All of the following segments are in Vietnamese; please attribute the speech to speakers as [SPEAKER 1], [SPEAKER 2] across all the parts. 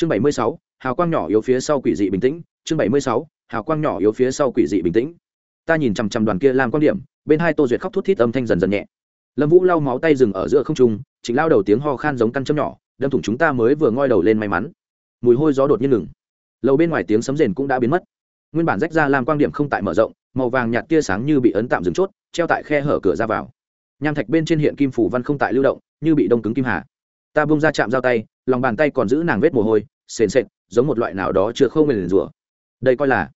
[SPEAKER 1] chương bảy mươi sáu, hào quang nhỏ yếu phía sau quỷ dị bình tĩnh. Chương bảy mươi sáu, hào quang nhỏ yếu phía sau quỷ dị bình tĩnh. Ta nhìn chằm chằm đoàn kia làm quan điểm, bên hai tô duyệt khóc thút thít âm thanh dần dần nhẹ. Lâm vũ lau máu tay dừng ở giữa không trung chính lao đầu tiếng ho khan giống căn châm nhỏ, đâm thủng chúng ta mới vừa ngoi đầu lên may mắn. Mùi hôi gió đột nhiên ngừng. Lầu bên ngoài tiếng sấm rền cũng đã biến mất. Nguyên bản rách ra làm quan điểm không tại mở rộng, màu vàng nhạt tia sáng như bị ấn tạm dừng chốt, treo tại khe hở cửa ra vào. Nham thạch bên trên hiện kim phủ văn không tại lưu động, như bị đông cứng kim hà ta bung ra chạm giao tay, lòng bàn tay còn giữ nàng vết mồ hôi, sền sệt, giống một loại nào đó chưa khâu nguyền rủa. Đây coi là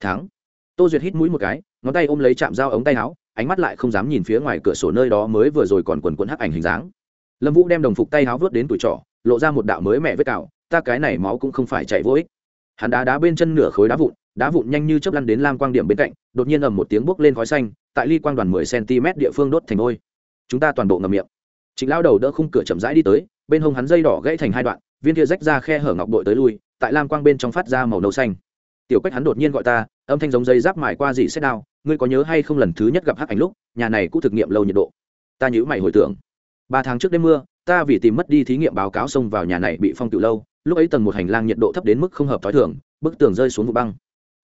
[SPEAKER 1] thắng. Tô duyệt hít mũi một cái, ngón tay ôm lấy chạm dao ống tay áo, ánh mắt lại không dám nhìn phía ngoài cửa sổ nơi đó mới vừa rồi còn quần quần hắc ảnh hình dáng. Lâm vũ đem đồng phục tay áo vớt đến tuổi trọ, lộ ra một đạo mới mẹ vết cào, ta cái này máu cũng không phải chạy vô ích. Hắn đá đá bên chân nửa khối đá vụn đá vụn nhanh như chớp lăn đến lam quang điểm bên cạnh, đột nhiên ầm một tiếng bốc lên khói xanh, tại ly quang đoàn mười cm địa phương đốt thành ôi. Chúng ta toàn bộ ngầm miệng. Chính lao đầu đỡ khung cửa chậm rãi đi tới bên hông hắn dây đỏ gãy thành hai đoạn, viên kia rách ra khe hở ngọc bội tới lui, tại lam quang bên trong phát ra màu nâu xanh. Tiểu quách hắn đột nhiên gọi ta, âm thanh giống dây giáp mài qua dị xét đao, ngươi có nhớ hay không lần thứ nhất gặp hắc ảnh lúc, nhà này cũng thực nghiệm lâu nhiệt độ. Ta nhữ mày hồi tưởng, ba tháng trước đêm mưa, ta vì tìm mất đi thí nghiệm báo cáo xông vào nhà này bị phong tự lâu, lúc ấy tầng một hành lang nhiệt độ thấp đến mức không hợp t h o i thường, bức tường rơi xuống vụ băng.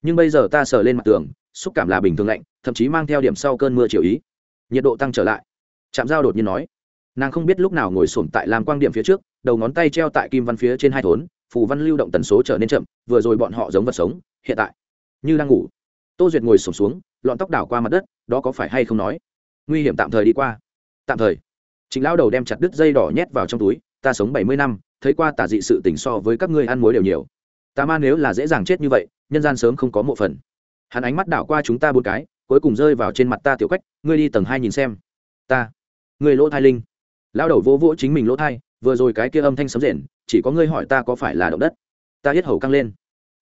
[SPEAKER 1] Nhưng bây giờ ta sờ lên mặt tường, xúc cảm là bình thường lạnh, thậm chí mang theo điểm sau cơn mưa chiều ý. Nhiệt độ tăng trở lại. Chạm dao đột nhiên nói nàng không biết lúc nào ngồi sổm tại làm quang điểm phía trước, đầu ngón tay treo tại kim văn phía trên hai thốn, phù văn lưu động tần số trở nên chậm, vừa rồi bọn họ giống vật sống, hiện tại như đang ngủ. Tô duyệt ngồi sổm xuống, lọn tóc đảo qua mặt đất, đó có phải hay không nói? Nguy hiểm tạm thời đi qua. Tạm thời. Chính lão đầu đem chặt đứt dây đỏ nhét vào trong túi, ta sống bảy mươi năm, thấy qua tả dị sự tình so với các ngươi ăn muối đều nhiều. Ta ma nếu là dễ dàng chết như vậy, nhân gian sớm không có mộ phần. Hắn ánh mắt đảo qua chúng ta bốn cái, cuối cùng rơi vào trên mặt ta tiểu cách ngươi đi tầng hai nhìn xem. Ta. Người lỗ thai linh lão đầu vỗ vỗ chính mình lỗ thai, vừa rồi cái kia âm thanh sấm rền, chỉ có ngươi hỏi ta có phải là động đất. Ta hết hầu căng lên.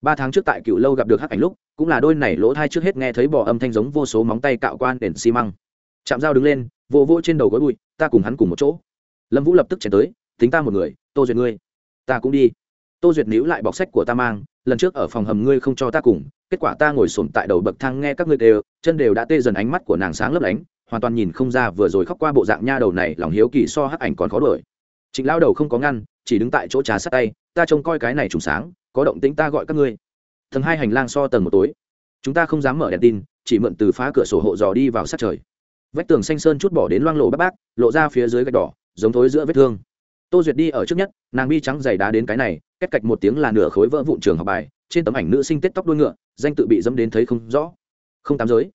[SPEAKER 1] Ba tháng trước tại cựu lâu gặp được hắc ảnh lúc, cũng là đôi này lỗ thai trước hết nghe thấy bỏ âm thanh giống vô số móng tay cạo quan đền xi măng. Chạm dao đứng lên, vô vỗ trên đầu gối bụi, ta cùng hắn cùng một chỗ. Lâm vũ lập tức chạy tới, tính ta một người, tô duyệt ngươi, ta cũng đi. Tô duyệt níu lại bọc sách của ta mang, lần trước ở phòng hầm ngươi không cho ta cùng, kết quả ta ngồi sồn tại đầu bậc thang nghe các ngươi đều, chân đều đã tê dần ánh mắt của nàng sáng lấp lánh hoàn toàn nhìn không ra vừa rồi khóc qua bộ dạng nha đầu này lòng hiếu kỳ so hắc ảnh còn khó đuổi. Trịnh lao đầu không có ngăn, chỉ đứng tại chỗ trà sát tay, ta trông coi cái này trùng sáng, có động tĩnh ta gọi các ngươi. Tầng hai hành lang so tầng một tối. Chúng ta không dám mở đèn tin, chỉ mượn từ phá cửa sổ hộ dò đi vào sát trời. Vách tường xanh sơn chút bỏ đến loang lộ bác bác lộ ra phía dưới gạch đỏ, giống thối giữa vết thương. Tô duyệt đi ở trước nhất, nàng bi trắng dày đá đến cái này, cách cạch một tiếng là nửa khối vỡ vụn trường học bài, trên tấm ảnh nữ sinh tết tóc đuôi ngựa, danh tự bị dẫm đến thấy không rõ. Không tám giới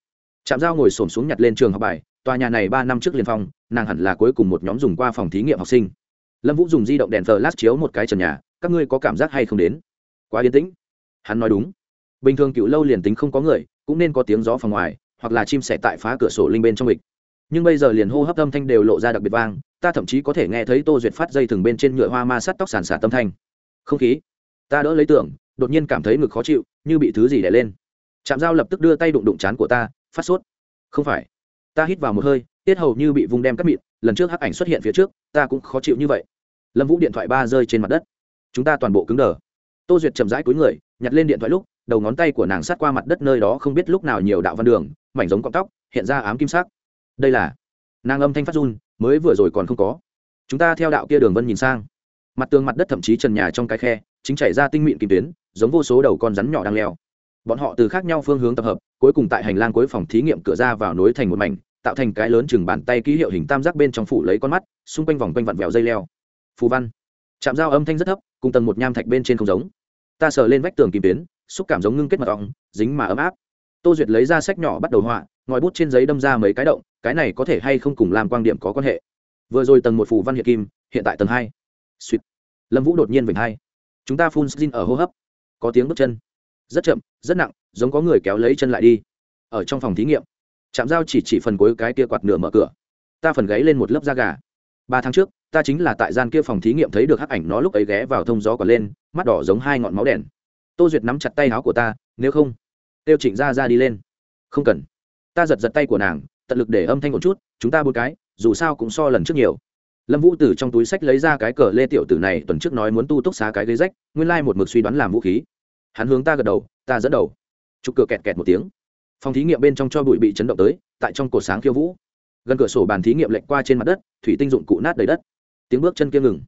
[SPEAKER 1] trạm Giao ngồi xổm xuống nhặt lên trường học bài, tòa nhà này ba năm trước liên phong, nàng hẳn là cuối cùng một nhóm dùng qua phòng thí nghiệm học sinh. Lâm vũ dùng di động đèn flash chiếu một cái trần nhà, các ngươi có cảm giác hay không đến? Quá yên tĩnh. Hắn nói đúng. Bình thường cựu lâu liền tính không có người, cũng nên có tiếng gió phòng ngoài, hoặc là chim sẻ tại phá cửa sổ linh bên trong lịch nhưng bây giờ liền hô hấp âm thanh đều lộ ra đặc biệt vang, ta thậm chí có thể nghe thấy tô duyệt phát dây thừng bên trên nhựa hoa ma sắt tóc sàn sạt tâm thanh. Không khí. Ta đỡ lấy tưởng, đột nhiên cảm thấy ngực khó chịu, như bị thứ gì đè lên. Trạm dao lập tức đưa tay đụng đụng chán của ta phát sốt. Không phải. Ta hít vào một hơi, tiết hầu như bị vùng đem cắt mịn, lần trước hắc ảnh xuất hiện phía trước, ta cũng khó chịu như vậy. Lâm vũ điện thoại ba rơi trên mặt đất. Chúng ta toàn bộ cứng đờ. Tô duyệt chậm rãi cuối người, nhặt lên điện thoại lúc, đầu ngón tay của nàng sát qua mặt đất nơi đó không biết lúc nào nhiều đạo văn đường, mảnh giống cọng tóc, hiện ra ám kim sắc. Đây là nàng âm thanh phát run, mới vừa rồi còn không có. Chúng ta theo đạo kia đường vân nhìn sang. Mặt tường mặt đất thậm chí trần nhà trong cái khe, chính chảy ra tinh mịn kim tuyến, giống vô số đầu con rắn nhỏ đang leo bọn họ từ khác nhau phương hướng tập hợp, cuối cùng tại hành lang cuối phòng thí nghiệm cửa ra vào nối thành một mảnh, tạo thành cái lớn chừng bàn tay ký hiệu hình tam giác bên trong phủ lấy con mắt, xung quanh vòng quanh vặn vẹo dây leo. Phù văn. Chạm dao âm thanh rất thấp, cùng tầng một nham thạch bên trên không giống. Ta sờ lên vách tường kim tuyến, xúc cảm giống ngưng kết mật ong, dính mà ấm áp. Tô duyệt lấy ra sách nhỏ bắt đầu họa, ngòi bút trên giấy đâm ra mấy cái động, cái này có thể hay không cùng làm quan điểm có quan hệ? Vừa rồi tầng một phù văn hiện kim, hiện tại tầng hai. Suýt lâm vũ đột nhiên vểnh hai. Chúng ta phun xin ở hô hấp. Có tiếng bước chân rất chậm, rất nặng, giống có người kéo lấy chân lại đi. Ở trong phòng thí nghiệm chạm dao chỉ chỉ phần cuối cái kia quạt nửa mở cửa. Ta phần gáy lên một lớp da gà. Ba tháng trước, ta chính là tại gian kia phòng thí nghiệm thấy được hắc ảnh nó lúc ấy ghé vào thông gió còn lên, mắt đỏ giống hai ngọn máu đèn. Tô duyệt nắm chặt tay áo của ta, nếu không, tiêu chỉnh ra ra đi lên. Không cần. Ta giật giật tay của nàng, tận lực để âm thanh một chút, chúng ta bốn cái, dù sao cũng so lần trước nhiều. Lâm vũ từ trong túi sách lấy ra cái cờ lê tiểu tử này tuần trước nói muốn tu túc xá cái ghế rách, nguyên lai một mực suy đoán làm vũ khí hắn hướng ta gật đầu, ta dẫn đầu. Chụp cửa kẹt kẹt một tiếng. Phòng thí nghiệm bên trong cho bụi bị chấn động tới, tại trong cổ sáng khiêu vũ. Gần cửa sổ bàn thí nghiệm lệnh qua trên mặt đất, thủy tinh dụng cụ nát đầy đất. Tiếng bước chân kia ngừng.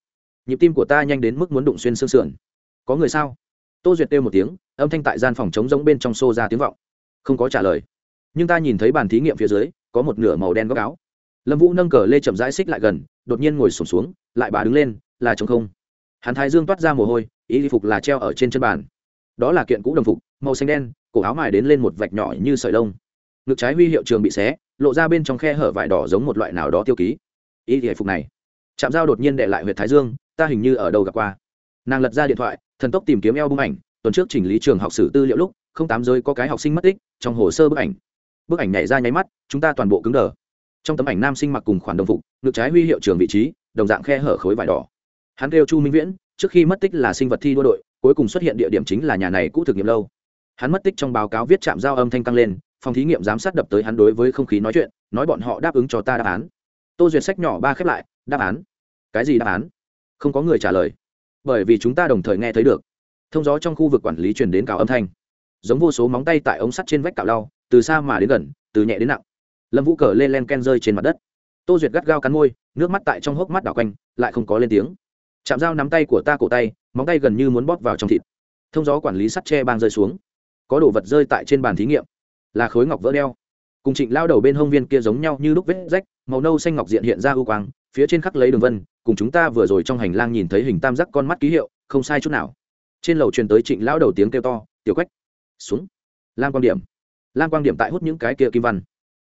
[SPEAKER 1] Nhịp tim của ta nhanh đến mức muốn đụng xuyên xương sườn. Có người sao? Tô duyệt kêu một tiếng, âm thanh tại gian phòng trống giống bên trong xô ra tiếng vọng. Không có trả lời. Nhưng ta nhìn thấy bàn thí nghiệm phía dưới, có một nửa màu đen góc áo. Lâm vũ nâng cờ lê chậm rãi xích lại gần, đột nhiên ngồi sổm xuống, lại bà đứng lên, là trống không. Hắn thái dương toát ra mồ hôi ý phục là treo ở trên chân bàn đó là kiện cũ đồng phục, màu xanh đen, cổ áo mài đến lên một vạch nhỏ như sợi lông. Ngực trái huy hiệu trường bị xé, lộ ra bên trong khe hở vải đỏ giống một loại nào đó tiêu ký. Ý thì phục này. Chạm dao đột nhiên đệ lại huyện thái dương, ta hình như ở đâu gặp qua. Nàng lật ra điện thoại, thần tốc tìm kiếm eo bức ảnh, tuần trước chỉnh lý trường học sử tư liệu lúc, không tám giới có cái học sinh mất tích, trong hồ sơ bức ảnh. Bức ảnh nhảy ra nháy mắt, chúng ta toàn bộ cứng đờ. Trong tấm ảnh nam sinh mặc cùng khoản đồng phục, ngực trái huy hiệu trường vị trí, đồng dạng khe hở khối vải đỏ. Hắn kêu chu minh viễn, trước khi mất tích là sinh vật thi đua đội cuối cùng xuất hiện địa điểm chính là nhà này cũ thực nghiệm lâu. Hắn mất tích trong báo cáo viết chạm giao âm thanh căng lên, phòng thí nghiệm giám sát đập tới hắn đối với không khí nói chuyện, nói bọn họ đáp ứng cho ta đáp án. Tô duyệt sách nhỏ ba khép lại, đáp án. Cái gì đáp án? Không có người trả lời. Bởi vì chúng ta đồng thời nghe thấy được. Thông gió trong khu vực quản lý truyền đến cào âm thanh. Giống vô số móng tay tại ống sắt trên vách cạo lau, từ xa mà đến gần, từ nhẹ đến nặng. Lâm vũ cờ lên len ken rơi trên mặt đất. Tô duyệt gắt gao cắn môi, nước mắt tại trong hốc mắt đảo quanh, lại không có lên tiếng chạm dao nắm tay của ta cổ tay, móng tay gần như muốn bóp vào trong thịt. Thông gió quản lý sắt tre bang rơi xuống. Có đồ vật rơi tại trên bàn thí nghiệm. Là khối ngọc vỡ đeo. Cùng trịnh lao đầu bên hông viên kia giống nhau như lúc vết rách, màu nâu xanh ngọc diện hiện ra ưu quang, phía trên khắc lấy đường vân, cùng chúng ta vừa rồi trong hành lang nhìn thấy hình tam giác con mắt ký hiệu, không sai chút nào. Trên lầu truyền tới trịnh lao đầu tiếng kêu to, tiểu quách, xuống. Lam quang điểm. Lam quang điểm tại hút những cái kia kim văn.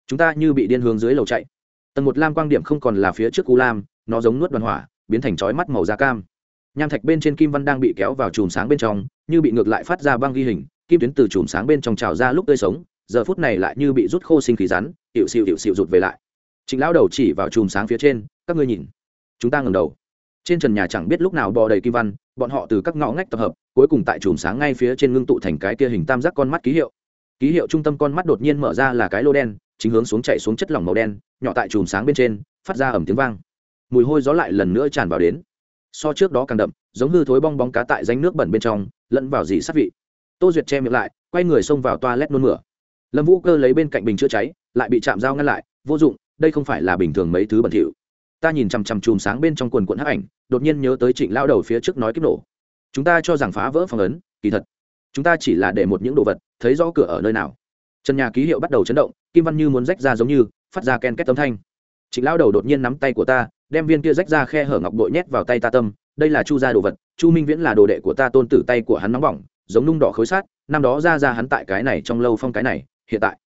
[SPEAKER 1] Chúng ta như bị điên hướng dưới lầu chạy. Tầng một lam quang điểm không còn là phía trước cú lam, nó giống nuốt đoàn hỏa biến thành chói mắt màu da cam. Nham thạch bên trên kim văn đang bị kéo vào chùm sáng bên trong, như bị ngược lại phát ra băng ghi hình, kim tuyến từ chùm sáng bên trong trào ra lúc tươi sống, giờ phút này lại như bị rút khô sinh khí rắn, hiệu xịu hiệu xịu rụt về lại. Trình lão đầu chỉ vào chùm sáng phía trên, các ngươi nhìn. Chúng ta ngầm đầu. Trên trần nhà chẳng biết lúc nào bò đầy kim văn, bọn họ từ các ngõ ngách tập hợp, cuối cùng tại chùm sáng ngay phía trên ngưng tụ thành cái kia hình tam giác con mắt ký hiệu. Ký hiệu trung tâm con mắt đột nhiên mở ra là cái lô đen, chính hướng xuống chạy xuống chất lỏng màu đen, nhỏ tại chùm sáng bên trên, phát ra ẩm tiếng vang mùi hôi gió lại lần nữa tràn vào đến. So trước đó càng đậm, giống hư thối bong bóng cá tại danh nước bẩn bên trong, lẫn vào dì sát vị. Tô duyệt che miệng lại, quay người xông vào toa lét nôn mửa. Lâm vũ cơ lấy bên cạnh bình chữa cháy, lại bị chạm dao ngăn lại, vô dụng, đây không phải là bình thường mấy thứ bẩn thỉu. Ta nhìn chằm chằm chùm sáng bên trong quần quận hắc ảnh, đột nhiên nhớ tới trịnh lao đầu phía trước nói kiếp nổ. Chúng ta cho rằng phá vỡ phòng ấn, kỳ thật. Chúng ta chỉ là để một những đồ vật, thấy rõ cửa ở nơi nào. Trần nhà ký hiệu bắt đầu chấn động, kim văn như muốn rách ra giống như, phát ra ken két tấm thanh. Trịnh lao đầu đột nhiên nắm tay của ta đem viên kia rách ra khe hở ngọc bội nhét vào tay ta tâm, đây là chu gia đồ vật, chu minh viễn là đồ đệ của ta tôn tử tay của hắn nóng bỏng, giống nung đỏ khối sát năm đó ra ra hắn tại cái này trong lâu phong cái này, hiện tại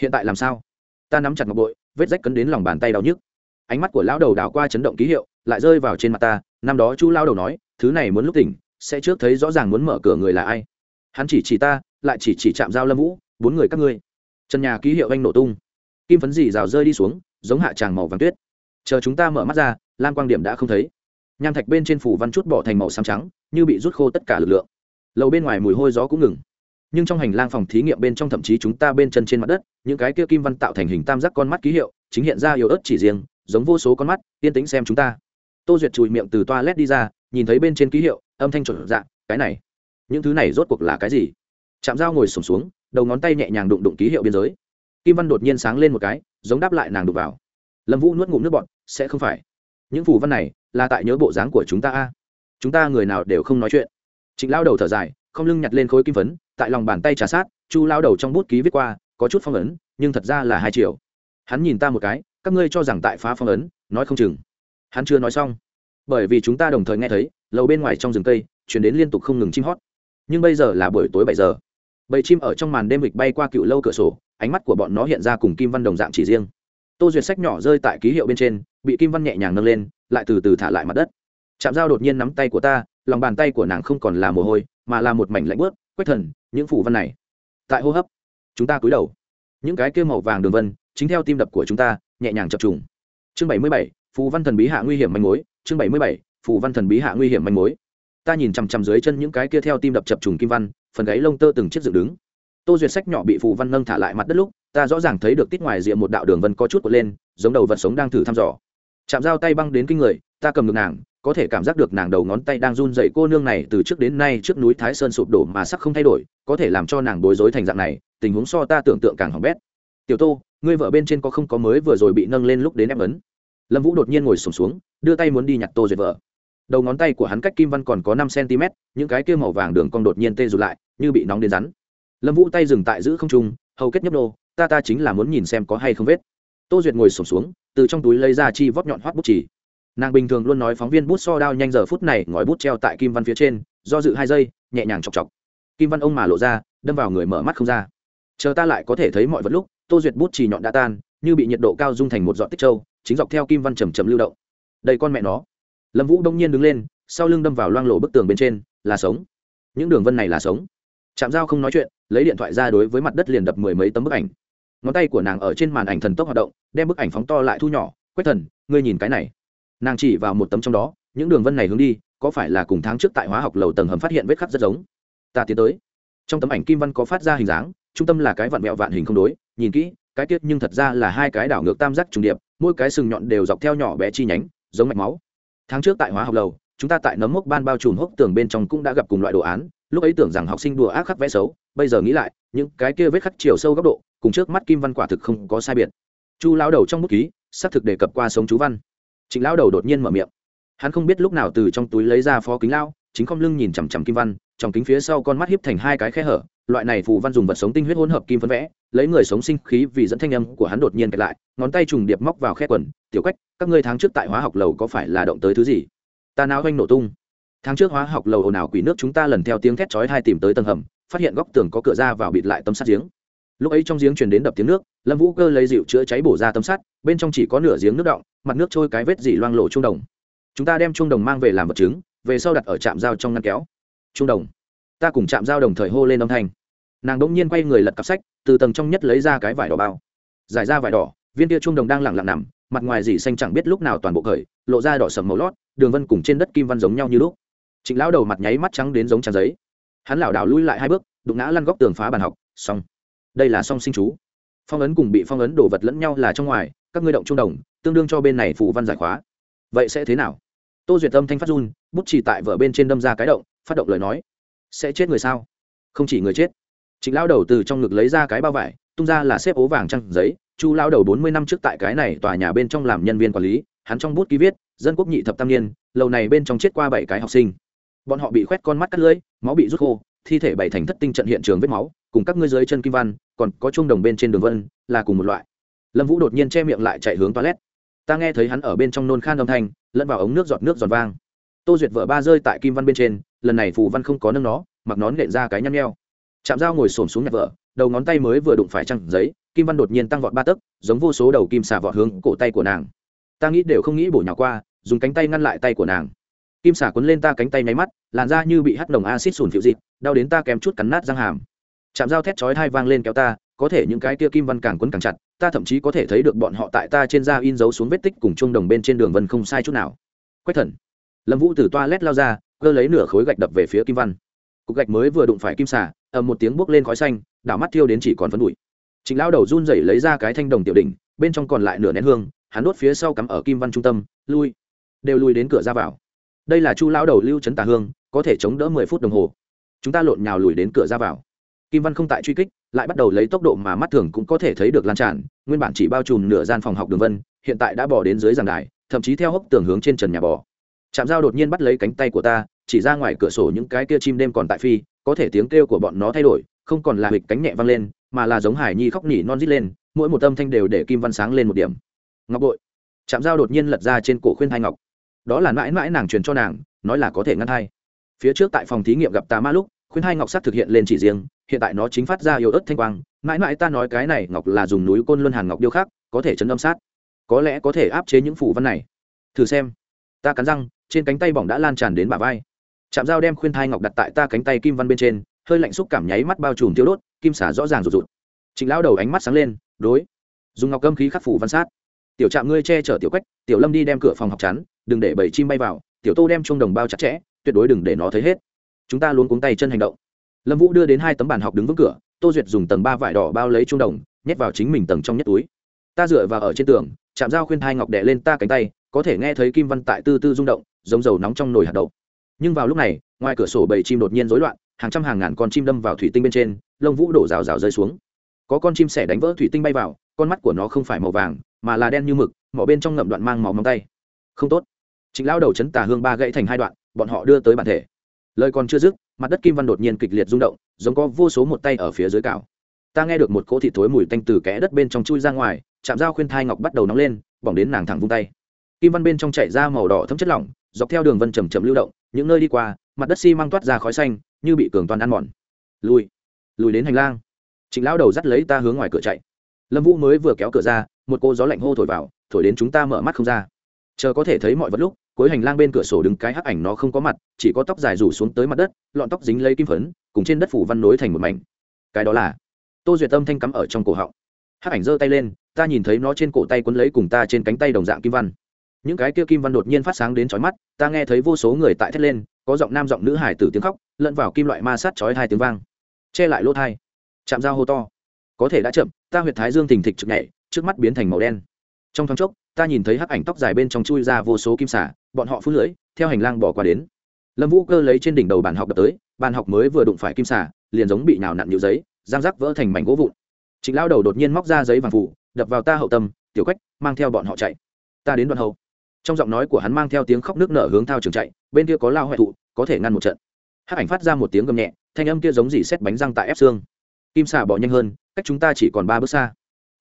[SPEAKER 1] hiện tại làm sao? Ta nắm chặt ngọc bội, vết rách cấn đến lòng bàn tay đau nhức. Ánh mắt của lão đầu đảo qua chấn động ký hiệu, lại rơi vào trên mặt ta, năm đó chu lao đầu nói, thứ này muốn lúc tỉnh, sẽ trước thấy rõ ràng muốn mở cửa người là ai. Hắn chỉ chỉ ta, lại chỉ chỉ chạm dao lâm vũ, bốn người các ngươi. Trần nhà ký hiệu anh nổ tung. Kim phấn dì rào rơi đi xuống, giống hạ tràng màu vàng tuyết chờ chúng ta mở mắt ra lam quang điểm đã không thấy. Nham thạch bên trên phủ văn chút bỏ thành màu xám trắng như bị rút khô tất cả lực lượng. Lầu bên ngoài mùi hôi gió cũng ngừng. Nhưng trong hành lang phòng thí nghiệm bên trong thậm chí chúng ta bên chân trên mặt đất những cái kia kim văn tạo thành hình tam giác con mắt ký hiệu chính hiện ra yếu ớt chỉ riêng giống vô số con mắt yên tĩnh xem chúng ta. Tô duyệt chùi miệng từ toa led đi ra nhìn thấy bên trên ký hiệu âm thanh chuẩn dạng cái này những thứ này rốt cuộc là cái gì? Chạm dao ngồi sùng xuống, xuống đầu ngón tay nhẹ nhàng đụng đụng ký hiệu biên giới. Kim văn đột nhiên sáng lên một cái giống đáp lại nàng đụng vào lâm vũ nuốt ngụm nước bọn sẽ không phải. Những phù văn này là tại nhớ bộ dáng của chúng ta a. Chúng ta người nào đều không nói chuyện. Trịnh lao đầu thở dài, không lưng nhặt lên khối kim phấn, tại lòng bàn tay trà sát, chu lao đầu trong bút ký viết qua, có chút phong ấn, nhưng thật ra là hai triệu. Hắn nhìn ta một cái, các ngươi cho rằng tại phá phong ấn, nói không chừng. Hắn chưa nói xong. Bởi vì chúng ta đồng thời nghe thấy, lầu bên ngoài trong rừng cây, chuyển đến liên tục không ngừng chim hót. Nhưng bây giờ là buổi tối bảy giờ. Bầy chim ở trong màn đêm vịch bay qua cựu lâu cửa sổ, ánh mắt của bọn nó hiện ra cùng kim văn đồng dạng chỉ riêng tô duyệt sách nhỏ rơi tại ký hiệu bên trên, bị kim văn nhẹ nhàng nâng lên, lại từ từ thả lại mặt đất. Chạm dao đột nhiên nắm tay của ta, lòng bàn tay của nàng không còn là mồ hôi, mà là một mảnh lạnh bớt quách thần, những phủ văn này. Tại hô hấp, chúng ta cúi đầu. Những cái kêu màu vàng đường vân, chính theo tim đập của chúng ta, nhẹ nhàng chập trùng. Chương bảy mươi bảy, phù văn thần bí hạ nguy hiểm manh mối. Chương bảy mươi bảy, phù văn thần bí hạ nguy hiểm manh mối. Ta nhìn chằm chằm dưới chân những cái kia theo tim đập chập trùng kim văn, phần gáy lông tơ từng chiếc dựng đứng. Tô duyệt sách nhỏ bị phù văn nâng thả lại mặt đất lúc ta rõ ràng thấy được tít ngoài diện một đạo đường vân có chút cuộn lên giống đầu vật sống đang thử thăm dò. Chạm dao tay băng đến kinh người ta cầm được nàng có thể cảm giác được nàng đầu ngón tay đang run dậy cô nương này từ trước đến nay trước núi thái sơn sụp đổ mà sắc không thay đổi có thể làm cho nàng bối rối thành dạng này tình huống so ta tưởng tượng càng hỏng bét. Tiểu tô ngươi vợ bên trên có không có mới vừa rồi bị nâng lên lúc đến ép ấn? Lâm vũ đột nhiên ngồi sùng xuống, xuống đưa tay muốn đi nhặt tô duyệt vợ. Đầu ngón tay của hắn cách kim văn còn có năm cm những cái kia màu vàng đường cong đột nhiên tê rụt lại như bị nóng đến rắn. Lâm vũ tay dừng tại giữ không trung hầu kết nhấp nô ta ta chính là muốn nhìn xem có hay không vết. Tô duyệt ngồi sổm xuống, từ trong túi lấy ra chi vót nhọn hoắt bút chỉ. Nàng bình thường luôn nói phóng viên bút so đao nhanh giờ phút này ngói bút treo tại kim văn phía trên, do dự hai giây, nhẹ nhàng chọc chọc. Kim văn ông mà lộ ra, đâm vào người mở mắt không ra. Chờ ta lại có thể thấy mọi vật lúc, tô duyệt bút chỉ nhọn đã tan, như bị nhiệt độ cao dung thành một giọt tích trâu chính dọc theo kim văn chầm chầm lưu động. Đây con mẹ nó. Lâm vũ đông nhiên đứng lên, sau lưng đâm vào loang lộ bức tường bên trên, là sống. Những đường vân này là sống. Chạm dao không nói chuyện, lấy điện thoại ra đối với mặt đất liền đập mười mấy tấm bức ảnh ngón tay của nàng ở trên màn ảnh thần tốc hoạt động, đem bức ảnh phóng to lại thu nhỏ. Quách thần, ngươi nhìn cái này. Nàng chỉ vào một tấm trong đó, những đường vân này hướng đi, có phải là cùng tháng trước tại hóa học lầu tầng hầm phát hiện vết khắc rất giống? Ta tiến tới. Trong tấm ảnh kim văn có phát ra hình dáng, trung tâm là cái vạn mẹo vạn hình không đối, nhìn kỹ, cái tiết nhưng thật ra là hai cái đảo ngược tam giác trùng điệp, mỗi cái sừng nhọn đều dọc theo nhỏ bé chi nhánh, giống mạch máu. Tháng trước tại hóa học lầu, chúng ta tại nấm mốc ban bao trùm hốc tường bên trong cũng đã gặp cùng loại đồ án, lúc ấy tưởng rằng học sinh đùa ác khắc vẽ xấu, bây giờ nghĩ lại, những cái kia vết khắc chiều sâu góc độ cùng trước mắt kim văn quả thực không có sai biệt. Chu lao đầu trong bút ký xác thực đề cập qua sống chú văn. Trịnh lao đầu đột nhiên mở miệng. Hắn không biết lúc nào từ trong túi lấy ra phó kính lao chính không lưng nhìn chằm chằm kim văn trong kính phía sau con mắt hiếp thành hai cái khe hở loại này phù văn dùng vật sống tinh huyết hỗn hợp kim phân vẽ lấy người sống sinh khí vì dẫn thanh âm của hắn đột nhiên kẹt lại ngón tay trùng điệp móc vào khe quần tiểu cách, các ngươi tháng trước tại hóa học lầu có phải là động tới thứ gì? Ta nào oanh nổ tung. Tháng trước hóa học lầu ồn ào quỷ nước chúng ta lần theo tiếng thét chói hai tìm tới tầng hầm phát hiện góc tường có cửa ra vào bịt lại tấm sắt giếng lúc ấy trong giếng truyền đến đập tiếng nước, lâm vũ cơ lấy dịu chữa cháy bổ ra tấm sắt, bên trong chỉ có nửa giếng nước động, mặt nước trôi cái vết dỉ loang lộ trung đồng. Chúng ta đem trung đồng mang về làm vật chứng, về sau đặt ở trạm dao trong ngăn kéo. Trung đồng. Ta cùng trạm dao đồng thời hô lên âm thanh. Nàng đ ỗ n g nhiên quay người lật cặp sách, từ tầng trong nhất lấy ra cái vải đỏ bao. Giải ra vải đỏ, viên tia trung đồng đang lẳng lặng nằm, mặt ngoài dỉ xanh chẳng biết lúc nào toàn bộ khởi lộ ra đỏ sầm màu lót, đường vân cùng trên đất kim văn giống nhau như lúc. Trịnh lão đầu mặt nháy mắt trắng đến giống trang giấy. Hắn lảo đảo lui lại hai bước, đụng ngã lăn góc tường phá bàn học, xong đây là song sinh chú. Phong ấn cùng bị phong ấn đổ vật lẫn nhau là trong ngoài, các ngươi động trung đồng, tương đương cho bên này phụ văn giải khóa. Vậy sẽ thế nào? Tô duyệt tâm thanh phát run, bút chỉ tại vở bên trên đâm ra cái động, phát động lời nói. Sẽ chết người sao? Không chỉ người chết. Trịnh lão đầu từ trong ngực lấy ra cái bao vải, tung ra là xếp ố vàng trăng giấy. Chu lão đầu bốn mươi năm trước tại cái này tòa nhà bên trong làm nhân viên quản lý, hắn trong bút ký viết, dân quốc nhị thập tam niên lầu này bên trong chết qua bảy cái học sinh. Bọn họ bị khoét con mắt cắt lưỡi, máu bị rút khô, thi thể bảy thành thất tinh trận hiện trường vết máu cùng các ngươi dưới chân kim văn, còn có Chung đồng bên trên đường vân, là cùng một loại. Lâm vũ đột nhiên che miệng lại chạy hướng toilet. Ta nghe thấy hắn ở bên trong nôn khan âm thanh, lẫn vào ống nước giọt nước giọt vang. Tô duyệt vợ ba rơi tại kim văn bên trên, lần này phù văn không có nâng nó, mặc nón nện ra cái nhăn nheo. Chạm dao ngồi xổm xuống nhặt vợ, đầu ngón tay mới vừa đụng phải trăng giấy, kim văn đột nhiên tăng vọt ba tấc, giống vô số đầu kim xà vọt hướng cổ tay của nàng. Ta nghĩ đều không nghĩ bổ nhỏ qua, dùng cánh tay ngăn lại tay của nàng. Kim xà quấn lên ta cánh tay nháy mắt, làn da như bị hắt nồng acid sùn phiệu dịt, đau đến ta kém chút cắn nát răng hàm chạm dao thét chói hai vang lên kéo ta, có thể những cái kia kim văn càng quấn càng chặt, ta thậm chí có thể thấy được bọn họ tại ta trên da in dấu xuống vết tích cùng chung đồng bên trên đường vân không sai chút nào. Quách thần. Lâm vũ từ toa lét lao ra, cơ lấy nửa khối gạch đập về phía kim văn. Cục gạch mới vừa đụng phải kim xà, ầm một tiếng bốc lên khói xanh, đảo mắt thiêu đến chỉ còn phân bụi. Chính lão đầu run rẩy lấy ra cái thanh đồng tiểu đỉnh, bên trong còn lại nửa nén hương, hắn đốt phía sau cắm ở kim văn trung tâm, lui. Đều lui đến cửa ra vào. Đây là chu lão đầu lưu trấn tà hương, có thể chống đỡ mười phút đồng hồ. Chúng ta lộn nhào lùi đến cửa ra vào kim văn không tại truy kích, lại bắt đầu lấy tốc độ mà mắt thường cũng có thể thấy được lan tràn, nguyên bản chỉ bao trùm nửa gian phòng học đường vân, hiện tại đã bỏ đến dưới giàn đài, thậm chí theo hốc tường hướng trên trần nhà bò. Chạm dao đột nhiên bắt lấy cánh tay của ta, chỉ ra ngoài cửa sổ những cái kia chim đêm còn tại phi, có thể tiếng kêu của bọn nó thay đổi, không còn là hịch cánh nhẹ vang lên, mà là giống hải nhi khóc nỉ non rít lên, mỗi một âm thanh đều để kim văn sáng lên một điểm. Ngọc bội. Chạm dao đột nhiên lật ra trên cổ khuyên thai ngọc. Đó là mãi mãi nàng truyền cho nàng, nói là có thể ngăn thai phía trước tại phòng thí nghiệm gặp tà ma lúc khuyên hai ngọc sắc thực hiện lên chỉ riêng, hiện tại nó chính phát ra yếu ớt thanh quang, mãi mãi ta nói cái này ngọc là dùng núi côn luân hàn ngọc điêu khắc, có thể chấn âm sát. Có lẽ có thể áp chế những phủ văn này. Thử xem. Ta cắn răng, trên cánh tay bỏng đã lan tràn đến bả vai. Chạm dao đem khuyên thai ngọc đặt tại ta cánh tay kim văn bên trên, hơi lạnh xúc cảm nháy mắt bao trùm tiêu đốt, kim xả rõ ràng rụt rụt. Trịnh lão đầu ánh mắt sáng lên, đối. Dùng ngọc âm khí khắc phủ văn sát. Tiểu trạm ngươi che chở tiểu quách, tiểu lâm đi đem cửa phòng học chắn, đừng để bầy chim bay vào, tiểu tô đem chuông đồng bao chặt chẽ, tuyệt đối đừng để nó thấy hết chúng ta luôn cuống tay chân hành động. Lâm vũ đưa đến hai tấm bàn học đứng vững cửa, tô duyệt dùng tầng ba vải đỏ bao lấy trung đồng, nhét vào chính mình tầng trong nhất túi. Ta dựa vào ở trên tường, chạm dao khuyên thai ngọc đẻ lên ta cánh tay, có thể nghe thấy kim văn tại tư tư rung động, giống dầu nóng trong nồi hạt đậu. Nhưng vào lúc này, ngoài cửa sổ bầy chim đột nhiên rối loạn, hàng trăm hàng ngàn con chim đâm vào thủy tinh bên trên, lông vũ đổ rào rào rơi xuống. Có con chim sẻ đánh vỡ thủy tinh bay vào, con mắt của nó không phải màu vàng, mà là đen như mực, mỏ bên trong ngậm đoạn mang máu móng tay. Không tốt. Chính lao đầu chấn tà hương ba gãy thành hai đoạn, bọn họ đưa tới bản thể lời còn chưa dứt, mặt đất kim văn đột nhiên kịch liệt rung động, giống có vô số một tay ở phía dưới cào. Ta nghe được một cỗ thịt thối mùi tanh từ kẽ đất bên trong chui ra ngoài, chạm dao khuyên thai ngọc bắt đầu nóng lên, bỏng đến nàng thẳng vung tay. Kim văn bên trong chảy ra màu đỏ thấm chất lỏng, dọc theo đường vân chầm chậm lưu động, những nơi đi qua, mặt đất xi、si、mang toát ra khói xanh, như bị cường toàn ăn mòn. Lùi lùi đến hành lang. Trịnh lão đầu dắt lấy ta hướng ngoài cửa chạy. Lâm vũ mới vừa kéo cửa ra, một cô gió lạnh hô thổi vào, thổi đến chúng ta mở mắt không ra. Chờ có thể thấy mọi vật lúc cuối hành lang bên cửa sổ đứng cái hắc ảnh nó không có mặt, chỉ có tóc dài rủ xuống tới mặt đất, lọn tóc dính lấy kim phấn, cùng trên đất phủ văn nối thành một mảnh. Cái đó là tô duyệt tâm thanh cắm ở trong cổ họng. Hắc ảnh giơ tay lên, ta nhìn thấy nó trên cổ tay quấn lấy cùng ta trên cánh tay đồng dạng kim văn. Những cái kia kim văn đột nhiên phát sáng đến chói mắt, ta nghe thấy vô số người tại thét lên, có giọng nam giọng nữ hải tử tiếng khóc, lẫn vào kim loại ma sát chói hai tiếng vang. Che lại lỗ thai. Chạm dao hô to. Có thể đã chậm, ta huyệt thái dương thình thịch trực nhảy, trước mắt biến thành màu đen. Trong thoáng chốc ta nhìn thấy hắc ảnh tóc dài bên trong chui ra vô số kim xả bọn họ phun lưỡi, theo hành lang bỏ qua đến. Lâm vũ cơ lấy trên đỉnh đầu bàn học đập tới, bàn học mới vừa đụng phải kim xả liền giống bị nào nặn nhựa giấy giang rắc vỡ thành mảnh gỗ vụn. Trịnh lao đầu đột nhiên móc ra giấy vàng phủ, đập vào ta hậu tâm, tiểu cách mang theo bọn họ chạy. Ta đến đoạn hậu. Trong giọng nói của hắn mang theo tiếng khóc nước nở hướng thao trường chạy, bên kia có lao hoại thụ, có thể ngăn một trận. Hắc ảnh phát ra một tiếng gầm nhẹ, thanh âm kia giống dỉ xét bánh răng tại ép xương. Kim xà bỏ nhanh hơn, cách chúng ta chỉ còn ba bước xa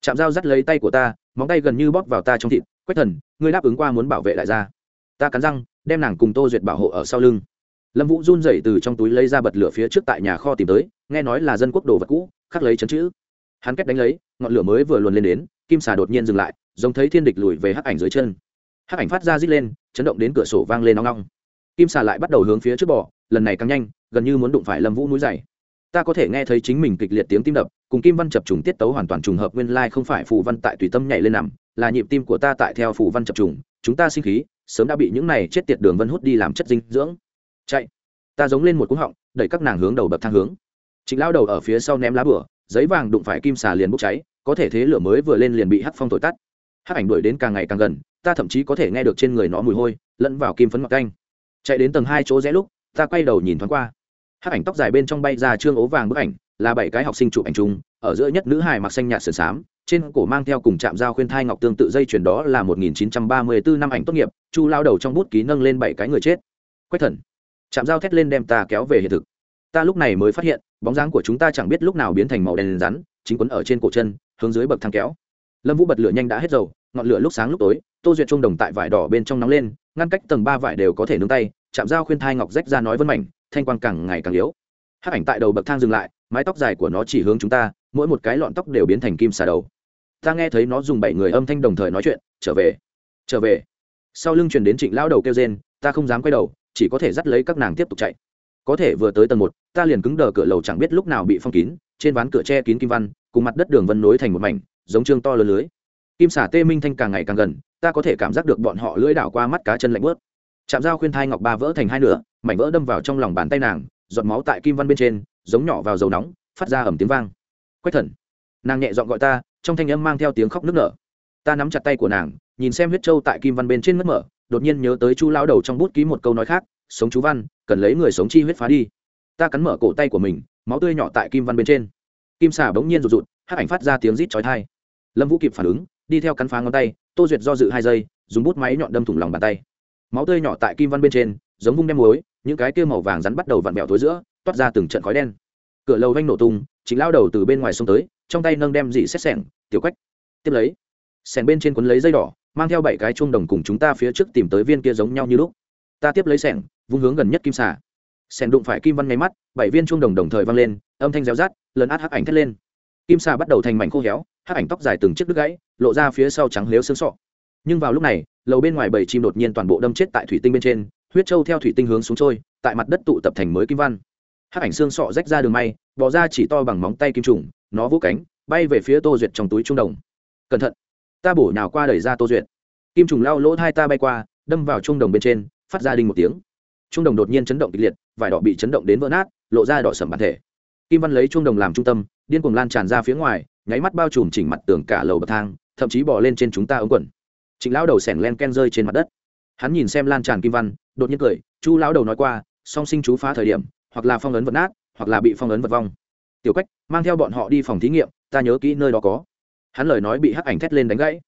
[SPEAKER 1] chạm dao dắt lấy tay của ta, móng tay gần như bóp vào ta trong thịt, quách thần, ngươi đáp ứng qua muốn bảo vệ lại ra ta cắn răng, đem nàng cùng tô duyệt bảo hộ ở sau lưng. Lâm vũ run rẩy từ trong túi lấy ra bật lửa phía trước tại nhà kho tìm tới, nghe nói là dân quốc đồ vật cũ, khắc lấy chấn chữ. Hắn kết đánh lấy, ngọn lửa mới vừa luồn lên đến, kim xà đột nhiên dừng lại, giống thấy thiên địch lùi về hắc ảnh dưới chân. Hắc ảnh phát ra rít lên, chấn động đến cửa sổ vang lên nong nong kim xà lại bắt đầu hướng phía trước bò, lần này càng nhanh, gần như muốn đụng phải lâm vũ núi dày. Ta có thể nghe thấy chính mình kịch liệt tiếng tim đập cùng kim văn chập trùng tiết tấu hoàn toàn trùng hợp nguyên lai không phải phù văn tại tùy tâm nhảy lên nằm, là nhịp tim của ta tại theo phù văn chập trùng, chúng ta sinh khí, sớm đã bị những này chết tiệt đường vân hút đi làm chất dinh dưỡng. Chạy. Ta giống lên một cú họng, đẩy các nàng hướng đầu bậc thang hướng. Chính lao đầu ở phía sau ném lá bửa giấy vàng đụng phải kim xà liền bốc cháy, có thể thế lửa mới vừa lên liền bị hắc phong thổi tắt. Hắc ảnh đuổi đến càng ngày càng gần, ta thậm chí có thể nghe được trên người nó mùi hôi, lẫn vào kim phấn mặc canh. Chạy đến tầng hai chỗ rẽ lúc, ta quay đầu nhìn thoáng qua hát ảnh tóc dài bên trong bay ra trương ố vàng bức ảnh, là bảy cái học sinh chụp ảnh chung, ở giữa nhất nữ hài mặc xanh nhạt sườn xám, trên cổ mang theo cùng chạm dao khuyên thai ngọc tương tự dây chuyền đó là 1934 năm ảnh tốt nghiệp, chu lao đầu trong bút ký nâng lên bảy cái người chết. Quách thần, chạm dao thét lên đem ta kéo về hiện thực. Ta lúc này mới phát hiện, bóng dáng của chúng ta chẳng biết lúc nào biến thành màu đen rắn, chính quấn ở trên cổ chân, hướng dưới bậc thang kéo. Lâm vũ bật lửa nhanh đã hết dầu, ngọn lửa lúc sáng lúc tối, tô duyệt trung đồng tại vải đỏ bên trong nóng lên, ngăn cách tầng ba vải đều có thể nướng tay, chạm dao khuyên thai ngọc rách ra nói vân mảnh thanh quang càng ngày càng yếu. Hắc ảnh tại đầu bậc thang dừng lại, mái tóc dài của nó chỉ hướng chúng ta, mỗi một cái lọn tóc đều biến thành kim xà đầu. Ta nghe thấy nó dùng bảy người âm thanh đồng thời nói chuyện, trở về trở về. Sau lưng truyền đến trịnh lão đầu kêu rên, ta không dám quay đầu, chỉ có thể dắt lấy các nàng tiếp tục chạy. Có thể vừa tới tầng một, ta liền cứng đờ cửa lầu chẳng biết lúc nào bị phong kín, trên ván cửa che kín kim văn, cùng mặt đất đường vân nối thành một mảnh, giống trương to lớn lưới. Kim xả tê minh thanh càng ngày càng gần, ta có thể cảm giác được bọn họ lưỡi đảo qua mắt cá chân lạnh bớt chạm dao khuyên thai ngọc ba vỡ thành hai nửa, mảnh vỡ đâm vào trong lòng bàn tay nàng, giọt máu tại kim văn bên trên, giống nhỏ vào dầu nóng, phát ra ẩm tiếng vang. Quách thần, nàng nhẹ dọn gọi ta, trong thanh âm mang theo tiếng khóc nức nở. Ta nắm chặt tay của nàng, nhìn xem huyết trâu tại kim văn bên trên mất mở, đột nhiên nhớ tới chu lao đầu trong bút ký một câu nói khác, sống chú văn, cần lấy người sống chi huyết phá đi. Ta cắn mở cổ tay của mình, máu tươi nhỏ tại kim văn bên trên. Kim xà bỗng nhiên rụt rụt, hắc ảnh phát ra tiếng rít chói tai. Lâm vũ kịp phản ứng, đi theo cắn phá ngón tay, tô duyệt do dự hai giây, dùng bút máy nhọn đâm thủng lòng bàn tay máu tươi nhỏ tại kim văn bên trên, giống vung đem muối, những cái kia màu vàng rắn bắt đầu vặn vẹo thối giữa, toát ra từng trận khói đen. Cửa lầu vanh nổ tung, chính lao đầu từ bên ngoài xông tới, trong tay nâng đem dị xét sẻng, tiểu quách, tiếp lấy. Sẻng bên trên quấn lấy dây đỏ, mang theo bảy cái chuông đồng cùng chúng ta phía trước tìm tới viên kia giống nhau như lúc. Ta tiếp lấy sẻng, vung hướng gần nhất kim xà. Sẻng đụng phải kim văn ngay mắt, bảy viên chuông đồng đồng thời văng lên, âm thanh réo rát, lần át hắc ảnh thét lên. Kim xà bắt đầu thành mảnh khô héo, hắc ảnh tóc dài từng chiếc đứt gãy, lộ ra phía sau trắng lếu xương sọ nhưng vào lúc này, lầu bên ngoài bảy chim đột nhiên toàn bộ đâm chết tại thủy tinh bên trên, huyết trâu theo thủy tinh hướng xuống trôi, tại mặt đất tụ tập thành mới kim văn. Hắc ảnh xương sọ rách ra đường may bỏ ra chỉ to bằng móng tay kim trùng, nó vỗ cánh, bay về phía tô duyệt trong túi trung đồng. Cẩn thận, ta bổ nhào qua đẩy ra tô duyệt. Kim trùng lao lỗ hai ta bay qua, đâm vào trung đồng bên trên, phát ra đinh một tiếng. Trung đồng đột nhiên chấn động kịch liệt, vải đỏ bị chấn động đến vỡ nát, lộ ra đỏ sầm bản thể. Kim văn lấy trung đồng làm trung tâm, điên cuồng lan tràn ra phía ngoài, nháy mắt bao trùm chỉnh mặt tường cả lầu bậc thang, thậm chí bỏ lên trên chúng ta ống quần trịnh lão đầu sèn len ken rơi trên mặt đất. Hắn nhìn xem lan tràn kim văn, đột nhiên cười, chu lão đầu nói qua, song sinh chú phá thời điểm, hoặc là phong ấn vật nát, hoặc là bị phong ấn vật vong. Tiểu cách mang theo bọn họ đi phòng thí nghiệm, ta nhớ kỹ nơi đó có. Hắn lời nói bị hắc ảnh thét lên đánh gãy.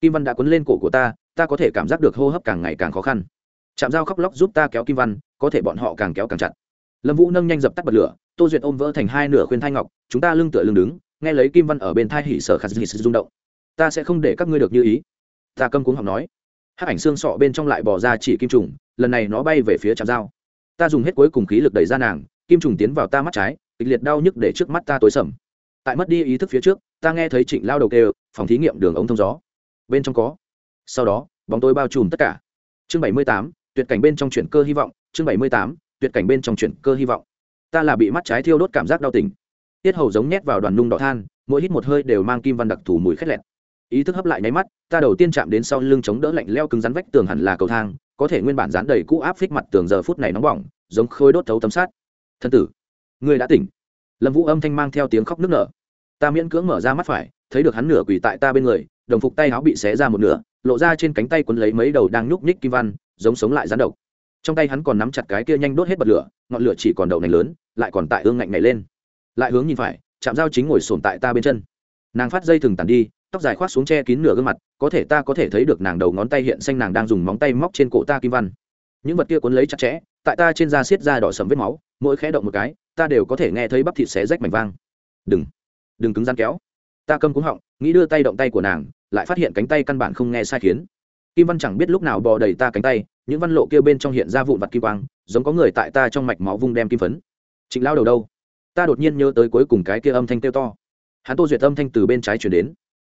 [SPEAKER 1] Kim văn đã quấn lên cổ của ta ta có thể cảm giác được hô hấp càng ngày càng khó khăn. Chạm dao khóc lóc giúp ta kéo kim văn, có thể bọn họ càng kéo càng chặt. Lâm vũ nâng nhanh dập tắt bật lửa, tô duyệt ôm vỡ thành hai nửa khuyên thai ngọc, chúng ta lưng tựa lưng đứng, nghe lấy kim văn ở bên thai hỉ sở khát hỉ rung động. Ta sẽ không để các ngươi được như ý ta câm cuống học nói. Hát ảnh xương sọ bên trong lại bỏ ra chỉ kim trùng, lần này nó bay về phía chạm dao ta dùng hết cuối cùng khí lực đẩy ra nàng, kim trùng tiến vào ta mắt trái, kịch liệt đau nhức để trước mắt ta tối sầm. Tại mất đi ý thức phía trước, ta nghe thấy trịnh lao đầu kêu, phòng thí nghiệm đường ống thông gió. Bên trong có. Sau đó, bóng tôi bao trùm tất cả. Chương bảy mươi tám, tuyệt cảnh bên trong chuyển cơ hy vọng, chương bảy mươi tám, tuyệt cảnh bên trong chuyển cơ hy vọng. Ta là bị mắt trái thiêu đốt cảm giác đau tỉnh. Tiết hầu giống nhét vào đoàn nung đỏ than, mỗi hít một hơi đều mang kim văn đặc thù mùi khét lẹt ý thức hấp lại nháy mắt, ta đầu tiên chạm đến sau lưng chống đỡ lạnh leo cứng rắn vách tường hẳn là cầu thang, có thể nguyên bản dán đầy cũ áp phích mặt tường giờ phút này nóng bỏng, giống khối đốt thấu tấm sát thân tử người đã tỉnh. Lâm vũ âm thanh mang theo tiếng khóc nức nở. Ta miễn cưỡng mở ra mắt phải, thấy được hắn nửa quỳ tại ta bên người, đồng phục tay áo bị xé ra một nửa, lộ ra trên cánh tay quấn lấy mấy đầu đang nhúc nhích kim văn, giống sống lại rán độc. Trong tay hắn còn nắm chặt cái kia nhanh đốt hết bật lửa, ngọn lửa chỉ còn đầu nành lớn, lại còn tại ương ngạnh nhảy lên. Lại hướng nhìn phải chạm dao chính ngồi sồn tại ta bên chân. Nàng phát dây thừng tàn đi tóc dài khoác xuống che kín nửa gương mặt, có thể ta có thể thấy được nàng đầu ngón tay hiện xanh nàng đang dùng móng tay móc trên cổ ta kim văn. Những vật kia cuốn lấy chặt chẽ, tại ta trên da xiết da đỏ sầm vết máu, mỗi khẽ động một cái, ta đều có thể nghe thấy bắp thịt xé rách mảnh vang. Đừng đừng cứng rắn kéo. Ta câm cúng họng, nghĩ đưa tay động tay của nàng, lại phát hiện cánh tay căn bản không nghe sai khiến. Kim văn chẳng biết lúc nào bò đầy ta cánh tay, những văn lộ kia bên trong hiện ra vụn vặt kim quang, giống có người tại ta trong mạch máu vung đem kim phấn. Trịnh lao đầu đâu? Ta đột nhiên nhớ tới cuối cùng cái kia âm thanh kêu to. Hắn tô duyệt âm thanh từ bên trái chuyển đến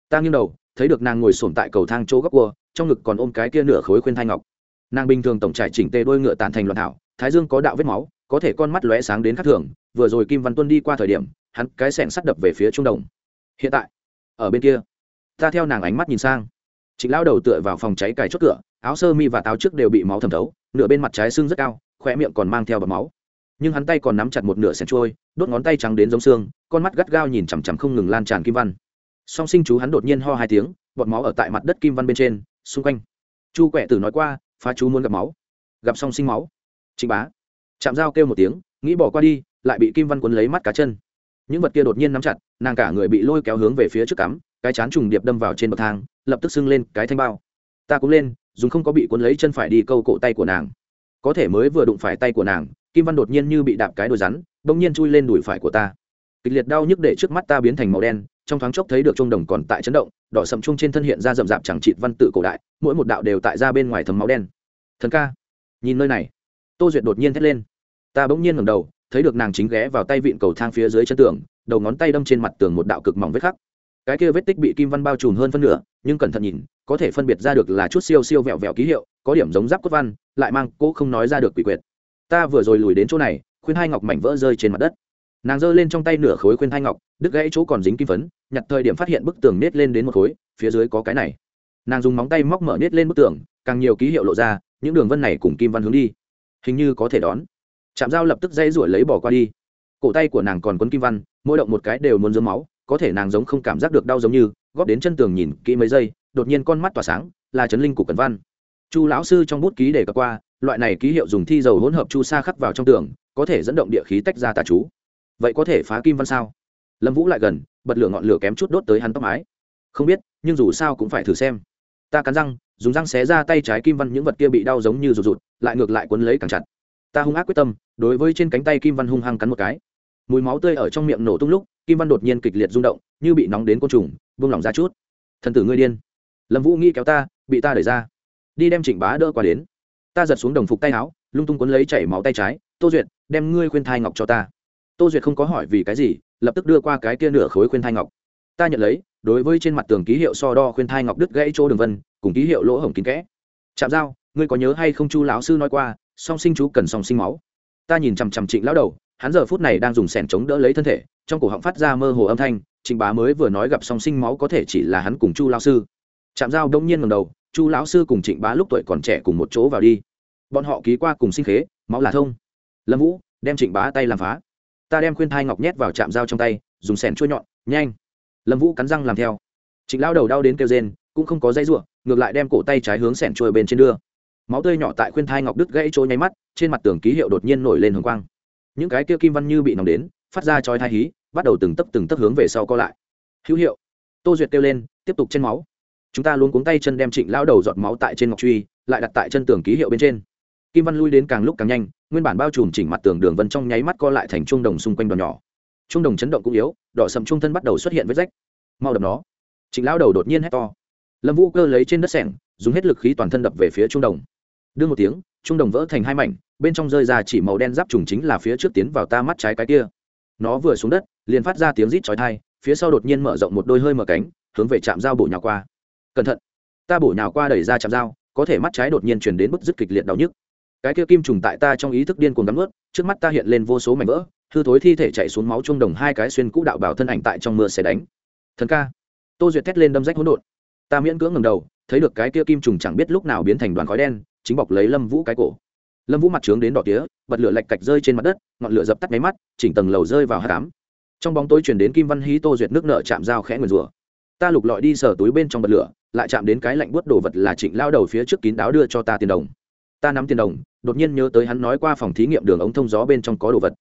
[SPEAKER 1] ta nghiêng đầu, thấy được nàng ngồi sổm tại cầu thang chỗ góc cua, trong ngực còn ôm cái kia nửa khối khuyên thai ngọc. Nàng bình thường tổng trải chỉnh tê đôi ngựa tàn thành loạn thảo, thái dương có đạo vết máu, có thể con mắt lóe sáng đến khắc thường, vừa rồi kim văn tuân đi qua thời điểm, hắn cái sẻng sắt đập về phía trung đồng. Hiện tại, ở bên kia, ta theo nàng ánh mắt nhìn sang. Trịnh lao đầu tựa vào phòng cháy cài chốt cửa, áo sơ mi và táo trước đều bị máu thẩm thấu, nửa bên mặt trái sưng rất cao khỏe miệng còn mang theo bọc máu. Nhưng hắn tay còn nắm chặt một nửa sẻng trôi đốt ngón tay trắng đến giống xương, con mắt gắt gao nhìn chằm chằm không ngừng lan tràn kim văn song sinh chú hắn đột nhiên ho hai tiếng, bọt máu ở tại mặt đất kim văn bên trên, xung quanh. Chu quẹ tử nói qua, phá chú muốn gặp máu. Gặp song sinh máu. Trình bá. Chạm dao kêu một tiếng, nghĩ bỏ qua đi, lại bị kim văn quấn lấy mắt cá chân. Những vật kia đột nhiên nắm chặt, nàng cả người bị lôi kéo hướng về phía trước cắm, cái chán trùng điệp đâm vào trên bậc thang, lập tức sưng lên cái thanh bao. Ta cũng lên, dùng không có bị cuốn lấy chân phải đi câu cổ tay của nàng. Có thể mới vừa đụng phải tay của nàng, kim văn đột nhiên như bị đạp cái đồi rắn, bỗng nhiên chui lên đùi phải của ta. Kịch liệt đau nhức để trước mắt ta biến thành màu đen trong thoáng chốc thấy được trung đồng còn tại chấn động, đỏ sậm trung trên thân hiện ra rậm rạp chẳng trịt văn tự cổ đại, mỗi một đạo đều tại ra bên ngoài thấm máu đen. Thần ca, nhìn nơi này. Tô duyệt đột nhiên thét lên. Ta bỗng nhiên ngẩng đầu, thấy được nàng chính ghé vào tay vịn cầu thang phía dưới chân tường, đầu ngón tay đâm trên mặt tường một đạo cực mỏng vết khắc. Cái kia vết tích bị kim văn bao trùm hơn phân nửa, nhưng cẩn thận nhìn, có thể phân biệt ra được là chút siêu siêu vẹo vẹo ký hiệu, có điểm giống giáp cốt văn, lại mang cô không nói ra được quỷ quyệt. Ta vừa rồi lùi đến chỗ này, khuyên hai ngọc mảnh vỡ rơi trên mặt đất nàng giơ lên trong tay nửa khối khuyên thai ngọc, đứt gãy chỗ còn dính kim phấn, nhặt thời điểm phát hiện bức tường nết lên đến một khối, phía dưới có cái này. Nàng dùng móng tay móc mở nết lên bức tường, càng nhiều ký hiệu lộ ra, những đường vân này cùng kim văn hướng đi. Hình như có thể đón. Chạm dao lập tức dây ruổi lấy bỏ qua đi. Cổ tay của nàng còn quấn kim văn, mỗi động một cái đều muốn dướng máu, có thể nàng giống không cảm giác được đau giống như, góp đến chân tường nhìn kỹ mấy giây, đột nhiên con mắt tỏa sáng, là chấn linh của cẩn văn. Chu lão sư trong bút ký để qua, loại này ký hiệu dùng thi dầu hỗn hợp chu sa khắc vào trong tường, có thể dẫn động địa khí tách ra tà chú vậy có thể phá kim văn sao? Lâm vũ lại gần, bật lửa ngọn lửa kém chút đốt tới hắn tóc mái. Không biết, nhưng dù sao cũng phải thử xem. Ta cắn răng, dùng răng xé ra tay trái kim văn những vật kia bị đau giống như rụt rụt, lại ngược lại quấn lấy càng chặt. Ta hung ác quyết tâm, đối với trên cánh tay kim văn hung hăng cắn một cái. Mùi máu tươi ở trong miệng nổ tung lúc, kim văn đột nhiên kịch liệt rung động, như bị nóng đến côn trùng, buông lỏng ra chút. Thần tử ngươi điên. Lâm vũ nghĩ kéo ta, bị ta đẩy ra. Đi đem trịnh bá đỡ qua đến. Ta giật xuống đồng phục tay áo, lung tung cuốn lấy chảy máu tay trái. Tô duyệt, đem ngươi khuyên thai ngọc cho ta tô duyệt không có hỏi vì cái gì, lập tức đưa qua cái kia nửa khối khuyên thai ngọc. Ta nhận lấy, đối với trên mặt tường ký hiệu so đo khuyên thai ngọc đứt gãy chỗ đường vân, cùng ký hiệu lỗ hổng kín kẽ. Chạm dao, ngươi có nhớ hay không chu lão sư nói qua, song sinh chú cần song sinh máu. Ta nhìn chằm chằm trịnh lão đầu, hắn giờ phút này đang dùng sẻn chống đỡ lấy thân thể, trong cổ họng phát ra mơ hồ âm thanh, trịnh bá mới vừa nói gặp song sinh máu có thể chỉ là hắn cùng chu lão sư. Chạm dao đông nhiên ngầm đầu, chu lão sư cùng trịnh bá lúc tuổi còn trẻ cùng một chỗ vào đi. Bọn họ ký qua cùng sinh khế, máu là thông. Lâm vũ, đem trịnh bá tay làm phá ta đem khuyên thai ngọc nhét vào chạm dao trong tay, dùng sẻn chua nhọn, nhanh. Lâm vũ cắn răng làm theo. Trịnh lao đầu đau đến kêu rên, cũng không có dây ruộng ngược lại đem cổ tay trái hướng sẻn trôi bên trên đưa. Máu tươi nhỏ tại khuyên thai ngọc đứt gãy trôi nháy mắt, trên mặt tường ký hiệu đột nhiên nổi lên hồng quang. Những cái kia kim văn như bị nòng đến, phát ra chói thai hí, bắt đầu từng tấc từng tấc hướng về sau co lại. Hữu hiệu. Tô duyệt kêu lên, tiếp tục trên máu. Chúng ta luôn cuống tay chân đem trịnh lao đầu giọt máu tại trên ngọc truy, lại đặt tại chân tường ký hiệu bên trên. Kim văn lui đến càng lúc càng nhanh nguyên bản bao trùm chỉnh mặt tường đường vân trong nháy mắt co lại thành trung đồng xung quanh đòn nhỏ. Trung đồng chấn động cũng yếu, đỏ sầm trung thân bắt đầu xuất hiện vết rách. Mau đập nó. Trịnh lão đầu đột nhiên hét to. Lâm vũ cơ lấy trên đất sẻng dùng hết lực khí toàn thân đập về phía trung đồng. Đưa một tiếng trung đồng vỡ thành hai mảnh, bên trong rơi ra chỉ màu đen giáp trùng chính là phía trước tiến vào ta mắt trái cái kia. Nó vừa xuống đất, liền phát ra tiếng rít chói tai, phía sau đột nhiên mở rộng một đôi hơi mở cánh, hướng về trạm dao bổ nhào qua. Cẩn thận. Ta bổ nhào qua đẩy ra trạm dao có thể mắt trái đột nhiên chuyển đến bức dứt kịch liệt đau nhức cái kia kim trùng tại ta trong ý thức điên cuồng đắm ướt trước mắt ta hiện lên vô số mảnh vỡ, hư thối thi thể chạy xuống máu trung đồng hai cái xuyên cũ đạo bảo thân ảnh tại trong mưa sẽ đánh. Thần ca. Tô duyệt thét lên đâm rách hỗn độn. Ta miễn cưỡng ngầm đầu, thấy được cái kia kim trùng chẳng biết lúc nào biến thành đoàn khói đen, chính bọc lấy lâm vũ cái cổ. Lâm vũ mặt trướng đến đỏ tía, bật lửa lạch cạch rơi trên mặt đất, ngọn lửa dập tắt máy mắt, chỉnh tầng lầu rơi vào hát cám trong bóng tối chuyển đến kim văn hí, tô duyệt nước nợ chạm dao khẽ nguyền rủa. Ta lục lọi đi sờ túi bên trong bật lửa, lại chạm đến cái lạnh buốt đồ vật là trịnh lao đầu phía trước kín đáo đưa cho ta tiền đồng ta nắm tiền đồng, đột nhiên nhớ tới hắn nói qua phòng thí nghiệm đường ống thông gió bên trong có đồ vật.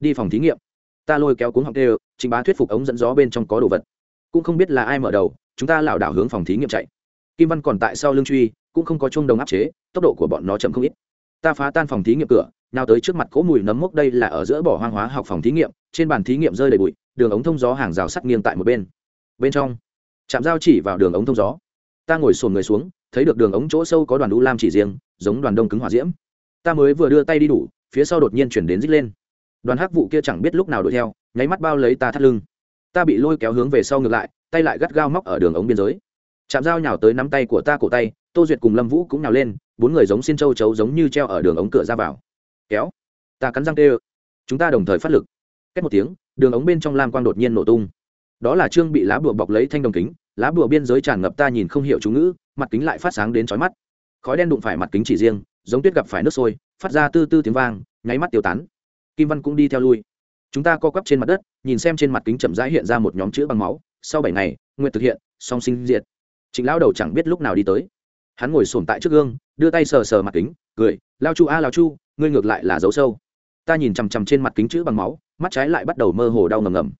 [SPEAKER 1] Đi phòng thí nghiệm. Ta lôi kéo cuống học đều, trình bá thuyết phục ống dẫn gió bên trong có đồ vật. Cũng không biết là ai mở đầu, chúng ta lảo đảo hướng phòng thí nghiệm chạy. Kim văn còn tại sau lưng truy, cũng không có chuông đồng áp chế, tốc độ của bọn nó chậm không ít. Ta phá tan phòng thí nghiệm cửa, nào tới trước mặt cỗ mùi nấm mốc đây là ở giữa bỏ hoang hóa học phòng thí nghiệm, trên bàn thí nghiệm rơi đầy bụi, đường ống thông gió hàng rào sắt nghiêng tại một bên. Bên trong chạm dao chỉ vào đường ống thông gió. Ta ngồi sồn người xuống, thấy được đường ống chỗ sâu có đoàn đu lam chỉ riêng giống đoàn đông cứng hỏa diễm. Ta mới vừa đưa tay đi đủ, phía sau đột nhiên chuyển đến rít lên. Đoàn hắc vụ kia chẳng biết lúc nào đuổi theo, nháy mắt bao lấy ta thắt lưng. Ta bị lôi kéo hướng về sau ngược lại, tay lại gắt gao móc ở đường ống biên giới. Chạm dao nhào tới nắm tay của ta cổ tay, tô duyệt cùng lâm vũ cũng nhào lên, bốn người giống xin châu chấu giống như treo ở đường ống cửa ra vào. Kéo. Ta cắn răng tê ơ. Chúng ta đồng thời phát lực. Cách một tiếng, đường ống bên trong lam quang đột nhiên nổ tung. Đó là trương bị lá bùa bọc lấy thanh đồng kính, lá bùa biên giới tràn ngập ta nhìn không hiểu chú ngữ, mặt kính lại phát sáng đến chói mắt khói đen đụng phải mặt kính chỉ riêng, giống tuyết gặp phải nước sôi, phát ra tư tư tiếng vang, nháy mắt tiêu tán. Kim văn cũng đi theo lui. Chúng ta co quắp trên mặt đất, nhìn xem trên mặt kính chậm rãi hiện ra một nhóm chữ bằng máu. Sau bảy ngày, nguyện thực hiện, song sinh diệt. Trịnh lão đầu chẳng biết lúc nào đi tới. Hắn ngồi sồn tại trước gương, đưa tay sờ sờ mặt kính, cười, lao chu a, lao chu, ngươi ngược lại là dấu sâu. Ta nhìn chằm chằm trên mặt kính chữ bằng máu, mắt trái lại bắt đầu mơ hồ đau ngầm ngầm.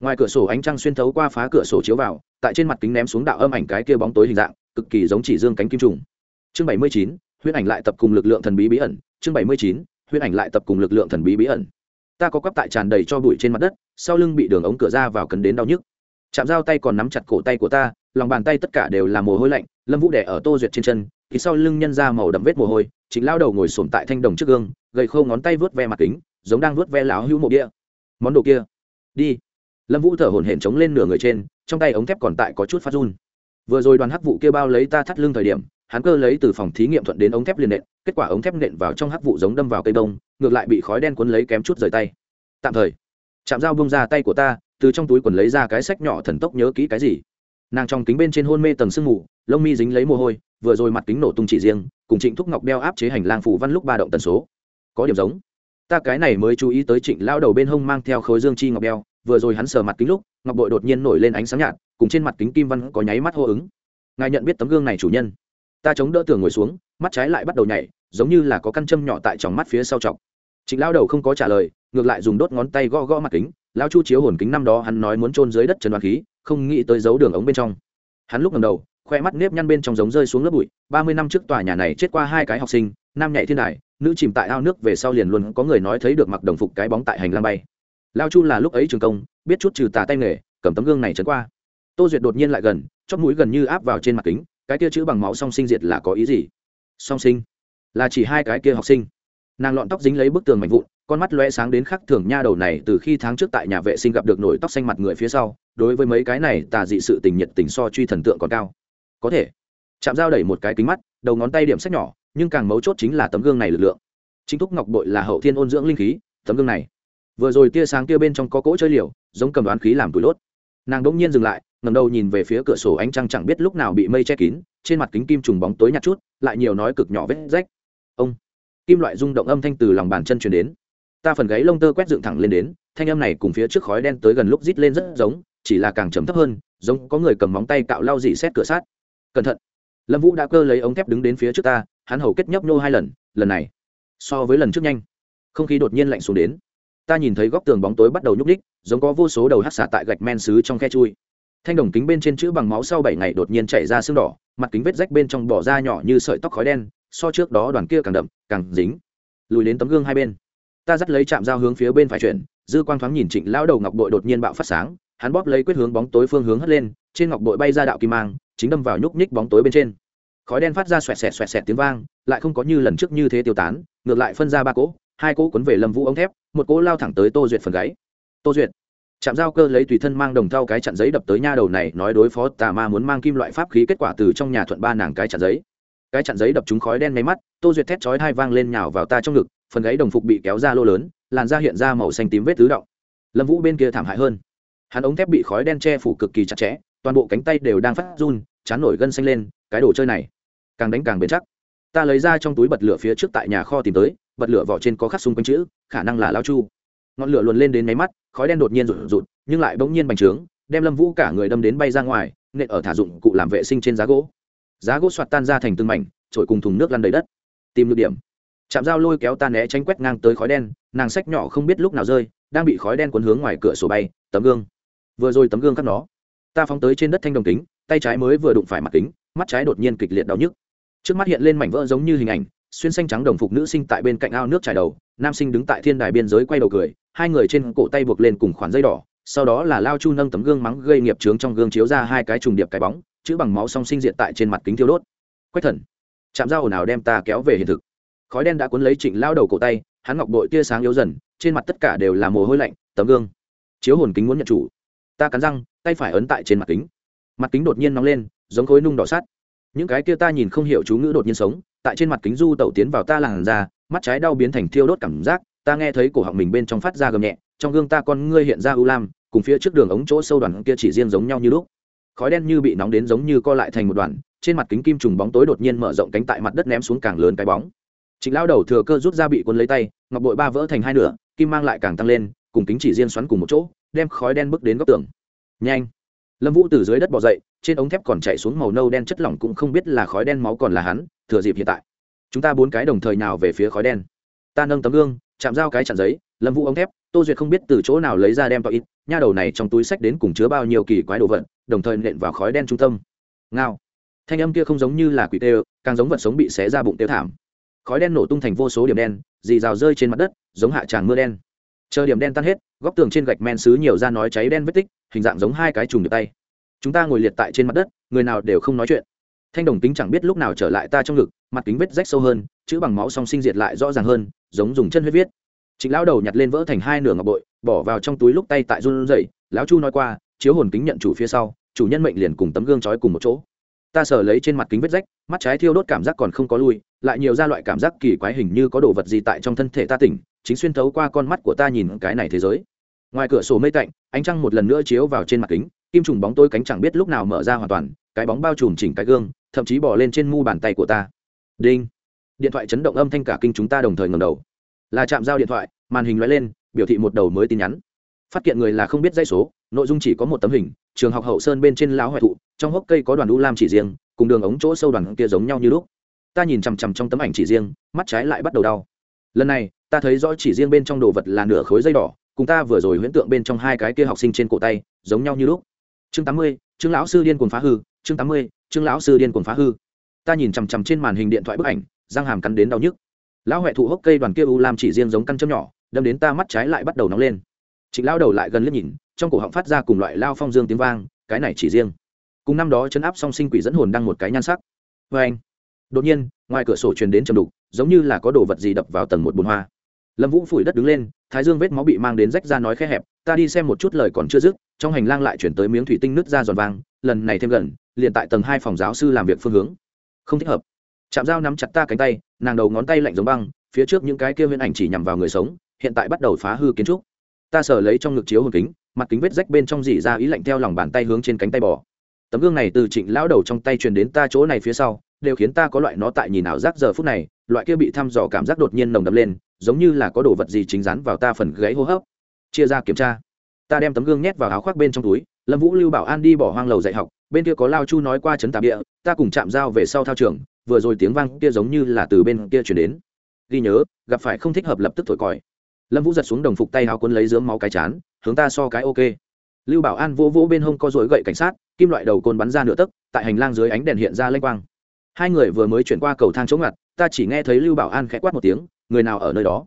[SPEAKER 1] Ngoài cửa sổ ánh trăng xuyên thấu qua phá cửa sổ chiếu vào, tại trên mặt kính ném xuống đạo âm ảnh cái kia bóng tối hình dạng, cực kỳ giống chỉ dương cánh kim trùng chương bảy mươi chín huyết ảnh lại tập cùng lực lượng thần bí bí ẩn. Chương bảy mươi chín huyết ảnh lại tập cùng lực lượng thần bí bí ẩn. Ta có quắp tại tràn đầy cho bụi trên mặt đất, sau lưng bị đường ống cửa ra vào cấn đến đau nhức. Chạm dao tay còn nắm chặt cổ tay của ta, lòng bàn tay tất cả đều là mồ hôi lạnh, lâm vũ đẻ ở tô duyệt trên chân, thì sau lưng nhân ra màu đậm vết mồ hôi, chính lao đầu ngồi sồn tại thanh đồng trước gương, gầy khâu ngón tay vớt ve mặt kính, giống đang vớt ve láo hữu mộ đĩa món đồ kia, đi. Lâm vũ thở hổn hển chống lên nửa người trên, trong tay ống thép còn tại có chút phát run. Vừa rồi đoàn hắc vụ kia bao lấy ta thắt lưng thời điểm hắn cơ lấy từ phòng thí nghiệm thuận đến ống thép liền nện, kết quả ống thép nện vào trong hắc vụ giống đâm vào cây bông, ngược lại bị khói đen cuốn lấy kém chút rời tay. Tạm thời chạm dao bông ra tay của ta, từ trong túi quần lấy ra cái sách nhỏ thần tốc nhớ kỹ cái gì. Nàng trong kính bên trên hôn mê tầng sương mù, lông mi dính lấy mồ hôi, vừa rồi mặt kính nổ tung chỉ riêng, cùng trịnh thúc ngọc đeo áp chế hành lang phủ văn lúc ba động tần số. Có điểm giống. Ta cái này mới chú ý tới trịnh lao đầu bên hông mang theo khối dương chi ngọc đeo, vừa rồi hắn sờ mặt kính lúc, ngọc bội đột nhiên nổi lên ánh sáng nhạt, cùng trên mặt kính kim văn có nháy mắt hô ứng. Ngài nhận biết tấm gương này chủ nhân ta chống đỡ tường ngồi xuống, mắt trái lại bắt đầu nhảy, giống như là có căn châm nhỏ tại tròng mắt phía sau chọc. Trịnh lao đầu không có trả lời, ngược lại dùng đốt ngón tay gõ gõ mặt kính lao chu chiếu hồn kính năm đó hắn nói muốn trôn dưới đất trần đoán khí, không nghĩ tới giấu đường ống bên trong. Hắn lúc ngầm đầu, khoe mắt nếp nhăn bên trong giống rơi xuống lớp bụi, ba mươi năm trước tòa nhà này chết qua hai cái học sinh, nam nhạy thiên đài, nữ chìm tại ao nước về sau liền luôn có người nói thấy được mặc đồng phục cái bóng tại hành lang bay. Lao chu là lúc ấy trường công, biết chút trừ tà tay nghề, cầm tấm gương này trấn qua. Tô duyệt đột nhiên lại gần chót mũi gần như áp vào trên mặt kính cái kia chữ bằng máu song sinh diệt là có ý gì? Song sinh? Là chỉ hai cái kia học sinh. Nàng lọn tóc dính lấy bức tường mạnh vụn, con mắt lóe sáng đến khắc thường nha đầu này từ khi tháng trước tại nhà vệ sinh gặp được nổi tóc xanh mặt người phía sau, đối với mấy cái này tà dị sự tình nhiệt tình so truy thần tượng còn cao. Có thể. Chạm dao đẩy một cái kính mắt, đầu ngón tay điểm sách nhỏ, nhưng càng mấu chốt chính là tấm gương này lực lượng. Chính thúc ngọc bội là hậu thiên ôn dưỡng linh khí, tấm gương này. Vừa rồi tia sáng kia bên trong có cỗ chơi liều, giống cầm đoán khí làm tủi lốt nàng đỗng nhiên dừng lại ngầm đầu nhìn về phía cửa sổ ánh trăng chẳng biết lúc nào bị mây che kín, trên mặt kính kim trùng bóng tối nhạt chút, lại nhiều nói cực nhỏ vết rách. Ông! Kim loại rung động âm thanh từ lòng bàn chân truyền đến. Ta phần gáy lông tơ quét dựng thẳng lên đến, thanh âm này cùng phía trước khói đen tới gần lúc rít lên rất giống, chỉ là càng chấm thấp hơn, giống có người cầm móng tay cạo lau dị xét cửa sát cẩn thận! Lâm vũ đã cơ lấy ống thép đứng đến phía trước ta, hắn hầu kết nhấp nhô hai lần lần này so với lần trước nhanh. Không khí đột nhiên lạnh xuống đến ta nhìn thấy góc tường bóng tối bắt đầu nhúc ních giống có vô số đầu hát xả tại gạch men xứ trong khe chui. Thanh đồng kính bên trên chữ bằng máu sau bảy ngày đột nhiên chảy ra sương đỏ, mặt kính vết rách bên trong bỏ ra nhỏ như sợi tóc khói đen, so trước đó đoàn kia càng đậm, càng dính. Lùi đến tấm gương hai bên. Ta dắt lấy chạm dao hướng phía bên phải chuyển, dư quang thoáng nhìn trịnh lão đầu ngọc bội đột nhiên bạo phát sáng, hắn bóp lấy quyết hướng bóng tối phương hướng hất lên, trên ngọc bội bay ra đạo kim mang, chính đâm vào nhúc nhích bóng tối bên trên. Khói đen phát ra xoẹt xẹt xoẹt xẹt tiếng vang, lại không có như lần trước như thế tiêu tán, ngược lại phân ra ba cỗ hai cỗ cuốn về lâm vũ ống thép, một cỗ lao thẳng tới tô duyệt phần gáy. Tô duyệt chạm giao cơ lấy tùy thân mang đồng thau cái chặn giấy đập tới nha đầu này, nói đối phó tà ma muốn mang kim loại pháp khí kết quả từ trong nhà thuận ba nàng cái chặn giấy. Cái chặn giấy đập trúng khói đen máy mắt, tô duyệt thét chói hai vang lên nhào vào ta trong ngực, phần gáy đồng phục bị kéo ra lô lớn, làn da hiện ra màu xanh tím vết tứ động. Lâm vũ bên kia thảm hại hơn. Hắn ống thép bị khói đen che phủ cực kỳ chặt chẽ, toàn bộ cánh tay đều đang phát run, chán nổi gân xanh lên, cái đồ chơi này càng đánh càng bền chắc. Ta lấy ra trong túi bật lửa phía trước tại nhà kho tìm tới bật lửa vỏ trên có khắc xung quanh chữ, khả năng là lao chu. Ngọn lửa luồn lên đến máy mắt, khói đen đột nhiên rụt rụt, nhưng lại bỗng nhiên bành trướng, đem lâm vũ cả người đâm đến bay ra ngoài, nện ở thả dụng cụ làm vệ sinh trên giá gỗ. Giá gỗ soạt tan ra thành từng mảnh trổi cùng thùng nước lăn đầy đất. Tìm được điểm. Chạm dao lôi kéo ta né tránh quét ngang tới khói đen, nàng sách nhỏ không biết lúc nào rơi, đang bị khói đen cuốn hướng ngoài cửa sổ bay, tấm gương. Vừa rồi tấm gương cắt nó. Ta phóng tới trên đất thanh đồng kính, tay trái mới vừa đụng phải mặt kính, mắt trái đột nhiên kịch liệt đau nhức. Trước mắt hiện lên mảnh vỡ giống như hình ảnh xuyên xanh trắng đồng phục nữ sinh tại bên cạnh ao nước trải đầu, nam sinh đứng tại thiên đài biên giới quay đầu cười, hai người trên cổ tay buộc lên cùng khoản dây đỏ, sau đó là lao chu nâng tấm gương mắng gây nghiệp trướng trong gương chiếu ra hai cái trùng điệp cái bóng, chữ bằng máu song sinh diện tại trên mặt kính thiêu đốt. Quách thần chạm ra ồn ào đem ta kéo về hiện thực. Khói đen đã cuốn lấy trịnh lao đầu cổ tay, hắn ngọc bội tia sáng yếu dần, trên mặt tất cả đều là mồ hôi lạnh, tấm gương. Chiếu hồn kính muốn nhận chủ. Ta cắn răng, tay phải ấn tại trên mặt kính. Mặt kính đột nhiên nóng lên, giống khối nung đỏ sắt. Những cái kia ta nhìn không hiểu chú ngữ đột nhiên sống tại trên mặt kính du tẩu tiến vào ta làn ra mắt trái đau biến thành thiêu đốt cảm giác, ta nghe thấy cổ họng mình bên trong phát ra gầm nhẹ, trong gương ta con ngươi hiện ra ưu lam, cùng phía trước đường ống chỗ sâu đoàn kia chỉ riêng giống nhau như lúc. Khói đen như bị nóng đến giống như co lại thành một đoàn, trên mặt kính kim trùng bóng tối đột nhiên mở rộng cánh tại mặt đất ném xuống càng lớn cái bóng. Chính lao đầu thừa cơ rút ra bị quân lấy tay, ngọc bội ba vỡ thành hai nửa, kim mang lại càng tăng lên, cùng kính chỉ riêng xoắn cùng một chỗ, đem khói đen bước đến góc tường. Nhanh! Lâm vũ từ dưới đất bỏ dậy trên ống thép còn chạy xuống màu nâu đen chất lỏng cũng không biết là khói đen máu còn là hắn, thừa dịp hiện tại. Chúng ta bốn cái đồng thời nào về phía khói đen. Ta nâng tấm gương, chạm dao cái chặn giấy, lâm vũ ống thép, tô duyệt không biết từ chỗ nào lấy ra đem vào ít, nha đầu này trong túi sách đến cùng chứa bao nhiêu kỳ quái đồ vật, đồng thời nện vào khói đen trung tâm. Ngao. Thanh âm kia không giống như là quỷ tê, càng giống vật sống bị xé ra bụng tiêu thảm. Khói đen nổ tung thành vô số điểm đen, dì rào rơi trên mặt đất, giống hạ tràng mưa đen. Chờ điểm đen tan hết, góc tường trên gạch men xứ nhiều ra nói cháy đen vết tích, hình dạng giống hai cái trùng được tay chúng ta ngồi liệt tại trên mặt đất, người nào đều không nói chuyện. Thanh đồng kính chẳng biết lúc nào trở lại ta trong ngực, mặt kính vết rách sâu hơn, chữ bằng máu song sinh diệt lại rõ ràng hơn, giống dùng chân huyết viết. Trịnh lão đầu nhặt lên vỡ thành hai nửa ngọc bội, bỏ vào trong túi lúc tay tại run rẩy, lão chu nói qua, chiếu hồn kính nhận chủ phía sau, chủ nhân mệnh liền cùng tấm gương trói cùng một chỗ. Ta sờ lấy trên mặt kính vết rách, mắt trái thiêu đốt cảm giác còn không có lui, lại nhiều ra loại cảm giác kỳ quái hình như có đồ vật gì tại trong thân thể ta tỉnh, chính xuyên thấu qua con mắt của ta nhìn cái này thế giới. Ngoài cửa sổ mây tạnh, ánh trăng một lần nữa chiếu vào trên mặt kính kim trùng bóng tôi cánh chẳng biết lúc nào mở ra hoàn toàn, cái bóng bao trùm chỉnh cái gương, thậm chí bỏ lên trên mu bàn tay của ta. Đinh. Điện thoại chấn động âm thanh cả kinh chúng ta đồng thời ngầm đầu. Là chạm giao điện thoại, màn hình loại lên, biểu thị một đầu mới tin nhắn. Phát hiện người là không biết dây số, nội dung chỉ có một tấm hình, trường học hậu sơn bên trên lão hoại thụ, trong hốc cây có đoàn u lam chỉ riêng, cùng đường ống chỗ sâu đoàn kia giống nhau như lúc. Ta nhìn chằm chằm trong tấm ảnh chỉ riêng, mắt trái lại bắt đầu đau. Lần này, ta thấy rõ chỉ riêng bên trong đồ vật là nửa khối dây đỏ, cùng ta vừa rồi huyễn tượng bên trong hai cái kia học sinh trên cổ tay, giống nhau như lúc chương tám mươi chương lão sư điên cuồng phá hư, chương tám mươi chương lão sư điên cuồng phá hư. Ta nhìn chằm chằm trên màn hình điện thoại bức ảnh, răng hàm cắn đến đau nhức. Lão huệ thụ hốc cây đoàn kia u lam chỉ riêng giống căn châm nhỏ, đâm đến ta mắt trái lại bắt đầu nóng lên. Trịnh lao đầu lại gần liếc nhìn, trong cổ họng phát ra cùng loại lao phong dương tiếng vang, cái này chỉ riêng. Cùng năm đó chấn áp song sinh quỷ dẫn hồn đăng một cái nhan sắc. Vê anh. Đột nhiên, ngoài cửa sổ truyền đến trầm đục, giống như là có đồ vật gì đập vào tầng một bồn hoa. Lâm vũ phủi đất đứng lên, thái dương vết máu bị mang đến rách ra nói khe hẹp ta đi xem một chút lời còn chưa dứt, trong hành lang lại chuyển tới miếng thủy tinh nứt ra giòn vang, lần này thêm gần, liền tại tầng hai phòng giáo sư làm việc phương hướng. Không thích hợp. Chạm dao nắm chặt ta cánh tay, nàng đầu ngón tay lạnh giống băng, phía trước những cái kia huyễn ảnh chỉ nhằm vào người sống, hiện tại bắt đầu phá hư kiến trúc. Ta sở lấy trong ngực chiếu hồn kính, mặt kính vết rách bên trong dỉ ra ý lạnh theo lòng bàn tay hướng trên cánh tay bò. Tấm gương này từ trịnh lão đầu trong tay truyền đến ta chỗ này phía sau, đều khiến ta có loại nó tại nhìn ảo giác giờ phút này, loại kia bị thăm dò cảm giác đột nhiên nồng đập lên, giống như là có đồ vật gì chính rắn vào ta phần gáy hô hấp chia ra kiểm tra. Ta đem tấm gương nhét vào áo khoác bên trong túi, lâm vũ lưu bảo an đi bỏ hoang lầu dạy học, bên kia có lao chu nói qua chấn tạp địa, ta cùng chạm dao về sau thao trường, vừa rồi tiếng vang kia giống như là từ bên kia chuyển đến. Ghi nhớ, gặp phải không thích hợp lập tức thổi còi. Lâm vũ giật xuống đồng phục tay áo quân lấy dướng máu cái chán, hướng ta so cái ok. Lưu bảo an vỗ vỗ bên hông co dối gậy cảnh sát, kim loại đầu côn bắn ra nửa tấc, tại hành lang dưới ánh đèn hiện ra lênh quang. Hai người vừa mới chuyển qua cầu thang chống ngặt, ta chỉ nghe thấy lưu bảo an khẽ quát một tiếng, người nào ở nơi đó?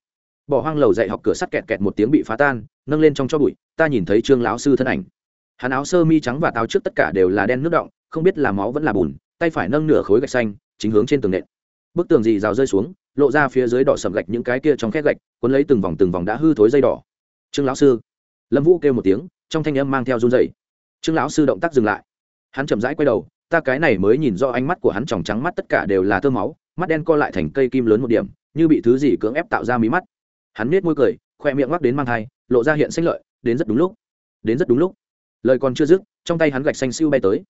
[SPEAKER 1] Bỏ hoang lầu dạy học cửa sắt kẹt kẹt một tiếng bị phá tan nâng lên trong cho bụi, ta nhìn thấy trương lão sư thân ảnh. Hắn áo sơ mi trắng và táo trước tất cả đều là đen nước động, không biết là máu vẫn là bùn, tay phải nâng nửa khối gạch xanh, chính hướng trên tường nện. Bức tường dì rào rơi xuống, lộ ra phía dưới đỏ sầm gạch những cái kia trong khét gạch, cuốn lấy từng vòng từng vòng đã hư thối dây đỏ. Trương lão sư. Lâm vũ kêu một tiếng, trong thanh âm mang theo run dày trương lão sư động tác dừng lại. Hắn chậm rãi quay đầu, ta cái này mới nhìn do ánh mắt của hắn tròng trắng mắt tất cả đều là tơ máu, mắt đen co lại thành cây kim lớn một điểm, như bị thứ gì cưỡng ép tạo ra mí mắt. Hắn nết môi cười khoe miệng ngoắc đến mang thai, lộ ra hiện xanh lợi, đến rất đúng lúc. Đến rất đúng lúc. Lời còn chưa dứt, trong tay hắn gạch xanh siêu bay tới.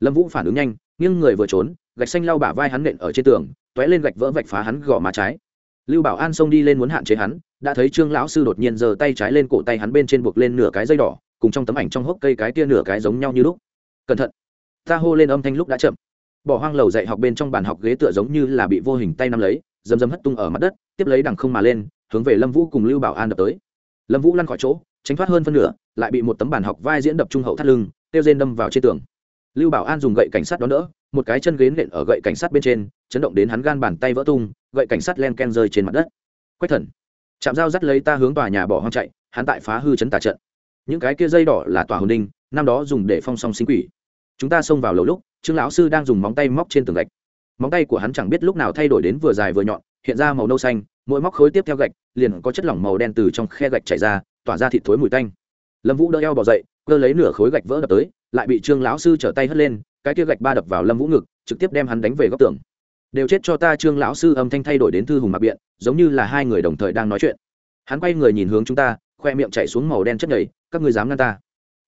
[SPEAKER 1] Lâm vũ phản ứng nhanh, nghiêng người vừa trốn, gạch xanh lau bả vai hắn nện ở trên tường t ó é lên gạch vỡ vạch phá hắn gõ má trái. Lưu bảo an xông đi lên muốn hạn chế hắn, đã thấy trương lão sư đột nhiên giơ tay trái lên cổ tay hắn bên trên buộc lên nửa cái dây đỏ, cùng trong tấm ảnh trong hốc cây cái tia nửa cái giống nhau như lúc. Cẩn thận. Ta hô lên âm thanh lúc đã chậm. Bỏ hoang lầu dạy học bên trong bàn học ghế tựa giống như là bị vô hình tay nắm lấy, dầm dầm hất tung ở mặt đất, tiếp lấy đằng không mà lên hướng về lâm vũ cùng lưu bảo an đập tới. Lâm vũ lăn khỏi chỗ, tránh thoát hơn phân nửa, lại bị một tấm bàn học vai diễn đập trung hậu thắt lưng, tiêu rên đâm vào trên tường. Lưu bảo an dùng gậy cảnh sát đón đỡ, một cái chân ghế nện ở gậy cảnh sát bên trên, chấn động đến hắn gan bàn tay vỡ tung, gậy cảnh sát len ken rơi trên mặt đất. Quách thần chạm dao dắt lấy ta hướng tòa nhà bỏ hoang chạy, hắn tại phá hư chấn tà trận. Những cái kia dây đỏ là tòa hồn đinh, năm đó dùng để phong song sinh quỷ. Chúng ta xông vào lầu lúc, trương lão sư đang dùng móng tay móc trên tường gạch. Móng tay của hắn chẳng biết lúc nào thay đổi đến vừa dài vừa nhọn, hiện ra màu nâu xanh mỗi móc khối tiếp theo gạch, liền có chất lỏng màu đen từ trong khe gạch chảy ra, tỏa ra thịt thối mùi tanh. Lâm vũ đỡ eo bỏ dậy, cơ lấy nửa khối gạch vỡ đập tới, lại bị trương lão sư trở tay hất lên, cái kia gạch ba đập vào lâm vũ ngực, trực tiếp đem hắn đánh về góc tường. Đều chết cho ta. Trương lão sư âm thanh thay đổi đến thư hùng mạc biện, giống như là hai người đồng thời đang nói chuyện. Hắn quay người nhìn hướng chúng ta, khoe miệng chạy xuống màu đen chất nhầy, các người dám ngăn ta?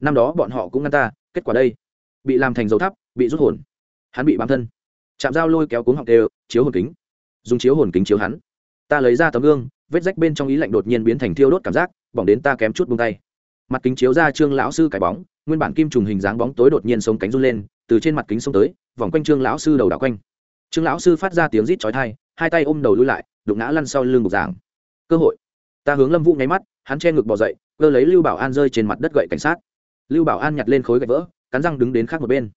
[SPEAKER 1] Năm đó bọn họ cũng ngăn ta, kết quả đây? Bị làm thành dầu thắp, bị rút hồn. Hắn bị bám thân. Chạm dao lôi kéo cuống học đều, chiếu hồn kính. Dùng chiếu hồn kính chiếu hắn ta lấy ra tấm gương, vết rách bên trong ý lạnh đột nhiên biến thành thiêu đốt cảm giác, bỏng đến ta kém chút bông tay. Mặt kính chiếu ra trương lão sư cái bóng, nguyên bản kim trùng hình dáng bóng tối đột nhiên sống cánh run lên, từ trên mặt kính xông tới, vòng quanh trương lão sư đầu đảo quanh. Trương lão sư phát ra tiếng rít chói thai hai tay ôm đầu lui lại, đụng ngã lăn sau lưng bục giảng. Cơ hội. Ta hướng lâm vũ nháy mắt, hắn che ngực bỏ dậy, cơ lấy lưu bảo an rơi trên mặt đất gậy cảnh sát. Lưu bảo an nhặt lên khối gạch vỡ, cắn răng đứng đến khác một bên.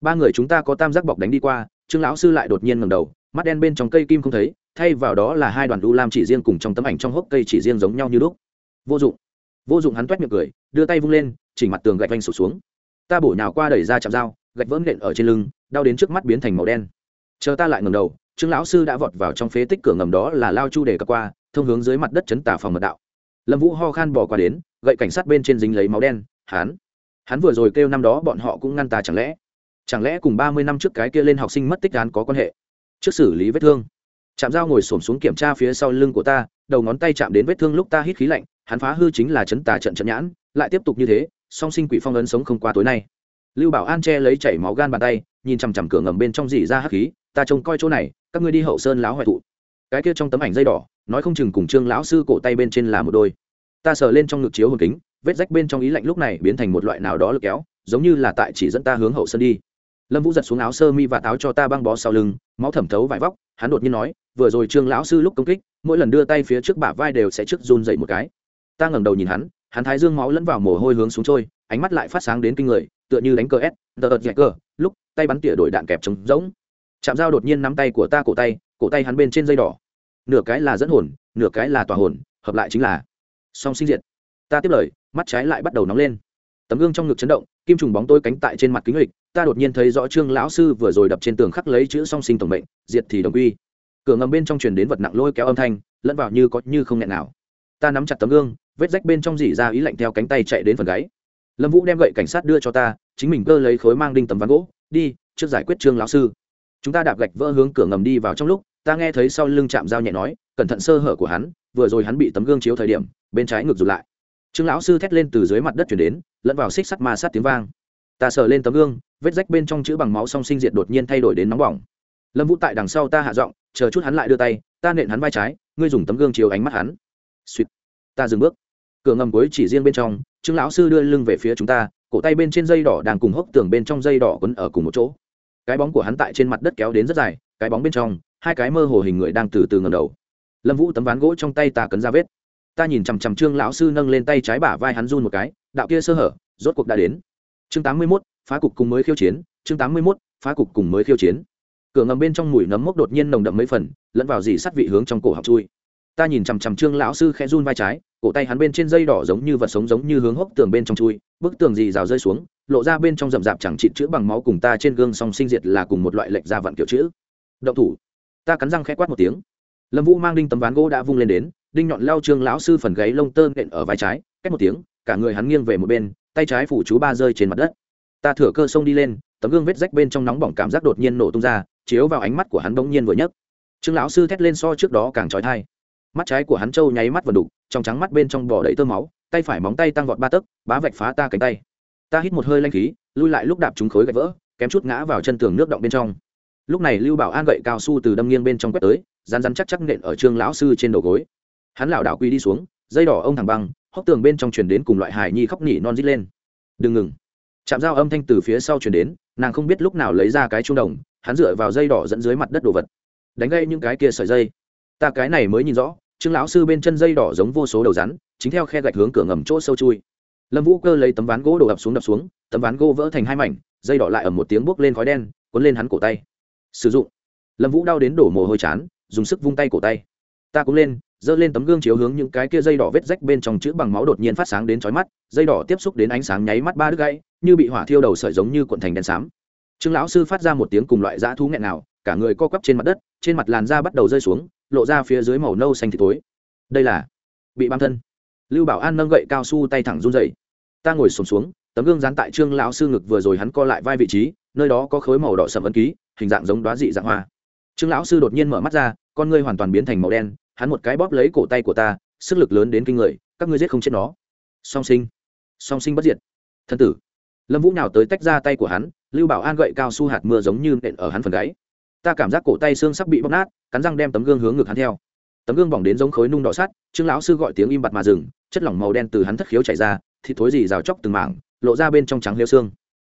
[SPEAKER 1] Ba người chúng ta có tam giác bọc đánh đi qua, trương lão sư lại đột nhiên ngầm đầu mắt đen bên trong cây kim không thấy, thay vào đó là hai đoàn đu lam chỉ riêng cùng trong tấm ảnh trong hốc cây chỉ riêng giống nhau như lúc. Vô dụng. Vô dụng hắn t miệng cười, đưa tay vung lên, chỉnh mặt tường gạch vanh sụt xuống. Ta bổ nhào qua đẩy ra chạm dao, gạch vỡ nện ở trên lưng, đau đến trước mắt biến thành màu đen. Chờ ta lại ngầm đầu, trương lão sư đã vọt vào trong phế tích cửa ngầm đó là lao chu để cập qua, thông hướng dưới mặt đất chấn tả phòng mật đạo. Lâm vũ ho khan bỏ qua đến, gậy cảnh sát bên trên dính lấy máu đen, hắn hắn vừa rồi kêu năm đó bọn họ cũng ngăn ta chẳng lẽ? Chẳng lẽ cùng ba mươi năm trước cái kia lên học sinh mất tích án có quan hệ? Trước xử lý vết thương. Chạm dao ngồi xổm xuống kiểm tra phía sau lưng của ta, đầu ngón tay chạm đến vết thương lúc ta hít khí lạnh, hắn phá hư chính là chấn tà trận trận nhãn, lại tiếp tục như thế, song sinh quỷ phong ấn sống không qua tối nay. Lưu bảo an che lấy chảy máu gan bàn tay, nhìn chằm chằm cửa ngầm bên trong dỉ ra hắc khí, ta trông coi chỗ này, các ngươi đi hậu sơn láo hoại thụ. Cái kia trong tấm ảnh dây đỏ, nói không chừng cùng trương lão sư cổ tay bên trên là một đôi. Ta sờ lên trong ngực chiếu hồn kính, vết rách bên trong ý lạnh lúc này biến thành một loại nào đó lực kéo, giống như là tại chỉ dẫn ta hướng hậu sơn đi lâm vũ giật xuống áo sơ mi và táo cho ta băng bó sau lưng, máu thẩm thấu vải vóc, hắn đột nhiên nói, vừa rồi trương lão sư lúc công kích, mỗi lần đưa tay phía trước bả vai đều sẽ trước run dậy một cái. Ta ngẩng đầu nhìn hắn hắn thái dương máu lẫn vào mồ hôi hướng xuống trôi, ánh mắt lại phát sáng đến kinh người, tựa như đánh cờ s, tờ tật dẹt cờ, lúc tay bắn tỉa đổi đạn kẹp trống rỗng. Chạm dao đột nhiên nắm tay của ta cổ tay cổ tay hắn bên trên dây đỏ. Nửa cái là dẫn hồn, nửa cái là tòa hồn, hợp lại chính là song sinh diệt. Ta tiếp lời, mắt trái lại bắt đầu nóng lên. Tấm gương trong ngực chấn động, kim trùng bóng tôi cánh tại trên mặt kính lịch ta đột nhiên thấy rõ trương lão sư vừa rồi đập trên tường khắc lấy chữ song sinh tổng mệnh, diệt thì đồng quy. Cửa ngầm bên trong truyền đến vật nặng lôi kéo âm thanh, lẫn vào như có như không nghẹn nào. Ta nắm chặt tấm gương, vết rách bên trong dỉ ra ý lạnh theo cánh tay chạy đến phần gáy. Lâm vũ đem gậy cảnh sát đưa cho ta, chính mình cơ lấy khối mang đinh tấm ván gỗ, đi, trước giải quyết trương lão sư. Chúng ta đạp gạch vỡ hướng cửa ngầm đi vào trong lúc, ta nghe thấy sau lưng chạm dao nhẹ nói, cẩn thận sơ hở của hắn, vừa rồi hắn bị tấm gương chiếu thời điểm, bên trái ngược rụt lại. Trương lão sư thét lên từ dưới mặt đất chuyển đến, lẫn vào xích sắt ma sát tiếng vang ta sờ lên tấm gương, vết rách bên trong chữ bằng máu song sinh diệt đột nhiên thay đổi đến nóng bỏng. Lâm vũ tại đằng sau ta hạ giọng, chờ chút hắn lại đưa tay, ta nện hắn vai trái, ngươi dùng tấm gương chiếu ánh mắt hắn. Suýt ta dừng bước. Cửa ngầm cuối chỉ riêng bên trong, trương lão sư đưa lưng về phía chúng ta, cổ tay bên trên dây đỏ đang cùng hốc tường bên trong dây đỏ quấn ở cùng một chỗ. Cái bóng của hắn tại trên mặt đất kéo đến rất dài, cái bóng bên trong, hai cái mơ hồ hình người đang từ từ ngầm đầu. Lâm vũ tấm ván gỗ trong tay ta cấn ra vết. Ta nhìn chằm chằm trương lão sư nâng lên tay trái bả vai hắn run một cái, đạo kia sơ hở, rốt cuộc đã đến chương tám mươi mốt, phá cục cùng mới khiêu chiến, chương tám mươi mốt, phá cục cùng mới khiêu chiến. Cửa ngầm bên trong mùi nấm mốc đột nhiên nồng đậm mấy phần, lẫn vào dì sắt vị hướng trong cổ học chui. Ta nhìn chằm chằm trương lão sư khẽ run vai trái, cổ tay hắn bên trên dây đỏ giống như vật sống giống như hướng hốc tường bên trong chui, bức tường dì rào rơi xuống, lộ ra bên trong rậm rạp chẳng chịt chữ bằng máu cùng ta trên gương song sinh diệt là cùng một loại lệch ra vặn kiểu chữ. Động thủ. Ta cắn răng khẽ quát một tiếng. Lâm vũ mang đinh tấm ván gỗ đã vung lên đến, đinh nhọn lao trương lão sư phần gáy lông tơn nện ở vai trái, cách một tiếng, cả người hắn nghiêng về một bên tay trái phủ chú ba rơi trên mặt đất. Ta thửa cơ sông đi lên, tấm gương vết rách bên trong nóng bỏng cảm giác đột nhiên nổ tung ra, chiếu vào ánh mắt của hắn bỗng nhiên vừa nhấc. Trương lão sư thét lên so trước đó càng trói thai mắt trái của hắn trâu nháy mắt vần đục, trong trắng mắt bên trong bỏ đầy tơ máu, tay phải móng tay tăng vọt ba tấc, bá vạch phá ta cánh tay. Ta hít một hơi lanh khí, lui lại lúc đạp chúng khối gạch vỡ, kém chút ngã vào chân tường nước động bên trong. Lúc này lưu bảo an gậy cao su từ đâm nghiêng bên trong quét tới rán rán chắc chắc nện ở trương lão sư trên đầu gối. Hắn lảo đảo quy đi xuống, dây đỏ ông thẳng băng hốc tường bên trong truyền đến cùng loại hài nhi khóc nỉ non rít lên. Đừng ngừng. Chạm dao âm thanh từ phía sau truyền đến, nàng không biết lúc nào lấy ra cái trung đồng, hắn dựa vào dây đỏ dẫn dưới mặt đất đồ vật. Đánh gây những cái kia sợi dây. Ta cái này mới nhìn rõ, trương lão sư bên chân dây đỏ giống vô số đầu rắn, chính theo khe gạch hướng cửa ngầm chỗ sâu chui. Lâm vũ cơ lấy tấm ván gỗ đổ ập xuống đập xuống, tấm ván gỗ vỡ thành hai mảnh, dây đỏ lại ở một tiếng bốc lên khói đen, cuốn lên hắn cổ tay. Sử dụng. Lâm vũ đau đến đổ mồ hôi chán, dùng sức vung tay cổ tay. Ta cũng lên giơ lên tấm gương chiếu hướng những cái kia dây đỏ vết rách bên trong chữ bằng máu đột nhiên phát sáng đến chói mắt dây đỏ tiếp xúc đến ánh sáng nháy mắt ba đứt gãy như bị hỏa thiêu đầu sợi giống như cuộn thành đen xám. Trương lão sư phát ra một tiếng cùng loại dã thú nghẹn nào cả người co quắp trên mặt đất trên mặt làn da bắt đầu rơi xuống lộ ra phía dưới màu nâu xanh thì tối đây là bị băng thân. Lưu bảo an nâng gậy cao su tay thẳng run dậy ta ngồi xổm xuống, xuống tấm gương dán tại trương lão sư ngực vừa rồi hắn co lại vai vị trí nơi đó có khối màu đỏ sẫm ấn ký hình dạng giống đóa dị dạng hoa. Trương lão sư đột nhiên mở mắt ra con ngươi hoàn toàn biến thành màu đen hắn một cái bóp lấy cổ tay của ta, sức lực lớn đến kinh người, các ngươi giết không chết nó. Song sinh. Song sinh bất diệt. Thân tử. Lâm vũ nào tới tách ra tay của hắn, lưu bảo an gậy cao su hạt mưa giống như nện ở hắn phần gáy. Ta cảm giác cổ tay xương sắp bị bóc nát, cắn răng đem tấm gương hướng ngực hắn theo. Tấm gương bỏng đến giống khối nung đỏ sắt, trương lão sư gọi tiếng im bặt mà dừng, chất lỏng màu đen từ hắn thất khiếu chảy ra thịt thối gì rào chóc từng mảng, lộ ra bên trong trắng liêu xương.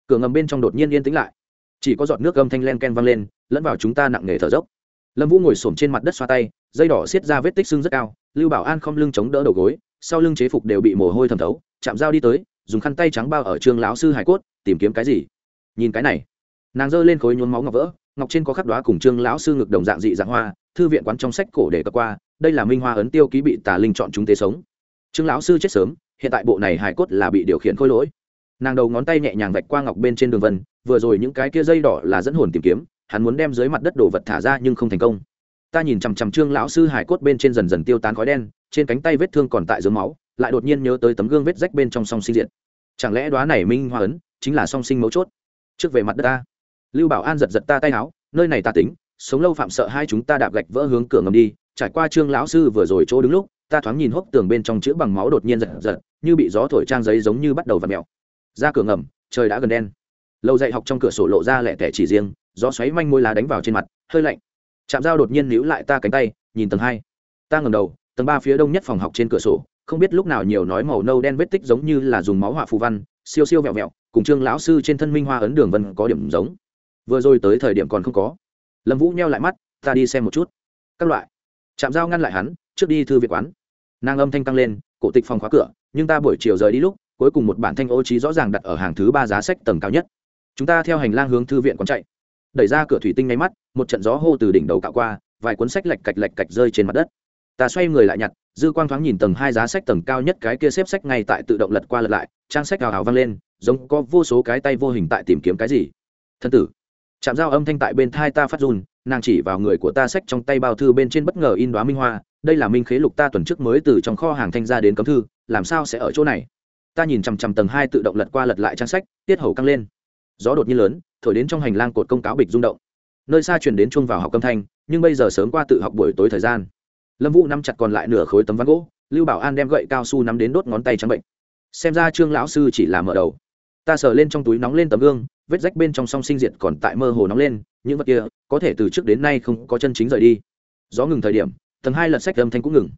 [SPEAKER 1] Cửa ngầm bên trong đột nhiên yên tĩnh lại. Chỉ có giọt nước gâm thanh len ken văng lên, lẫn vào chúng ta nặng nề thở dốc. Lâm vũ ngồi s trên mặt đất xoa tay dây đỏ xiết ra vết tích xương rất cao, lưu bảo an không lưng chống đỡ đầu gối, sau lưng chế phục đều bị mồ hôi thẩm thấu, chạm dao đi tới, dùng khăn tay trắng bao ở trương lão sư hải cốt, tìm kiếm cái gì? Nhìn cái này, nàng giơ lên khối nhuốm máu ngọc vỡ, ngọc trên có khắc đoá cùng trương lão sư ngực đồng dạng dị dạng hoa, thư viện quán trong sách cổ để cập qua, đây là minh hoa ấn tiêu ký bị tà linh chọn chúng tế sống. Trương lão sư chết sớm, hiện tại bộ này hài cốt là bị điều khiển khôi lỗi. Nàng đầu ngón tay nhẹ nhàng vạch qua ngọc bên trên đường vân, vừa rồi những cái kia dây đỏ là dẫn hồn tìm kiếm, hắn muốn đem dưới mặt đất đồ vật thả ra nhưng không thành công ta nhìn chằm chằm trương lão sư hải cốt bên trên dần dần tiêu tán khói đen, trên cánh tay vết thương còn tại dưới máu, lại đột nhiên nhớ tới tấm gương vết rách bên trong song sinh diện chẳng lẽ đoá này minh hoa ấn chính là song sinh mấu chốt? Trước về mặt đất ta. Lưu bảo an giật giật ta tay áo, nơi này ta tính, sống lâu phạm sợ hai chúng ta đạp gạch vỡ hướng cửa ngầm đi, trải qua trương lão sư vừa rồi chỗ đứng lúc, ta thoáng nhìn hốc tường bên trong chữ bằng máu đột nhiên giật giật, như bị gió thổi trang giấy giống như bắt đầu v ặ ra cửa ngầm, trời đã gần đen. Lâu dạy học trong cửa sổ lộ ra lẹ tẻ chỉ riêng, gió xoáy manh môi lá đánh vào trên mặt, hơi lạnh chạm dao đột nhiên níu lại ta cánh tay, nhìn tầng hai. Ta ngầm đầu, tầng ba phía đông nhất phòng học trên cửa sổ, không biết lúc nào nhiều nói màu nâu đen vết tích giống như là dùng máu họa phù văn, siêu siêu vẹo vẹo, cùng trương lão sư trên thân minh hoa ấn đường vân có điểm giống. Vừa rồi tới thời điểm còn không có. Lâm vũ neo lại mắt, ta đi xem một chút. Các loại. Chạm dao ngăn lại hắn, trước đi thư viện quán. Nàng âm thanh tăng lên, cổ tịch phòng khóa cửa, nhưng ta buổi chiều rời đi lúc, cuối cùng một bản thanh ô trí rõ ràng đặt ở hàng thứ ba giá sách tầng cao nhất. Chúng ta theo hành lang hướng thư viện quán chạy đẩy ra cửa thủy tinh ngay mắt, một trận gió hô từ đỉnh đầu cạo qua, vài cuốn sách lạch cạch lạch cạch rơi trên mặt đất. Ta xoay người lại nhặt, dư quang thoáng nhìn tầng hai giá sách tầng cao nhất cái kia xếp sách ngay tại tự động lật qua lật lại, trang sách hào hào vang lên, giống có vô số cái tay vô hình tại tìm kiếm cái gì. Thân tử, chạm dao âm thanh tại bên thai ta phát run, nàng chỉ vào người của ta sách trong tay bao thư bên trên bất ngờ in đoá minh hoa, đây là minh khế lục ta tuần trước mới từ trong kho hàng thanh ra đến cấm thư, làm sao sẽ ở chỗ này? Ta nhìn chằm chằm tầng hai tự động lật qua lật lại trang sách, tiết hầu căng lên. Gió đột nhiên lớn thổi đến trong hành lang cột công cáo bịch rung động. Nơi xa chuyển đến chuông vào học âm thanh, nhưng bây giờ sớm qua tự học buổi tối thời gian. Lâm vũ nắm chặt còn lại nửa khối tấm ván gỗ, lưu bảo an đem gậy cao su nắm đến đốt ngón tay trắng bệnh. Xem ra trương lão sư chỉ là mở đầu. Ta sờ lên trong túi nóng lên tấm gương, vết rách bên trong song sinh diệt còn tại mơ hồ nóng lên, những vật kia có thể từ trước đến nay không có chân chính rời đi. Gió ngừng thời điểm, tầng hai lật sách âm thanh cũng ngừng.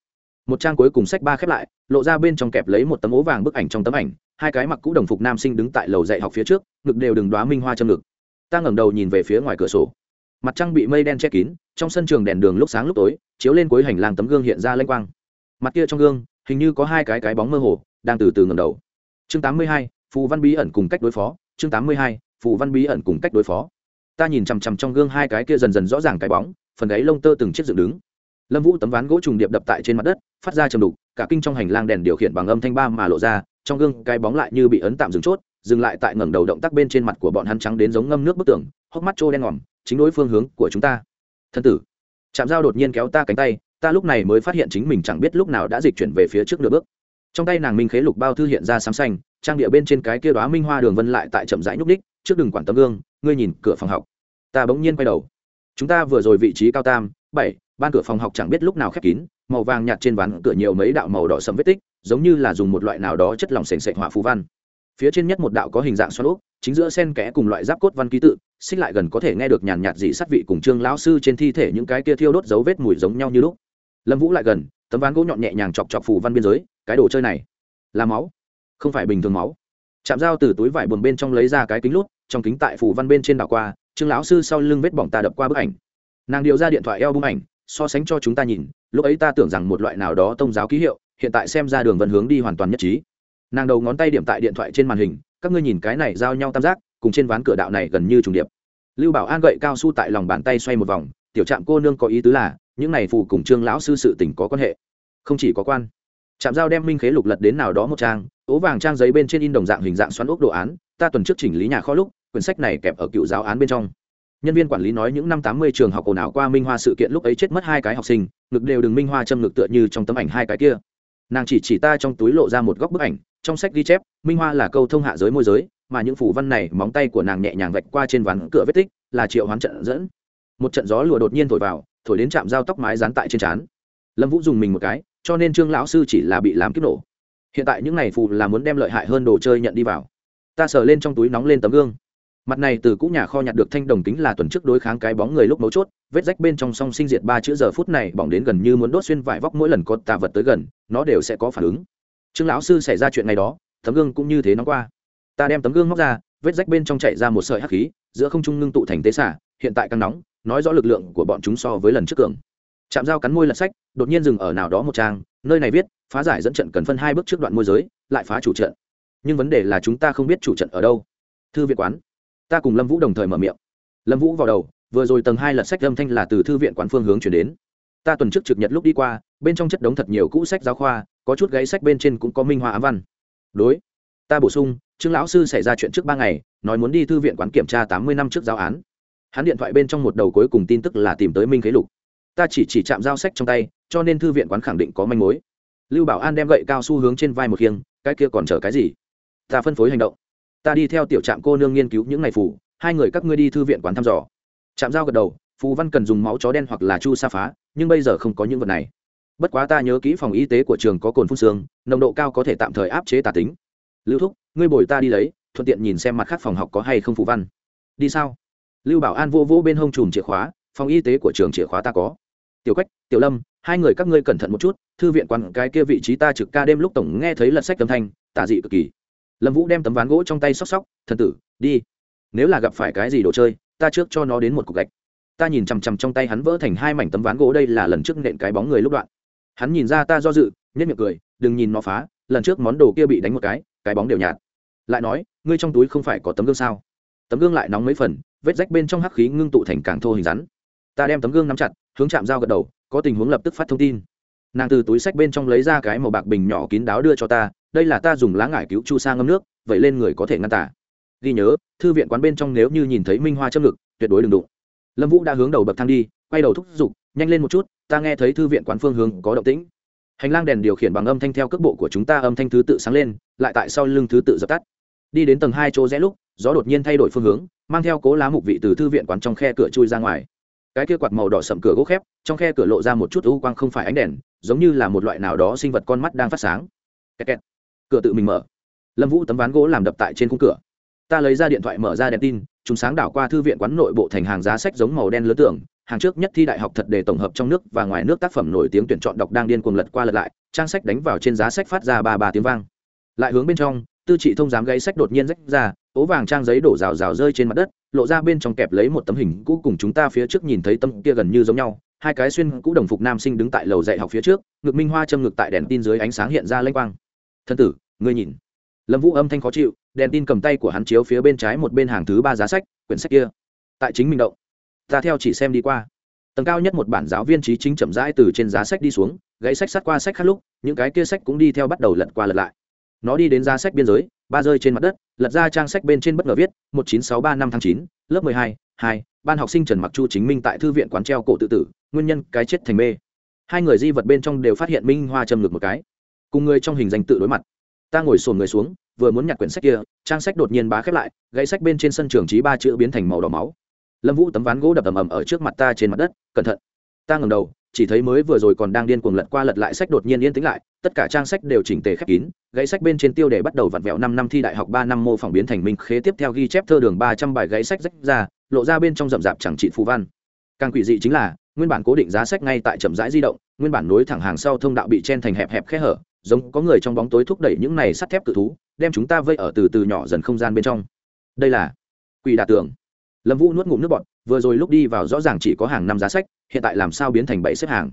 [SPEAKER 1] Một trang cuối cùng sách ba khép lại, lộ ra bên trong kẹp lấy một tấm ố vàng bức ảnh trong tấm ảnh, hai cái mặc cũ đồng phục nam sinh đứng tại lầu dạy học phía trước, ngực đều đừng đoá minh hoa châm ngực ta ngẩng đầu nhìn về phía ngoài cửa sổ. Mặt trăng bị mây đen che kín trong sân trường đèn đường lúc sáng lúc tối chiếu lên cuối hành lang tấm gương hiện ra lênh quang. Mặt kia trong gương hình như có hai cái cái bóng mơ hồ đang từ từ ngẩng đầu. Chương 82, phù văn bí ẩn cùng cách đối phó. Chương 82, phù văn bí ẩn cùng cách đối phó. Ta nhìn chằm chằm trong gương hai cái kia dần dần rõ ràng cái bóng phần gáy lông tơ từng chiếc dựng đứng. Lâm vũ tấm ván gỗ trùng điệp đập tại trên mặt đất phát ra trầm đục cả kinh trong hành lang đèn điều khiển bằng âm thanh ba mà lộ ra trong gương cái bóng lại như bị ấn tạm dừng chốt dừng lại tại ngẩng đầu động tác bên trên mặt của bọn hắn trắng đến giống ngâm nước bức tường, hốc mắt trô đen ngòm, chính đối phương hướng của chúng ta. Thân tử chạm dao đột nhiên kéo ta cánh tay, ta lúc này mới phát hiện chính mình chẳng biết lúc nào đã dịch chuyển về phía trước nửa bước. Trong tay nàng minh khế lục bao thư hiện ra sám xanh, trang địa bên trên cái kia đoá minh hoa đường vân lại tại chậm rãi nhúc đích trước đừng quản tấm gương, ngươi nhìn, cửa phòng học. Ta bỗng nhiên quay đầu. Chúng ta vừa rồi vị trí cao tam, bảy, ban cửa phòng học chẳng biết lúc nào khép kín, màu vàng nhạt trên ván cửa nhiều mấy đạo màu đỏ sẫm vết tích, giống như là dùng một loại nào đó chất lỏng sền sệt họa phú văn phía trên nhất một đạo có hình dạng xoắn ốc, chính giữa sen kẽ cùng loại giáp cốt văn ký tự, xích lại gần có thể nghe được nhàn nhạt dị sát vị cùng trương lão sư trên thi thể những cái kia thiêu đốt dấu vết mùi giống nhau như lúc. Lâm vũ lại gần, tấm ván gỗ nhọn nhẹ nhàng chọc chọc phủ văn biên giới, cái đồ chơi này là máu, không phải bình thường máu. Chạm dao từ túi vải buồn bên trong lấy ra cái kính lút, trong kính tại phủ văn bên trên đảo qua, trương lão sư sau lưng vết bỏng ta đập qua bức ảnh. Nàng điều ra điện thoại eo bức ảnh, so sánh cho chúng ta nhìn, lúc ấy ta tưởng rằng một loại nào đó tông giáo ký hiệu, hiện tại xem ra đường vận hướng đi hoàn toàn nhất trí nàng đầu ngón tay điểm tại điện thoại trên màn hình, các ngươi nhìn cái này giao nhau tam giác, cùng trên ván cửa đạo này gần như trùng điệp. Lưu bảo an gậy cao su tại lòng bàn tay xoay một vòng, tiểu trạm cô nương có ý tứ là, những này phù cùng trương lão sư sự tình có quan hệ. Không chỉ có quan. Trạm giao đem minh khế lục lật đến nào đó một trang, ố vàng trang giấy bên trên in đồng dạng hình dạng xoắn ốc đồ án, ta tuần trước chỉnh lý nhà kho lúc, quyển sách này kẹp ở cựu giáo án bên trong. Nhân viên quản lý nói, những năm tám mươi trường học ồn ào qua minh hoa sự kiện lúc ấy chết mất hai cái học sinh, ngực đều đừng minh hoa châm ngực tựa như trong tấm ảnh hai cái kia. Nàng chỉ chỉ ta trong túi lộ ra một góc bức ảnh trong sách ghi chép, minh hoa là câu thông hạ giới môi giới, mà những phủ văn này, móng tay của nàng nhẹ nhàng vạch qua trên ván cửa vết tích, là triệu hoán trận dẫn. Một trận gió lùa đột nhiên thổi vào, thổi đến trạm dao tóc mái dán tại trên trán. Lâm vũ dùng mình một cái, cho nên trương lão sư chỉ là bị làm kiếp nổ. Hiện tại những này phù là muốn đem lợi hại hơn đồ chơi nhận đi vào. Ta sờ lên trong túi nóng lên tấm gương. Mặt này từ cũ nhà kho nhặt được thanh đồng kính là tuần trước đối kháng cái bóng người lúc mấu chốt, vết rách bên trong song sinh diệt ba chữ giờ phút này bỏng đến gần như muốn đốt xuyên vải vóc mỗi lần có tà vật tới gần, nó đều sẽ có phản ứng trương lão sư xảy ra chuyện này đó, tấm gương cũng như thế nó qua. Ta đem tấm gương móc ra, vết rách bên trong chạy ra một sợi hắc khí, giữa không trung ngưng tụ thành tế xả, hiện tại càng nóng, nói rõ lực lượng của bọn chúng so với lần trước cường. Chạm dao cắn môi lật sách, đột nhiên dừng ở nào đó một trang, nơi này viết, phá giải dẫn trận cần phân hai bước trước đoạn môi giới, lại phá chủ trận. Nhưng vấn đề là chúng ta không biết chủ trận ở đâu. Thư viện quán. Ta cùng lâm vũ đồng thời mở miệng. Lâm vũ vào đầu, vừa rồi tầng hai lật sách âm thanh là từ thư viện quán phương hướng chuyển đến. Ta tuần trước trực nhật lúc đi qua, bên trong chất đống thật nhiều cũ sách giáo khoa có chút gáy sách bên trên cũng có minh họa ám văn. Đối, ta bổ sung, trương lão sư xảy ra chuyện trước ba ngày, nói muốn đi thư viện quán kiểm tra tám mươi năm trước giáo án. Hắn điện thoại bên trong một đầu cuối cùng tin tức là tìm tới minh khế lục. Ta chỉ chỉ chạm giao sách trong tay, cho nên thư viện quán khẳng định có manh mối. Lưu bảo an đem gậy cao su hướng trên vai một khiêng, cái kia còn chờ cái gì? Ta phân phối hành động. Ta đi theo tiểu trạm cô nương nghiên cứu những ngày phù, hai người các ngươi đi thư viện quán thăm dò. Trạm giao gật đầu, phù văn cần dùng máu chó đen hoặc là chu sa phá, nhưng bây giờ không có những vật này bất quá ta nhớ kỹ phòng y tế của trường có cồn phun xương, nồng độ cao có thể tạm thời áp chế tà tính. Lưu thúc, ngươi bồi ta đi lấy, thuận tiện nhìn xem mặt khác phòng học có hay không phụ văn. Đi sao? Lưu bảo an vô vô bên hông chùm chìa khóa, phòng y tế của trường chìa khóa ta có. Tiểu quách, tiểu lâm, hai người các ngươi cẩn thận một chút, thư viện quán cái kia vị trí ta trực ca đêm lúc tổng nghe thấy lật sách âm thanh, tà dị cực kỳ. Lâm vũ đem tấm ván gỗ trong tay sóc sóc thần tử, đi. Nếu là gặp phải cái gì đồ chơi, ta trước cho nó đến một cục gạch. Ta nhìn chằm chằm trong tay hắn vỡ thành hai mảnh tấm ván gỗ, đây là lần trước nện cái bóng người lúc đoạn hắn nhìn ra ta do dự nhất miệng cười, đừng nhìn nó phá, lần trước món đồ kia bị đánh một cái cái bóng đều nhạt. Lại nói, ngươi trong túi không phải có tấm gương sao? Tấm gương lại nóng mấy phần, vết rách bên trong hắc khí ngưng tụ thành càng thô hình rắn. Ta đem tấm gương nắm chặt, hướng chạm dao gật đầu, có tình huống lập tức phát thông tin. Nàng từ túi sách bên trong lấy ra cái màu bạc bình nhỏ kín đáo đưa cho ta, đây là ta dùng lá ngải cứu chu sa ngâm nước, vậy lên người có thể ngăn tả. Ghi nhớ, thư viện quán bên trong nếu như nhìn thấy minh hoa châm ngực, tuyệt đối đừng đụng. Lâm vũ đã hướng đầu bậc thang đi, quay đầu thúc giục, nhanh lên một chút ta nghe thấy thư viện quán phương hướng có động tĩnh. Hành lang đèn điều khiển bằng âm thanh theo cước bộ của chúng ta âm thanh thứ tự sáng lên, lại tại sau lưng thứ tự dập tắt. Đi đến tầng hai chỗ rẽ lúc, gió đột nhiên thay đổi phương hướng, mang theo cố lá mục vị từ thư viện quán trong khe cửa chui ra ngoài. Cái kia quạt màu đỏ sậm cửa gỗ khép, trong khe cửa lộ ra một chút u quang không phải ánh đèn, giống như là một loại nào đó sinh vật con mắt đang phát sáng. Kẹt kẹt. cửa tự mình mở. Lâm vũ tấm ván gỗ làm đập tại trên khung cửa. Ta lấy ra điện thoại mở ra đèn tin, chúng sáng đảo qua thư viện quán nội bộ thành hàng giá sách giống màu đen lớn tưởng hàng trước nhất thi đại học thật để tổng hợp trong nước và ngoài nước tác phẩm nổi tiếng tuyển chọn đọc đang điên cuồng lật qua lật lại, trang sách đánh vào trên giá sách phát ra ba ba tiếng vang. Lại hướng bên trong, tư trị thông giám gáy sách đột nhiên rách ra, ố vàng trang giấy đổ rào rào rơi trên mặt đất, lộ ra bên trong kẹp lấy một tấm hình cũ cùng chúng ta phía trước nhìn thấy tấm kia gần như giống nhau, hai cái xuyên cũ đồng phục nam sinh đứng tại lầu dạy học phía trước, ngực minh hoa châm ngực tại đèn tin dưới ánh sáng hiện ra lênh quang. Thân tử, ngươi nhìn. Lâm vũ âm thanh khó chịu, đèn tin cầm tay của hắn chiếu phía bên trái một bên hàng thứ ba giá sách, quyển sách kia. Tại chính mình động ta theo chỉ xem đi qua. Tầng cao nhất một bản giáo viên trí chính chậm rãi từ trên giá sách đi xuống, gãy sách sát qua sách khác lúc, những cái kia sách cũng đi theo bắt đầu lật qua lật lại. Nó đi đến giá sách biên giới, ba rơi trên mặt đất, lật ra trang sách bên trên bất ngờ viết, một chín sáu ba năm tháng chín, lớp mười hai hai, ban học sinh trần mặc chu chính minh tại thư viện quán treo cổ tự tử, nguyên nhân cái chết thành mê. Hai người di vật bên trong đều phát hiện minh hoa châm ngực một cái. Cùng người trong hình danh tự đối mặt. Ta ngồi sồn người xuống, vừa muốn nhặt quyển sách kia, trang sách đột nhiên bá khép lại, gãy sách bên trên sân trường trí ba chữ biến thành màu đỏ máu lâm vũ tấm ván gỗ đập ầm ầm ở trước mặt ta trên mặt đất, cẩn thận. Ta ngẩng đầu, chỉ thấy mới vừa rồi còn đang điên cuồng lật qua lật lại sách đột nhiên yên tĩnh lại, tất cả trang sách đều chỉnh tề khép kín, gãy sách bên trên tiêu đề bắt đầu vặn vẹo năm năm thi đại học ba năm mô phỏng biến thành minh khế tiếp theo ghi chép thơ đường ba trăm bài gãy sách rách ra, lộ ra bên trong rậm rạp chẳng trị phù văn. Càng quỷ dị chính là, nguyên bản cố định giá sách ngay tại chậm rãi di động, nguyên bản nối thẳng hàng sau thông đạo bị chen thành hẹp hẹp khe hở, giống có người trong bóng tối thúc đẩy những này sắt thép cự thú, đem chúng ta vây ở từ từ nhỏ dần không gian bên trong. Đây là quỷ đà tưởng lâm vũ nuốt ngụm nước bọt, vừa rồi lúc đi vào rõ ràng chỉ có hàng năm giá sách, hiện tại làm sao biến thành bảy xếp hàng?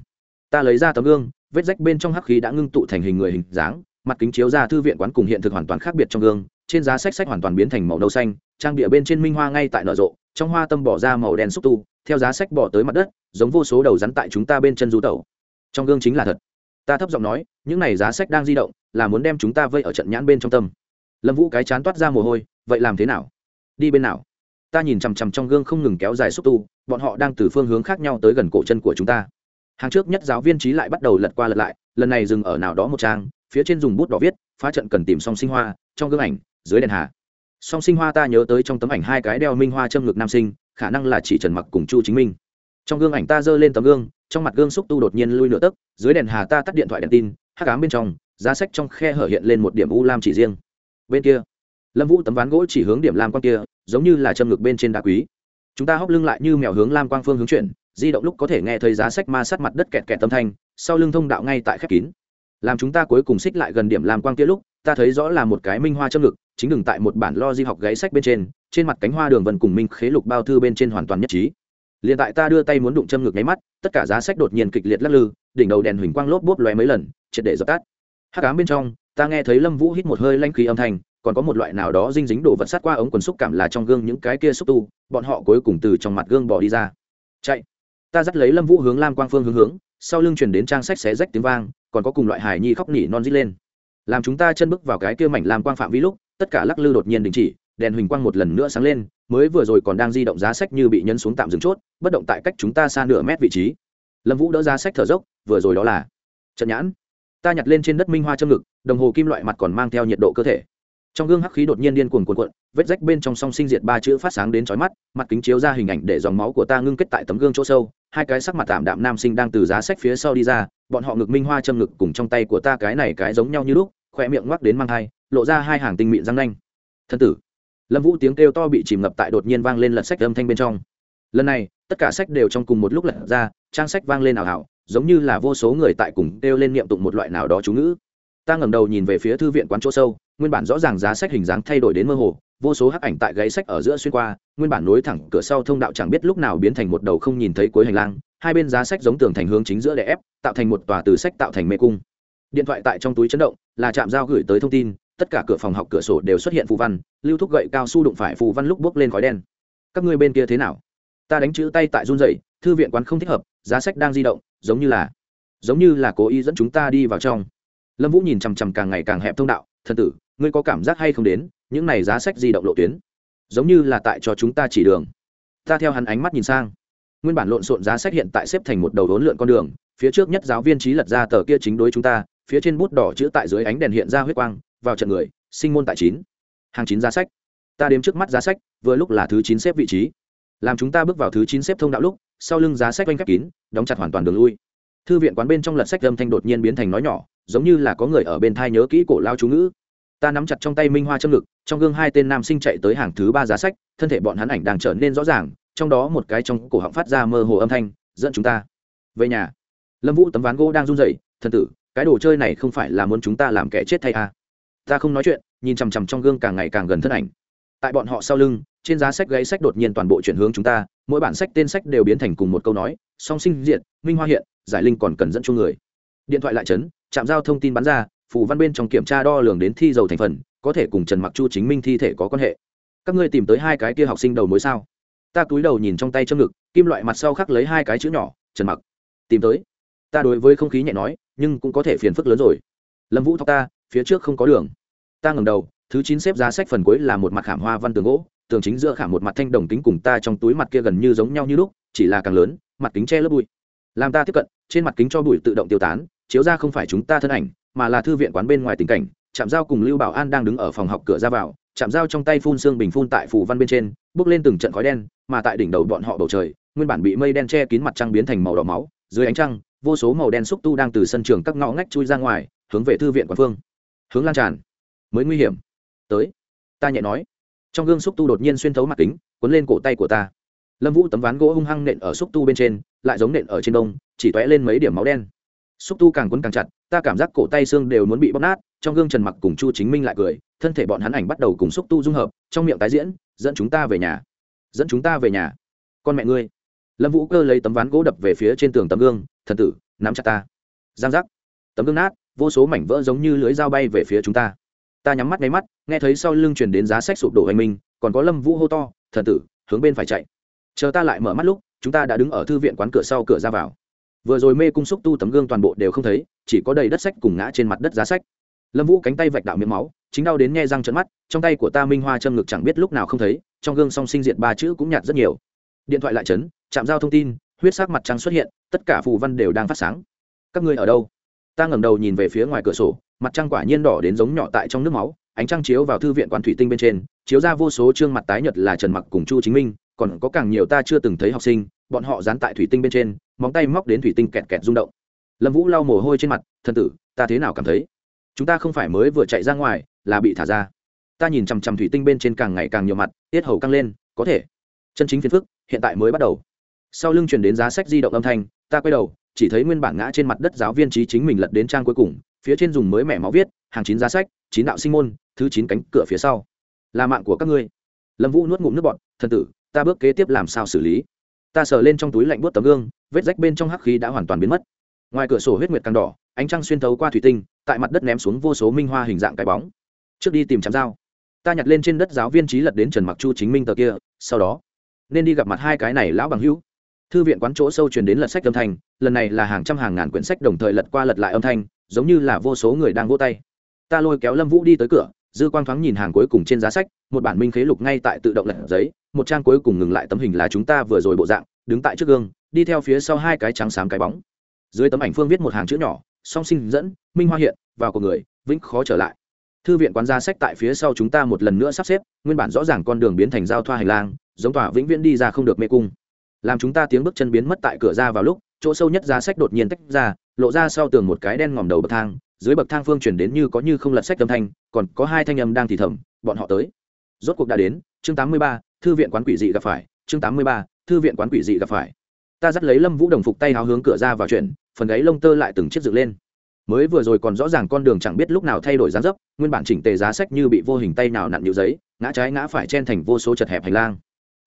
[SPEAKER 1] Ta lấy ra tấm gương, vết rách bên trong hắc khí đã ngưng tụ thành hình người hình dáng, mặt kính chiếu ra thư viện quán cùng hiện thực hoàn toàn khác biệt trong gương, trên giá sách sách hoàn toàn biến thành màu nâu xanh, trang địa bên trên minh hoa ngay tại nở rộ, trong hoa tâm bỏ ra màu đen xúc tu, theo giá sách bỏ tới mặt đất, giống vô số đầu rắn tại chúng ta bên chân du tẩu. Trong gương chính là thật. Ta thấp giọng nói, những này giá sách đang di động, là muốn đem chúng ta vây ở trận nhãn bên trong tâm. Lâm vũ cái chán toát ra mồ hôi, vậy làm thế nào? Đi bên nào? Ta nhìn chằm chằm trong gương không ngừng kéo dài xúc tu, bọn họ đang từ phương hướng khác nhau tới gần cổ chân của chúng ta. Hàng trước nhất giáo viên trí lại bắt đầu lật qua lật lại, lần này dừng ở nào đó một trang, phía trên dùng bút đỏ viết, phá trận cần tìm song sinh hoa, trong gương ảnh, dưới đèn hà. Song sinh hoa ta nhớ tới trong tấm ảnh hai cái đeo minh hoa châm ngực nam sinh, khả năng là chỉ trần mặc cùng chu chính minh. Trong gương ảnh ta giơ lên tấm gương, trong mặt gương xúc tu đột nhiên lui nửa tấc, dưới đèn hà ta tắt điện thoại đèn tin hát cám bên trong, giá sách trong khe hở hiện lên một điểm u lam chỉ riêng. Bên kia, lâm vũ tấm ván gỗ chỉ hướng điểm lam quan kia giống như là châm ngực bên trên đá quý. Chúng ta hóc lưng lại như mèo hướng lam quang phương hướng chuyển, di động lúc có thể nghe thấy giá sách ma sát mặt đất kẹt kẹt tâm thanh, sau lưng thông đạo ngay tại khép kín. Làm chúng ta cuối cùng xích lại gần điểm lam quang kia lúc, ta thấy rõ là một cái minh hoa châm ngực, chính đừng tại một bản lo di học gáy sách bên trên trên mặt cánh hoa đường vân cùng minh khế lục bao thư bên trên hoàn toàn nhất trí. Liền tại ta đưa tay muốn đụng châm ngực nháy mắt, tất cả giá sách đột nhiên kịch liệt lắc lư, đỉnh đầu đèn huỳnh quang lốp bốp lóe mấy lần, triệt để dập tắt. Hắc ám bên trong, ta nghe thấy lâm vũ hít một hơi lanh khí âm thanh còn có một loại nào đó dinh dính đồ vật sát qua ống quần xúc cảm là trong gương những cái kia xúc tu, bọn họ cuối cùng từ trong mặt gương bỏ đi ra. Chạy. Ta dắt lấy lâm vũ hướng lam quang phương hướng hướng, sau lưng chuyển đến trang sách xé rách tiếng vang, còn có cùng loại hài nhi khóc nỉ non dít lên. Làm chúng ta chân bước vào cái kia mảnh lam quang phạm vi lúc, tất cả lắc lư đột nhiên đình chỉ, đèn huỳnh quang một lần nữa sáng lên, mới vừa rồi còn đang di động giá sách như bị nhấn xuống tạm dừng chốt, bất động tại cách chúng ta xa nửa mét vị trí. Lâm vũ đỡ giá sách thở dốc, vừa rồi đó là trận nhãn. Ta nhặt lên trên đất minh hoa châm ngực, đồng hồ kim loại mặt còn mang theo nhiệt độ cơ thể trong gương hắc khí đột nhiên điên cuồng cuồn cuộn, vết rách bên trong song sinh diệt ba chữ phát sáng đến chói mắt, mặt kính chiếu ra hình ảnh để dòng máu của ta ngưng kết tại tấm gương chỗ sâu, hai cái sắc mặt tạm đạm nam sinh đang từ giá sách phía sau đi ra, bọn họ ngực minh hoa châm ngực cùng trong tay của ta cái này cái giống nhau như lúc khoe miệng ngoắc đến mang hai lộ ra hai hàng tinh mịn răng nanh. Thân tử. Lâm vũ tiếng kêu to bị chìm ngập tại đột nhiên vang lên lật sách âm thanh bên trong. Lần này, tất cả sách đều trong cùng một lúc lật ra, trang sách vang lên ảo ảo, giống như là vô số người tại cùng kêu lên niệm tụng một loại nào đó chú ngữ ta ngẩng đầu nhìn về phía thư viện quán chỗ sâu, nguyên bản rõ ràng giá sách hình dáng thay đổi đến mơ hồ, vô số hắc ảnh tại gáy sách ở giữa xuyên qua, nguyên bản nối thẳng cửa sau thông đạo chẳng biết lúc nào biến thành một đầu không nhìn thấy cuối hành lang, hai bên giá sách giống tường thành hướng chính giữa đè ép, tạo thành một tòa từ sách tạo thành mê cung. Điện thoại tại trong túi chấn động, là chạm giao gửi tới thông tin, tất cả cửa phòng học cửa sổ đều xuất hiện phù văn, lưu thúc gậy cao su đụng phải phù văn lúc bước lên khói đen. Các ngươi bên kia thế nào? Ta đánh chữ tay tại run dậy thư viện quán không thích hợp, giá sách đang di động, giống như là, giống như là cố ý dẫn chúng ta đi vào trong lâm vũ nhìn chằm chằm càng ngày càng hẹp thông đạo thân tử, ngươi có cảm giác hay không đến những này giá sách di động lộ tuyến? Giống như là tại cho chúng ta chỉ đường. Ta theo hắn ánh mắt nhìn sang. Nguyên bản lộn xộn giá sách hiện tại xếp thành một đầu đốn lượn con đường, phía trước nhất giáo viên trí lật ra tờ kia chính đối chúng ta, phía trên bút đỏ chữ tại dưới ánh đèn hiện ra huyết quang, vào trận người, sinh môn tại chín. Hàng chín giá sách. Ta đếm trước mắt giá sách, vừa lúc là thứ chín xếp vị trí. Làm chúng ta bước vào thứ chín xếp thông đạo lúc, sau lưng giá sách oanh khép kín, đóng chặt hoàn toàn đường lui thư viện quán bên trong lật sách âm thanh đột nhiên biến thành nói nhỏ, giống như là có người ở bên thai nhớ kỹ cổ lao chú ngữ. Ta nắm chặt trong tay minh hoa châm ngực, trong gương hai tên nam sinh chạy tới hàng thứ ba giá sách, thân thể bọn hắn ảnh đang trở nên rõ ràng, trong đó một cái trong cổ họng phát ra mơ hồ âm thanh, dẫn chúng ta về nhà. Lâm vũ tấm ván gỗ đang run rẩy thân tử, cái đồ chơi này không phải là muốn chúng ta làm kẻ chết thay à. ta không nói chuyện, nhìn chằm chằm trong gương càng ngày càng gần thân ảnh tại bọn họ sau lưng, trên giá sách gáy sách đột nhiên toàn bộ chuyển hướng chúng ta, mỗi bản sách tên sách đều biến thành cùng một câu nói, song sinh diện minh hoa hiện, giải linh còn cần dẫn chung người. Điện thoại lại chấn chạm giao thông tin bắn ra, phù văn bên trong kiểm tra đo lường đến thi dầu thành phần, có thể cùng trần mặc chu chính minh thi thể có quan hệ. Các ngươi tìm tới hai cái kia học sinh đầu mối sao? Ta cúi đầu nhìn trong tay châm ngực, kim loại mặt sau khắc lấy hai cái chữ nhỏ, trần mặc, tìm tới. Ta đối với không khí nhẹ nói, nhưng cũng có thể phiền phức lớn rồi. Lâm vũ thóc ta, phía trước không có đường. Ta ngẩng đầu thứ chín xếp giá sách phần cuối là một mặt khảm hoa văn tường gỗ, tường chính giữa khảm một mặt thanh đồng kính cùng ta trong túi mặt kia gần như giống nhau như lúc, chỉ là càng lớn, mặt kính che lớp bụi. Làm ta tiếp cận, trên mặt kính cho bụi tự động tiêu tán, chiếu ra không phải chúng ta thân ảnh, mà là thư viện quán bên ngoài tình cảnh chạm giao cùng lưu bảo an đang đứng ở phòng học cửa ra vào chạm giao trong tay phun xương bình phun tại phủ văn bên trên, bước lên từng trận khói đen, mà tại đỉnh đầu bọn họ bầu trời, nguyên bản bị mây đen che kín mặt trăng biến thành màu đỏ máu, dưới ánh trăng, vô số màu đen xúc tu đang từ sân trường các ngõ ngách chui ra ngoài, hướng về thư viện quán phương, hướng lan tràn. Mới nguy hiểm tới. Ta nhẹ nói. Trong gương xúc tu đột nhiên xuyên thấu mặt kính, cuốn lên cổ tay của ta. Lâm vũ tấm ván gỗ hung hăng nện ở xúc tu bên trên, lại giống nện ở trên đông, chỉ t lên mấy điểm máu đen. Xúc tu càng quấn càng chặt, ta cảm giác cổ tay xương đều muốn bị bóp nát, trong gương trần mặc cùng chu chính minh lại cười, thân thể bọn hắn ảnh bắt đầu cùng xúc tu dung hợp, trong miệng tái diễn, dẫn chúng ta về nhà. Dẫn chúng ta về nhà. Con mẹ ngươi. Lâm vũ cơ lấy tấm ván gỗ đập về phía trên tường tấm gương, thần tử, nắm chặt ta. Giang giác. Tấm gương nát, vô số mảnh vỡ giống như lưới dao bay về phía chúng ta ta nhắm mắt nháy mắt, nghe thấy sau lưng chuyển đến giá sách sụp đổ hành minh, còn có lâm vũ hô to, thần tử, hướng bên phải chạy. Chờ ta lại mở mắt lúc, chúng ta đã đứng ở thư viện quán cửa sau cửa ra vào. Vừa rồi mê cung xúc tu tấm gương toàn bộ đều không thấy, chỉ có đầy đất sách cùng ngã trên mặt đất giá sách. Lâm vũ cánh tay vạch đạo miếng máu, chính đau đến nghe răng trận mắt, trong tay của ta minh hoa châm ngực chẳng biết lúc nào không thấy, trong gương song sinh diện ba chữ cũng nhạt rất nhiều. Điện thoại lại chấn, chạm giao thông tin, huyết sắc mặt trăng xuất hiện, tất cả phù văn đều đang phát sáng. Các ngươi ở đâu? Ta ngẩng đầu nhìn về phía ngoài cửa sổ mặt trăng quả nhiên đỏ đến giống nhỏ tại trong nước máu, ánh trăng chiếu vào thư viện quán thủy tinh bên trên, chiếu ra vô số trương mặt tái nhật là trần mặc cùng chu chính minh, còn có càng nhiều ta chưa từng thấy học sinh, bọn họ dán tại thủy tinh bên trên, móng tay móc đến thủy tinh kẹt kẹt rung động. Lâm vũ lau mồ hôi trên mặt thân tử, ta thế nào cảm thấy? Chúng ta không phải mới vừa chạy ra ngoài, là bị thả ra. Ta nhìn chằm chằm thủy tinh bên trên càng ngày càng nhiều mặt, tiết hầu căng lên, có thể. Chân chính phiền phức, hiện tại mới bắt đầu. Sau lưng chuyển đến giá sách di động âm thanh, ta quay đầu, chỉ thấy nguyên bản ngã trên mặt đất giáo viên trí chính mình lật đến trang cuối cùng phía trên dùng mới mẻ máu viết, hàng chín giá sách, chín đạo sinh môn, thứ chín cánh cửa phía sau. Là mạng của các ngươi. Lâm vũ nuốt ngụm nước bọt thân tử, ta bước kế tiếp làm sao xử lý? Ta sờ lên trong túi lạnh buốt tấm gương, vết rách bên trong hắc khí đã hoàn toàn biến mất. Ngoài cửa sổ huyết nguyệt càng đỏ, ánh trăng xuyên thấu qua thủy tinh, tại mặt đất ném xuống vô số minh hoa hình dạng cái bóng. Trước đi tìm chám dao ta nhặt lên trên đất giáo viên trí lật đến trần mặc chu chính minh tờ kia, sau đó, nên đi gặp mặt hai cái này lão bằng hữu. Thư viện quán chỗ sâu truyền đến lật sách âm thanh, lần này là hàng trăm hàng ngàn quyển sách đồng thời lật qua lật lại âm thanh giống như là vô số người đang vỗ tay. Ta lôi kéo lâm vũ đi tới cửa, dư quang thoáng nhìn hàng cuối cùng trên giá sách, một bản minh khế lục ngay tại tự động lật giấy, một trang cuối cùng ngừng lại tấm hình là chúng ta vừa rồi bộ dạng, đứng tại trước gương, đi theo phía sau hai cái trắng xám cái bóng. Dưới tấm ảnh phương viết một hàng chữ nhỏ, song sinh dẫn, minh hoa hiện, vào của người, vĩnh khó trở lại. Thư viện quán ra sách tại phía sau chúng ta một lần nữa sắp xếp, nguyên bản rõ ràng con đường biến thành giao thoa hành lang, giống tòa vĩnh viễn đi ra không được mê cung. Làm chúng ta tiếng bước chân biến mất tại cửa ra vào lúc chỗ sâu nhất giá sách đột nhiên tách ra lộ ra sau tường một cái đen ngòm đầu bậc thang dưới bậc thang phương chuyển đến như có như không lật sách âm thanh còn có hai thanh âm đang thì thầm bọn họ tới. Rốt cuộc đã đến chương 83, thư viện quán quỷ dị gặp phải chương 83, thư viện quán quỷ dị gặp phải. Ta dắt lấy lâm vũ đồng phục tay háo hướng cửa ra vào chuyển phần gáy lông tơ lại từng chiếc dựng lên. Mới vừa rồi còn rõ ràng con đường chẳng biết lúc nào thay đổi dáng dấp nguyên bản chỉnh tề giá sách như bị vô hình tay nào nặn nhũ giấy ngã trái ngã phải chen thành vô số chật hẹp hành lang.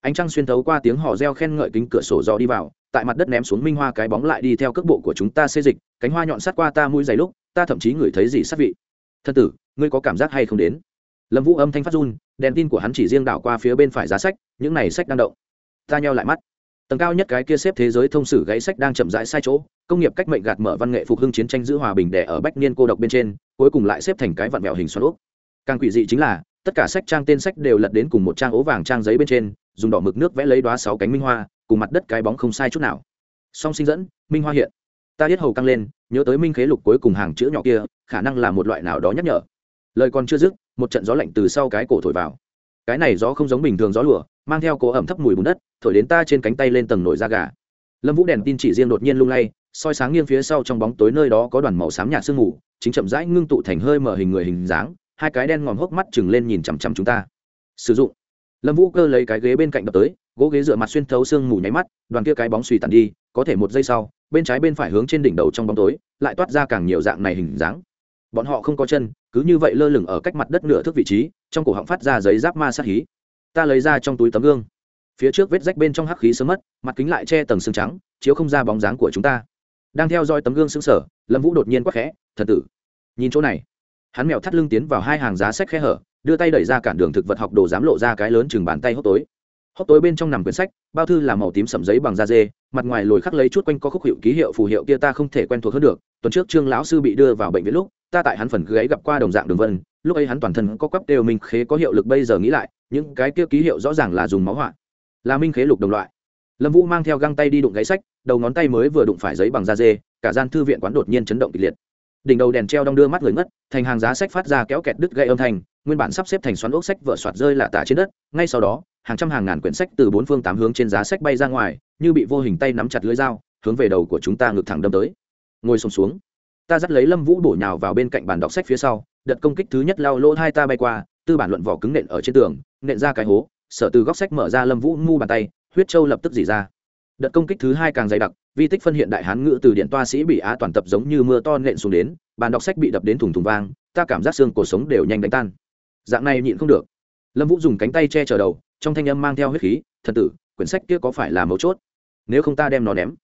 [SPEAKER 1] Ánh trăng xuyên thấu qua tiếng hò reo khen ngợi kính cửa sổ dò đi vào tại mặt đất ném xuống minh hoa cái bóng lại đi theo cước bộ của chúng ta xê dịch, cánh hoa nhọn sát qua ta mũi dày lúc, ta thậm chí ngửi thấy gì sát vị. Thân tử, ngươi có cảm giác hay không đến? Lâm vũ âm thanh phát run, đèn tin của hắn chỉ riêng đảo qua phía bên phải giá sách, những này sách đang động. Ta nheo lại mắt. Tầng cao nhất cái kia xếp thế giới thông sử gãy sách đang chậm rãi sai chỗ, công nghiệp cách mệnh gạt mở văn nghệ phục hưng chiến tranh giữ hòa bình đẻ ở bách niên cô độc bên trên, cuối cùng lại xếp thành cái vặn mèo hình xoắn úp. Càng quỷ dị chính là tất cả sách trang tên sách đều lật đến cùng một trang ố vàng trang giấy bên trên, dùng đỏ mực nước vẽ lấy đoá sáu cánh minh hoa, cùng mặt đất cái bóng không sai chút nào. Song sinh dẫn, minh hoa hiện. Ta biết hầu căng lên, nhớ tới minh khế lục cuối cùng hàng chữ nhỏ kia, khả năng là một loại nào đó nhắc nhở. Lời còn chưa dứt, một trận gió lạnh từ sau cái cổ thổi vào. Cái này gió không giống bình thường gió lửa mang theo cố ẩm thấp mùi bùn đất, thổi đến ta trên cánh tay lên tầng nổi da gà. Lâm vũ đèn tin chỉ riêng đột nhiên lung lay, soi sáng nghiêng phía sau trong bóng tối nơi đó có đoàn màu xám nhạt sương mù, chính chậm rãi ngưng tụ thành hơi mở hình người hình dáng hai cái đen ngòm hốc mắt chừng lên nhìn chằm chằm chúng ta. Sử dụng. Lâm vũ cơ lấy cái ghế bên cạnh đập tới, gỗ ghế dựa mặt xuyên thấu sương mù nháy mắt, đoàn kia cái bóng suy tàn đi, có thể một giây sau, bên trái bên phải hướng trên đỉnh đầu trong bóng tối, lại toát ra càng nhiều dạng này hình dáng. Bọn họ không có chân, cứ như vậy lơ lửng ở cách mặt đất nửa thước vị trí, trong cổ họng phát ra giấy giáp ma sát khí ta lấy ra trong túi tấm gương. Phía trước vết rách bên trong hắc khí sớm mất, mặt kính lại che tầng xương trắng, chiếu không ra bóng dáng của chúng ta. Đang theo dõi tấm gương xương sở lâm vũ đột nhiên quắc khẽ, thần tử, nhìn chỗ này hắn mèo thắt lưng tiến vào hai hàng giá sách khe hở, đưa tay đẩy ra cản đường thực vật học đồ dám lộ ra cái lớn chừng bàn tay hốc tối. Hốc tối bên trong nằm quyển sách, bao thư là màu tím sẩm giấy bằng da dê, mặt ngoài lồi khắc lấy chút quanh có khúc hiệu ký hiệu phù hiệu kia ta không thể quen thuộc hơn được. Tuần trước trương lão sư bị đưa vào bệnh viện lúc, ta tại hắn phần gáy gặp qua đồng dạng đường vân, lúc ấy hắn toàn thân có quắp đều minh khế có hiệu lực bây giờ nghĩ lại, những cái kia ký hiệu rõ ràng là dùng máu họa. Là minh khế lục đồng loại. Lâm vũ mang theo găng tay đi đụng gáy sách, đầu ngón tay mới vừa đụng phải giấy bằng da dê, cả gian thư viện quán đột nhiên chấn động kịch liệt đỉnh đầu đèn treo đong đưa mắt người ngất thành hàng giá sách phát ra kéo kẹt đứt gây âm thanh nguyên bản sắp xếp thành xoắn ốc sách vợ soạt rơi lạ tả trên đất ngay sau đó hàng trăm hàng ngàn quyển sách từ bốn phương tám hướng trên giá sách bay ra ngoài như bị vô hình tay nắm chặt lưỡi dao hướng về đầu của chúng ta ngược thẳng đâm tới. Ngồi sùng xuống, xuống ta dắt lấy lâm vũ bổ nhào vào bên cạnh bàn đọc sách phía sau đợt công kích thứ nhất lao lỗ hai ta bay qua tư bản luận vỏ cứng nện ở trên tường nện ra cái hố sở từ góc sách mở ra lâm vũ ngu bàn tay huyết châu lập tức dỉ ra đợt công kích thứ hai càng dày đặc, vi tích phân hiện đại hán ngữ từ điện toa sĩ bị á toàn tập giống như mưa to nện xuống đến, bàn đọc sách bị đập đến thùng thùng vang, ta cảm giác xương cổ sống đều nhanh đánh tan. Dạng này nhịn không được. Lâm vũ dùng cánh tay che chở đầu, trong thanh âm mang theo huyết khí, thần tử, quyển sách kia có phải là mấu chốt? Nếu không ta đem nó ném.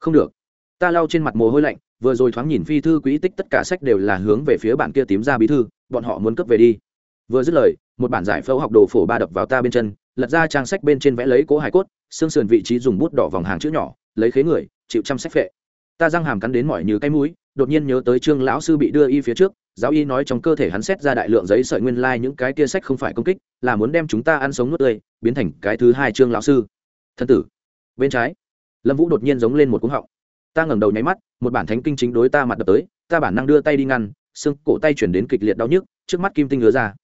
[SPEAKER 1] Không được. Ta lau trên mặt mồ hôi lạnh, vừa rồi thoáng nhìn phi thư quỹ tích tất cả sách đều là hướng về phía bản kia tím ra bí thư, bọn họ muốn cấp về đi. Vừa dứt lời, một bản giải phẫu học đồ phổ ba đập vào ta bên chân lật ra trang sách bên trên vẽ lấy cố hải cốt, xương sườn vị trí dùng bút đỏ vòng hàng chữ nhỏ, lấy khế người, chịu chăm sách phệ. Ta răng hàm cắn đến mỏi như cái mũi, đột nhiên nhớ tới trương lão sư bị đưa y phía trước, giáo y nói trong cơ thể hắn xét ra đại lượng giấy sợi nguyên lai những cái tia sách không phải công kích, là muốn đem chúng ta ăn sống nuốt tươi, biến thành cái thứ hai trương lão sư. Thân tử. Bên trái. Lâm vũ đột nhiên giống lên một cúng họng. Ta ngẩng đầu nháy mắt, một bản thánh kinh chính đối ta mặt đập tới, ta bản năng đưa tay đi ngăn, xương cổ tay chuyển đến kịch liệt đau nhức, trước mắt kim tinh ngứa ra.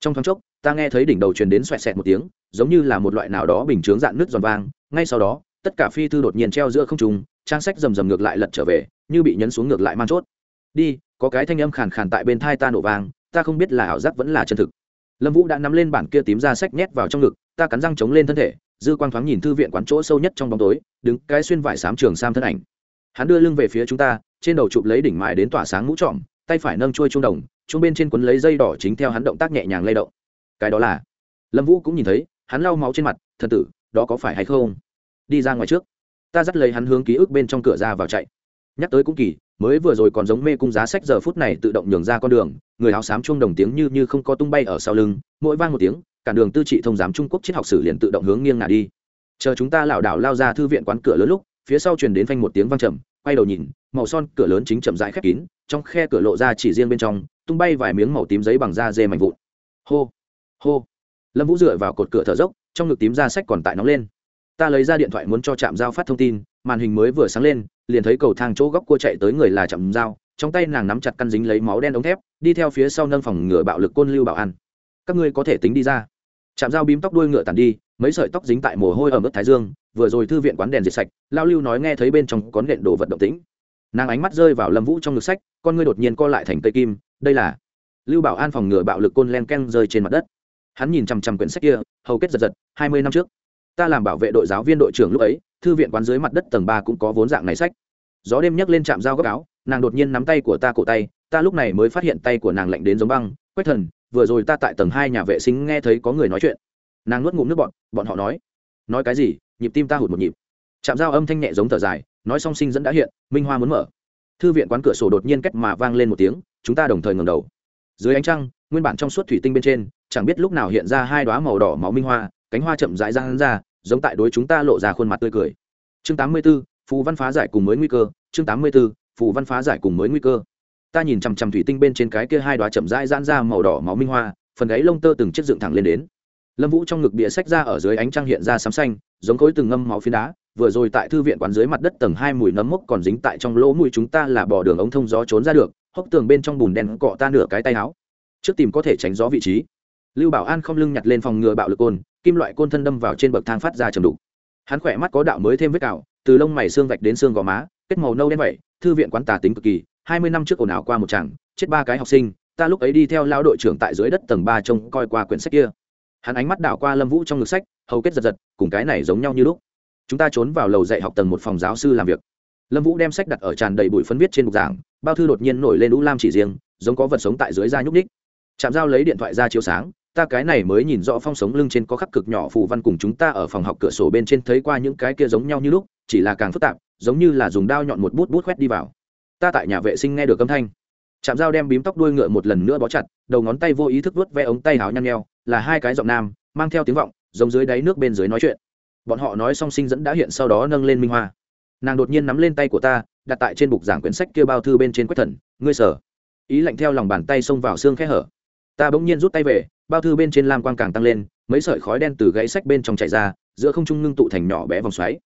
[SPEAKER 1] Trong thoáng chốc, ta nghe thấy đỉnh đầu truyền đến xoẹt xẹt một tiếng giống như là một loại nào đó bình chướng dạn nước giòn vang, ngay sau đó, tất cả phi thư đột nhiên treo giữa không trùng trang sách rầm rầm ngược lại lật trở về, như bị nhấn xuống ngược lại mang chốt. Đi, có cái thanh âm khàn khàn tại bên thai ta nổ vang, ta không biết là ảo giác vẫn là chân thực. Lâm vũ đã nắm lên bản kia tím ra sách nhét vào trong ngực, ta cắn răng chống lên thân thể, dư quang thoáng nhìn thư viện quán chỗ sâu nhất trong bóng tối, đứng cái xuyên vải xám trường sam thân ảnh. Hắn đưa lưng về phía chúng ta, trên đầu chụp lấy đỉnh mài đến tỏa sáng mũ trọm tay phải nâng trôi trung đồng chung bên trên quấn lấy dây đỏ chính theo hắn động tác nhẹ nhàng lay động. Cái đó là? Lâm vũ cũng nhìn thấy hắn lau máu trên mặt, thần tử, đó có phải hay không? Đi ra ngoài trước. Ta dắt lấy hắn hướng ký ức bên trong cửa ra vào chạy. Nhắc tới cũng kỳ, mới vừa rồi còn giống mê cung giá sách giờ phút này tự động nhường ra con đường, người áo xám chuông đồng tiếng như như không có tung bay ở sau lưng, mỗi vang một tiếng cản đường tư trị thông giám trung quốc triết học sử liền tự động hướng nghiêng ngả đi. Chờ chúng ta lảo đảo lao ra thư viện quán cửa lớn lúc, phía sau truyền đến phanh một tiếng vang trầm, quay đầu nhìn, màu son cửa lớn chính chậm rãi khép kín, trong khe cửa lộ ra chỉ riêng bên trong, tung bay vài miếng màu tím giấy bằng da dê mạnh vụn. Hô hô lâm vũ dựa vào cột cửa thở dốc, trong ngực tím da sách còn tại nóng lên. Ta lấy ra điện thoại muốn cho trạm giao phát thông tin, màn hình mới vừa sáng lên, liền thấy cầu thang chỗ góc cua chạy tới người là trạm giao, trong tay nàng nắm chặt căn dính lấy máu đen ống thép, đi theo phía sau nâng phòng ngựa bạo lực côn lưu bảo an. Các ngươi có thể tính đi ra. Trạm giao bím tóc đuôi ngựa tàn đi, mấy sợi tóc dính tại mồ hôi ở mức thái dương, vừa rồi thư viện quán đèn diệt sạch, lao lưu nói nghe thấy bên trong có nện đồ vật động tĩnh. Nàng ánh mắt rơi vào lâm vũ trong ngực sách, con ngươi đột nhiên co lại thành cây kim, đây là lưu bảo an phòng ngừa bạo lực côn len ken rơi trên mặt đất hắn nhìn chằm chằm quyển sách kia, hầu kết giật giật, hai mươi năm trước. Ta làm bảo vệ đội giáo viên đội trưởng lúc ấy, thư viện quán dưới mặt đất tầng ba cũng có vốn dạng này sách. Gió đêm nhấc lên chạm dao góc áo, nàng đột nhiên nắm tay của ta cổ tay, ta lúc này mới phát hiện tay của nàng lạnh đến giống băng. Quách thần, vừa rồi ta tại tầng hai nhà vệ sinh nghe thấy có người nói chuyện. Nàng nuốt ngụm nước bọn bọn họ nói. Nói cái gì? Nhịp tim ta hụt một nhịp. Chạm dao âm thanh nhẹ giống thở dài, nói song sinh dẫn đã hiện, minh hoa muốn mở. Thư viện quán cửa sổ đột nhiên cách mà vang lên một tiếng, chúng ta đồng thời ngầm đầu. Dưới ánh trăng, nguyên bản trong suốt thủy tinh bên trên chẳng biết lúc nào hiện ra hai đoá màu đỏ máu minh hoa cánh hoa chậm rãi ra hắn ra giống tại đối chúng ta lộ ra khuôn mặt tươi cười. Chương 84, phù văn phá giải cùng mới nguy cơ. Chương 84, phù văn phá giải cùng mới nguy cơ. Ta nhìn chằm chằm thủy tinh bên trên cái kia hai đoá chậm rãi giãn ra màu đỏ máu minh hoa phần gáy lông tơ từng chiếc dựng thẳng lên đến. Lâm vũ trong ngực bịa sách ra ở dưới ánh trăng hiện ra sám xanh giống khối từng ngâm máu phiến đá vừa rồi tại thư viện quán dưới mặt đất tầng hai mùi nấm mốc còn dính tại trong lỗ mũi chúng ta là bỏ đường ống thông gió trốn ra được hốc tường bên trong bùn đen cọ ta nửa cái tay áo. Trước tìm có thể tránh gió vị trí lưu bảo an không lưng nhặt lên phòng ngừa bạo lực côn, kim loại côn thân đâm vào trên bậc thang phát ra trầm đục. Hắn khỏe mắt có đạo mới thêm vết cào, từ lông mày xương vạch đến xương gò má, kết màu nâu đen vậy, thư viện quán tà tính cực kỳ, hai mươi năm trước ồn ào qua một chàng chết ba cái học sinh, ta lúc ấy đi theo lao đội trưởng tại dưới đất tầng ba trông coi qua quyển sách kia. Hắn ánh mắt đảo qua lâm vũ trong ngực sách, hầu kết giật giật, cùng cái này giống nhau như lúc. Chúng ta trốn vào lầu dạy học tầng một phòng giáo sư làm việc. Lâm vũ đem sách đặt ở tràn đầy bụi phấn viết trên bục giảng, bao thư đột nhiên nổi lên lũ lam chỉ riêng, giống có vật sống tại dưới da nhúc ních chạm dao lấy điện thoại ra chiếu sáng ta cái này mới nhìn rõ phong sống lưng trên có khắc cực nhỏ phù văn cùng chúng ta ở phòng học cửa sổ bên trên thấy qua những cái kia giống nhau như lúc, chỉ là càng phức tạp, giống như là dùng đao nhọn một bút bút khoét đi vào. Ta tại nhà vệ sinh nghe được âm thanh. Chạm dao đem bím tóc đuôi ngựa một lần nữa bó chặt, đầu ngón tay vô ý thức vớt ve ống tay áo nhăn nheo, là hai cái giọng nam, mang theo tiếng vọng, giống dưới đáy nước bên dưới nói chuyện. Bọn họ nói song sinh dẫn đã hiện sau đó nâng lên minh hoa. Nàng đột nhiên nắm lên tay của ta, đặt tại trên bục giảng quyển sách kia bao thư bên trên quách thần, ngươi sở. Ý lạnh theo lòng bàn tay xông vào xương khẽ hở. Ta bỗng nhiên rút tay về bao thư bên trên lam quang càng tăng lên mấy sợi khói đen từ gãy sách bên trong chạy ra giữa không trung ngưng tụ thành nhỏ bé vòng xoáy.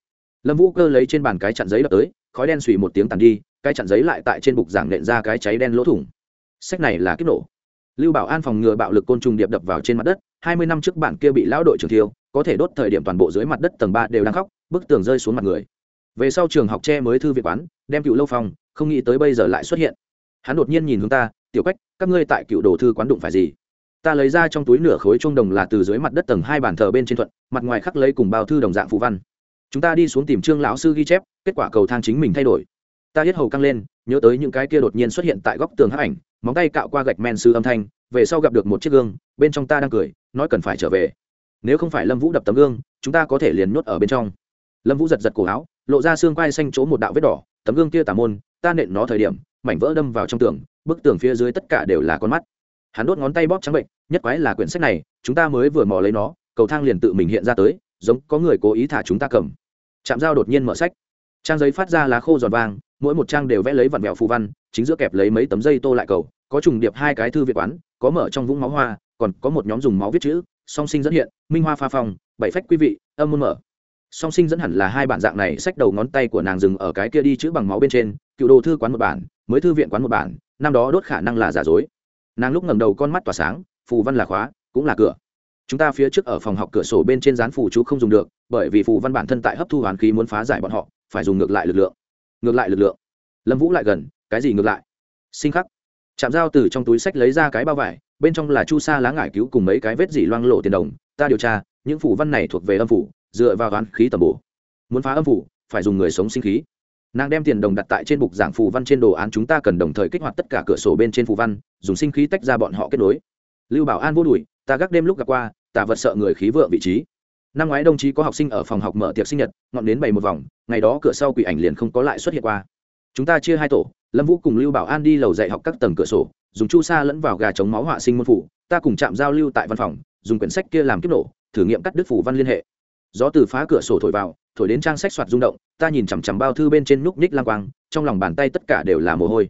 [SPEAKER 1] Lâm vũ cơ lấy trên bàn cái chặn giấy đập tới khói đen xùy một tiếng tàn đi cái chặn giấy lại tại trên bục giảng nện ra cái cháy đen lỗ thủng. Sách này là kiếp nổ. Lưu bảo an phòng ngừa bạo lực côn trùng điệp đập vào trên mặt đất hai mươi năm trước bản kia bị lão đội trưởng thiêu có thể đốt thời điểm toàn bộ dưới mặt đất tầng ba đều đang khóc bức tường rơi xuống mặt người. Về sau trường học tre mới thư viện quán đem cựu lâu phòng, không nghĩ tới bây giờ lại xuất hiện. Hắn đột nhiên nhìn hướng ta tiểu quách các ngươi tại cựu đồ thư quán đụng phải gì? Ta lấy ra trong túi nửa khối trung đồng là từ dưới mặt đất tầng hai bàn thờ bên trên thuận, mặt ngoài khắc lấy cùng bao thư đồng dạng phù văn. Chúng ta đi xuống tìm trương lão sư ghi chép, kết quả cầu thang chính mình thay đổi. Ta hết hầu căng lên, nhớ tới những cái kia đột nhiên xuất hiện tại góc tường hắc ảnh, móng tay cạo qua gạch men sư âm thanh, về sau gặp được một chiếc gương, bên trong ta đang cười, nói cần phải trở về. Nếu không phải lâm vũ đập tấm gương, chúng ta có thể liền nhốt ở bên trong. Lâm vũ giật giật cổ áo, lộ ra xương quai xanh chỗ một đạo vết đỏ, tấm gương kia tà môn, ta nện nó thời điểm, mảnh vỡ đâm vào trong tường, bức tường phía dưới tất cả đều là con mắt hắn đốt ngón tay bóp trắng bệnh, nhất quái là quyển sách này, chúng ta mới vừa mò lấy nó, cầu thang liền tự mình hiện ra tới, giống có người cố ý thả chúng ta cầm. Chạm dao đột nhiên mở sách. Trang giấy phát ra lá khô giòn vang mỗi một trang đều vẽ lấy vặn vẹo phù văn, chính giữa kẹp lấy mấy tấm dây tô lại cầu, có trùng điệp hai cái thư viện quán, có mở trong vũng máu hoa, còn có một nhóm dùng máu viết chữ, song sinh dẫn hiện, minh hoa pha phong, bảy phách quý vị, âm môn mở. Song sinh dẫn hẳn là hai bản dạng này, sách đầu ngón tay của nàng dừng ở cái kia đi chữ bằng máu bên trên, cựu đồ thư quán một bản, mới thư viện quán một bản, năm đó đốt khả năng là giả dối nàng lúc ngẩng đầu con mắt tỏa sáng, phù văn là khóa, cũng là cửa. Chúng ta phía trước ở phòng học cửa sổ bên trên dán phù chú không dùng được, bởi vì phù văn bản thân tại hấp thu hoàn khí muốn phá giải bọn họ, phải dùng ngược lại lực lượng. Ngược lại lực lượng. Lâm vũ lại gần, cái gì ngược lại? Sinh khắc. Chạm dao từ trong túi sách lấy ra cái bao vải, bên trong là chu sa lá ngải cứu cùng mấy cái vết dỉ loang lộ tiền đồng, ta điều tra, những phủ văn này thuộc về âm phủ, dựa vào toán khí tầm bổ. Muốn phá âm phủ, phải dùng người sống sinh khí nàng đem tiền đồng đặt tại trên bục giảng phù văn trên đồ án chúng ta cần đồng thời kích hoạt tất cả cửa sổ bên trên phù văn, dùng sinh khí tách ra bọn họ kết nối. Lưu bảo an vô đùi ta gác đêm lúc gặp qua ta vật sợ người khí vượng vị trí. Năm ngoái đồng chí có học sinh ở phòng học mở tiệc sinh nhật, ngọn đến bày một vòng, ngày đó cửa sau quỷ ảnh liền không có lại xuất hiện qua. Chúng ta chia hai tổ, lâm vũ cùng lưu bảo an đi lầu dạy học các tầng cửa sổ, dùng chu sa lẫn vào gà chống máu họa sinh môn phủ, ta cùng chạm giao lưu tại văn phòng, dùng quyển sách kia làm kiếp nổ, thử nghiệm cắt đứt phủ văn liên hệ gió từ phá cửa sổ thổi vào, thổi đến trang sách soạt rung động, ta nhìn chằm chằm bao thư bên trên núc ních lang quang, trong lòng bàn tay tất cả đều là mồ hôi.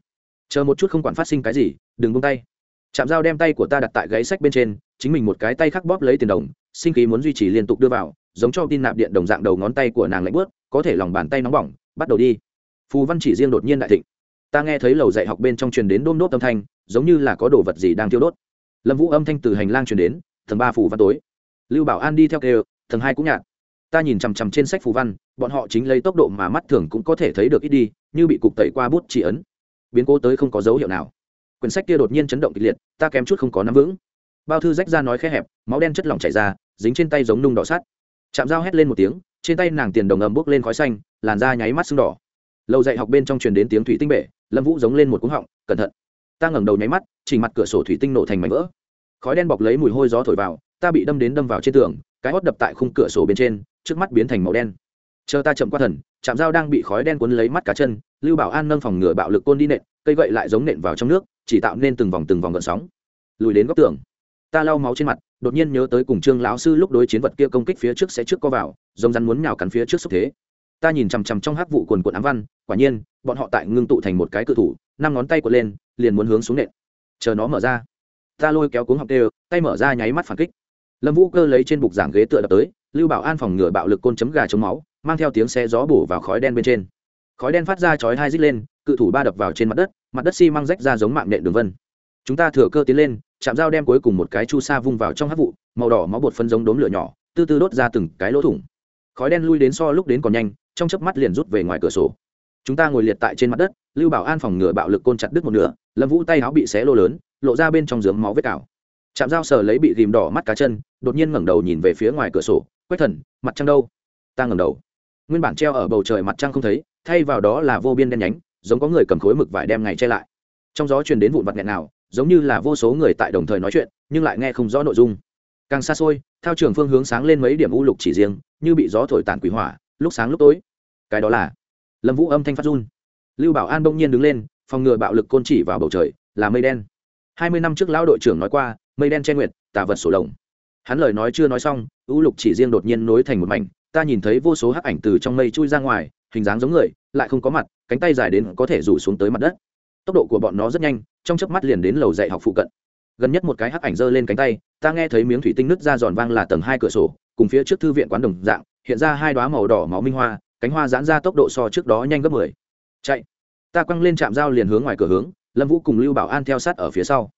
[SPEAKER 1] Chờ một chút không quản phát sinh cái gì, đừng bông tay. Chạm dao đem tay của ta đặt tại gáy sách bên trên, chính mình một cái tay khắc bóp lấy tiền đồng, sinh khí muốn duy trì liên tục đưa vào, giống cho tin nạp điện đồng dạng đầu ngón tay của nàng lạnh bớt có thể lòng bàn tay nóng bỏng, bắt đầu đi. Phù văn chỉ riêng đột nhiên đại thịnh. Ta nghe thấy lầu dạy học bên trong truyền đến đôm đốt âm thanh, giống như là có đồ vật gì đang thiêu đốt. Lâm vũ âm thanh từ hành lang truyền đến, tầng ba phù văn tối. Lưu bảo an đi theo kêu, tầng hai cũng nhạt ta nhìn chằm chằm trên sách phù văn, bọn họ chính lấy tốc độ mà mắt thường cũng có thể thấy được ít đi, như bị cục tẩy qua bút chỉ ấn. Biến cố tới không có dấu hiệu nào. Quyển sách kia đột nhiên chấn động kịch liệt, ta kém chút không có nắm vững. Bao thư rách ra nói khẽ hẹp, máu đen chất lỏng chảy ra, dính trên tay giống nung đỏ sắt. Chạm dao hét lên một tiếng, trên tay nàng tiền đồng ầm bốc lên khói xanh, làn da nháy mắt sưng đỏ. Lâu dạy học bên trong truyền đến tiếng thủy tinh bể, lâm vũ giống lên một cúng họng, cẩn thận. Ta ngẩng đầu nháy mắt, chỉ mặt cửa sổ thủy tinh nổ thành mảnh vỡ. Khói đen bọc lấy mùi hôi gió thổi vào, ta bị đâm đến đâm vào trên tường, cái hót đập tại khung cửa sổ bên trên trước mắt biến thành màu đen. Chờ ta chậm qua thần chạm dao đang bị khói đen cuốn lấy mắt cá chân, lưu bảo an nâng phòng ngừa bạo lực côn đi nện, cây gậy lại giống nện vào trong nước, chỉ tạo nên từng vòng từng vòng gợn sóng. Lùi đến góc tường, ta lau máu trên mặt, đột nhiên nhớ tới cùng trương lão sư lúc đối chiến vật kia công kích phía trước sẽ trước co vào, giống rắn muốn nhào cắn phía trước xúc thế. Ta nhìn chằm chằm trong hát vụ quần quần ám văn, quả nhiên, bọn họ tại ngưng tụ thành một cái cự thủ, năm ngón tay quật lên, liền muốn hướng xuống nện. Chờ nó mở ra, ta lôi kéo cuống học tê, tay mở ra nháy mắt phản kích. Lâm vũ cơ lấy trên bục giảng ghế tựa đập tới lưu bảo an phòng ngừa bạo lực côn chấm gà chống máu, mang theo tiếng xe gió bổ vào khói đen bên trên. Khói đen phát ra chói hai dít lên, cự thủ ba đập vào trên mặt đất mặt đất xi、si、măng rách ra giống mạng nện đường vân. Chúng ta thừa cơ tiến lên, chạm dao đem cuối cùng một cái chu sa vung vào trong hát vụ, màu đỏ máu bột phân giống đốm lửa nhỏ tư tư đốt ra từng cái lỗ thủng. Khói đen lui đến so lúc đến còn nhanh, trong chớp mắt liền rút về ngoài cửa sổ. Chúng ta ngồi liệt tại trên mặt đất, lưu bảo an phòng ngừa bạo lực côn chặt đứt một nửa, lâm vũ tay áo bị xé lô lớn, lộ ra bên trong dướng máu vết cào. Chạm dao sờ lấy bị ghìm đỏ mắt cá chân, đột nhiên ngẩng đầu nhìn về phía ngoài cửa sổ quách thần, mặt trăng đâu? Ta ngầm đầu. Nguyên bản treo ở bầu trời mặt trăng không thấy, thay vào đó là vô biên đen nhánh, giống có người cầm khối mực vải đem ngày che lại. Trong gió truyền đến vụn vặt nghẹn nào giống như là vô số người tại đồng thời nói chuyện, nhưng lại nghe không rõ nội dung. Càng xa xôi theo trường phương hướng sáng lên mấy điểm u lục chỉ riêng, như bị gió thổi tàn quỷ hỏa, lúc sáng lúc tối. Cái đó là lâm vũ âm thanh phát run. Lưu bảo an bỗng nhiên đứng lên, phòng ngừa bạo lực côn chỉ vào bầu trời, là mây đen. Hai mươi năm trước lão đội trưởng nói qua, mây đen che nguyệt, tà vật sổ lồng. Hắn lời nói chưa nói xong ưu lục chỉ riêng đột nhiên nối thành một mảnh, ta nhìn thấy vô số hắc ảnh từ trong mây chui ra ngoài, hình dáng giống người, lại không có mặt, cánh tay dài đến có thể rủ xuống tới mặt đất. Tốc độ của bọn nó rất nhanh, trong chớp mắt liền đến lầu dạy học phụ cận. Gần nhất một cái hắc ảnh giơ lên cánh tay, ta nghe thấy miếng thủy tinh nứt ra giòn vang là tầng hai cửa sổ, cùng phía trước thư viện quán đồng dạng, hiện ra hai đoá màu đỏ máu minh hoa, cánh hoa giãn ra tốc độ so trước đó nhanh gấp mười. Chạy. Ta quăng lên trạm dao liền hướng ngoài cửa hướng, lâm vũ cùng lưu bảo an theo sát ở phía sau.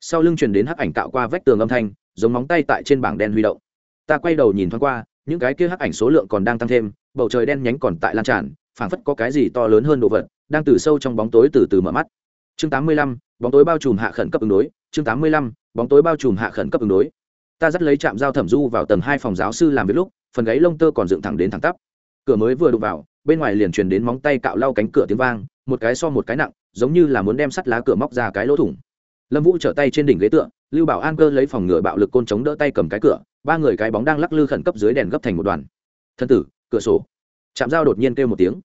[SPEAKER 1] Sau lưng chuyển đến hắc ảnh tạo qua vách tường âm thanh, giống móng tay tại trên bảng đen huy động ta quay đầu nhìn thoáng qua, những cái kia hắc ảnh số lượng còn đang tăng thêm, bầu trời đen nhánh còn tại lan tràn, phảng phất có cái gì to lớn hơn đồ vật, đang từ sâu trong bóng tối từ từ mở mắt. Chương tám mươi lăm, bóng tối bao trùm hạ khẩn cấp ứng đối. Chương tám mươi lăm, bóng tối bao trùm hạ khẩn cấp ứng đối. Ta dắt lấy trạm giao thẩm du vào tầng hai phòng giáo sư làm việc lúc, phần gáy lông tơ còn dựng thẳng đến thẳng tắp. Cửa mới vừa đụng vào, bên ngoài liền truyền đến móng tay cạo lau cánh cửa tiếng vang, một cái so một cái nặng, giống như là muốn đem sắt lá cửa móc ra cái lỗ thủng. Lâm vũ trở tay trên đỉnh ghế tựa, lưu bảo an cơ lấy phòng ngựa bạo lực côn chống đỡ tay cầm cái cửa ba người cái bóng đang lắc lư khẩn cấp dưới đèn gấp thành một đoàn. Thân tử, cửa sổ. Chạm dao đột nhiên kêu một tiếng.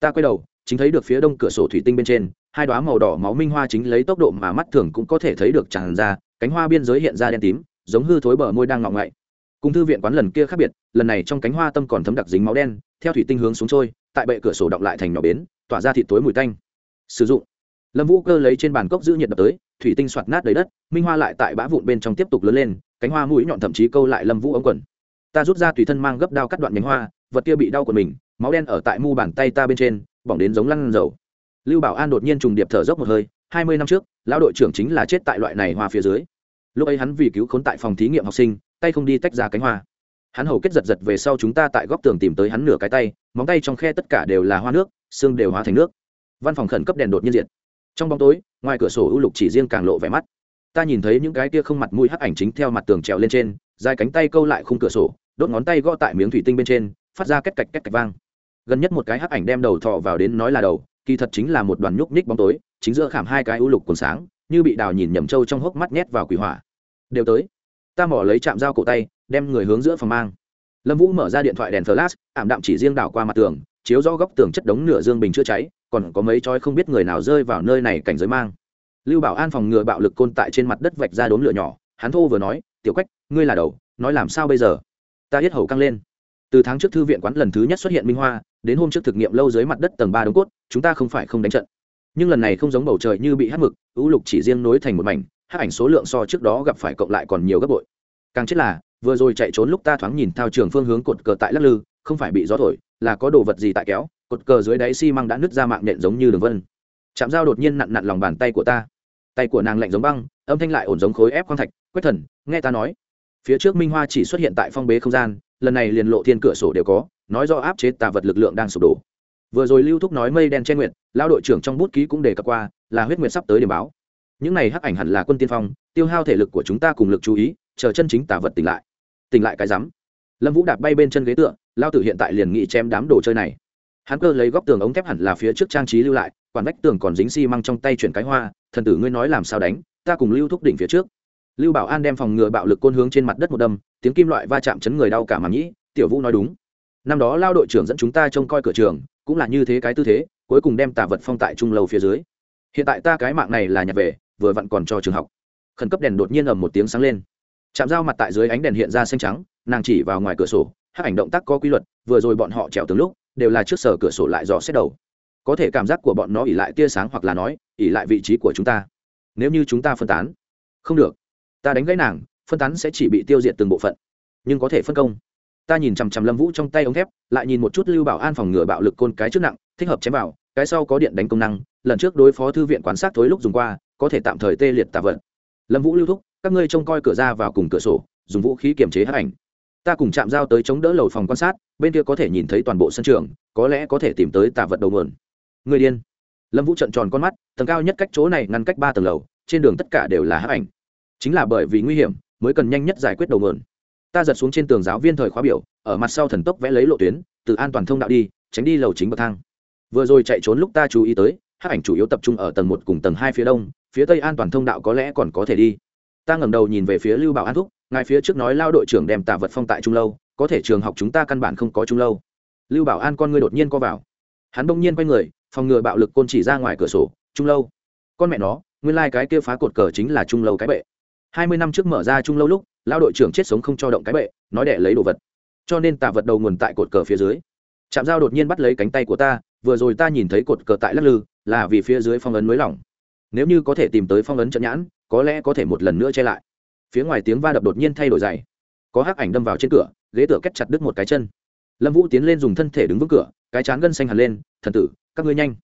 [SPEAKER 1] Ta quay đầu, chính thấy được phía đông cửa sổ thủy tinh bên trên, hai đoá màu đỏ máu minh hoa chính lấy tốc độ mà mắt thường cũng có thể thấy được tràn ra, cánh hoa biên giới hiện ra đen tím, giống hư thối bờ môi đang ngọng ngậy. Cùng thư viện quán lần kia khác biệt, lần này trong cánh hoa tâm còn thấm đặc dính máu đen, theo thủy tinh hướng xuống trôi, tại bệ cửa sổ động lại thành nhỏ bến, tỏa ra thịt tối mùi tanh. Sử dụng. Lâm vũ cơ lấy trên bàn cốc giữ nhiệt đập tới thủy tinh soạt nát đầy đất, minh hoa lại tại bã vụn bên trong tiếp tục lớn lên, cánh hoa mũi nhọn thậm chí câu lại lâm vũ ống quần. Ta rút ra tùy thân mang gấp đao cắt đoạn nhánh hoa, vật kia bị đau của mình, máu đen ở tại mu bàn tay ta bên trên, bỏng đến giống lăn dầu. Lưu bảo an đột nhiên trùng điệp thở dốc một hơi, hai mươi năm trước, lão đội trưởng chính là chết tại loại này hoa phía dưới. Lúc ấy hắn vì cứu khốn tại phòng thí nghiệm học sinh, tay không đi tách ra cánh hoa. Hắn hầu kết giật giật về sau chúng ta tại góc tường tìm tới hắn nửa cái tay, móng tay trong khe tất cả đều là hoa nước, xương đều hóa thành nước. Văn phòng khẩn cấp đèn đột nhiên diệt trong bóng tối, ngoài cửa sổ ưu lục chỉ riêng càng lộ vẻ mắt. Ta nhìn thấy những cái kia không mặt mũi hắc ảnh chính theo mặt tường trèo lên trên, dài cánh tay câu lại khung cửa sổ, đốt ngón tay gõ tại miếng thủy tinh bên trên, phát ra két cạch két cạch vang. Gần nhất một cái hắc ảnh đem đầu thọ vào đến nói là đầu, kỳ thật chính là một đoàn nhúc nhích bóng tối, chính giữa khảm hai cái ưu lục còn sáng, như bị đào nhìn nhầm trâu trong hốc mắt nhét vào quỷ hỏa. Đều tới. Ta mỏ lấy chạm dao cổ tay, đem người hướng giữa phòng mang. Lâm vũ mở ra điện thoại đèn flash, ảm đạm chỉ riêng đảo qua mặt tường, chiếu rõ góc tường chất đống nửa dương bình chữa cháy còn có mấy chói không biết người nào rơi vào nơi này cảnh giới mang. Lưu bảo an phòng ngừa bạo lực côn tại trên mặt đất vạch ra đốm lửa nhỏ, hắn thô vừa nói, tiểu quách, ngươi là đầu, nói làm sao bây giờ? Ta hết hầu căng lên. Từ tháng trước thư viện quán lần thứ nhất xuất hiện minh hoa, đến hôm trước thực nghiệm lâu dưới mặt đất tầng ba đống cốt, chúng ta không phải không đánh trận. Nhưng lần này không giống bầu trời như bị hát mực, ưu lục chỉ riêng nối thành một mảnh hát ảnh số lượng so trước đó gặp phải cộng lại còn nhiều gấp bội. Càng chết là, vừa rồi chạy trốn lúc ta thoáng nhìn thao trường phương hướng cột cờ tại lắc lư, không phải bị gió thổi, là có đồ vật gì tại kéo? Cột cờ dưới đáy xi măng đã nứt ra mạng nện giống như đường vân. Chạm dao đột nhiên nặn nặn lòng bàn tay của ta. Tay của nàng lạnh giống băng, âm thanh lại ổn giống khối ép khoang thạch. Quét thần, nghe ta nói. Phía trước minh hoa chỉ xuất hiện tại phong bế không gian, lần này liền lộ thiên cửa sổ đều có, nói do áp chế tà vật lực lượng đang sụp đổ. Vừa rồi lưu thúc nói mây đen che nguyện lao đội trưởng trong bút ký cũng đề cập qua, là huyết nguyệt sắp tới điểm báo. Những này hắc ảnh hẳn là quân tiên phong, tiêu hao thể lực của chúng ta cùng lực chú ý, chờ chân chính tà vật tỉnh lại. Tỉnh lại cái rắm. Lâm vũ đạp bay bên chân ghế tựa lao tử hiện tại liền nghị chém đám đồ chơi này hắn cơ lấy góc tường ống thép hẳn là phía trước trang trí lưu lại, quản vách tường còn dính xi măng trong tay chuyển cái hoa, thần tử ngươi nói làm sao đánh, ta cùng lưu thúc đỉnh phía trước. Lưu bảo an đem phòng ngừa bạo lực côn hướng trên mặt đất một đâm, tiếng kim loại va chạm chấn người đau cả mà nhĩ, tiểu vũ nói đúng. Năm đó lao đội trưởng dẫn chúng ta trông coi cửa trường, cũng là như thế cái tư thế, cuối cùng đem tà vật phong tại trung lâu phía dưới. Hiện tại ta cái mạng này là nhặt về, vừa vặn còn cho trường học. Khẩn cấp đèn đột nhiên ầm một tiếng sáng lên. Chạm dao mặt tại dưới ánh đèn hiện ra xanh trắng, nàng chỉ vào ngoài cửa sổ hát ảnh động tác có quy luật, vừa rồi bọn họ trèo từng lúc đều là trước sở cửa sổ lại dò xét đầu. Có thể cảm giác của bọn nó ỉ lại tia sáng hoặc là nói ỉ lại vị trí của chúng ta. Nếu như chúng ta phân tán, không được. Ta đánh gãy nàng, phân tán sẽ chỉ bị tiêu diệt từng bộ phận. Nhưng có thể phân công. Ta nhìn chằm chằm lâm vũ trong tay ống thép, lại nhìn một chút lưu bảo an phòng ngừa bạo lực côn cái trước nặng, thích hợp chém vào, cái sau có điện đánh công năng, lần trước đối phó thư viện quán sát thối lúc dùng qua, có thể tạm thời tê liệt tạ vật. Lâm vũ lưu thúc, các ngươi trông coi cửa ra vào cùng cửa sổ, dùng vũ khí kiềm chế hát ảnh ta cùng chạm giao tới chống đỡ lầu phòng quan sát, bên kia có thể nhìn thấy toàn bộ sân trường, có lẽ có thể tìm tới tạ vật đầu nguồn. Người điên. Lâm vũ trận tròn con mắt, tầng cao nhất cách chỗ này ngăn cách ba tầng lầu, trên đường tất cả đều là hấp ảnh. Chính là bởi vì nguy hiểm, mới cần nhanh nhất giải quyết đầu nguồn. Ta giật xuống trên tường giáo viên thời khóa biểu, ở mặt sau thần tốc vẽ lấy lộ tuyến, từ an toàn thông đạo đi, tránh đi lầu chính bậc thang. Vừa rồi chạy trốn lúc ta chú ý tới hấp ảnh chủ yếu tập trung ở tầng một cùng tầng hai phía đông, phía tây an toàn thông đạo có lẽ còn có thể đi. Ta ngẩng đầu nhìn về phía lưu bảo an thúc ngài phía trước nói lao đội trưởng đem tạ vật phong tại trung lâu, có thể trường học chúng ta căn bản không có trung lâu. Lưu bảo an con ngươi đột nhiên co vào. Hắn bỗng nhiên quay người, phòng ngừa bạo lực côn chỉ ra ngoài cửa sổ, trung lâu? Con mẹ nó, nguyên lai、like、cái kia phá cột cờ chính là trung lâu cái bệ. Hai mươi năm trước mở ra trung lâu lúc, lao đội trưởng chết sống không cho động cái bệ, nói đẻ lấy đồ vật. Cho nên tạ vật đầu nguồn tại cột cờ phía dưới. Trạm dao đột nhiên bắt lấy cánh tay của ta, vừa rồi ta nhìn thấy cột cờ tại lắc lư, là vì phía dưới phong ấn mới lỏng. Nếu như có thể tìm tới phong ấn trận nhãn, có lẽ có thể một lần nữa che lại phía ngoài tiếng va đập đột nhiên thay đổi dày. Có hắc ảnh đâm vào trên cửa, ghế tựa kết chặt đứt một cái chân. Lâm vũ tiến lên dùng thân thể đứng vững cửa, cái chán gân xanh hẳn lên, thần tử, các ngươi nhanh.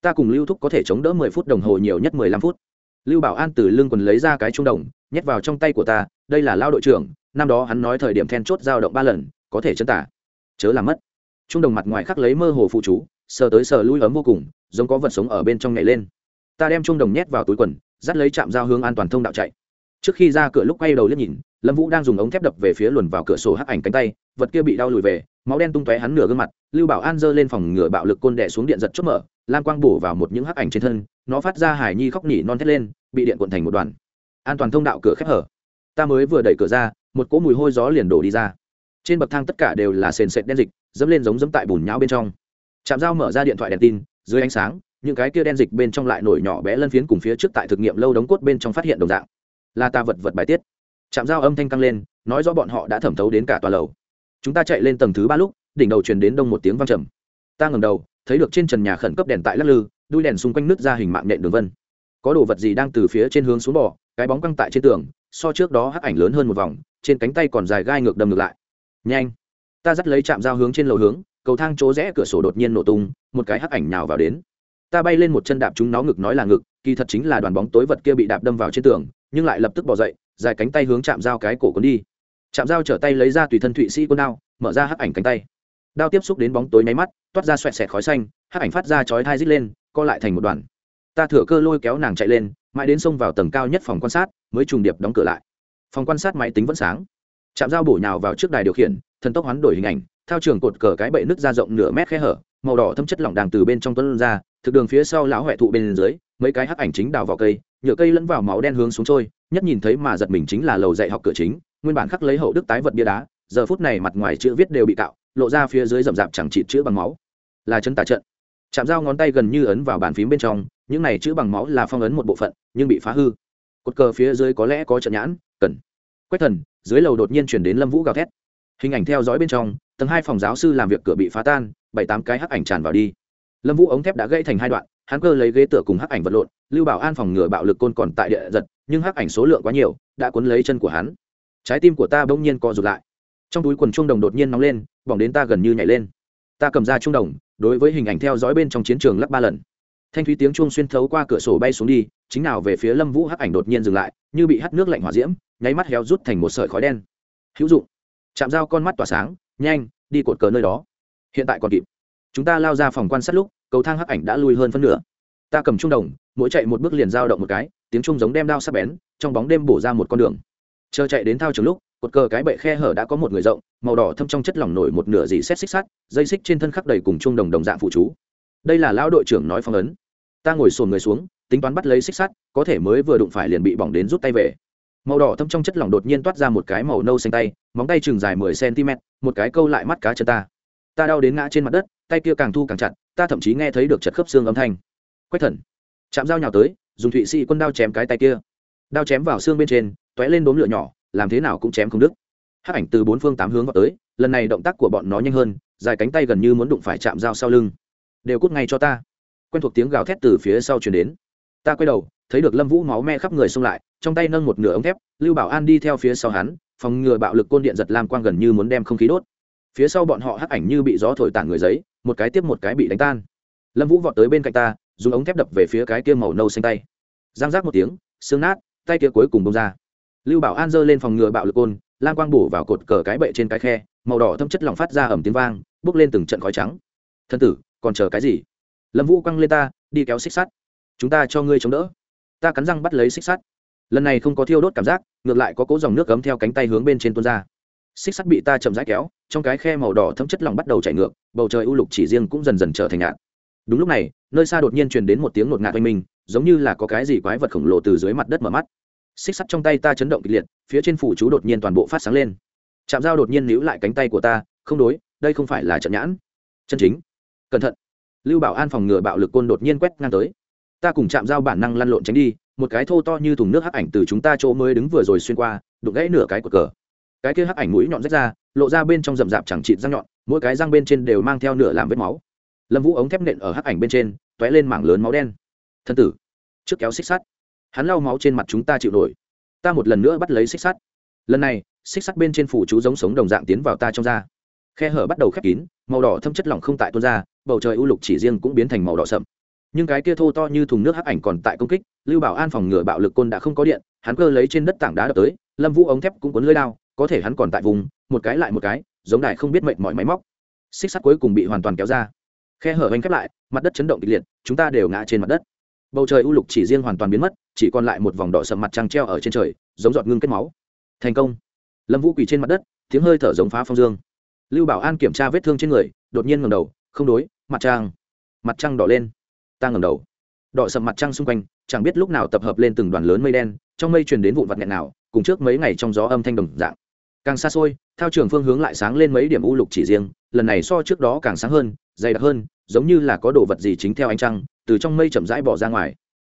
[SPEAKER 1] Ta cùng lưu thúc có thể chống đỡ mười phút đồng hồ nhiều nhất mười lăm phút. Lưu bảo an từ lưng quần lấy ra cái trung đồng, nhét vào trong tay của ta, đây là lao đội trưởng, năm đó hắn nói thời điểm then chốt giao động ba lần, có thể chân tả. Chớ làm mất. Trung đồng mặt ngoài khắc lấy mơ hồ phụ chú, sờ tới sờ lui ấm vô cùng, giống có vật sống ở bên trong nhảy lên. Ta đem trung đồng nhét vào túi quần, dắt lấy chạm giao hướng an toàn thông đạo chạy trước khi ra cửa lúc quay đầu liếc nhìn, lâm vũ đang dùng ống thép đập về phía luồn vào cửa sổ hắc ảnh cánh tay, vật kia bị đau lùi về, máu đen tung tóe hắn nửa gương mặt, lưu bảo an giơ lên phòng ngừa bạo lực côn đẻ xuống điện giật chốt mở, lam quang bổ vào một những hắc ảnh trên thân, nó phát ra hải nhi khóc nỉ non thét lên, bị điện cuộn thành một đoàn. An toàn thông đạo cửa khép hở. Ta mới vừa đẩy cửa ra, một cỗ mùi hôi gió liền đổ đi ra. Trên bậc thang tất cả đều là sền sệt đen dịch, dẫm lên giống dẫm tại bùn nhão bên trong. Chạm dao mở ra điện thoại đèn tin, dưới ánh sáng, những cái kia đen dịch bên trong lại nổi nhỏ bé lân phiến cùng phía trước tại thực nghiệm lâu đóng cốt bên trong phát hiện đồng dạng là ta vật vật bài tiết. Chạm dao âm thanh căng lên, nói rõ bọn họ đã thẩm thấu đến cả tòa lầu. Chúng ta chạy lên tầng thứ ba lúc, đỉnh đầu truyền đến đông một tiếng vang trầm. Ta ngẩng đầu, thấy được trên trần nhà khẩn cấp đèn tại lắc lư, đuôi đèn xung quanh nước ra hình mạng nhện đường vân. Có đồ vật gì đang từ phía trên hướng xuống bò, cái bóng căng tại trên tường, so trước đó hắc ảnh lớn hơn một vòng, trên cánh tay còn dài gai ngược đâm ngược lại. Nhanh! Ta dắt lấy chạm dao hướng trên lầu hướng, cầu thang chỗ rẽ cửa sổ đột nhiên nổ tung, một cái hắc ảnh nhào vào đến. Ta bay lên một chân đạp chúng nó ngực nói là ngực, kỳ thật chính là đoàn bóng tối vật kia bị đạp đâm vào trên tường nhưng lại lập tức bỏ dậy, dài cánh tay hướng chạm dao cái cổ cuốn đi. Chạm dao trở tay lấy ra tùy thân thụy sĩ quân đao, mở ra hắc ảnh cánh tay. Đao tiếp xúc đến bóng tối nháy mắt, toát ra xoẹt xẹt khói xanh, hắc ảnh phát ra chói thai rít lên, co lại thành một đoàn. Ta thừa cơ lôi kéo nàng chạy lên, mãi đến xông vào tầng cao nhất phòng quan sát, mới trùng điệp đóng cửa lại. Phòng quan sát máy tính vẫn sáng. Chạm dao bổ nhào vào trước đài điều khiển, thần tốc hoán đổi hình ảnh, thao trường cột cờ cái bậy nước ra rộng nửa mét khe hở, màu đỏ thâm chất lỏng đàng từ bên trong tuấn ra, thực đường phía sau lão huệ thụ bên dưới, mấy cái hắc ảnh chính đào vào cây nhựa cây lẫn vào máu đen hướng xuống trôi, nhất nhìn thấy mà giật mình chính là lầu dạy học cửa chính, nguyên bản khắc lấy hậu đức tái vật bia đá, giờ phút này mặt ngoài chữ viết đều bị cạo, lộ ra phía dưới rậm rạp chẳng trị chữ bằng máu. Là chân tà trận. Chạm dao ngón tay gần như ấn vào bàn phím bên trong, những này chữ bằng máu là phong ấn một bộ phận, nhưng bị phá hư. Cột cờ phía dưới có lẽ có trận nhãn, cần. Quách thần, dưới lầu đột nhiên chuyển đến lâm vũ gào thét. Hình ảnh theo dõi bên trong, tầng hai phòng giáo sư làm việc cửa bị phá tan, bảy tám cái hắc ảnh tràn vào đi. Lâm vũ ống thép đã gãy thành hai đoạn hắn cơ lấy ghế tựa cùng hắc ảnh vật lộn, lưu bảo an phòng ngừa bạo lực côn còn tại địa giật, nhưng hắc ảnh số lượng quá nhiều, đã cuốn lấy chân của hắn. Trái tim của ta bỗng nhiên co rụt lại. Trong túi quần trung đồng đột nhiên nóng lên, bỏng đến ta gần như nhảy lên. Ta cầm ra trung đồng, đối với hình ảnh theo dõi bên trong chiến trường lắp ba lần. Thanh thúy tiếng chuông xuyên thấu qua cửa sổ bay xuống đi, chính nào về phía lâm vũ hắc ảnh đột nhiên dừng lại, như bị hắt nước lạnh hỏa diễm, nháy mắt héo rút thành một sợi khói đen. Hữu dụng. Chạm dao con mắt tỏa sáng, nhanh, đi cột cờ nơi đó. Hiện tại còn kịp. Chúng ta lao ra phòng quan sát lúc cầu thang hắc ảnh đã lui hơn phân nửa. Ta cầm trung đồng, mỗi chạy một bước liền dao động một cái, tiếng trung giống đem đao sắp bén, trong bóng đêm bổ ra một con đường. Chờ chạy đến thao trường lúc, cột cờ cái bệ khe hở đã có một người rộng, màu đỏ thâm trong chất lỏng nổi một nửa dì xét xích sắt, dây xích trên thân khắc đầy cùng trung đồng đồng dạng phụ chú. Đây là lão đội trưởng nói phong ấn. Ta ngồi sồn người xuống, tính toán bắt lấy xích sắt, có thể mới vừa đụng phải liền bị bỏng đến rút tay về. Màu đỏ thâm trong chất lỏng đột nhiên toát ra một cái màu nâu xanh tay, móng tay chừng dài mười cm một cái câu lại mắt cá chân ta. Ta đau đến ngã trên mặt đất, tay kia càng thu càng chặt ta thậm chí nghe thấy được chật khớp xương âm thanh. Quách thần, chạm dao nhào tới, dùng thụy sĩ quân đao chém cái tay kia. Đao chém vào xương bên trên t ó é lên đốm lửa nhỏ, làm thế nào cũng chém không đứt. Hắc ảnh từ bốn phương tám hướng vào tới, lần này động tác của bọn nó nhanh hơn, dài cánh tay gần như muốn đụng phải chạm dao sau lưng. Đều cút ngay cho ta. Quen thuộc tiếng gào thét từ phía sau chuyển đến. Ta quay đầu, thấy được lâm vũ máu me khắp người xông lại, trong tay nâng một nửa ống thép, lưu bảo an đi theo phía sau hắn, phòng ngừa bạo lực côn điện giật lam quang gần như muốn đem không khí đốt phía sau bọn họ hắc ảnh như bị gió thổi tản người giấy, một cái tiếp một cái bị đánh tan. Lâm vũ vọt tới bên cạnh ta, dùng ống thép đập về phía cái kia màu nâu xanh tay. Giang rác một tiếng, xương nát, tay kia cuối cùng bông ra. Lưu bảo an giơ lên phòng ngừa bạo lực côn lan quang bổ vào cột cờ cái bệ trên cái khe, màu đỏ thâm chất lỏng phát ra ẩm tiếng vang, bước lên từng trận khói trắng. Thân tử, còn chờ cái gì? Lâm vũ quăng lên ta, đi kéo xích sắt. Chúng ta cho ngươi chống đỡ. Ta cắn răng bắt lấy xích sắt. Lần này không có thiêu đốt cảm giác, ngược lại có cố dòng nước cấm theo cánh tay hướng bên trên tuôn ra xích sắt bị ta chậm rãi kéo, trong cái khe màu đỏ thấm chất lỏng bắt đầu chảy ngược, bầu trời u lục chỉ riêng cũng dần dần trở thành ngạn đúng lúc này, nơi xa đột nhiên truyền đến một tiếng ngột ngạt oanh minh, giống như là có cái gì quái vật khổng lồ từ dưới mặt đất mở mắt. Xích sắt trong tay ta chấn động kịch liệt, phía trên phủ chú đột nhiên toàn bộ phát sáng lên. Chạm dao đột nhiên níu lại cánh tay của ta, không đối, đây không phải là trận nhãn. Chân chính. Cẩn thận. Lưu bảo an phòng ngừa bạo lực côn đột nhiên quét ngang tới. Ta cùng chạm dao bản năng lăn lộn tránh đi, một cái thô to như thùng nước hắc ảnh từ chúng ta chỗ mới đứng vừa rồi xuyên qua đục gãy nửa cái cột cờ cái kia hắc ảnh mũi nhọn rách ra, lộ ra bên trong rậm rạp chẳng chịt răng nhọn, mỗi cái răng bên trên đều mang theo nửa làm vết máu. Lâm vũ ống thép nện ở hắc ảnh bên trên t ó é lên mảng lớn máu đen. Thân tử, trước kéo xích sắt. Hắn lau máu trên mặt chúng ta chịu nổi. Ta một lần nữa bắt lấy xích sắt. Lần này, xích sắt bên trên phủ chú giống sống đồng dạng tiến vào ta trong da. Khe hở bắt đầu khép kín, màu đỏ thâm chất lỏng không tại tuôn ra, bầu trời u lục chỉ riêng cũng biến thành màu đỏ sậm. Nhưng cái kia thô to như thùng nước hắc ảnh còn tại công kích, lưu bảo an phòng ngừa bạo lực côn đã không có điện, hắn cơ lấy trên đất tảng đá đập tới, lâm vũ ống thép cũng cuốn lưới lao có thể hắn còn tại vùng, một cái lại một cái, giống đài không biết mệnh mọi máy móc. Xích sắt cuối cùng bị hoàn toàn kéo ra. Khe hở anh khép lại, mặt đất chấn động kịch liệt, chúng ta đều ngã trên mặt đất. Bầu trời u lục chỉ riêng hoàn toàn biến mất, chỉ còn lại một vòng đỏ sầm mặt trăng treo ở trên trời, giống giọt ngưng kết máu. Thành công. Lâm vũ quỳ trên mặt đất, tiếng hơi thở giống phá phong dương. Lưu bảo an kiểm tra vết thương trên người, đột nhiên ngầm đầu, không đối, mặt trăng. Mặt trăng đỏ lên. Ta ngầm đầu. Đỏ sầm mặt trăng xung quanh, chẳng biết lúc nào tập hợp lên từng đoàn lớn mây đen, trong mây truyền đến vụn vặt nghẹn nào cùng trước mấy ngày trong gió âm thanh đồng dạng. Càng xa xôi theo trường phương hướng lại sáng lên mấy điểm u lục chỉ riêng, lần này so trước đó càng sáng hơn, dày đặc hơn, giống như là có đồ vật gì chính theo ánh trăng, từ trong mây chậm rãi bỏ ra ngoài.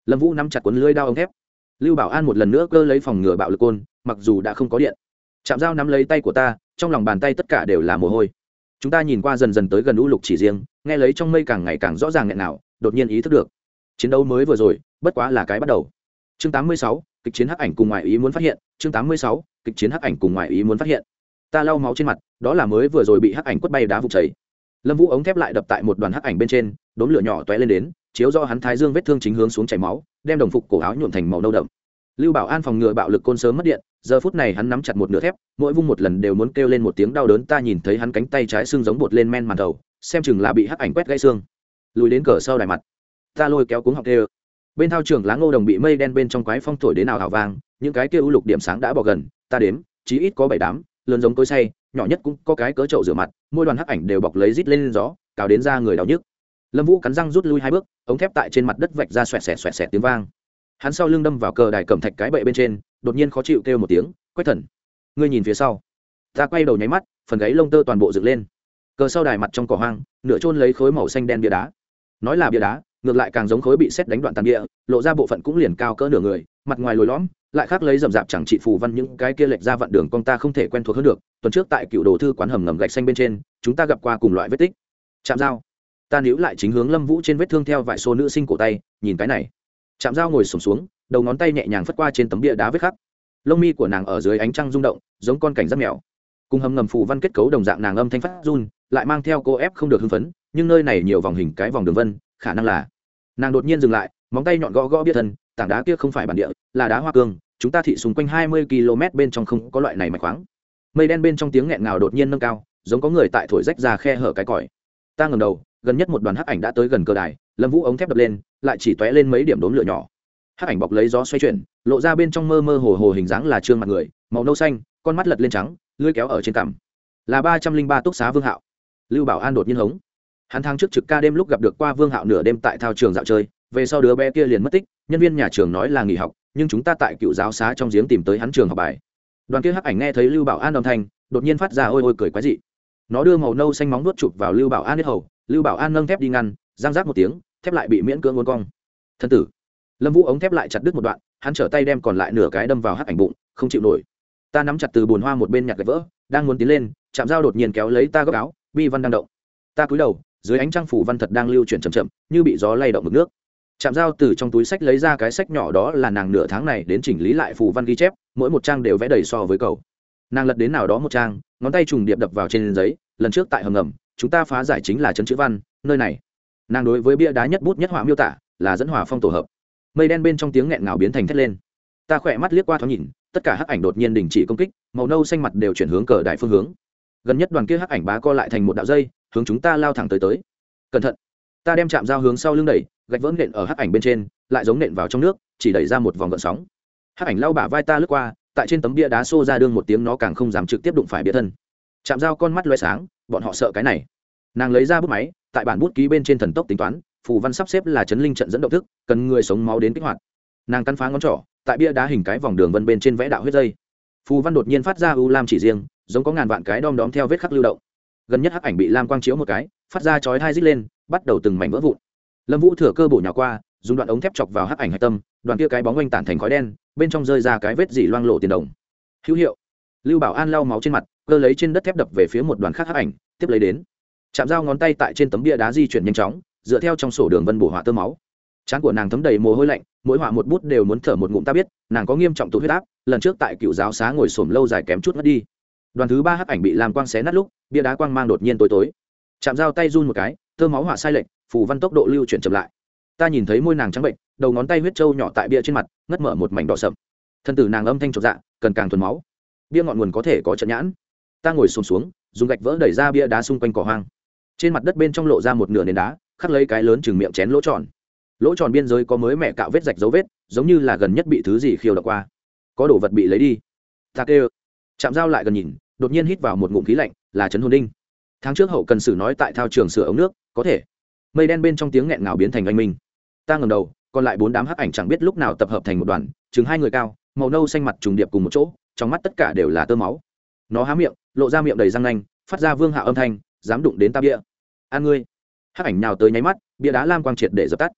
[SPEAKER 1] Lâm vũ nắm chặt cuốn lưới đao ống thép. Lưu bảo an một lần nữa cơ lấy phòng ngừa bạo lực côn, mặc dù đã không có điện. Chạm dao nắm lấy tay của ta, trong lòng bàn tay tất cả đều là mồ hôi. Chúng ta nhìn qua dần dần tới gần u lục chỉ riêng, nghe lấy trong mây càng ngày càng rõ ràng nghẹn nào, đột nhiên ý thức được, chiến đấu mới vừa rồi, bất quá là cái bắt đầu chương 86, kịch chiến hắc ảnh cùng ngoại ý muốn phát hiện. Chương 86, kịch chiến hắc ảnh cùng ngoại ý muốn phát hiện. Ta lau máu trên mặt đó là mới vừa rồi bị hắc ảnh quất bay đá vụt chảy. Lâm vũ ống thép lại đập tại một đoàn hắc ảnh bên trên đốn lửa nhỏ tóe lên đến chiếu do hắn thái dương vết thương chính hướng xuống chảy máu đem đồng phục cổ áo nhuộm thành màu nâu đậm. Lưu bảo an phòng ngừa bạo lực côn sớm mất điện giờ phút này hắn nắm chặt một nửa thép mỗi vung một lần đều muốn kêu lên một tiếng đau đớn ta nhìn thấy hắn cánh tay trái xương giống bột lên men màn đầu xem chừng là bị hắc ảnh quét gãy xương. Lùi đến cờ sau đài mặt. Ta lôi kéo cuống học kêu bên thao trường lá ngô đồng bị mây đen bên trong quái phong thổi đến nào hào vang, những cái kia u lục điểm sáng đã bỏ gần, ta đếm, chí ít có bảy đám, lớn giống cối say nhỏ nhất cũng có cái cỡ trậu rửa mặt, mỗi đoàn hắc ảnh đều bọc lấy rít lên gió, cào đến ra người đau nhức. Lâm vũ cắn răng rút lui hai bước, ống thép tại trên mặt đất vạch ra xoẹt xẹt xoẹt xẹt tiếng vang. Hắn sau lưng đâm vào cờ đài cầm thạch cái bệ bên trên, đột nhiên khó chịu kêu một tiếng, quách thần, ngươi nhìn phía sau. Ta quay đầu nháy mắt, phần gáy lông tơ toàn bộ dựng lên. Cờ sau đài mặt trong cỏ hoang, nửa trôn lấy khối màu xanh đen bia đá. Nói là bia đá ngược lại càng giống khối bị xét đánh đoạn tàn địa lộ ra bộ phận cũng liền cao cỡ nửa người mặt ngoài lồi lõm lại khác lấy rậm rạp chẳng trị phù văn những cái kia lệch ra vặn đường con ta không thể quen thuộc hơn được tuần trước tại cựu đồ thư quán hầm ngầm gạch xanh bên trên chúng ta gặp qua cùng loại vết tích. Chạm dao ta níu lại chính hướng lâm vũ trên vết thương theo vài xô nữ sinh cổ tay nhìn cái này. Chạm dao ngồi sùng xuống, xuống đầu ngón tay nhẹ nhàng phất qua trên tấm bia đá vết khắc. Lông mi của nàng ở dưới ánh trăng rung động giống con cảnh rất mèo. Cùng hầm ngầm phù văn kết cấu đồng dạng nàng âm thanh phát run lại mang theo cô ép không được hưng phấn nhưng nơi này nhiều vòng hình cái vòng đường vân khả năng là nàng đột nhiên dừng lại, móng tay nhọn gõ gõ biết thân, tảng đá kia không phải bản địa, là đá hoa cương, chúng ta thị xung quanh hai mươi km bên trong không có loại này mạch khoáng. Mây đen bên trong tiếng nghẹn ngào đột nhiên nâng cao, giống có người tại thổi rách ra khe hở cái còi. Ta ngầm đầu, gần nhất một đoàn hắc ảnh đã tới gần cờ đài, lâm vũ ống thép đập lên, lại chỉ tóe lên mấy điểm đốm lửa nhỏ. Hắc ảnh bọc lấy gió xoay chuyển, lộ ra bên trong mơ mơ hồ hồ hình dáng là trương mặt người, màu nâu xanh, con mắt lật lên trắng, lưỡi kéo ở trên cằm. Là ba trăm linh ba túc xá vương hạo. Lưu bảo an đột nhiên hống hắn thang trước trực ca đêm lúc gặp được qua vương hạo nửa đêm tại thao trường dạo chơi, về sau đứa bé kia liền mất tích, nhân viên nhà trường nói là nghỉ học, nhưng chúng ta tại cựu giáo xá trong giếng tìm tới hắn trường học bài. Đoàn kia hắc ảnh nghe thấy lưu bảo an âm thanh, đột nhiên phát ra ôi ôi cười quái dị. Nó đưa màu nâu xanh móng nuốt chụp vào lưu bảo an hết hầu, lưu bảo an nâng thép đi ngăn giang rác một tiếng, thép lại bị miễn cưỡng uốn cong. Thân tử. Lâm vũ ống thép lại chặt đứt một đoạn, hắn trở tay đem còn lại nửa cái đâm vào hắc ảnh bụng, không chịu nổi. Ta nắm chặt từ bồn hoa một bên nhặt gạch vỡ, đang muốn tiến lên chạm dao đột nhiên kéo lấy ta góc áo, bi văn đang động. Ta cúi đầu dưới ánh trăng phủ văn thật đang lưu chuyển chậm chậm, như bị gió lay động mực nước. Chạm dao từ trong túi sách lấy ra cái sách nhỏ đó là nàng nửa tháng này đến chỉnh lý lại phù văn ghi chép, mỗi một trang đều vẽ đầy so với cầu. Nàng lật đến nào đó một trang, ngón tay trùng điệp đập vào trên giấy, lần trước tại hầm ngầm, chúng ta phá giải chính là chân chữ văn, nơi này. Nàng đối với bia đá nhất bút nhất họa miêu tả, là dẫn hòa phong tổ hợp. Mây đen bên trong tiếng nghẹn ngào biến thành thét lên. Ta khỏe mắt liếc qua thoáng nhìn, tất cả hắc ảnh đột nhiên đình chỉ công kích, màu nâu xanh mặt đều chuyển hướng cờ đại phương hướng. Gần nhất đoàn kia hắc ảnh bá co lại thành một đạo dây hướng chúng ta lao thẳng tới tới. Cẩn thận. Ta đem chạm dao hướng sau lưng đẩy, gạch vỡ nện ở hắc ảnh bên trên, lại giống nện vào trong nước, chỉ đẩy ra một vòng gợn sóng. Hắc ảnh lao bả vai ta lướt qua, tại trên tấm bia đá xô ra đương một tiếng nó càng không dám trực tiếp đụng phải bia thân. Chạm dao con mắt loay sáng, bọn họ sợ cái này. Nàng lấy ra bút máy, tại bản bút ký bên trên thần tốc tính toán, phù văn sắp xếp là chấn linh trận dẫn động thức, cần người sống máu đến kích hoạt. Nàng căn phá ngón trỏ, tại bia đá hình cái vòng đường vân bên trên vẽ đạo huyết dây. Phù văn đột nhiên phát ra u lam chỉ riêng, giống có ngàn vạn cái đom đóm theo vết khắc lưu động gần nhất hắc ảnh bị lam quang chiếu một cái, phát ra chói hai rít lên, bắt đầu từng mảnh vỡ vụn. Lâm vũ thừa cơ bổ nhào qua, dùng đoạn ống thép chọc vào hắc ảnh hạch tâm, đoàn kia cái bóng oanh tản thành khói đen, bên trong rơi ra cái vết dỉ loang lộ tiền đồng. Hữu hiệu. Lưu bảo an lau máu trên mặt, cơ lấy trên đất thép đập về phía một đoàn khác hắc ảnh, tiếp lấy đến. Chạm dao ngón tay tại trên tấm bia đá di chuyển nhanh chóng, dựa theo trong sổ đường vân bổ hỏa tơ máu. Trán của nàng thấm đầy mồ hôi lạnh, mỗi họa một bút đều muốn thở một ngụm ta biết, nàng có nghiêm trọng tụ huyết áp, lần trước tại cựu giáo xá ngồi xổm lâu dài kém chút mất đi đoàn thứ ba hắc ảnh bị làm quang xé nát lúc bia đá quang mang đột nhiên tối tối. Chạm dao tay run một cái thơ máu hỏa sai lệch phù văn tốc độ lưu chuyển chậm lại. Ta nhìn thấy môi nàng trắng bệnh đầu ngón tay huyết trâu nhỏ tại bia trên mặt ngất mở một mảnh đỏ sậm. Thân tử nàng âm thanh trột dạ cần càng thuần máu. Bia ngọn nguồn có thể có trận nhãn. Ta ngồi xổm xuống, xuống dùng gạch vỡ đẩy ra bia đá xung quanh cỏ hoang. Trên mặt đất bên trong lộ ra một nửa nền đá khắc lấy cái lớn chừng miệng chén lỗ tròn. Lỗ tròn biên giới có mới mẹ cạo vết rạch dấu vết giống như là gần nhất bị thứ gì khiêu đọc qua. Có đồ vật bị lấy đi. Ta kêu. Chạm dao lại gần nhìn đột nhiên hít vào một ngụm khí lạnh, là trấn hồn đinh. Tháng trước hậu cần sử nói tại thao trường sửa ống nước, có thể. Mây đen bên trong tiếng nghẹn ngào biến thành anh minh. Ta ngầm đầu, còn lại bốn đám hắc ảnh chẳng biết lúc nào tập hợp thành một đoàn, chừng hai người cao, màu nâu xanh mặt trùng điệp cùng một chỗ, trong mắt tất cả đều là tơ máu. Nó há miệng, lộ ra miệng đầy răng nanh, phát ra vương hạ âm thanh, dám đụng đến ta bia an ngươi. Hắc ảnh nào tới nháy mắt, bia đá lam quang triệt để dập tắt.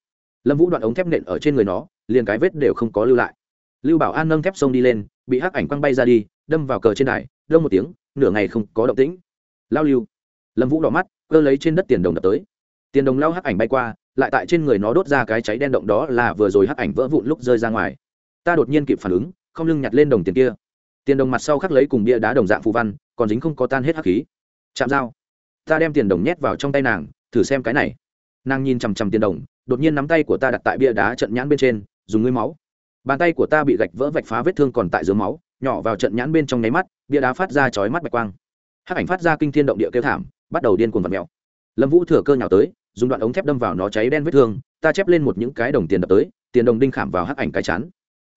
[SPEAKER 1] Lâm vũ đoạn ống thép nện ở trên người nó, liền cái vết đều không có lưu lại. Lưu bảo an nâng thép sông đi lên, bị hắc ảnh quăng bay ra đi, đâm vào cờ trên đài đông một tiếng, nửa ngày không có động tĩnh. Lao lưu. Lâm vũ đỏ mắt, cơ lấy trên đất tiền đồng đập tới. Tiền đồng lao hắc ảnh bay qua, lại tại trên người nó đốt ra cái cháy đen động đó là vừa rồi hắc ảnh vỡ vụn lúc rơi ra ngoài. Ta đột nhiên kịp phản ứng, không lưng nhặt lên đồng tiền kia. Tiền đồng mặt sau khắc lấy cùng bia đá đồng dạng phù văn, còn dính không có tan hết hắc khí. Chạm dao. Ta đem tiền đồng nhét vào trong tay nàng, thử xem cái này. Nàng nhìn chằm chằm tiền đồng, đột nhiên nắm tay của ta đặt tại bia đá trận nhãn bên trên, dùng ngươi máu. Bàn tay của ta bị gạch vỡ vạch phá vết thương còn tại dưới máu nhỏ vào trận nhãn bên trong nháy mắt, bia đá phát ra chói mắt bạch quang. Hắc ảnh phát ra kinh thiên động địa kêu thảm, bắt đầu điên cuồng vật mèo. Lâm vũ thừa cơ nhào tới, dùng đoạn ống thép đâm vào nó cháy đen vết thương, ta chép lên một những cái đồng tiền đập tới, tiền đồng đinh khảm vào hắc ảnh cái chắn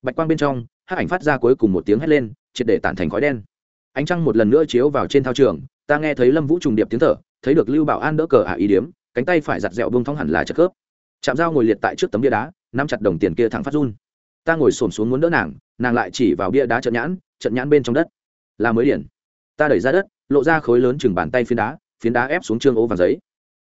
[SPEAKER 1] bạch quang bên trong, hắc ảnh phát ra cuối cùng một tiếng hét lên, triệt để tản thành khói đen. Ánh trăng một lần nữa chiếu vào trên thao trường, ta nghe thấy lâm vũ trùng điệp tiếng thở, thấy được lưu bảo an đỡ cờ ả ý điếm, cánh tay phải giặt dẹo bông thong hẳn là chất khớp. Chạm dao ngồi liệt tại trước tấm bia đá, nắm chặt đồng tiền kia thẳng phát run ta ngồi xổm xuống muốn đỡ nàng nàng lại chỉ vào bia đá trận nhãn trận nhãn bên trong đất. Là mới điển. Ta đẩy ra đất, lộ ra khối lớn chừng bàn tay phiến đá phiến đá ép xuống trương ô vàng giấy.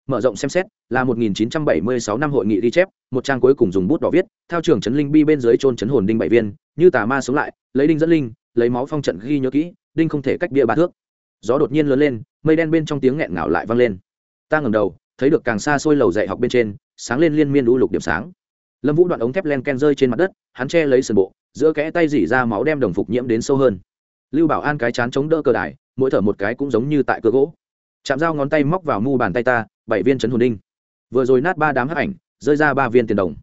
[SPEAKER 1] Mở rộng xem xét, là 1976 năm hội nghị ghi chép, một trang cuối cùng dùng bút đỏ viết theo trường trấn linh bi bên dưới trôn trấn hồn đinh bảy viên, như tà ma sống lại, lấy đinh dẫn linh, lấy máu phong trận ghi nhớ kỹ, đinh không thể cách bia ba thước. Gió đột nhiên lớn lên, mây đen bên trong tiếng nghẹn ngào lại vang lên. Ta ngẩng đầu, thấy được càng xa xôi lầu dạy học bên trên, sáng lên liên miên lũ lục điểm sáng lâm vũ đoạn ống thép len ken rơi trên mặt đất, hắn che lấy sườn bộ, giữa kẽ tay dỉ ra máu đem đồng phục nhiễm đến sâu hơn. Lưu bảo an cái chán chống đỡ cơ đài, mỗi thở một cái cũng giống như tại cửa gỗ. Chạm dao ngón tay móc vào mu bàn tay ta, bảy viên chấn hồn đinh. Vừa rồi nát ba đám hấp ảnh, rơi ra ba viên tiền đồng.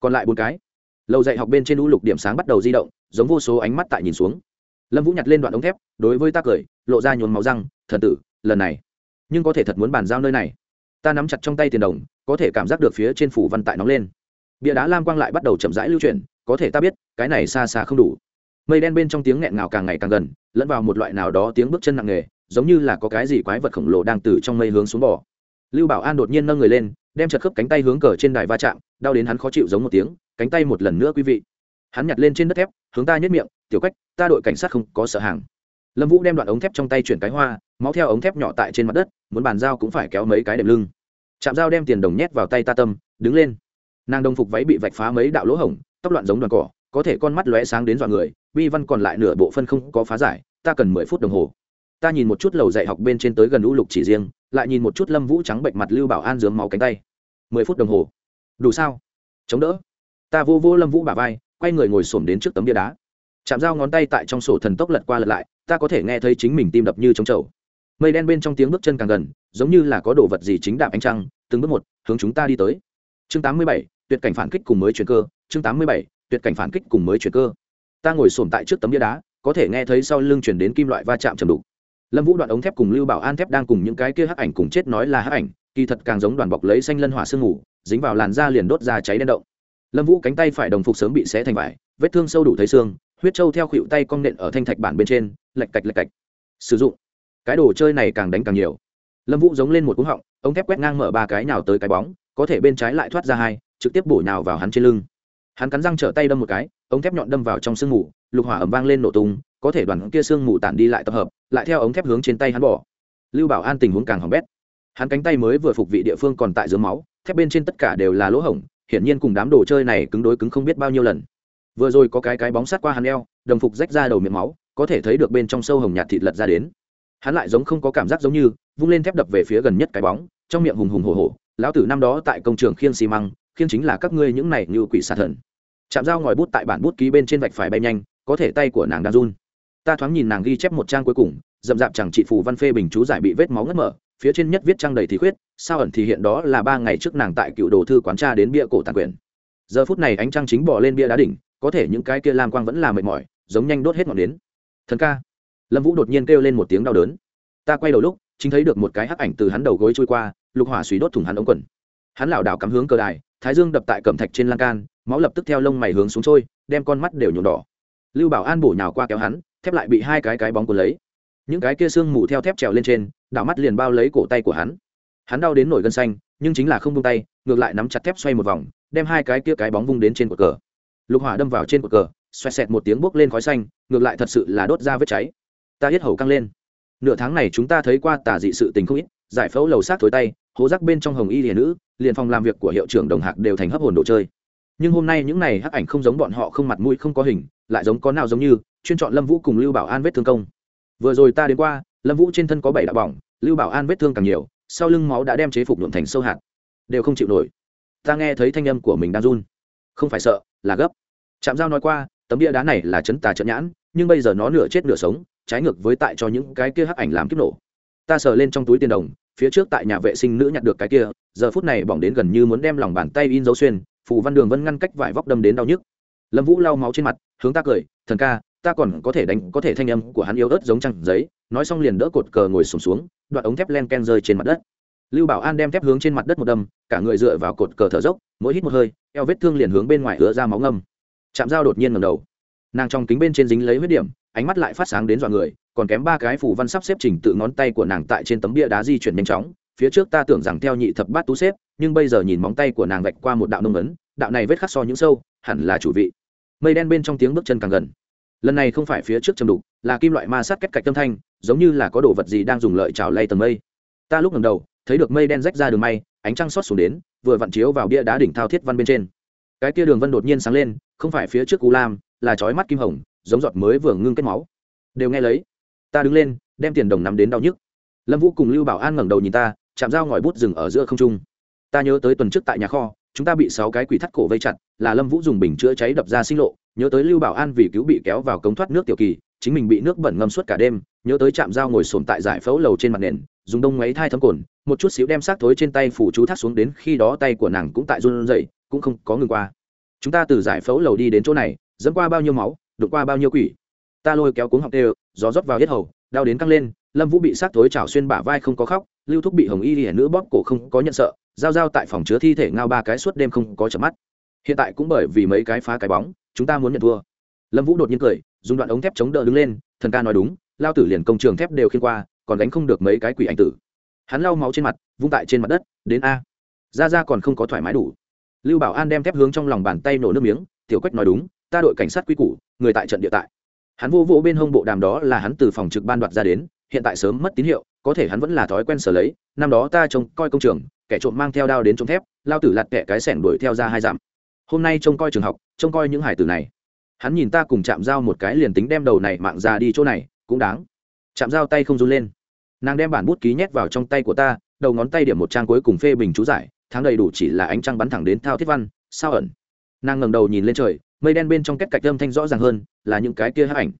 [SPEAKER 1] Còn lại bốn cái. Lầu dạy học bên trên lũ lục điểm sáng bắt đầu di động, giống vô số ánh mắt tại nhìn xuống. Lâm vũ nhặt lên đoạn ống thép, đối với ta cười, lộ ra nhốn máu răng, thần tử, lần này, nhưng có thể thật muốn bàn giao nơi này. Ta nắm chặt trong tay tiền đồng, có thể cảm giác được phía trên phủ văn tại nóng lên bia đá lam quang lại bắt đầu chậm rãi lưu chuyển, có thể ta biết, cái này xa xa không đủ. Mây đen bên trong tiếng nghẹn ngào càng ngày càng gần, lẫn vào một loại nào đó tiếng bước chân nặng nề, giống như là có cái gì quái vật khổng lồ đang từ trong mây hướng xuống bò. Lưu bảo an đột nhiên nâng người lên, đem chật khớp cánh tay hướng cờ trên đài va chạm, đau đến hắn khó chịu giống một tiếng, cánh tay một lần nữa quý vị. Hắn nhặt lên trên đất thép, hướng ta nhất miệng, tiểu cách ta đội cảnh sát không có sợ hàng. Lâm vũ đem đoạn ống thép trong tay chuyển cái hoa, máu theo ống thép nhỏ tại trên mặt đất, muốn bàn giao cũng phải kéo mấy cái đệm lưng. Chạm dao đem tiền đồng nhét vào tay ta tâm, đứng lên nàng đồng phục váy bị vạch phá mấy đạo lỗ hổng, tóc loạn giống đoàn cỏ, có thể con mắt lóe sáng đến dọa người, bi văn còn lại nửa bộ phân không có phá giải, ta cần mười phút đồng hồ. Ta nhìn một chút lầu dạy học bên trên tới gần lũ lục chỉ riêng, lại nhìn một chút lâm vũ trắng bệnh mặt lưu bảo an dướng máu cánh tay. Mười phút đồng hồ. Đủ sao? Chống đỡ. Ta vô vô lâm vũ bà vai, quay người ngồi xổm đến trước tấm bia đá. Chạm dao ngón tay tại trong sổ thần tốc lật qua lật lại, ta có thể nghe thấy chính mình tim đập như trống trầu. Mây đen bên trong tiếng bước chân càng gần, giống như là có đồ vật gì chính đạp ánh trăng, từng bước một, hướng chúng ta đi tới. Chương tám mươi bảy tuyệt cảnh phản kích cùng mới chuyển cơ, chương tám mươi bảy, tuyệt cảnh phản kích cùng mới chuyển cơ. Ta ngồi sồn tại trước tấm bia đá, có thể nghe thấy sau lưng chuyển đến kim loại va chạm chầm đục. Lâm vũ đoạn ống thép cùng lưu bảo an thép đang cùng những cái kia hắc ảnh cùng chết nói là hắc ảnh, kỳ thật càng giống đoàn bọc lấy xanh lân hỏa sương ngủ dính vào làn da liền đốt ra cháy đen động. Lâm vũ cánh tay phải đồng phục sớm bị xé thành vải, vết thương sâu đủ thấy xương, huyết trâu theo khuỵu tay cong nện ở thanh thạch bản bên trên, lạch cạch lạch cạch. Sử dụng. Cái đồ chơi này càng đánh càng nhiều. Lâm vũ giống lên một cú họng, ống thép quét ngang mở ba cái nào tới cái bóng, có thể bên trái lại thoát ra hai trực tiếp bổ nhào vào hắn trên lưng. Hắn cắn răng trở tay đâm một cái, ống thép nhọn đâm vào trong sương mù, lục hỏa ẩm vang lên nổ tung, có thể đoàn kia sương mù tản đi lại tập hợp, lại theo ống thép hướng trên tay hắn bỏ. Lưu bảo an tình huống càng hỏng bét. Hắn cánh tay mới vừa phục vị địa phương còn tại dưới máu, thép bên trên tất cả đều là lỗ hổng, hiển nhiên cùng đám đồ chơi này cứng đối cứng không biết bao nhiêu lần. Vừa rồi có cái cái bóng sát qua hắn eo, đồng phục rách ra đầu miệng máu, có thể thấy được bên trong sâu hồng nhạt thịt lật ra đến. Hắn lại giống không có cảm giác giống như, vung lên thép đập về phía gần nhất cái bóng, trong miệng hùng hùng hồ hồ lão tử năm đó tại công trường khiên xi măng khiên chính là các ngươi những này như quỷ xà thần. Chạm dao ngòi bút tại bản bút ký bên trên vạch phải bay nhanh, có thể tay của nàng đang run. Ta thoáng nhìn nàng ghi chép một trang cuối cùng, dậm dạp chẳng chị phù văn phê bình chú giải bị vết máu ngất mở, phía trên nhất viết trang đầy thì khuyết, sao ẩn thì hiện đó là ba ngày trước nàng tại cựu đồ thư quán tra đến bia cổ tàn quyền. Giờ phút này ánh trăng chính bỏ lên bia đá đỉnh, có thể những cái kia lam quang vẫn là mệt mỏi, giống nhanh đốt hết ngọn đến thần ca. Lâm vũ đột nhiên kêu lên một tiếng đau đớn. Ta quay đầu lúc, chính thấy được một cái hắc ảnh từ hắn đầu gối trôi qua, lục hỏa suy đốt thủng hắn ống quần. Hắn lảo đảo cắm hướng cờ đài thái dương đập tại cẩm thạch trên lan can, máu lập tức theo lông mày hướng xuống trôi, đem con mắt đều nhuộm đỏ. Lưu bảo an bổ nhào qua kéo hắn, thép lại bị hai cái cái bóng cuốn lấy. Những cái kia xương mù theo thép trèo lên trên, đảo mắt liền bao lấy cổ tay của hắn. Hắn đau đến nổi gân xanh, nhưng chính là không buông tay, ngược lại nắm chặt thép xoay một vòng, đem hai cái kia cái bóng vung đến trên cột cờ. Lục hỏa đâm vào trên cột cờ, xoẹt xẹt một tiếng bốc lên khói xanh, ngược lại thật sự là đốt ra vết cháy. Ta hết hầu căng lên. Nửa tháng này chúng ta thấy qua tà dị sự tình không ít, giải phẫu lầu sát thối tay, hố rác bên trong hồng y liền nữ liền phòng làm việc của hiệu trưởng đồng hạc đều thành hấp hồn đồ chơi. Nhưng hôm nay những này hắc ảnh không giống bọn họ không mặt mũi, không có hình, lại giống có nào giống như, chuyên chọn lâm vũ cùng lưu bảo an vết thương công. Vừa rồi ta đến qua, lâm vũ trên thân có bảy đạo bỏng, lưu bảo an vết thương càng nhiều, sau lưng máu đã đem chế phục nhuộm thành sâu hạt. Đều không chịu nổi. Ta nghe thấy thanh âm của mình đang run. Không phải sợ, là gấp. Trạm giao nói qua, tấm bia đá này là chấn tà trận nhãn, nhưng bây giờ nó nửa chết nửa sống, trái ngược với tại cho những cái kia hắc ảnh làm kiếp nổ. Ta sờ lên trong túi tiền đồng phía trước tại nhà vệ sinh nữ nhặt được cái kia giờ phút này bỏng đến gần như muốn đem lòng bàn tay in dấu xuyên phù văn đường vân ngăn cách vải vóc đâm đến đau nhức. Lâm vũ lau máu trên mặt hướng ta cười thần ca ta còn có thể đánh có thể thanh âm của hắn yếu ớt giống trăng giấy nói xong liền đỡ cột cờ ngồi sùng xuống, xuống đoạn ống thép len ken rơi trên mặt đất. Lưu bảo an đem thép hướng trên mặt đất một đâm cả người dựa vào cột cờ thở dốc mỗi hít một hơi eo vết thương liền hướng bên ngoài hứa ra máu ngâm. Chạm dao đột nhiên ngầm đầu. Nàng trong kính bên trên dính lấy huyết điểm ánh mắt lại phát sáng đến dọa người, còn kém ba cái phủ văn sắp xếp chỉnh tự ngón tay của nàng tại trên tấm bia đá di chuyển nhanh chóng. Phía trước ta tưởng rằng theo nhị thập bát tú xếp, nhưng bây giờ nhìn móng tay của nàng vạch qua một đạo nông ấn, đạo này vết khắc so những sâu, hẳn là chủ vị. Mây đen bên trong tiếng bước chân càng gần. Lần này không phải phía trước châm đục, là kim loại ma sát kết cạch tâm thanh, giống như là có đồ vật gì đang dùng lợi trào lay tầng mây. Ta lúc ngầm đầu, thấy được mây đen rách ra đường may, ánh trăng xót xuống đến, vừa vặn chiếu vào bia đá đỉnh thao thiết văn bên trên. Cái kia đường vân đột nhiên sáng lên, không phải phía trước cú lam, là chói mắt kim hồng giống giọt mới vừa ngưng kết máu. Đều nghe lấy. Ta đứng lên, đem tiền đồng nắm đến đau nhức. Lâm vũ cùng lưu bảo an ngẩng đầu nhìn ta, chạm dao ngòi bút rừng ở giữa không trung. Ta nhớ tới tuần trước tại nhà kho, chúng ta bị sáu cái quỷ thắt cổ vây chặt, là lâm vũ dùng bình chữa cháy đập ra sinh lộ, nhớ tới lưu bảo an vì cứu bị kéo vào cống thoát nước tiểu kỳ, chính mình bị nước bẩn ngâm suốt cả đêm, nhớ tới chạm dao ngồi sồn tại giải phẫu lầu trên mặt nền, dùng đông máy thai thấm cồn, một chút xíu đem xác thối trên tay phủ chú thắt xuống đến khi đó tay của nàng cũng tại run rẩy, cũng không có ngừng qua. Chúng ta từ giải phẫu lầu đi đến chỗ này dẫn qua bao nhiêu máu đụng qua bao nhiêu quỷ. Ta lôi kéo cuống học tê, gió rót vào hết hầu, đau đến căng lên, lâm vũ bị sát thối chảo xuyên bả vai không có khóc, lưu thúc bị hồng y hiển nữ bóp cổ không có nhận sợ, giao giao tại phòng chứa thi thể ngao ba cái suốt đêm không có chợp mắt. Hiện tại cũng bởi vì mấy cái phá cái bóng, chúng ta muốn nhận thua. Lâm vũ đột nhiên cười, dùng đoạn ống thép chống đỡ đứng lên, thần ca nói đúng, lao tử liền công trường thép đều khiên qua, còn đánh không được mấy cái quỷ ảnh tử. Hắn lau máu trên mặt, vung tại trên mặt đất, đến a. Ra ra còn không có thoải mái đủ. Lưu bảo an đem thép hướng trong lòng bàn tay nổ nước miếng, tiểu quách nói đúng, ta đội cảnh sát quy củ người tại trận địa tại. Hắn vô vô bên hông bộ đàm đó là hắn từ phòng trực ban đoạt ra đến, hiện tại sớm mất tín hiệu, có thể hắn vẫn là thói quen sở lấy, năm đó ta trông coi công trường, kẻ trộm mang theo đao đến trộm thép, lao tử lạt kẻ cái sẻng đuổi theo ra hai dặm. Hôm nay trông coi trường học, trông coi những hải tử này. Hắn nhìn ta cùng chạm dao một cái liền tính đem đầu này mạng ra đi chỗ này, cũng đáng. Chạm dao tay không run lên. Nàng đem bản bút ký nhét vào trong tay của ta, đầu ngón tay điểm một trang cuối cùng phê bình chú giải, tháng đầy đủ chỉ là ánh trăng bắn thẳng đến thao thiết văn, sao ẩn. Nàng ngẩng đầu nhìn lên trời mây đen bên trong kết cạch âm thanh rõ ràng hơn, là những cái kia hát ảnh.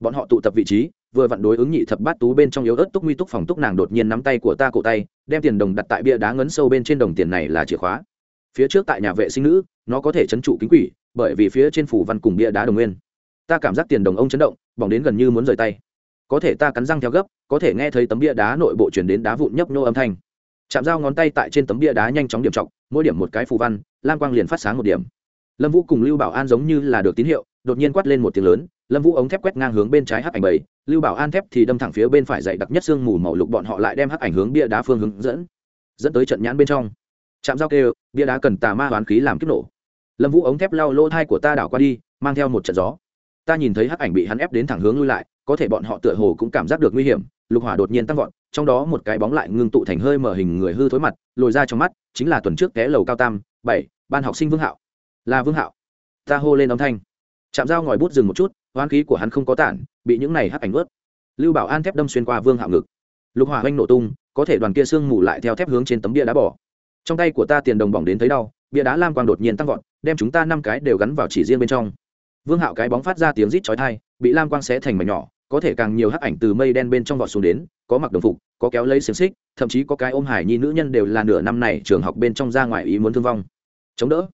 [SPEAKER 1] Bọn họ tụ tập vị trí, vừa vặn đối ứng nhị thập bát tú bên trong yếu ớt túc nguy túc phòng túc nàng đột nhiên nắm tay của ta cổ tay, đem tiền đồng đặt tại bia đá ngấn sâu bên trên đồng tiền này là chìa khóa. Phía trước tại nhà vệ sinh nữ, nó có thể chấn trụ kính quỷ, bởi vì phía trên phủ văn cùng bia đá đồng nguyên. Ta cảm giác tiền đồng ông chấn động, bỏng đến gần như muốn rời tay. Có thể ta cắn răng theo gấp, có thể nghe thấy tấm bia đá nội bộ chuyển đến đá vụn nhấp nô âm thanh. Chạm dao ngón tay tại trên tấm bia đá nhanh chóng điểm trọng mỗi điểm một cái phù văn, lam quang liền phát sáng một điểm lâm vũ cùng lưu bảo an giống như là được tín hiệu, đột nhiên quát lên một tiếng lớn, lâm vũ ống thép quét ngang hướng bên trái hắc ảnh bảy lưu bảo an thép thì đâm thẳng phía bên phải dậy đặc nhất sương mù màu lục bọn họ lại đem hắc ảnh hướng bia đá phương hướng dẫn dẫn tới trận nhãn bên trong. Chạm giao kêu, bia đá cần tà ma hoán khí làm kích nổ. Lâm vũ ống thép lao lỗ thai của ta đảo qua đi, mang theo một trận gió. Ta nhìn thấy hắc ảnh bị hắn ép đến thẳng hướng lui lại, có thể bọn họ tựa hồ cũng cảm giác được nguy hiểm, lục hỏa đột nhiên tăng vọt, trong đó một cái bóng lại ngưng tụ thành hơi mở hình người hư thối mặt, lồi ra trong mắt, chính là tuần trước té lầu cao tam, bảy, ban học sinh vương hạo là vương hạo. Ta hô lên âm thanh. Chạm dao ngòi bút dừng một chút hoán khí của hắn không có tản, bị những này hắc ảnh ướt. Lưu bảo an thép đâm xuyên qua vương hạo ngực. Lục hỏa oanh nổ tung, có thể đoàn kia xương mù lại theo thép hướng trên tấm bia đá bỏ. Trong tay của ta tiền đồng bỏng đến thấy đau, bia đá lam quang đột nhiên tăng vọt, đem chúng ta năm cái đều gắn vào chỉ riêng bên trong. Vương hạo cái bóng phát ra tiếng rít chói thai bị lam quang xé thành mảnh nhỏ, có thể càng nhiều hắc ảnh từ mây đen bên trong vọt xuống đến, có mặc đồng phục, có kéo lấy xiềng xích, thậm chí có cái ôm hải nhi nữ nhân đều là nửa năm này trường học bên trong ra ngoài ý muốn thương vong. Chống đỡ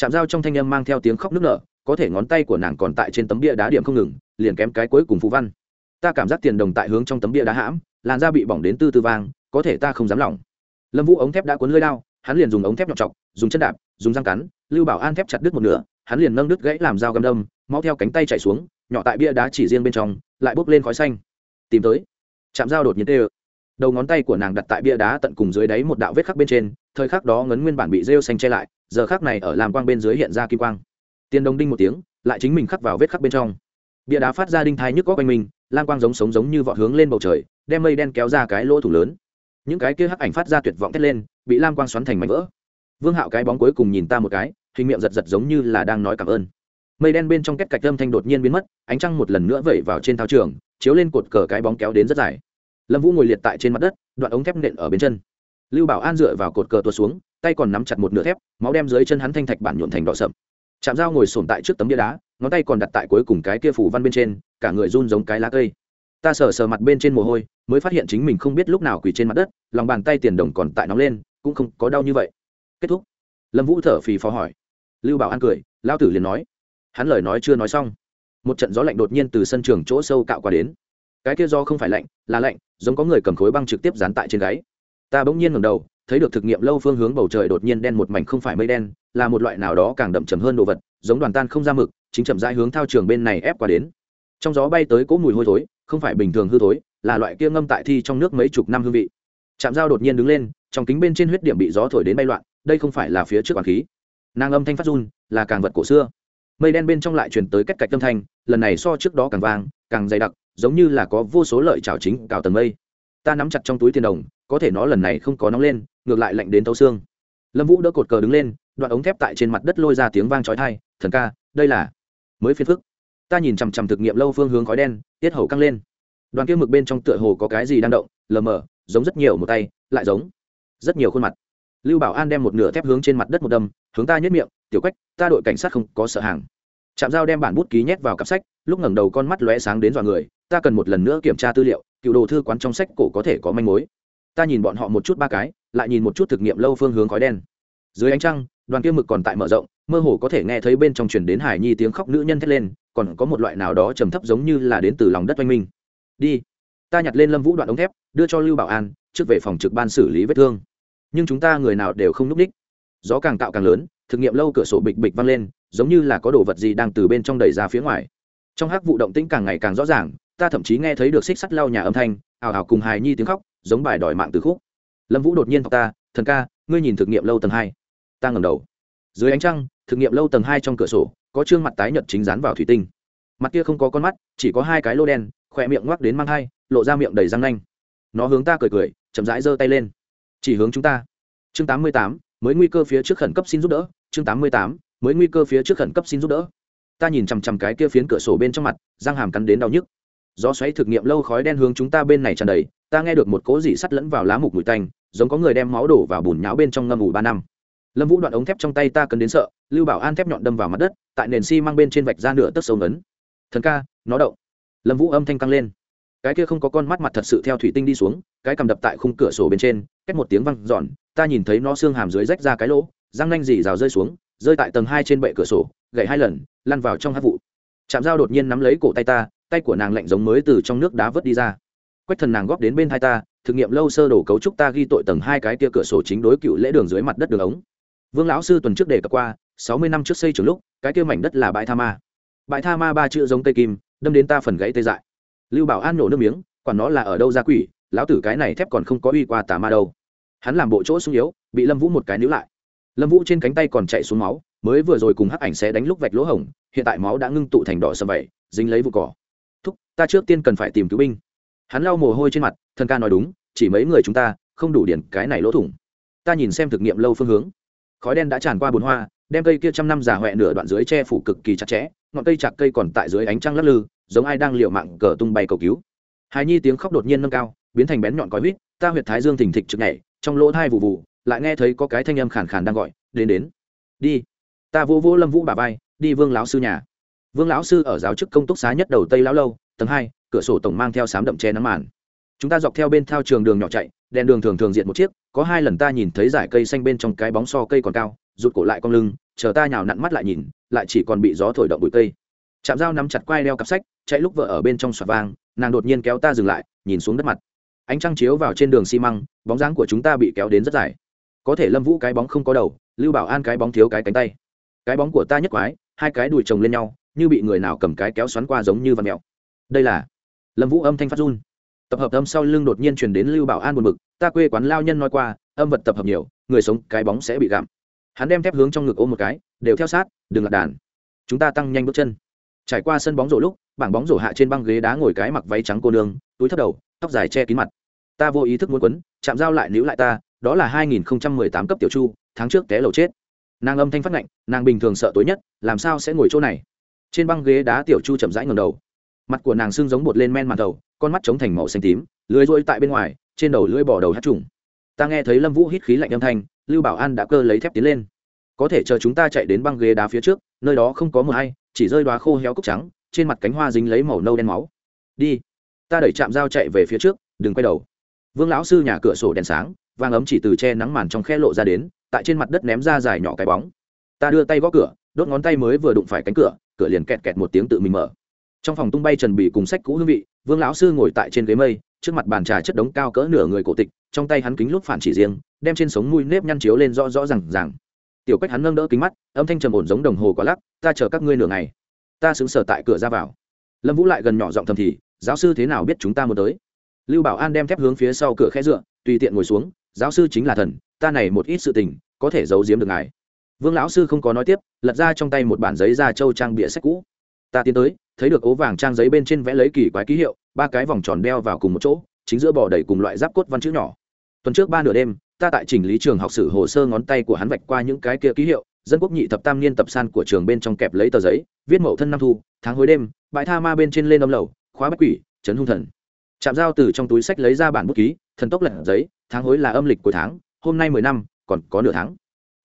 [SPEAKER 1] chạm dao trong thanh âm mang theo tiếng khóc nức nở, có thể ngón tay của nàng còn tại trên tấm bia đá điểm không ngừng, liền kém cái cuối cùng phú văn. Ta cảm giác tiền đồng tại hướng trong tấm bia đá hãm, làn da bị bỏng đến tư tư vang, có thể ta không dám lỏng. Lâm vũ ống thép đã cuốn lưới lao, hắn liền dùng ống thép nhọc chọc, dùng chân đạp, dùng răng cắn, lưu bảo an thép chặt đứt một nửa, hắn liền nâng đứt gãy làm dao găm đâm, mau theo cánh tay chạy xuống, nhỏ tại bia đá chỉ riêng bên trong, lại bốc lên khói xanh. Tìm tới. Chạm dao đột nhiên tê đầu ngón tay của nàng đặt tại bia đá tận cùng dưới đáy một đạo vết khắc bên trên, thời khắc đó ngấn nguyên bản bị rêu xanh che lại giờ khắc này ở làm quang bên dưới hiện ra kim quang. Tiền đồng đinh một tiếng, lại chính mình khắc vào vết khắc bên trong. Bia đá phát ra đinh thai nhức góc quanh mình, lam quang giống sống giống như vọt hướng lên bầu trời, đem mây đen kéo ra cái lỗ thủ lớn. Những cái kia hắc ảnh phát ra tuyệt vọng thét lên, bị lam quang xoắn thành mảnh vỡ. Vương hạo cái bóng cuối cùng nhìn ta một cái, hình miệng giật giật giống như là đang nói cảm ơn. Mây đen bên trong kết cạch âm thanh đột nhiên biến mất, ánh trăng một lần nữa vẩy vào trên thao trường, chiếu lên cột cờ cái bóng kéo đến rất dài. Lâm vũ ngồi liệt tại trên mặt đất, đoạn ống thép nện ở bên chân. Lưu bảo an dựa vào cột cờ tuột xuống tay còn nắm chặt một nửa thép, máu đem dưới chân hắn thanh thạch bản nhuộn thành đỏ sậm. Chạm dao ngồi sồn tại trước tấm bia đá, ngón tay còn đặt tại cuối cùng cái kia phủ văn bên trên, cả người run giống cái lá cây. Ta sờ sờ mặt bên trên mồ hôi, mới phát hiện chính mình không biết lúc nào quỳ trên mặt đất, lòng bàn tay tiền đồng còn tại nóng lên, cũng không có đau như vậy. Kết thúc. Lâm vũ thở phì phò hỏi. Lưu bảo an cười lao tử liền nói. Hắn lời nói chưa nói xong. Một trận gió lạnh đột nhiên từ sân trường chỗ sâu cạo qua đến. Cái kia do không phải lạnh, là lạnh, giống có người cầm khối băng trực tiếp dán tại trên gáy. Ta bỗng nhiên ngầm đầu thấy được thực nghiệm lâu phương hướng bầu trời đột nhiên đen một mảnh không phải mây đen, là một loại nào đó càng đậm chầm hơn đồ vật, giống đoàn tan không ra mực, chính chậm rãi hướng thao trường bên này ép qua đến. Trong gió bay tới cỗ mùi hôi thối, không phải bình thường hư thối, là loại kia ngâm tại thi trong nước mấy chục năm hương vị. Chạm dao đột nhiên đứng lên, trong kính bên trên huyết điểm bị gió thổi đến bay loạn, đây không phải là phía trước quản khí. Nàng âm thanh phát run, là càng vật cổ xưa. Mây đen bên trong lại truyền tới cách cạch âm thanh, lần này so trước đó càng vang càng dày đặc, giống như là có vô số lợi trào chính cào tầng mây. Ta nắm chặt trong túi tiền đồng có thể nó lần này không có nóng lên, ngược lại lạnh đến tấu xương. Lâm vũ đỡ cột cờ đứng lên, đoạn ống thép tại trên mặt đất lôi ra tiếng vang trói thai thần ca, đây là mới phiền phức. Ta nhìn chằm chằm thực nghiệm lâu phương hướng khói đen, tiết hầu căng lên. Đoàn kia mực bên trong tựa hồ có cái gì đang động, lờ mờ, giống rất nhiều một tay, lại giống rất nhiều khuôn mặt. Lưu bảo an đem một nửa thép hướng trên mặt đất một đâm, hướng ta nhất miệng, tiểu quách, ta đội cảnh sát không có sợ hàng. Chạm dao đem bản bút ký nhét vào cặp sách, lúc ngẩng đầu con mắt lóe sáng đến dọa người, ta cần một lần nữa kiểm tra tư liệu, cựu đồ thư quán trong sách cổ có thể có manh mối ta nhìn bọn họ một chút ba cái, lại nhìn một chút thực nghiệm lâu phương hướng khói đen. Dưới ánh trăng, đoàn kia mực còn tại mở rộng, mơ hồ có thể nghe thấy bên trong truyền đến hải nhi tiếng khóc nữ nhân thét lên, còn có một loại nào đó trầm thấp giống như là đến từ lòng đất oanh minh. Đi, ta nhặt lên lâm vũ đoạn ống thép, đưa cho lưu bảo an, trước về phòng trực ban xử lý vết thương. Nhưng chúng ta người nào đều không núp ních gió càng tạo càng lớn, thực nghiệm lâu cửa sổ bịch bịch văng lên, giống như là có đồ vật gì đang từ bên trong đẩy ra phía ngoài. Trong hắc vụ động tĩnh càng ngày càng rõ ràng, ta thậm chí nghe thấy được xích sắt lau nhà âm thanh ảo ảo cùng hài nhi tiếng khóc giống bài đòi mạng từ khúc. Lâm vũ đột nhiên thọc ta, thần ca, ngươi nhìn thực nghiệm lâu tầng hai. Ta ngầm đầu. Dưới ánh trăng, thực nghiệm lâu tầng hai trong cửa sổ, có trương mặt tái nhợt chính dán vào thủy tinh. Mặt kia không có con mắt, chỉ có hai cái lô đen, khỏe miệng ngoắc đến mang hai, lộ ra miệng đầy răng nanh. Nó hướng ta cười cười, chậm rãi giơ tay lên. Chỉ hướng chúng ta. Chương tám mươi tám, mới nguy cơ phía trước khẩn cấp xin giúp đỡ. Chương tám mươi tám, mới nguy cơ phía trước khẩn cấp xin giúp đỡ. Ta nhìn chằm chằm cái kia phiến cửa sổ bên trong mặt, răng hàm cắn đến đau nhức gió xoáy thực nghiệm lâu khói đen hướng chúng ta bên này tràn đầy, ta nghe được một cố dị sắt lẫn vào lá mục mùi tanh, giống có người đem máu đổ vào bùn nháo bên trong ngâm ủ ba năm. Lâm vũ đoạn ống thép trong tay ta cần đến sợ, lưu bảo an thép nhọn đâm vào mặt đất, tại nền xi mang bên trên vạch ra nửa tấc sâu ngấn thần ca, nó động. Lâm vũ âm thanh căng lên. Cái kia không có con mắt mặt thật sự theo thủy tinh đi xuống, cái cầm đập tại khung cửa sổ bên trên, cách một tiếng văng giòn ta nhìn thấy nó xương hàm dưới rách ra cái lỗ, răng nanh dì rào rơi xuống, rơi tại tầng hai trên bệ cửa sổ gậy hai lần, lăn vào trong hát vụ. Chạm dao đột nhiên nắm lấy cổ tay ta tay của nàng lạnh giống mới từ trong nước đá vớt đi ra. Quách thần nàng góp đến bên hai ta, thực nghiệm lâu sơ đồ cấu trúc ta ghi tội tầng hai cái kia cửa sổ chính đối cựu lễ đường dưới mặt đất đường ống. Vương lão sư tuần trước đề cập qua, sáu mươi năm trước xây trường lúc, cái kia mảnh đất là bãi tha ma. Bãi tha ma ba chữ giống cây kim, đâm đến ta phần gãy tê dại. Lưu bảo an nổ nước miếng còn nó là ở đâu ra quỷ, lão tử cái này thép còn không có uy qua tà ma đâu. Hắn làm bộ chỗ sung yếu, bị lâm vũ một cái níu lại. Lâm vũ trên cánh tay còn chạy xuống máu, mới vừa rồi cùng hắc ảnh sẽ đánh lúc vạch lỗ hổng, hiện tại máu đã ngưng tụ thành đỏ sầm vẩy dính lấy vụ cỏ ta trước tiên cần phải tìm cứu binh. Hắn lau mồ hôi trên mặt, thần ca nói đúng, chỉ mấy người chúng ta, không đủ điển cái này lỗ thủng. Ta nhìn xem thực nghiệm lâu phương hướng. Khói đen đã tràn qua bùn hoa, đem cây kia trăm năm già huệ nửa đoạn dưới che phủ cực kỳ chặt chẽ, ngọn cây chặt cây còn tại dưới ánh trăng lắc lư, giống ai đang liều mạng cờ tung bay cầu cứu. Hài nhi tiếng khóc đột nhiên nâng cao, biến thành bén nhọn cói huýt, ta huyệt thái dương thình thịch trực nhảy, trong lỗ thai vụ vụ, lại nghe thấy có cái thanh âm khàn khàn đang gọi, đến đến, đi. Ta vỗ vỗ lâm vũ bà vai, đi vương lão sư nhà. Vương lão sư ở giáo chức công túc xá nhất đầu tây lão lâu tầng hai, cửa sổ tổng mang theo sám đậm che nắng màn. Chúng ta dọc theo bên thao trường đường nhỏ chạy, đèn đường thường thường diện một chiếc, có hai lần ta nhìn thấy dải cây xanh bên trong cái bóng so cây còn cao, rụt cổ lại con lưng, chờ ta nhào nặn mắt lại nhìn, lại chỉ còn bị gió thổi động bụi cây. Chạm dao nắm chặt quai đeo cặp sách, chạy lúc vợ ở bên trong xoạt vang, nàng đột nhiên kéo ta dừng lại, nhìn xuống đất mặt. Ánh trăng chiếu vào trên đường xi măng, bóng dáng của chúng ta bị kéo đến rất dài. Có thể lâm vũ cái bóng không có đầu, lưu bảo an cái bóng thiếu cái cánh tay. Cái bóng của ta nhất quái, hai cái đùi chồng lên nhau, như bị người nào cầm cái kéo xoắn qua giống như vạt mèo đây là lâm vũ âm thanh phát run. Tập hợp âm sau lưng đột nhiên truyền đến lưu bảo an buồn bực, ta quê quán lao nhân nói qua, âm vật tập hợp nhiều, người sống, cái bóng sẽ bị gặm. Hắn đem thép hướng trong ngực ôm một cái, đều theo sát, đừng lạc đàn. Chúng ta tăng nhanh bước chân. Trải qua sân bóng rổ lúc, bảng bóng rổ hạ trên băng ghế đá ngồi cái mặc váy trắng cô nương, túi thấp đầu, tóc dài che kín mặt. Ta vô ý thức muốn quấn, chạm dao lại níu lại ta, đó là 2018 cấp tiểu chu, tháng trước té lầu chết. Nàng âm thanh phát ngạnh, nàng bình thường sợ tối nhất, làm sao sẽ ngồi chỗ này? Trên băng ghế đá tiểu chu chậm rãi ngầm đầu mặt của nàng xương giống bột lên men màn đầu con mắt trống thành màu xanh tím, lưới rôi tại bên ngoài, trên đầu lưỡi bỏ đầu hát trùng. Ta nghe thấy lâm vũ hít khí lạnh âm thanh, lưu bảo an đã cơ lấy thép tiến lên. Có thể chờ chúng ta chạy đến băng ghế đá phía trước, nơi đó không có mờ hay chỉ rơi đoá khô héo cúc trắng, trên mặt cánh hoa dính lấy màu nâu đen máu. Đi. Ta đẩy chạm dao chạy về phía trước, đừng quay đầu. Vương lão sư nhà cửa sổ đèn sáng vàng ấm chỉ từ che nắng màn trong khe lộ ra đến, tại trên mặt đất ném ra dài nhỏ cái bóng. Ta đưa tay gõ cửa, đốt ngón tay mới vừa đụng phải cánh cửa cửa liền kẹt kẹt một tiếng tự mình mở trong phòng tung bay trần bị cùng sách cũ hương vị, vương lão sư ngồi tại trên ghế mây, trước mặt bàn trà chất đống cao cỡ nửa người cổ tịch, trong tay hắn kính lúc phản chỉ riêng, đem trên sống mũi nếp nhăn chiếu lên rõ rõ rằng rằng tiểu cách hắn nâng đỡ kính mắt, âm thanh trầm ổn giống đồng hồ quá lắc, ta chờ các ngươi nửa ngày. Ta xứng sở tại cửa ra vào. Lâm vũ lại gần nhỏ giọng thầm thì, giáo sư thế nào biết chúng ta muốn tới? Lưu bảo an đem thép hướng phía sau cửa khe dựa, tùy tiện ngồi xuống, giáo sư chính là thần, ta này một ít sự tình, có thể giấu giếm được ngài. Vương lão sư không có nói tiếp, lật ra trong tay một bản giấy da trâu trang bịa sách cũ. Ta tiến tới thấy được ố vàng trang giấy bên trên vẽ lấy kỳ quái ký hiệu, ba cái vòng tròn đeo vào cùng một chỗ, chính giữa bò đầy cùng loại giáp cốt văn chữ nhỏ. Tuần trước ba nửa đêm, ta tại chỉnh lý trường học sử hồ sơ ngón tay của hắn vạch qua những cái kia ký hiệu, dân quốc nhị thập tam niên tập san của trường bên trong kẹp lấy tờ giấy, viết mậu thân năm thu, tháng hối đêm, bãi tha ma bên trên lên âm lầu, khóa bách quỷ, trấn hung thần. Chạm dao từ trong túi sách lấy ra bản bút ký, thần tốc lật giấy, tháng hối là âm lịch của tháng, hôm nay mười năm, còn có nửa tháng.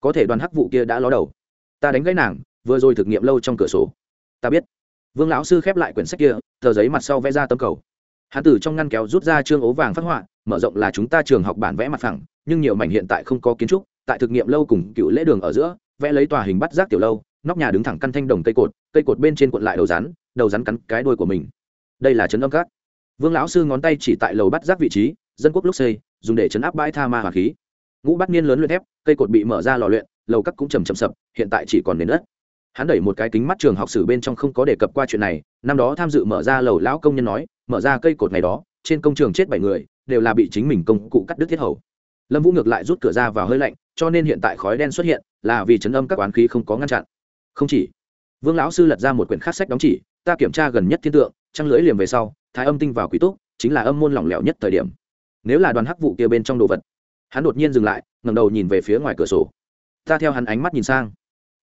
[SPEAKER 1] Có thể đoàn hắc vụ kia đã ló đầu. Ta đánh gãy nàng, vừa rồi thực nghiệm lâu trong cửa sổ. Ta biết vương lão sư khép lại quyển sách kia, tờ giấy mặt sau vẽ ra tấm cầu. Hán tử trong ngăn kéo rút ra trương ố vàng phát họa, mở rộng là chúng ta trường học bản vẽ mặt phẳng, nhưng nhiều mảnh hiện tại không có kiến trúc, tại thực nghiệm lâu cùng cựu lễ đường ở giữa, vẽ lấy tòa hình bắt giác tiểu lâu, nóc nhà đứng thẳng căn thanh đồng cây cột cây cột bên trên cuộn lại đầu rắn đầu rắn cắn cái đuôi của mình. Đây là trấn âm cát. vương lão sư ngón tay chỉ tại lầu bắt giác vị trí, dân quốc lúc xây, dùng để chấn áp bãi tha ma hỏa khí. Ngũ bắt niên lớn luyện thép, cây cột bị mở ra lò luyện, lầu cắt cũng chầm chậm sập, hiện tại chỉ còn nền đất hắn đẩy một cái kính mắt trường học sử bên trong không có đề cập qua chuyện này, năm đó tham dự mở ra lầu lão công nhân nói, mở ra cây cột này đó, trên công trường chết bảy người, đều là bị chính mình công cụ cắt đứt thiết hầu. Lâm vũ ngược lại rút cửa ra vào hơi lạnh, cho nên hiện tại khói đen xuất hiện, là vì chấn âm các quán khí không có ngăn chặn. Không chỉ, vương lão sư lật ra một quyển khắc sách đóng chỉ, ta kiểm tra gần nhất thiên tượng, trăng lưỡi liềm về sau, thái âm tinh vào quý túc, chính là âm môn lỏng lẻo nhất thời điểm. Nếu là đoàn hắc vụ kia bên trong đồ vật. Hắn đột nhiên dừng lại ngầm đầu nhìn về phía ngoài cửa sổ. Ta theo hắn ánh mắt nhìn sang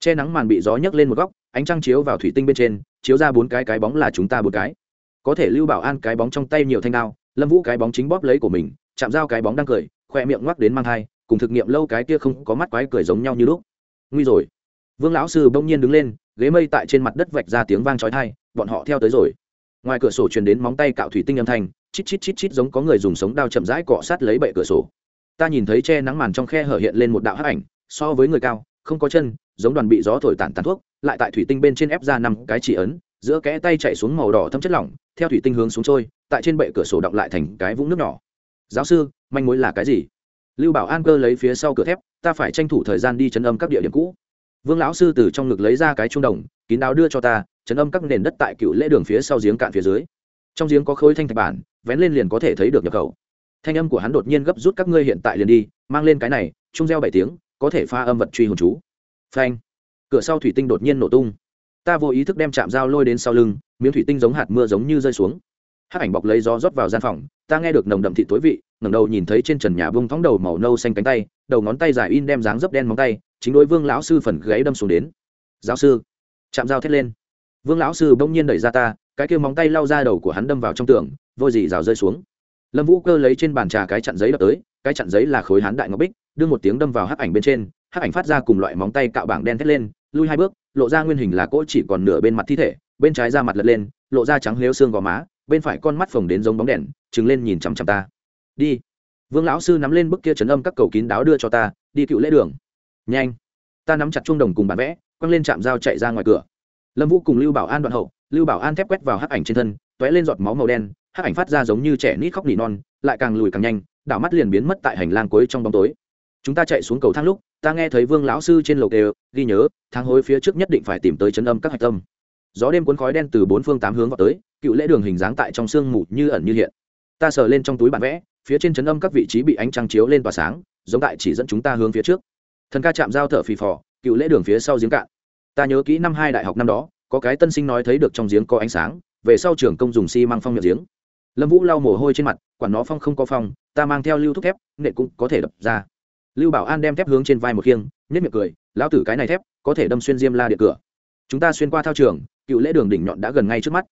[SPEAKER 1] che nắng màn bị gió nhấc lên một góc, ánh trăng chiếu vào thủy tinh bên trên, chiếu ra bốn cái cái bóng là chúng ta bốn cái. Có thể lưu bảo an cái bóng trong tay nhiều thanh đao, lâm vũ cái bóng chính bóp lấy của mình chạm dao cái bóng đang cười, khoe miệng ngoắc đến mang thai, cùng thực nghiệm lâu cái kia không có mắt quái cười giống nhau như lúc. Nguy rồi. Vương lão sư bỗng nhiên đứng lên, ghế mây tại trên mặt đất vạch ra tiếng vang trói thai bọn họ theo tới rồi. Ngoài cửa sổ truyền đến móng tay cạo thủy tinh âm thanh, chít chít chít chít giống có người dùng sống đao chậm rãi cọ sát lấy bệ cửa sổ. Ta nhìn thấy che nắng màn trong khe hở hiện lên một đạo hắc ảnh, so với người cao, không có chân giống đoàn bị gió thổi tản tàn thuốc, lại tại thủy tinh bên trên ép ra năm cái chỉ ấn, giữa kẽ tay chạy xuống màu đỏ thâm chất lỏng, theo thủy tinh hướng xuống trôi, tại trên bệ cửa sổ động lại thành cái vũng nước nhỏ. Giáo sư, manh mối là cái gì? Lưu bảo an cơ lấy phía sau cửa thép, ta phải tranh thủ thời gian đi chấn âm các địa điểm cũ. Vương lão sư từ trong ngực lấy ra cái trung đồng, kín đáo đưa cho ta, chấn âm các nền đất tại cựu lễ đường phía sau giếng cạn phía dưới. Trong giếng có khối thanh thạch bản, vén lên liền có thể thấy được nhập khẩu. Thanh âm của hắn đột nhiên gấp rút, các ngươi hiện tại liền đi, mang lên cái này trung gieo bảy tiếng, có thể pha âm vật truy hồn chú phanh. Cửa sau thủy tinh đột nhiên nổ tung. Ta vô ý thức đem chạm dao lôi đến sau lưng, miếng thủy tinh giống hạt mưa giống như rơi xuống. Hát ảnh bọc lấy gió rót vào gian phòng, ta nghe được nồng đậm thị tối vị, ngẩng đầu nhìn thấy trên trần nhà bông thóng đầu màu nâu xanh cánh tay, đầu ngón tay dài in đem dáng dấp đen móng tay, chính đối vương lão sư phần gáy đâm xuống đến. Giáo sư. Chạm dao thét lên. Vương lão sư bỗng nhiên đẩy ra ta, cái kia móng tay lao ra đầu của hắn đâm vào trong tường, vôi dì rào rơi xuống. Lâm vũ cơ lấy trên bàn trà cái chặn giấy đập tới, cái chặn giấy là khối hắn đại ngọc bích đưa một tiếng đâm vào hắc ảnh bên trên, hắc ảnh phát ra cùng loại móng tay cạo bảng đen thét lên, lui hai bước, lộ ra nguyên hình là cỗ chỉ còn nửa bên mặt thi thể, bên trái da mặt lật lên, lộ ra trắng lếu xương gò má, bên phải con mắt phồng đến giống bóng đèn, trừng lên nhìn chằm chằm ta. Đi. Vương lão sư nắm lên bức kia trấn âm các cầu kín đáo đưa cho ta, đi cựu lễ đường. Nhanh. Ta nắm chặt chuông đồng cùng bản vẽ, quăng lên chạm dao chạy ra ngoài cửa. Lâm vũ cùng lưu bảo an đoạn hậu, lưu bảo an thép quét vào hắc ảnh trên thân t ó é lên giọt máu màu đen, hắc ảnh phát ra giống như trẻ nít khóc nỉ non, lại càng lùi càng nhanh, đảo mắt liền biến mất tại hành lang cuối trong bóng tối chúng ta chạy xuống cầu thang lúc, ta nghe thấy vương lão sư trên lầu đều ghi nhớ, tháng hối phía trước nhất định phải tìm tới chấn âm các hạch tâm. Gió đêm cuốn khói đen từ bốn phương tám hướng vào tới, cựu lễ đường hình dáng tại trong sương mù như ẩn như hiện. Ta sờ lên trong túi bản vẽ, phía trên chấn âm các vị trí bị ánh trăng chiếu lên tỏa sáng, giống tại chỉ dẫn chúng ta hướng phía trước. Thần ca chạm giao thở phì phò, cựu lễ đường phía sau giếng cạn. Ta nhớ kỹ năm hai đại học năm đó, có cái tân sinh nói thấy được trong giếng có ánh sáng, về sau trường công dùng xi、si、măng phong miệng giếng. Lâm vũ lau mồ hôi trên mặt, quản nó phong không có phong, ta mang theo lưu thúc thép, nệ cũng có thể đập ra lưu bảo an đem thép hướng trên vai một khiêng nhất miệng cười, lão tử cái này thép, có thể đâm xuyên diêm la điện cửa. Chúng ta xuyên qua thao trường, cựu lễ đường đỉnh nhọn đã gần ngay trước mắt.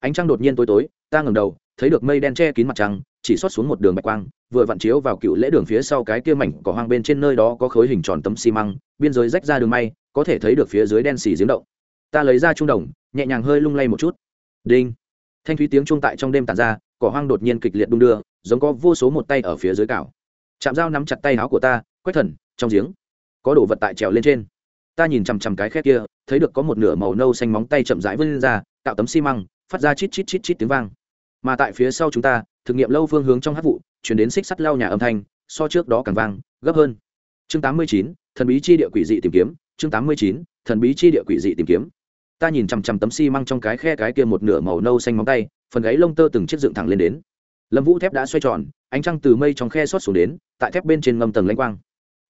[SPEAKER 1] Ánh trăng đột nhiên tối tối, ta ngẩng đầu, thấy được mây đen che kín mặt trăng, chỉ xót xuống một đường bạch quang, vừa vặn chiếu vào cựu lễ đường phía sau cái kia mảnh cỏ hoang bên trên nơi đó có khối hình tròn tấm xi măng, biên giới rách ra đường may, có thể thấy được phía dưới đen xì giếng động. Ta lấy ra trung đồng, nhẹ nhàng hơi lung lay một chút. Đinh. Thanh thúy tiếng trung tại trong đêm tàn ra, cỏ hoang đột nhiên kịch liệt đung đưa, giống có vô số một tay ở phía dưới cào. Chạm dao nắm chặt tay áo của ta quách thần, trong giếng. Có đồ vật tại trèo lên trên. Ta nhìn chằm chằm cái khe kia, thấy được có một nửa màu nâu xanh móng tay chậm rãi vươn ra, tạo tấm xi măng, phát ra chít chít chít chít tiếng vang. Mà tại phía sau chúng ta, thực nghiệm lâu phương hướng trong hát vụ, chuyển đến xích sắt lao nhà âm thanh, so trước đó càng vang, gấp hơn. Chương tám mươi chín, thần bí chi địa quỷ dị tìm kiếm, chương tám mươi chín, thần bí chi địa quỷ dị tìm kiếm. Ta nhìn chằm chằm tấm xi măng trong cái khe cái kia một nửa màu nâu xanh móng tay, phần gáy lông tơ từng chiếc dựng thẳng lên đến. Lâm vũ thép đã xoay tròn, ánh trăng từ mây trong khe xót xuống đến, tại thép bên trên ngâm tầng lanh quang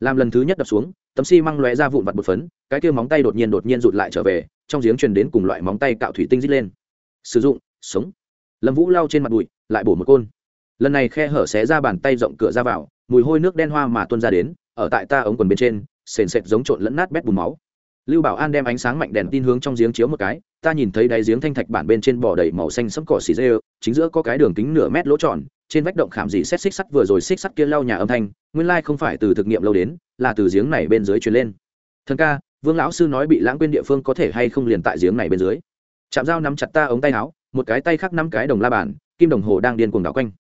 [SPEAKER 1] làm lần thứ nhất đập xuống, tấm xi măng lóe ra vụn vặt bột phấn, cái kia móng tay đột nhiên đột nhiên rụt lại trở về, trong giếng truyền đến cùng loại móng tay cạo thủy tinh dít lên. Sử dụng, sống. Lâm vũ lao trên mặt bụi, lại bổ một côn. Lần này khe hở xé ra bàn tay rộng cửa ra vào, mùi hôi nước đen hoa mà tuôn ra đến, ở tại ta ống quần bên trên, sền sệt giống trộn lẫn nát bét bùn máu. Lưu bảo an đem ánh sáng mạnh đèn tin hướng trong giếng chiếu một cái, ta nhìn thấy đáy giếng thanh thạch bản bên trên bò đầy màu xanh sẫm cỏ xì dê, chính giữa có cái đường kính nửa mét lỗ tròn trên vách động khảm dị xét xích sắt vừa rồi xích sắt kia lau nhà âm thanh, nguyên lai không phải từ thực nghiệm lâu đến, là từ giếng này bên dưới truyền lên. Thần ca, vương lão sư nói bị lãng quên địa phương có thể hay không liền tại giếng này bên dưới. Chạm dao nắm chặt ta ống tay áo, một cái tay khác năm cái đồng la bàn, kim đồng hồ đang điên cuồng đảo quanh.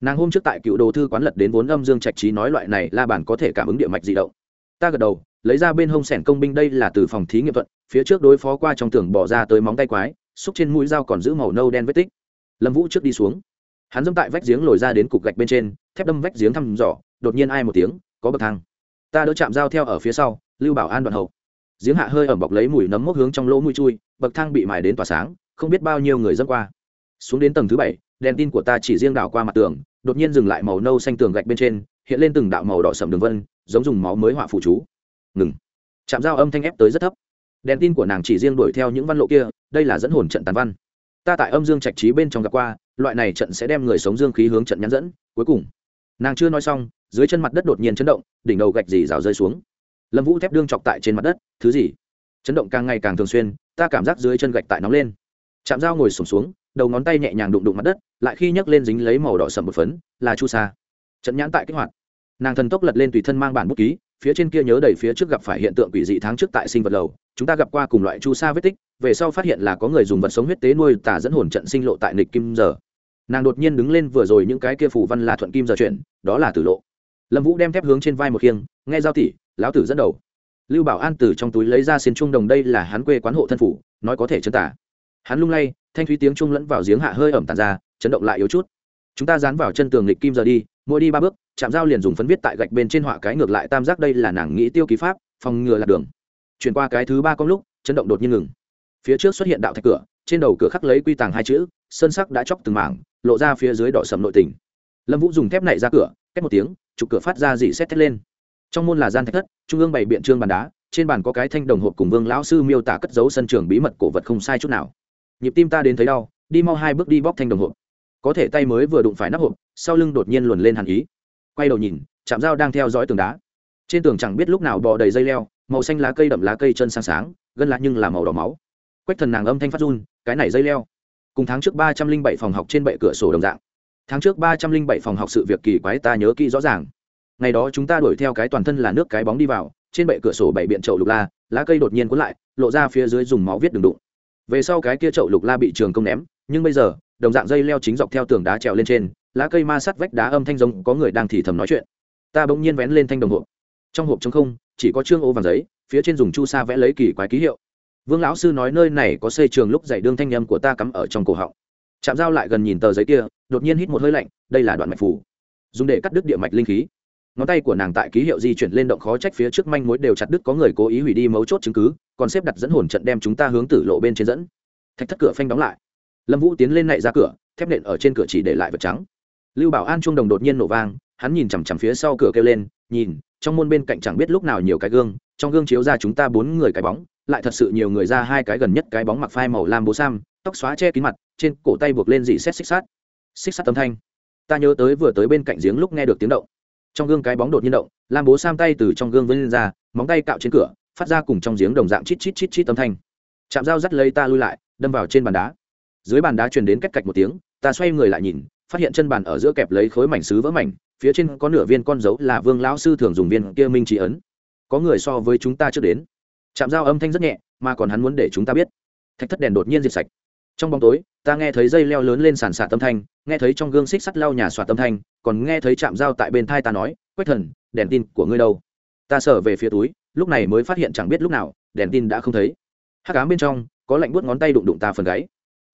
[SPEAKER 1] Nàng hôm trước tại cựu đồ thư quán lật đến vốn âm dương trạch trí nói loại này la bàn có thể cảm ứng địa mạch di động. Ta gật đầu, lấy ra bên hông sẻn công binh đây là từ phòng thí nghiệm thuận, phía trước đối phó qua trong tường bỏ ra tới móng tay quái, xúc trên mũi dao còn giữ màu nâu đen vết tích. Lâm vũ trước đi xuống hắn dâm tại vách giếng lồi ra đến cục gạch bên trên, thép đâm vách giếng thăm dò, đột nhiên ai một tiếng, có bậc thang. Ta đỡ chạm dao theo ở phía sau, lưu bảo an đoạn hậu. Giếng hạ hơi ẩm bọc lấy mùi nấm mốc hướng trong lỗ mũi chui, bậc thang bị mài đến tỏa sáng, không biết bao nhiêu người dâm qua. Xuống đến tầng thứ bảy, đèn tin của ta chỉ riêng đảo qua mặt tường, đột nhiên dừng lại màu nâu xanh tường gạch bên trên, hiện lên từng đạo màu đỏ sầm đường vân, giống dùng máu mới họa phụ chú. Ngừng. Chạm dao âm thanh ép tới rất thấp. Đèn tin của nàng chỉ riêng đuổi theo những văn lộ kia, đây là dẫn hồn trận tàn văn. Ta tại âm dương trạch trí bên trong gặp qua loại này trận sẽ đem người sống dương khí hướng trận nhắn dẫn. Cuối cùng nàng chưa nói xong dưới chân mặt đất đột nhiên chấn động đỉnh đầu gạch dì rào rơi xuống. Lâm vũ thép đương chọc tại trên mặt đất thứ gì? Chấn động càng ngày càng thường xuyên ta cảm giác dưới chân gạch tại nóng lên. Chạm dao ngồi sùng xuống, đầu ngón tay nhẹ nhàng đụng đụng mặt đất lại khi nhấc lên dính lấy màu đỏ sầm một phấn là chu sa. Trận nhãn tại kích hoạt. Nàng thần tốc lật lên tùy thân mang bản bút ký phía trên kia nhớ đầy phía trước gặp phải hiện tượng quỷ dị tháng trước tại sinh vật lầu chúng ta gặp qua cùng loại chu sa vết tích về sau phát hiện là có người dùng vật sống huyết tế nuôi tả dẫn hồn trận sinh lộ tại nịch kim giờ nàng đột nhiên đứng lên vừa rồi những cái kia phủ văn là thuận kim giờ chuyện đó là tử lộ. Lâm vũ đem thép hướng trên vai một khiêng, nghe giao tỷ, lão tử dẫn đầu. Lưu bảo an từ trong túi lấy ra xin trung đồng đây là hắn quê quán hộ thân phủ, nói có thể chân tả. Hắn lung lay, thanh thúy tiếng trung lẫn vào giếng hạ hơi ẩm tàn ra, chấn động lại yếu chút. Chúng ta dán vào chân tường lịch kim giờ đi, mỗi đi ba bước chạm dao liền dùng phấn viết tại gạch bên trên họa cái ngược lại tam giác đây là nàng nghĩ tiêu ký pháp, phòng ngừa lạc đường. Chuyển qua cái thứ ba con lúc, chấn động đột nhiên ngừng. Phía trước xuất hiện đạo thạch cửa trên đầu cửa khắc lấy quy tàng hai chữ, sơn sắc đã chóc từng mảng, lộ ra phía dưới đỏ sầm nội tình. Lâm vũ dùng thép này ra cửa cách một tiếng trục cửa phát ra dị xét thét lên. Trong môn là gian thạch thất, trung ương bày biện trương bàn đá, trên bàn có cái thanh đồng hộp cùng vương lão sư miêu tả cất giấu sân trường bí mật cổ vật không sai chút nào. Nhịp tim ta đến thấy đau, đi mau hai bước đi bóc thanh đồng hộp. Có thể tay mới vừa đụng phải nắp hộp, sau lưng đột nhiên luồn lên hàn ý. Quay đầu nhìn chạm dao đang theo dõi tường đá. Trên tường chẳng biết lúc nào bò đầy dây leo, màu xanh lá cây đậm lá cây chân sáng sáng, gân lá nhưng là màu đỏ máu quách thần nàng âm thanh phát run, cái này dây leo. Cùng tháng trước ba trăm linh bảy phòng học trên bệ cửa sổ đồng dạng. Tháng trước ba trăm linh bảy phòng học sự việc kỳ quái ta nhớ kỹ rõ ràng. Ngày đó chúng ta đuổi theo cái toàn thân là nước cái bóng đi vào, trên bệ cửa sổ bảy biện chậu lục la, lá cây đột nhiên cuốn lại, lộ ra phía dưới dùng máu viết đường đụng. Về sau cái kia chậu lục la bị trường công ném, nhưng bây giờ, đồng dạng dây leo chính dọc theo tường đá trèo lên trên, lá cây ma sắt vách đá âm thanh giống có người đang thì thầm nói chuyện. Ta bỗng nhiên vén lên thanh đồng hộp. Trong hộp trống không, chỉ có trương ô vàng giấy, phía trên dùng chu sa vẽ lấy kỳ quái ký hiệu vương lão sư nói nơi này có xây trường lúc dạy đương thanh nhâm của ta cắm ở trong cổ họng. Chạm dao lại gần nhìn tờ giấy kia, đột nhiên hít một hơi lạnh, đây là đoạn mạch phủ dùng để cắt đứt địa mạch linh khí. Ngón tay của nàng tại ký hiệu di chuyển lên động khó trách phía trước manh mối đều chặt đứt có người cố ý hủy đi mấu chốt chứng cứ, còn xếp đặt dẫn hồn trận đem chúng ta hướng tử lộ bên trên dẫn. Thạch thất cửa phanh đóng lại. Lâm vũ tiến lên nạy ra cửa, thép nện ở trên cửa chỉ để lại vật trắng. Lưu bảo an trung đồng đột nhiên nổ vang, hắn nhìn chằm chằm phía sau cửa kêu lên, nhìn, trong môn bên cạnh chẳng biết lúc nào nhiều cái gương, trong gương chiếu ra chúng ta bốn người cái bóng lại thật sự nhiều người ra hai cái gần nhất cái bóng mặc phai màu lam bố sam, tóc xóa che kín mặt, trên cổ tay buộc lên dị xét xích sát xích sát tâm thanh. Ta nhớ tới vừa tới bên cạnh giếng lúc nghe được tiếng động. Trong gương cái bóng đột nhiên động, lam bố sam tay từ trong gương vươn lên ra, móng tay cạo trên cửa, phát ra cùng trong giếng đồng dạng chít chít chít chít tâm thanh. Chạm dao dắt lấy ta lui lại, đâm vào trên bàn đá. Dưới bàn đá truyền đến cách cạch một tiếng, ta xoay người lại nhìn, phát hiện chân bàn ở giữa kẹp lấy khối mảnh sứ vỡ mảnh, phía trên có nửa viên con dấu là vương lão sư thường dùng viên kia minh trí ấn. Có người so với chúng ta trước đến chạm dao âm thanh rất nhẹ, mà còn hắn muốn để chúng ta biết. Thạch thất đèn đột nhiên diệt sạch. Trong bóng tối, ta nghe thấy dây leo lớn lên sàn xạ tâm thanh, nghe thấy trong gương xích sắt lau nhà xoạt tâm thanh, còn nghe thấy chạm dao tại bên thai ta nói, quách thần, đèn tin của ngươi đâu? Ta sở về phía túi, lúc này mới phát hiện chẳng biết lúc nào, đèn tin đã không thấy. Hắc ám bên trong, có lạnh buốt ngón tay đụng đụng ta phần gáy.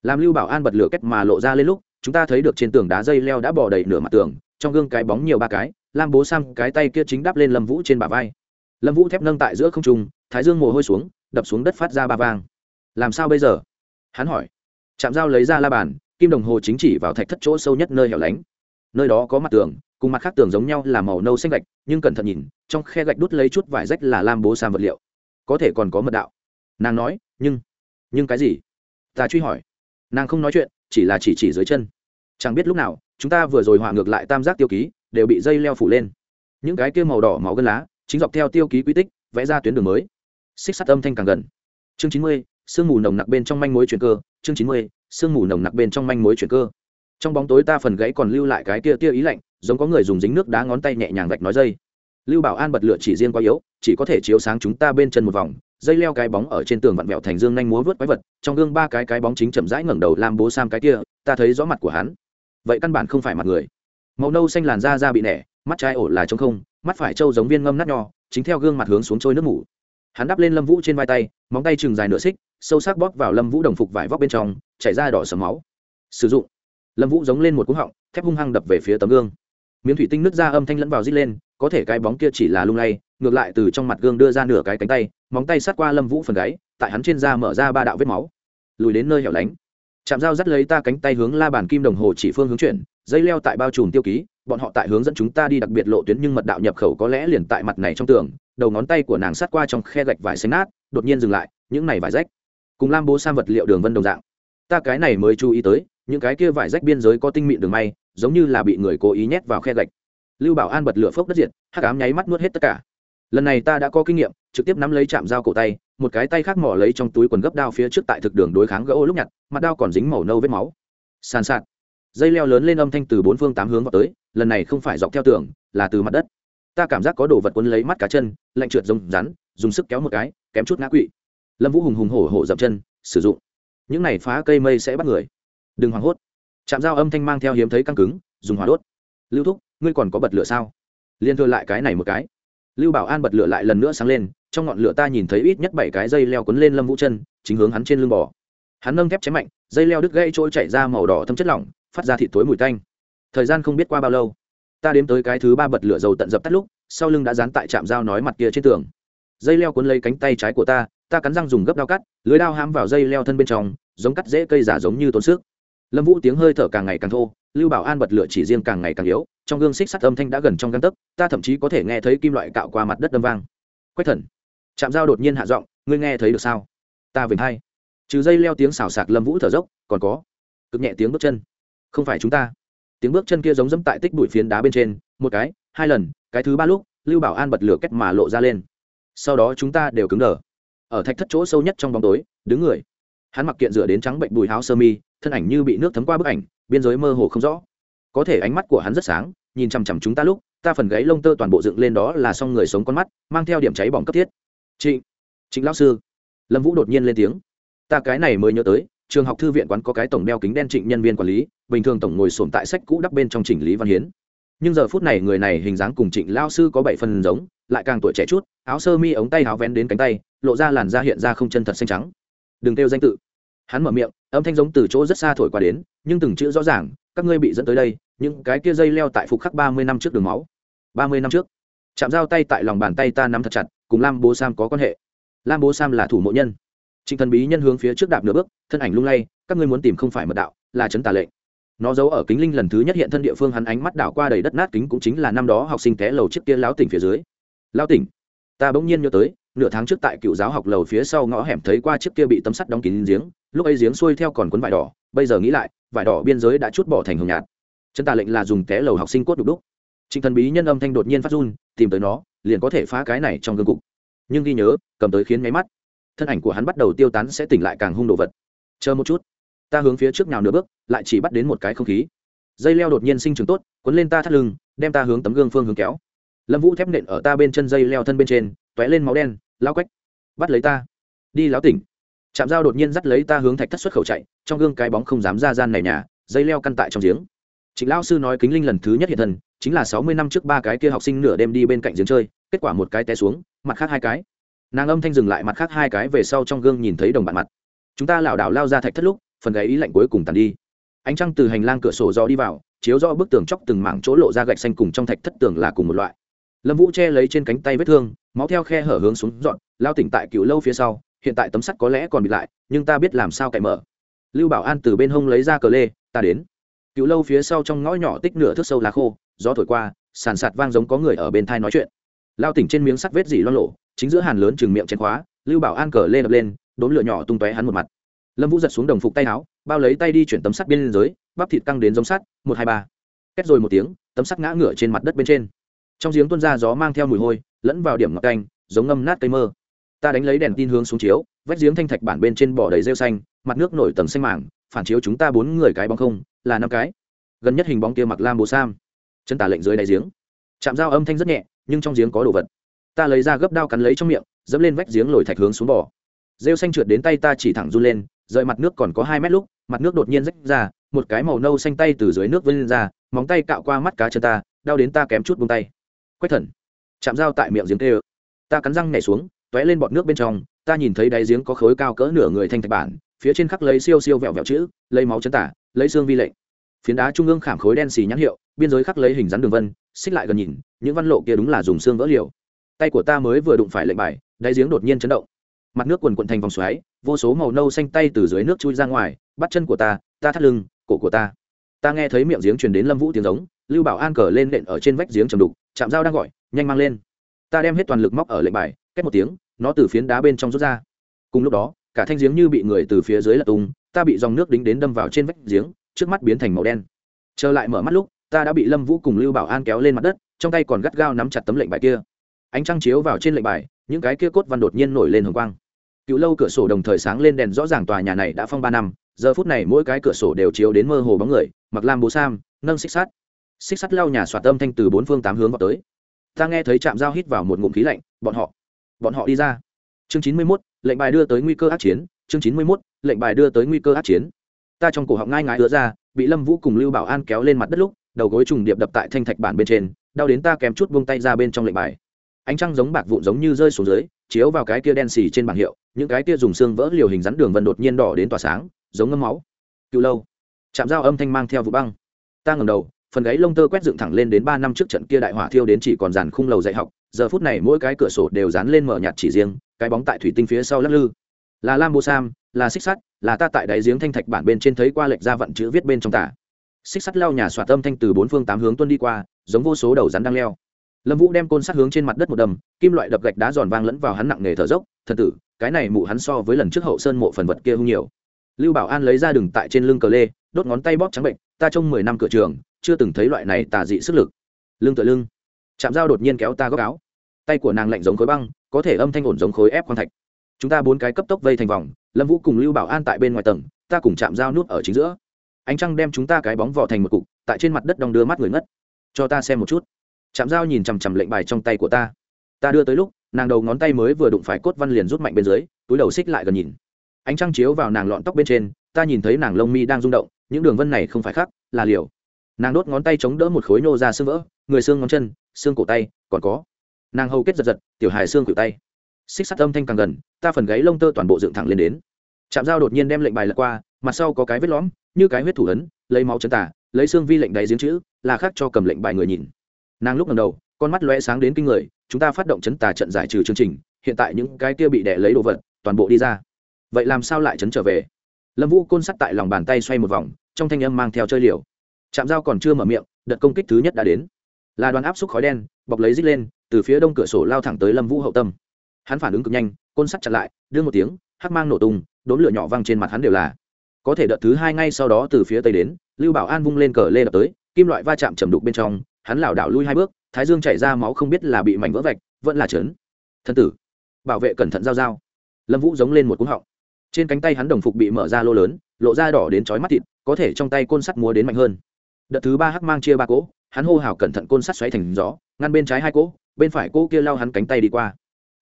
[SPEAKER 1] Làm lưu bảo an bật lửa cách mà lộ ra lên lúc, chúng ta thấy được trên tường đá dây leo đã bỏ đầy nửa mặt tường, trong gương cái bóng nhiều ba cái, lam bố sang cái tay kia chính đắp lên lâm vũ trên bả vai lâm vũ thép nâng tại giữa không trung, thái dương mồ hôi xuống, đập xuống đất phát ra ba vang. Làm sao bây giờ? Hắn hỏi. Chạm dao lấy ra la bàn, kim đồng hồ chính chỉ vào thạch thất chỗ sâu nhất nơi hẻo lánh. Nơi đó có mặt tường, cùng mặt khác tường giống nhau là màu nâu xanh gạch, nhưng cẩn thận nhìn, trong khe gạch đút lấy chút vải rách là lam bố sàm vật liệu. Có thể còn có mật đạo. Nàng nói, nhưng nhưng cái gì? Ta truy hỏi. Nàng không nói chuyện, chỉ là chỉ chỉ dưới chân. Chẳng biết lúc nào, chúng ta vừa rồi hòa ngược lại tam giác tiêu ký, đều bị dây leo phủ lên. Những cái kia màu đỏ máu gân lá chính dọc theo tiêu ký quy tích, vẽ ra tuyến đường mới. Xích sắt âm thanh càng gần. Chương chín mươi, sương mù nồng nặc bên trong manh mối chuyển cơ. Chương chín mươi, sương mù nồng nặc bên trong manh mối chuyển cơ. Trong bóng tối ta phần gãy còn lưu lại cái kia tia ý lạnh, giống có người dùng dính nước đá ngón tay nhẹ nhàng vạch nói dây. Lưu bảo an bật lửa chỉ riêng quá yếu, chỉ có thể chiếu sáng chúng ta bên chân một vòng, dây leo cái bóng ở trên tường vặn vẹo thành dương nhanh múa vớt quái vật, trong gương ba cái cái bóng chính chậm rãi ngẩng đầu làm bố sam cái kia, ta thấy rõ mặt của hắn. Vậy căn bản không phải mặt người. Màu nâu xanh làn da da bị nẻ, mắt trái ổ là trống không mắt phải trâu giống viên ngâm nát nho, chính theo gương mặt hướng xuống trôi nước mủ. Hắn đắp lên lâm vũ trên vai tay, móng tay chừng dài nửa xích, sâu sắc bóp vào lâm vũ đồng phục vải vóc bên trong, chảy ra đỏ sầm máu. Sử dụng. Lâm vũ giống lên một cú họng, thép hung hăng đập về phía tấm gương. Miếng thủy tinh nứt ra âm thanh lẫn vào rít lên, có thể cái bóng kia chỉ là lung lay, ngược lại từ trong mặt gương đưa ra nửa cái cánh tay, móng tay sát qua lâm vũ phần gáy, tại hắn trên da mở ra ba đạo vết máu. Lùi đến nơi hẻo lánh. Chạm dao dắt lấy ta cánh tay hướng la bàn kim đồng hồ chỉ phương hướng chuyển dây leo tại bao trùm tiêu ký, bọn họ tại hướng dẫn chúng ta đi đặc biệt lộ tuyến nhưng mật đạo nhập khẩu có lẽ liền tại mặt này trong tường, đầu ngón tay của nàng sát qua trong khe gạch vải xanh nát, đột nhiên dừng lại, những này vải rách, cùng lam bố sam vật liệu đường vân đồng dạng. Ta cái này mới chú ý tới, những cái kia vải rách biên giới có tinh mịn đường may, giống như là bị người cố ý nhét vào khe gạch. Lưu bảo an bật lửa phốc đất diệt, hắc ám nháy mắt nuốt hết tất cả. Lần này ta đã có kinh nghiệm, trực tiếp nắm lấy chạm dao cổ tay, một cái tay khác mỏ lấy trong túi quần gấp đao phía trước tại thực đường đối kháng gỡ ô lúc nhặt, mặt đao còn dính màu nâu vết máu. Sàn sạt dây leo lớn lên âm thanh từ bốn phương tám hướng vào tới, lần này không phải dọc theo tường, là từ mặt đất. Ta cảm giác có đồ vật quấn lấy mắt cá chân, lạnh trượt rông rắn, dùng sức kéo một cái, kém chút ngã quỵ. Lâm vũ hùng hùng hổ hổ dậm chân, sử dụng. Những này phá cây mây sẽ bắt người. Đừng hoảng hốt. Chạm dao âm thanh mang theo hiếm thấy căng cứng, dùng hỏa đốt. Lưu thúc, ngươi còn có bật lửa sao? Liên thừa lại cái này một cái. Lưu bảo an bật lửa lại lần nữa sáng lên, trong ngọn lửa ta nhìn thấy ít nhất bảy cái dây leo quấn lên lâm vũ chân, chính hướng hắn trên lưng bò. Hắn nâng thép chém mạnh, dây leo đứt gãy trôi chảy ra màu đỏ thâm chất lỏng phát ra thịt tối mùi tanh. Thời gian không biết qua bao lâu, ta đếm tới cái thứ ba bật lửa dầu tận dập tắt lúc, sau lưng đã dán tại trạm dao nói mặt kia trên tường. Dây leo cuốn lấy cánh tay trái của ta ta cắn răng dùng gấp đao cắt, lưới đao hãm vào dây leo thân bên trong, giống cắt dễ cây giả giống như tốn sức. Lâm vũ tiếng hơi thở càng ngày càng thô, lưu bảo an bật lửa chỉ riêng càng ngày càng yếu, trong gương xích sắt âm thanh đã gần trong găng tấc, ta thậm chí có thể nghe thấy kim loại cạo qua mặt đất đâm vang. Quách thần chạm dao đột nhiên hạ giọng, ngươi nghe thấy được sao? Ta vểnh hay trừ dây leo tiếng xào sạc lâm vũ thở dốc, còn có, cực nhẹ tiếng bước chân không phải chúng ta. Tiếng bước chân kia giống dẫm tại tích bụi phiến đá bên trên, một cái, hai lần, cái thứ ba lúc, lưu bảo an bật lửa cách mà lộ ra lên. Sau đó chúng ta đều cứng đờ. Ở thạch thất chỗ sâu nhất trong bóng tối, đứng người. Hắn mặc kiện rửa đến trắng bệnh bùi háo sơ mi, thân ảnh như bị nước thấm qua bức ảnh, biên giới mơ hồ không rõ. Có thể ánh mắt của hắn rất sáng, nhìn chằm chằm chúng ta lúc, ta phần gáy lông tơ toàn bộ dựng lên đó là xong người sống con mắt, mang theo điểm cháy bỏng cấp thiết. Trịnh trịnh lão sư. Lâm vũ đột nhiên lên tiếng. Ta cái này mới nhớ tới trường học thư viện quán có cái tổng đeo kính đen trịnh nhân viên quản lý, bình thường tổng ngồi sổm tại sách cũ đắp bên trong chỉnh lý văn hiến. Nhưng giờ phút này người này hình dáng cùng trịnh lao sư có bảy phần giống, lại càng tuổi trẻ chút, áo sơ mi ống tay áo vén đến cánh tay, lộ ra làn da hiện ra không chân thật xanh trắng. Đừng kêu danh tự. Hắn mở miệng, âm thanh giống từ chỗ rất xa thổi qua đến, nhưng từng chữ rõ ràng, các ngươi bị dẫn tới đây, những cái kia dây leo tại phục khắc ba mươi năm trước đường máu. Ba mươi năm trước. Chạm dao tay tại lòng bàn tay ta nắm thật chặt, cùng lam bố sam có quan hệ. Lam bố sam là thủ mộ nhân trịnh thần bí nhân hướng phía trước đạp nửa bước, thân ảnh lung lay, các ngươi muốn tìm không phải mật đạo, là chấn tà lệnh. Nó giấu ở kính linh lần thứ nhất hiện thân địa phương, hắn ánh mắt đảo qua đầy đất nát kính cũng chính là năm đó học sinh té lầu trước kia lão tỉnh phía dưới. Lão tỉnh, ta bỗng nhiên nhớ tới, nửa tháng trước tại cựu giáo học lầu phía sau ngõ hẻm thấy qua chiếc kia bị tấm sắt đóng kín giếng, lúc ấy giếng xuôi theo còn cuốn vải đỏ, bây giờ nghĩ lại, vải đỏ biên giới đã chút bỏ thành hồng nhạt. Chân tà lệnh là dùng té lầu học sinh cốt đục đúc. Trịnh thần bí nhân âm thanh đột nhiên phát run, tìm tới nó, liền có thể phá cái này trong gương cục. Nhưng ghi nhớ, cầm tới khiến máy mắt thân ảnh của hắn bắt đầu tiêu tán sẽ tỉnh lại càng hung đồ vật. Chờ một chút. Ta hướng phía trước nào nửa bước lại chỉ bắt đến một cái không khí. Dây leo đột nhiên sinh trưởng tốt cuốn lên ta thắt lưng đem ta hướng tấm gương phương hướng kéo. Lâm vũ thép nện ở ta bên chân dây leo thân bên trên t ó é lên máu đen lao quách. Bắt lấy ta. Đi láo tỉnh. Chạm dao đột nhiên dắt lấy ta hướng thạch thất xuất khẩu chạy trong gương cái bóng không dám ra gian này nhà dây leo căn tại trong giếng. Trịnh lão sư nói kính linh lần thứ nhất hiện thân, chính là sáu mươi năm trước ba cái kia học sinh nửa đêm đi bên cạnh giếng chơi, kết quả một cái té xuống, mặt khác hai cái. Nàng âm thanh dừng lại mặt khác hai cái về sau trong gương nhìn thấy đồng bạn mặt. Chúng ta lảo đảo lao ra thạch thất lúc, phần gáy ý lạnh cuối cùng tàn đi. Ánh trăng từ hành lang cửa sổ do đi vào, chiếu rõ bức tường chóc từng mảng chỗ lộ ra gạch xanh cùng trong thạch thất tường là cùng một loại. Lâm Vũ che lấy trên cánh tay vết thương, máu theo khe hở hướng xuống dọn, lao tỉnh tại cựu lâu phía sau, hiện tại tấm sắt có lẽ còn bị lại, nhưng ta biết làm sao cậy mở. Lưu Bảo An từ bên hông lấy ra cờ lê, ta đến cựu lâu phía sau trong ngõ nhỏ tích nửa thước sâu lá khô gió thổi qua sàn sạt vang giống có người ở bên thai nói chuyện lao tỉnh trên miếng sắt vết dỉ loan lộ chính giữa hàn lớn chừng miệng chén khóa, lưu bảo an cờ lên đập lên, đốn lửa nhỏ tung tóe hắn một mặt. Lâm vũ giật xuống đồng phục tay áo, bao lấy tay đi chuyển tấm sắt bên dưới bắp thịt căng đến giống sắt, một hai ba. Két rồi một tiếng, tấm sắt ngã ngửa trên mặt đất bên trên. Trong giếng tuôn ra gió mang theo mùi hôi, lẫn vào điểm ngọc canh, giống ngâm nát cây mơ. Ta đánh lấy đèn tin hướng xuống chiếu, vách giếng thanh thạch bản bên trên bỏ đầy rêu xanh, mặt nước nổi tầng xanh mảng phản chiếu chúng ta bốn người cái bóng không, là năm cái. Gần nhất hình bóng kia mặc lam bồ sam. Chân tả lệnh dưới đáy giếng. Chạm dao âm thanh rất nhẹ, nhưng trong giếng có đồ vật ta lấy ra gấp đao cắn lấy trong miệng, dẫm lên vách giếng lồi thạch hướng xuống bò. Rêu xanh trượt đến tay ta chỉ thẳng run lên, rời mặt nước còn có hai mét lúc, mặt nước đột nhiên rách ra, một cái màu nâu xanh tay từ dưới nước vươn lên ra, móng tay cạo qua mắt cá chân ta, đau đến ta kém chút bông tay. Quách thần, chạm dao tại miệng giếng tê ơ. Ta cắn răng nhảy xuống t ó é lên bọt nước bên trong, ta nhìn thấy đáy giếng có khối cao cỡ nửa người thanh thạch bản, phía trên khắc lấy siêu siêu vẹo vẹo chữ, lấy máu chân tả, lấy xương vi lệnh. Phiến đá trung ương khảm khối đen xì nhãn hiệu, biên giới khắc lấy hình rắn đường vân, xích lại gần nhìn, những văn lộ kia đúng là dùng xương vỡ liều tay của ta mới vừa đụng phải lệnh bài, đáy giếng đột nhiên chấn động. Mặt nước quần quận thành vòng xoáy, vô số màu nâu xanh tay từ dưới nước chui ra ngoài, bắt chân của ta ta thắt lưng, cổ của ta. Ta nghe thấy miệng giếng truyền đến lâm vũ tiếng giống, lưu bảo an cờ lên nện ở trên vách giếng trầm đục, chạm dao đang gọi, nhanh mang lên. Ta đem hết toàn lực móc ở lệnh bài cách một tiếng, nó từ phiến đá bên trong rút ra. Cùng lúc đó, cả thanh giếng như bị người từ phía dưới lật tung, ta bị dòng nước đính đến đâm vào trên vách giếng, trước mắt biến thành màu đen. Trở lại mở mắt lúc, ta đã bị lâm vũ cùng lưu bảo an kéo lên mặt đất, trong tay còn gắt gao nắm chặt tấm lệnh bài kia ánh trăng chiếu vào trên lệnh bài, những cái kia cốt văn đột nhiên nổi lên hồng quang. Cựu lâu cửa sổ đồng thời sáng lên đèn rõ ràng tòa nhà này đã phong ba năm, giờ phút này mỗi cái cửa sổ đều chiếu đến mơ hồ bóng người, mặc lam bố sam, nâng xích sắt. Xích sắt lao nhà xoạt âm thanh từ bốn phương tám hướng vào tới. Ta nghe thấy chạm dao hít vào một ngụm khí lạnh, bọn họ bọn họ đi ra. Chương chín mươi mốt, lệnh bài đưa tới nguy cơ ác chiến, chương chín mươi mốt, lệnh bài đưa tới nguy cơ ác chiến. Ta trong cổ họng ngai ngái ứa ra, bị lâm vũ cùng lưu bảo an kéo lên mặt đất lúc, đầu gối trùng điệp đập tại thanh thạch bản bên trên, đau đến ta kém chút buông tay ra bên trong lệnh bài ánh trăng giống bạc vụn giống như rơi xuống dưới, chiếu vào cái kia đen xì trên bảng hiệu, những cái kia dùng xương vỡ liều hình rắn đường vân đột nhiên đỏ đến tỏa sáng, giống ngâm máu. Cựu lâu. Chạm dao âm thanh mang theo vụ băng. Ta ngầm đầu, phần gáy lông tơ quét dựng thẳng lên đến ba năm trước trận kia đại hỏa thiêu đến chỉ còn dàn khung lầu dạy học, giờ phút này mỗi cái cửa sổ đều dán lên mở nhạt chỉ riêng, cái bóng tại thủy tinh phía sau lắc lư. Là lam bô sam, là xích sắt, là ta tại đáy giếng thanh thạch bản bên trên thấy qua lệch ra vận chữ viết bên trong tả. Xích sắt leo nhà xoạt âm thanh từ bốn phương tám hướng tuân đi qua, giống vô số đầu rắn đang leo lâm vũ đem côn sắt hướng trên mặt đất một đầm, kim loại đập gạch đá giòn vang lẫn vào hắn nặng nề thở dốc. Thần tử, cái này mụ hắn so với lần trước hậu sơn mộ phần vật kia hung nhiều. Lưu bảo an lấy ra đường tại trên lưng cờ lê, đốt ngón tay bóp trắng bệnh, ta trong mười năm cửa trường, chưa từng thấy loại này tà dị sức lực. Lưng tựa lưng. Chạm dao đột nhiên kéo ta góc áo. Tay của nàng lạnh giống khối băng, có thể âm thanh ổn giống khối ép khoan thạch. Chúng ta bốn cái cấp tốc vây thành vòng, lâm vũ cùng lưu bảo an tại bên ngoài tầng, ta cùng chạm dao nuốt ở chính giữa. Ánh trăng đem chúng ta cái bóng vỏ thành một cục, tại trên mặt đất đong đưa mắt người ngất. Cho ta xem một chút chạm dao nhìn chằm chằm lệnh bài trong tay của ta. Ta đưa tới lúc, nàng đầu ngón tay mới vừa đụng phải cốt văn liền rút mạnh bên dưới, túi đầu xích lại gần nhìn. Ánh trăng chiếu vào nàng lọn tóc bên trên, ta nhìn thấy nàng lông mi đang rung động, những đường vân này không phải khác, là liều. Nàng đốt ngón tay chống đỡ một khối nhô ra xương vỡ, người xương ngón chân, xương cổ tay, còn có. Nàng hầu kết giật giật, tiểu hài xương cửu tay. Xích sắt âm thanh càng gần, ta phần gáy lông tơ toàn bộ dựng thẳng lên đến. Chạm dao đột nhiên đem lệnh bài lật qua, mặt sau có cái vết lõm, như cái huyết thủ ấn, lấy máu chân tả, lấy xương vi lệnh đáy giếng chữ, là khác cho cầm lệnh bài người nhìn nàng lúc lần đầu, con mắt lóe sáng đến kinh người, chúng ta phát động chấn tà trận giải trừ chương trình, hiện tại những cái kia bị đẻ lấy đồ vật, toàn bộ đi ra. Vậy làm sao lại chấn trở về? Lâm vũ côn sắt tại lòng bàn tay xoay một vòng, trong thanh âm mang theo chơi liều. Chạm dao còn chưa mở miệng, đợt công kích thứ nhất đã đến. Là đoàn áp xúc khói đen, bọc lấy rít lên, từ phía đông cửa sổ lao thẳng tới lâm vũ hậu tâm. Hắn phản ứng cực nhanh, côn sắt chặt lại, đưa một tiếng, hắc mang nổ tung đốn lửa nhỏ văng trên mặt hắn đều là. Có thể đợt thứ hai ngay sau đó từ phía tây đến, lưu bảo an vung lên cờ lê đập tới, kim loại va chạm chầm đục bên trong hắn lảo đảo lui hai bước, thái dương chảy ra máu không biết là bị mảnh vỡ vạch, vẫn là trấn thân tử, bảo vệ cẩn thận giao giao. Lâm vũ giống lên một cúng họng. Trên cánh tay hắn đồng phục bị mở ra lô lớn, lộ ra đỏ đến chói mắt thịt, có thể trong tay côn sắt múa đến mạnh hơn. Đợt thứ ba hắc mang chia ba cỗ, hắn hô hào cẩn thận côn sắt xoáy thành gió, ngăn bên trái hai cỗ, bên phải cỗ kia lao hắn cánh tay đi qua.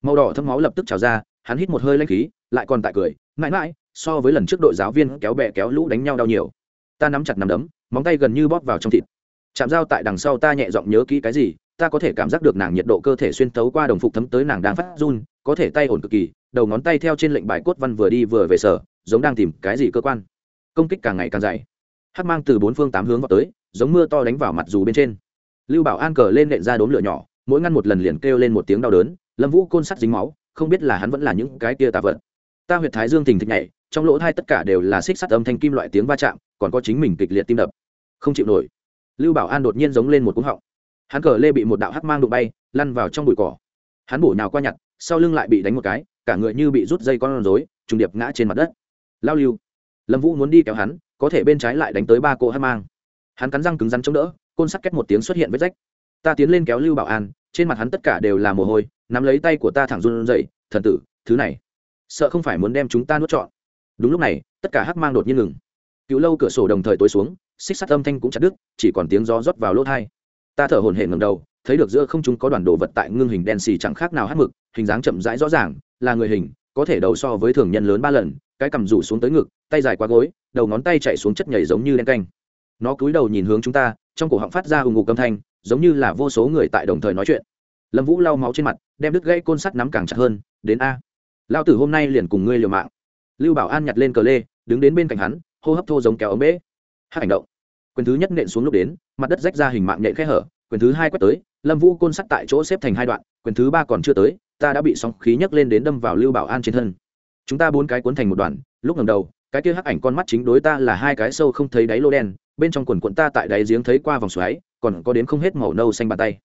[SPEAKER 1] Màu đỏ thấm máu lập tức trào ra, hắn hít một hơi lanh khí, lại còn tại cười, mãi mãi, so với lần trước đội giáo viên kéo bè kéo lũ đánh nhau đau nhiều. Ta nắm chặt nắm đấm, móng tay gần như bóp vào trong thịt chạm dao tại đằng sau ta nhẹ giọng nhớ kỹ cái gì, ta có thể cảm giác được nàng nhiệt độ cơ thể xuyên tấu qua đồng phục thấm tới nàng đang phát run, có thể tay ổn cực kỳ, đầu ngón tay theo trên lệnh bài cốt văn vừa đi vừa về sở, giống đang tìm cái gì cơ quan. Công kích càng ngày càng dày. Hát mang từ bốn phương tám hướng vào tới, giống mưa to đánh vào mặt dù bên trên. Lưu bảo an cờ lên nện ra đốm lửa nhỏ, mỗi ngăn một lần liền kêu lên một tiếng đau đớn, lâm vũ côn sắt dính máu, không biết là hắn vẫn là những cái kia tà vật. Ta huyệt thái dương thình thịch nhảy, trong lỗ thai tất cả đều là xích sắt âm thanh kim loại tiếng va chạm, còn có chính mình kịch liệt tim đập. Không chịu nổi lưu bảo an đột nhiên giống lên một cúng họng. Hắn cờ lê bị một đạo hắc mang đụng bay, lăn vào trong bụi cỏ. Hắn bổ nhào qua nhặt, sau lưng lại bị đánh một cái, cả người như bị rút dây con rối, trùng điệp ngã trên mặt đất. Lao lưu. Lâm vũ muốn đi kéo hắn, có thể bên trái lại đánh tới ba cỗ hắc mang. Hắn cắn răng cứng rắn chống đỡ, côn sắt két một tiếng xuất hiện vết rách. Ta tiến lên kéo lưu bảo an, trên mặt hắn tất cả đều là mồ hôi, nắm lấy tay của ta thẳng run dậy thần tử, thứ này, sợ không phải muốn đem chúng ta nuốt trọn. Đúng lúc này, tất cả hắc mang đột nhiên ngừng. Cựu lâu cửa sổ đồng thời tối xuống xích sắt âm thanh cũng chặt đứt, chỉ còn tiếng gió rót vào lỗ thai. Ta thở hổn hển ngầm đầu, thấy được giữa không chúng có đoàn đồ vật tại ngưng hình đen xì chẳng khác nào hát mực, hình dáng chậm rãi rõ ràng, là người hình, có thể đầu so với thường nhân lớn ba lần, cái cầm rủ xuống tới ngực, tay dài qua gối, đầu ngón tay chạy xuống chất nhảy giống như đen canh. Nó cúi đầu nhìn hướng chúng ta, trong cổ họng phát ra hùng ngục âm thanh, giống như là vô số người tại đồng thời nói chuyện. Lâm vũ lau máu trên mặt, đem đứt gãy côn sắt nắm càng chặt hơn, đến a. Lao tử hôm nay liền cùng ngươi liều mạng. Lưu bảo an nhặt lên cờ lê, đứng đến bên cạnh hắn, hô hấp thô giống kéo ống bể hát hành động. Quyền thứ nhất nện xuống lúc đến, mặt đất rách ra hình mạng nhện khe hở, quyền thứ hai quét tới, lâm vũ côn sắt tại chỗ xếp thành hai đoạn, quyền thứ ba còn chưa tới, ta đã bị sóng khí nhấc lên đến đâm vào lưu bảo an trên thân. Chúng ta bốn cái cuốn thành một đoàn lúc ngầm đầu, cái kia hắc ảnh con mắt chính đối ta là hai cái sâu không thấy đáy lô đen, bên trong quần quận ta tại đáy giếng thấy qua vòng xoáy, còn có đến không hết màu nâu xanh bàn tay.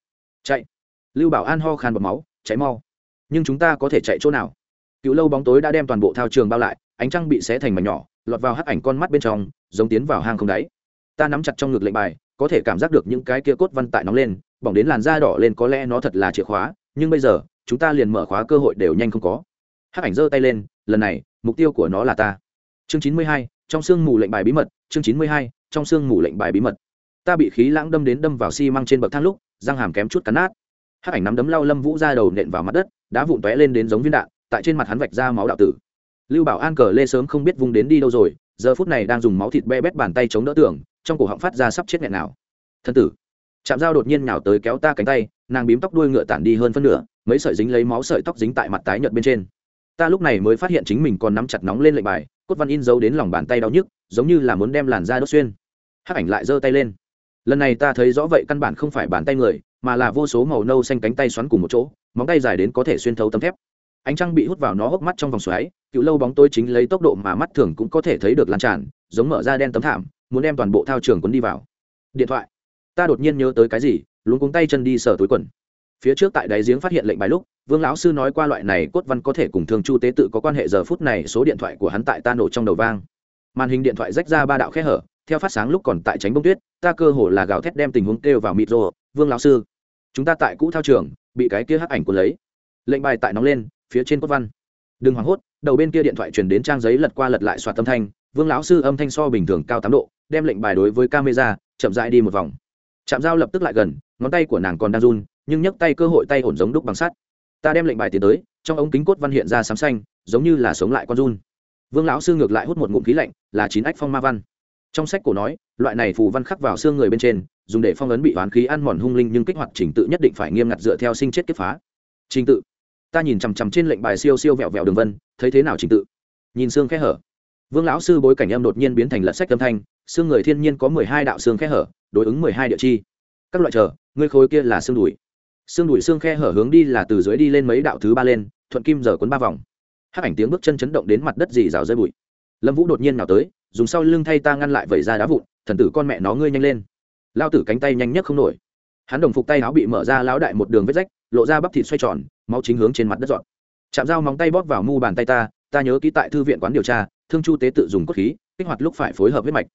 [SPEAKER 1] Chạy. Lưu bảo an ho khan bọt máu cháy mau. Nhưng chúng ta có thể chạy chỗ nào? Cựu lâu bóng tối đã đem toàn bộ thao trường bao lại ánh trăng bị xé thành mảnh nhỏ, lọt vào hắc ảnh con mắt bên trong, giống tiến vào hang không đáy. Ta nắm chặt trong ngực lệnh bài, có thể cảm giác được những cái kia cốt văn tại nóng lên, bỏng đến làn da đỏ lên có lẽ nó thật là chìa khóa, nhưng bây giờ, chúng ta liền mở khóa cơ hội đều nhanh không có. Hắc ảnh giơ tay lên, lần này, mục tiêu của nó là ta. Chương chín mươi hai, trong sương mù lệnh bài bí mật, chương chín mươi hai, trong sương mù lệnh bài bí mật. Ta bị khí lãng đâm đến đâm vào xi măng trên bậc thang lúc, răng hàm kém chút cắn nát. Hắc ảnh nắm đấm lau lâm vũ ra đầu nện vào mặt đất, đá vụn tóe lên đến giống viên đạn, tại trên mặt hắn vạch ra máu đạo tử lưu bảo an cờ lê sớm không biết vung đến đi đâu rồi, giờ phút này đang dùng máu thịt be bét bàn tay chống đỡ tường, trong cổ họng phát ra sắp chết nghẹn nào. Thân tử chạm dao đột nhiên nhào tới kéo ta cánh tay, nàng bím tóc đuôi ngựa tản đi hơn phân nửa, mấy sợi dính lấy máu sợi tóc dính tại mặt tái nhợt bên trên. Ta lúc này mới phát hiện chính mình còn nắm chặt nóng lên lệnh bài, cốt văn in dấu đến lòng bàn tay đau nhức, giống như là muốn đem làn da đốt xuyên. Hắc ảnh lại giơ tay lên. Lần này ta thấy rõ vậy căn bản không phải bàn tay người, mà là vô số màu nâu xanh cánh tay xoắn cùng một chỗ, móng tay dài đến có thể xuyên thấu tấm thép. Ánh trăng bị hút vào nó hốc mắt trong vòng xoáy cựu lâu bóng tôi chính lấy tốc độ mà mắt thường cũng có thể thấy được lan tràn, giống mở ra đen tấm thảm, muốn đem toàn bộ thao trường quấn đi vào. Điện thoại. Ta đột nhiên nhớ tới cái gì, luống cuống tay chân đi sờ túi quần. Phía trước tại đáy giếng phát hiện lệnh bài lúc, vương lão sư nói qua loại này cốt văn có thể cùng thường chu tế tự có quan hệ, giờ phút này số điện thoại của hắn tại ta nổ trong đầu vang. Màn hình điện thoại rách ra ba đạo khe hở, theo phát sáng lúc còn tại tránh bông tuyết, ta cơ hồ là gào thét đem tình huống kêu vào mịt rồ, vương lão sư, chúng ta tại cũ thao trường, bị cái kia hắc ảnh cuốn lấy. Lệnh bài tại nóng lên, phía trên cốt văn. Đừng hoảng hốt đầu bên kia điện thoại truyền đến trang giấy lật qua lật lại soạt âm thanh, vương lão sư, âm thanh so bình thường cao tám độ, đem lệnh bài đối với camera, chậm rãi đi một vòng. Chạm dao lập tức lại gần, ngón tay của nàng còn đang run, nhưng nhấc tay cơ hội tay ổn giống đúc bằng sắt. Ta đem lệnh bài tiến tới, trong ống kính cốt văn hiện ra sám xanh, giống như là sống lại con run. Vương lão sư ngược lại hút một ngụm khí lạnh, là chín ách phong ma văn. Trong sách cổ nói, loại này phù văn khắc vào xương người bên trên, dùng để phong ấn bị oán khí ăn mòn hung linh nhưng kích hoạt trình tự nhất định phải nghiêm ngặt dựa theo sinh chết kiếp phá. Trình tự ta nhìn chằm chằm trên lệnh bài siêu siêu vẹo vẹo đường vân, thấy thế nào trình tự? Nhìn xương khe hở. Vương lão sư bối cảnh em đột nhiên biến thành lật sách âm thanh xương người thiên nhiên có mười hai đạo xương khe hở, đối ứng mười hai địa chi. Các loại chờ ngươi khối kia là xương đùi. Xương đùi xương khe hở hướng đi là từ dưới đi lên mấy đạo thứ ba lên, thuận kim giờ cuốn ba vòng. Hắc ảnh tiếng bước chân chấn động đến mặt đất dì rào rơi bụi. Lâm vũ đột nhiên nào tới, dùng sau lưng thay ta ngăn lại vẩy ra đá vụn, thần tử con mẹ nó ngươi nhanh lên. Lao tử cánh tay nhanh nhất không nổi. Hắn đồng phục tay áo bị mở ra lão đại một đường vết rách lộ ra bắp thịt xoay tròn, máu chính hướng trên mặt đất dọn. Chạm dao móng tay bóp vào mu bàn tay ta ta nhớ ký tại thư viện quán điều tra, thương chu tế tự dùng cốt khí, kích hoạt lúc phải phối hợp huyết mạch.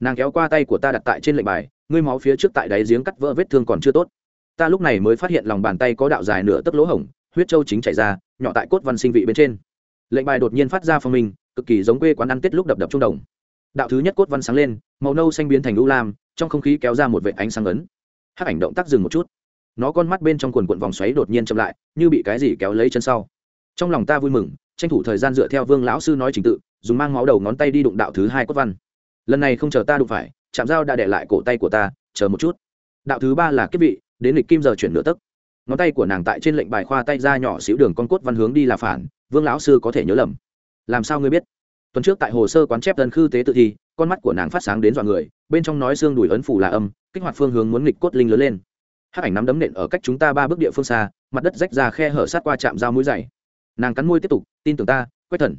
[SPEAKER 1] Nàng kéo qua tay của ta đặt tại trên lệnh bài, ngươi máu phía trước tại đáy giếng cắt vỡ vết thương còn chưa tốt. Ta lúc này mới phát hiện lòng bàn tay có đạo dài nửa tấc lỗ hổng, huyết trâu chính chảy ra, nhỏ tại cốt văn sinh vị bên trên. Lệnh bài đột nhiên phát ra phong minh, cực kỳ giống quê quán ăn tết lúc đập đập trung đồng. Đạo thứ nhất cốt văn sáng lên, màu nâu xanh biến thành u lam, trong không khí kéo ra một vệ ánh sáng ấn. Hắc ảnh động tác dừng một chút nó con mắt bên trong quần quận vòng xoáy đột nhiên chậm lại, như bị cái gì kéo lấy chân sau. Trong lòng ta vui mừng, tranh thủ thời gian dựa theo vương lão sư nói trình tự, dùng mang máu đầu ngón tay đi đụng đạo thứ hai cốt văn. Lần này không chờ ta đụng phải chạm dao đã để lại cổ tay của ta, chờ một chút. Đạo thứ ba là kiếp vị, đến lịch kim giờ chuyển nửa tấc. Ngón tay của nàng tại trên lệnh bài khoa tay ra nhỏ xíu đường con cốt văn hướng đi là phản, vương lão sư có thể nhớ lầm. Làm sao ngươi biết? Tuần trước tại hồ sơ quán chép tân khư tế tự thi con mắt của nàng phát sáng đến dọa người, bên trong nói xương đùi ấn phủ là âm, kích hoạt phương hướng muốn nghịch cốt linh lớn lên hát ảnh nắm đấm nện ở cách chúng ta ba bước địa phương xa, mặt đất rách ra khe hở sát qua chạm dao mũi dày nàng cắn môi tiếp tục, tin tưởng ta quét thần.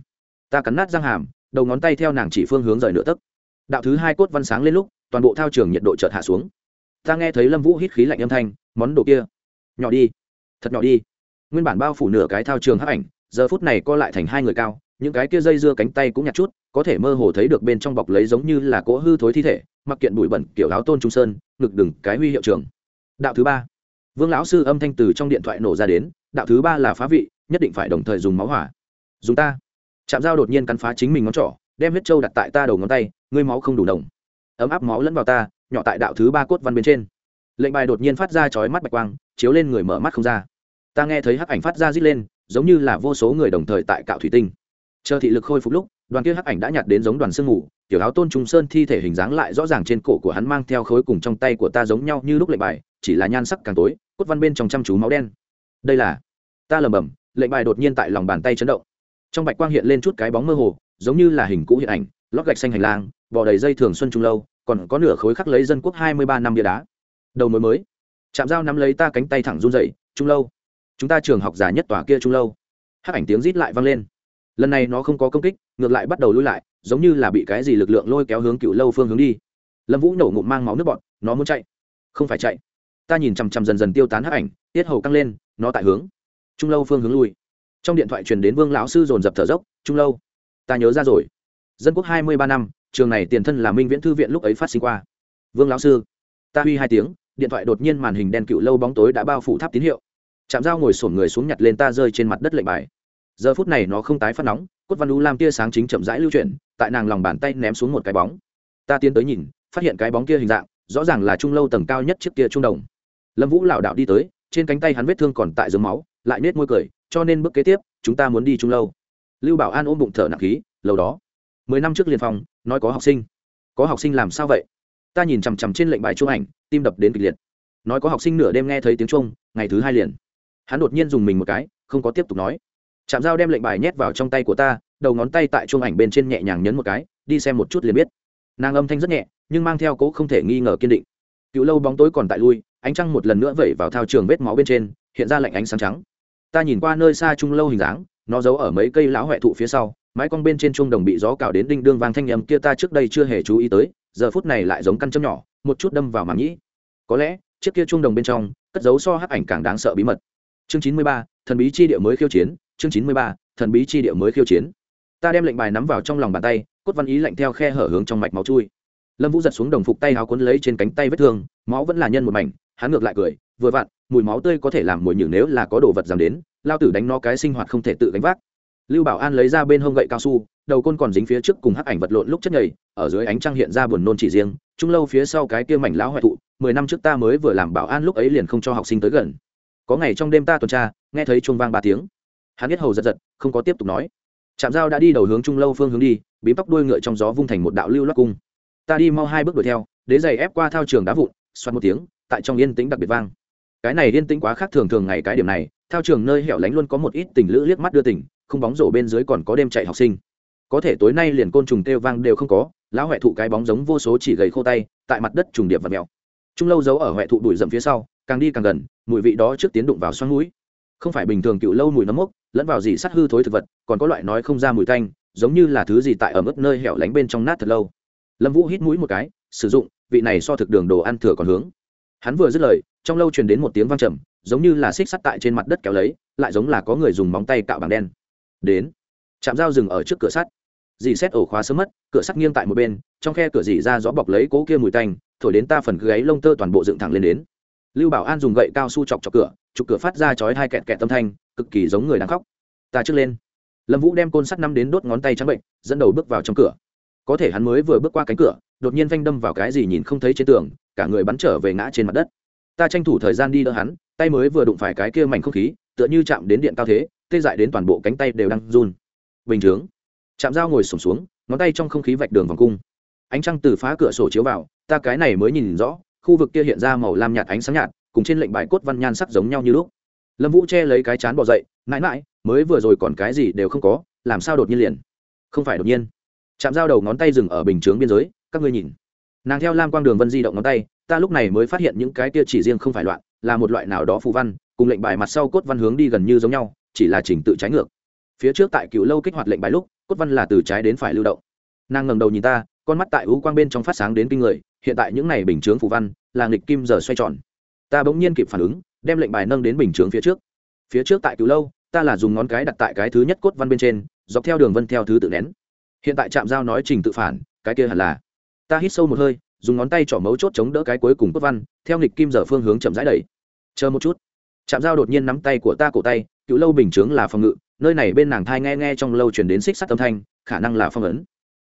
[SPEAKER 1] Ta cắn nát răng hàm, đầu ngón tay theo nàng chỉ phương hướng rời nửa tấc. Đạo thứ hai cốt văn sáng lên lúc, toàn bộ thao trường nhiệt độ chợt hạ xuống. Ta nghe thấy lâm vũ hít khí lạnh âm thanh, món đồ kia, nhỏ đi, thật nhỏ đi. Nguyên bản bao phủ nửa cái thao trường hát ảnh, giờ phút này co lại thành hai người cao, những cái kia dây dưa cánh tay cũng nhặt chút, có thể mơ hồ thấy được bên trong bọc lấy giống như là cỗ hư thối thi thể, mặc kiện bụi bẩn kiểu áo tôn trung sơn, ngực đừng cái huy hiệu trường đạo thứ ba. Vương lão sư âm thanh từ trong điện thoại nổ ra đến đạo thứ ba là phá vị nhất định phải đồng thời dùng máu hỏa. Dùng ta. Chạm dao đột nhiên cắn phá chính mình ngón trỏ đem huyết trâu đặt tại ta đầu ngón tay ngươi máu không đủ đồng ấm áp máu lẫn vào ta nhỏ tại đạo thứ ba cốt văn bên trên. Lệnh bài đột nhiên phát ra chói mắt bạch quang chiếu lên người mở mắt không ra. Ta nghe thấy hắc ảnh phát ra rít lên giống như là vô số người đồng thời tại cạo thủy tinh. Chờ thị lực khôi phục lúc đoàn kia hắc ảnh đã nhặt đến giống đoàn sương ngủ, tiểu áo tôn trung sơn thi thể hình dáng lại rõ ràng trên cổ của hắn mang theo khối cùng trong tay của ta giống nhau như lúc lệnh bài chỉ là nhan sắc càng tối, cốt văn bên trong chăm chú máu đen. Đây là, ta lầm bầm lệnh bài đột nhiên tại lòng bàn tay chấn động. Trong bạch quang hiện lên chút cái bóng mơ hồ, giống như là hình cũ hiện ảnh, lót gạch xanh hành lang, bò đầy dây thường xuân trung lâu, còn có nửa khối khắc lấy dân quốc hai mươi ba năm bia đá. Đầu mối mới. Chạm dao nắm lấy ta cánh tay thẳng run dậy trung lâu. Chúng ta trường học già nhất tòa kia trung lâu. Hắc ảnh tiếng rít lại vang lên. Lần này nó không có công kích, ngược lại bắt đầu lui lại, giống như là bị cái gì lực lượng lôi kéo hướng cựu lâu phương hướng đi. Lâm vũ nổ ngụm mang máu nước bọn nó muốn chạy. Không phải chạy ta nhìn chằm chằm dần dần tiêu tán hắc ảnh, tiết hầu căng lên, nó tại hướng trung lâu phương hướng lui. Trong điện thoại truyền đến vương lão sư dồn dập thở dốc, trung lâu, ta nhớ ra rồi. Dân quốc hai mươi ba năm, trường này tiền thân là minh viễn thư viện lúc ấy phát sinh qua. Vương lão sư, ta huy hai tiếng, điện thoại đột nhiên màn hình đen cựu lâu bóng tối đã bao phủ tháp tín hiệu. Chạm dao ngồi sổn người xuống nhặt lên ta rơi trên mặt đất lệnh bài. Giờ phút này nó không tái phát nóng, cốt văn lũ làm tia sáng chính chậm rãi lưu chuyển, tại nàng lòng bàn tay ném xuống một cái bóng. Ta tiến tới nhìn, phát hiện cái bóng kia hình dạng, rõ ràng là trung lâu tầng cao nhất trước kia trung đồng lâm vũ lảo đạo đi tới, trên cánh tay hắn vết thương còn tại dưới máu, lại nết môi cười, cho nên bước kế tiếp, chúng ta muốn đi chung lâu. Lưu bảo an ôm bụng thở nặng khí, lâu đó. Mười năm trước liền phòng, nói có học sinh. Có học sinh làm sao vậy? Ta nhìn chằm chằm trên lệnh bài chung ảnh, tim đập đến kịch liệt. Nói có học sinh nửa đêm nghe thấy tiếng chuông, ngày thứ hai liền. Hắn đột nhiên dùng mình một cái, không có tiếp tục nói. Chạm dao đem lệnh bài nhét vào trong tay của ta, đầu ngón tay tại chung ảnh bên trên nhẹ nhàng nhấn một cái, đi xem một chút liền biết. Nàng âm thanh rất nhẹ, nhưng mang theo cố không thể nghi ngờ kiên định. Cựu lâu bóng tối còn tại lui ánh trăng một lần nữa vẩy vào thao trường vết máu bên trên, hiện ra lạnh ánh sáng trắng. Ta nhìn qua nơi xa trung lâu hình dáng, nó giấu ở mấy cây lão huệ thụ phía sau, mái cong bên trên trung đồng bị gió cào đến đinh đương vang thanh nhầm kia ta trước đây chưa hề chú ý tới, giờ phút này lại giống căn châm nhỏ, một chút đâm vào màng nhĩ. Có lẽ, chiếc kia trung đồng bên trong, cất giấu so hắc ảnh càng đáng sợ bí mật. Chương chín mươi ba, thần bí chi địa mới khiêu chiến, chương chín mươi ba, thần bí chi địa mới khiêu chiến. Ta đem lệnh bài nắm vào trong lòng bàn tay, cốt văn ý lạnh theo khe hở hướng trong mạch máu chui. Lâm vũ giật xuống đồng phục tay áo cuốn lấy trên cánh tay vết thương, máu vẫn là nhân một mảnh hắn ngược lại cười, vừa vặn, mùi máu tươi có thể làm mùi nhử nếu là có đồ vật dám đến, lao tử đánh nó cái sinh hoạt không thể tự gánh vác. Lưu bảo an lấy ra bên hông gậy cao su, đầu côn còn dính phía trước cùng hắc ảnh vật lộn lúc chất nhầy, ở dưới ánh trăng hiện ra buồn nôn chỉ riêng trung lâu phía sau cái kia mảnh lão hoại thụ, mười năm trước ta mới vừa làm bảo an lúc ấy liền không cho học sinh tới gần. Có ngày trong đêm ta tuần tra, nghe thấy chuông vang ba tiếng. Hắn biết hầu giật giật, không có tiếp tục nói. Trạm dao đã đi đầu hướng trung lâu phương hướng đi, bí tóc đuôi ngựa trong gió vung thành một đạo lưu loát cung. Ta đi mau hai bước đuổi theo, đế giày ép qua thao trường đá vụn, xoắn một tiếng tại trong yên tĩnh đặc biệt vang. Cái này yên tĩnh quá khác thường thường ngày cái điểm này, thao trường nơi hẻo lánh luôn có một ít tình lữ liếc mắt đưa tỉnh không bóng rổ bên dưới còn có đêm chạy học sinh. Có thể tối nay liền côn trùng kêu vang đều không có, lão huệ thụ cái bóng giống vô số chỉ gầy khô tay, tại mặt đất trùng điệp và mèo. Trung lâu giấu ở huệ thụ đuổi rậm phía sau, càng đi càng gần, mùi vị đó trước tiến đụng vào xoắn mũi. Không phải bình thường cựu lâu mùi nấm mốc, lẫn vào gì sắt hư thối thực vật, còn có loại nói không ra mùi tanh, giống như là thứ gì tại ở mức nơi hẻo lánh bên trong nát thật lâu. Lâm vũ hít mũi một cái, sử dụng, vị này so thực đường đồ ăn thừa còn hướng hắn vừa dứt lời, trong lâu truyền đến một tiếng vang trầm, giống như là xích sắt tại trên mặt đất kéo lấy, lại giống là có người dùng móng tay cạo bằng đen. Đến chạm dao dừng ở trước cửa sắt. Dì xét ổ khóa sớm mất, cửa sắt nghiêng tại một bên, trong khe cửa dì ra gió bọc lấy cố kia mùi tanh, thổi đến ta phần gáy lông tơ toàn bộ dựng thẳng lên đến. Lưu bảo an dùng gậy cao su chọc chọc cửa, chụp cửa phát ra chói hai kẹt kẹt tâm thanh, cực kỳ giống người đang khóc. Ta trước lên. Lâm vũ đem côn sắt năm đến đốt ngón tay trắng bệnh, dẫn đầu bước vào trong cửa có thể hắn mới vừa bước qua cánh cửa, đột nhiên phanh đâm vào cái gì nhìn không thấy trên tường, cả người bắn trở về ngã trên mặt đất. Ta tranh thủ thời gian đi đỡ hắn, tay mới vừa đụng phải cái kia mảnh không khí, tựa như chạm đến điện cao thế, tê dại đến toàn bộ cánh tay đều đang run. Bình chướng chạm dao ngồi sổm xuống, ngón tay trong không khí vạch đường vòng cung. Ánh trăng từ phá cửa sổ chiếu vào, ta cái này mới nhìn rõ, khu vực kia hiện ra màu lam nhạt ánh sáng nhạt, cùng trên lệnh bài cốt văn nhan sắc giống nhau như lúc. Lâm vũ che lấy cái chán bỏ dậy, mãi mãi, mới vừa rồi còn cái gì đều không có, làm sao đột nhiên liền? Không phải đột nhiên chạm dao đầu ngón tay dừng ở bình chướng biên giới, các ngươi nhìn. Nàng theo lam quang đường vân di động ngón tay, ta lúc này mới phát hiện những cái kia chỉ riêng không phải loạn, là một loại nào đó phù văn, cùng lệnh bài mặt sau cốt văn hướng đi gần như giống nhau, chỉ là trình tự trái ngược. Phía trước tại cựu lâu kích hoạt lệnh bài lúc, cốt văn là từ trái đến phải lưu động. Nàng ngầm đầu nhìn ta, con mắt tại ú quang bên trong phát sáng đến kinh người, hiện tại những này bình chướng phù văn, là nghịch kim giờ xoay tròn. Ta bỗng nhiên kịp phản ứng, đem lệnh bài nâng đến bình chướng phía trước. Phía trước tại cựu lâu, ta là dùng ngón cái đặt tại cái thứ nhất cốt văn bên trên, dọc theo đường vân theo thứ tự nén hiện tại trạm giao nói trình tự phản, cái kia hẳn là. Ta hít sâu một hơi, dùng ngón tay trỏ mấu chốt chống đỡ cái cuối cùng cốt văn, theo nghịch kim giờ phương hướng chậm rãi đẩy. Chờ một chút. Trạm giao đột nhiên nắm tay của ta cổ tay, cựu lâu bình chướng là phòng ngự, nơi này bên nàng thai nghe nghe trong lâu chuyển đến xích sắt âm thanh, khả năng là phong ấn.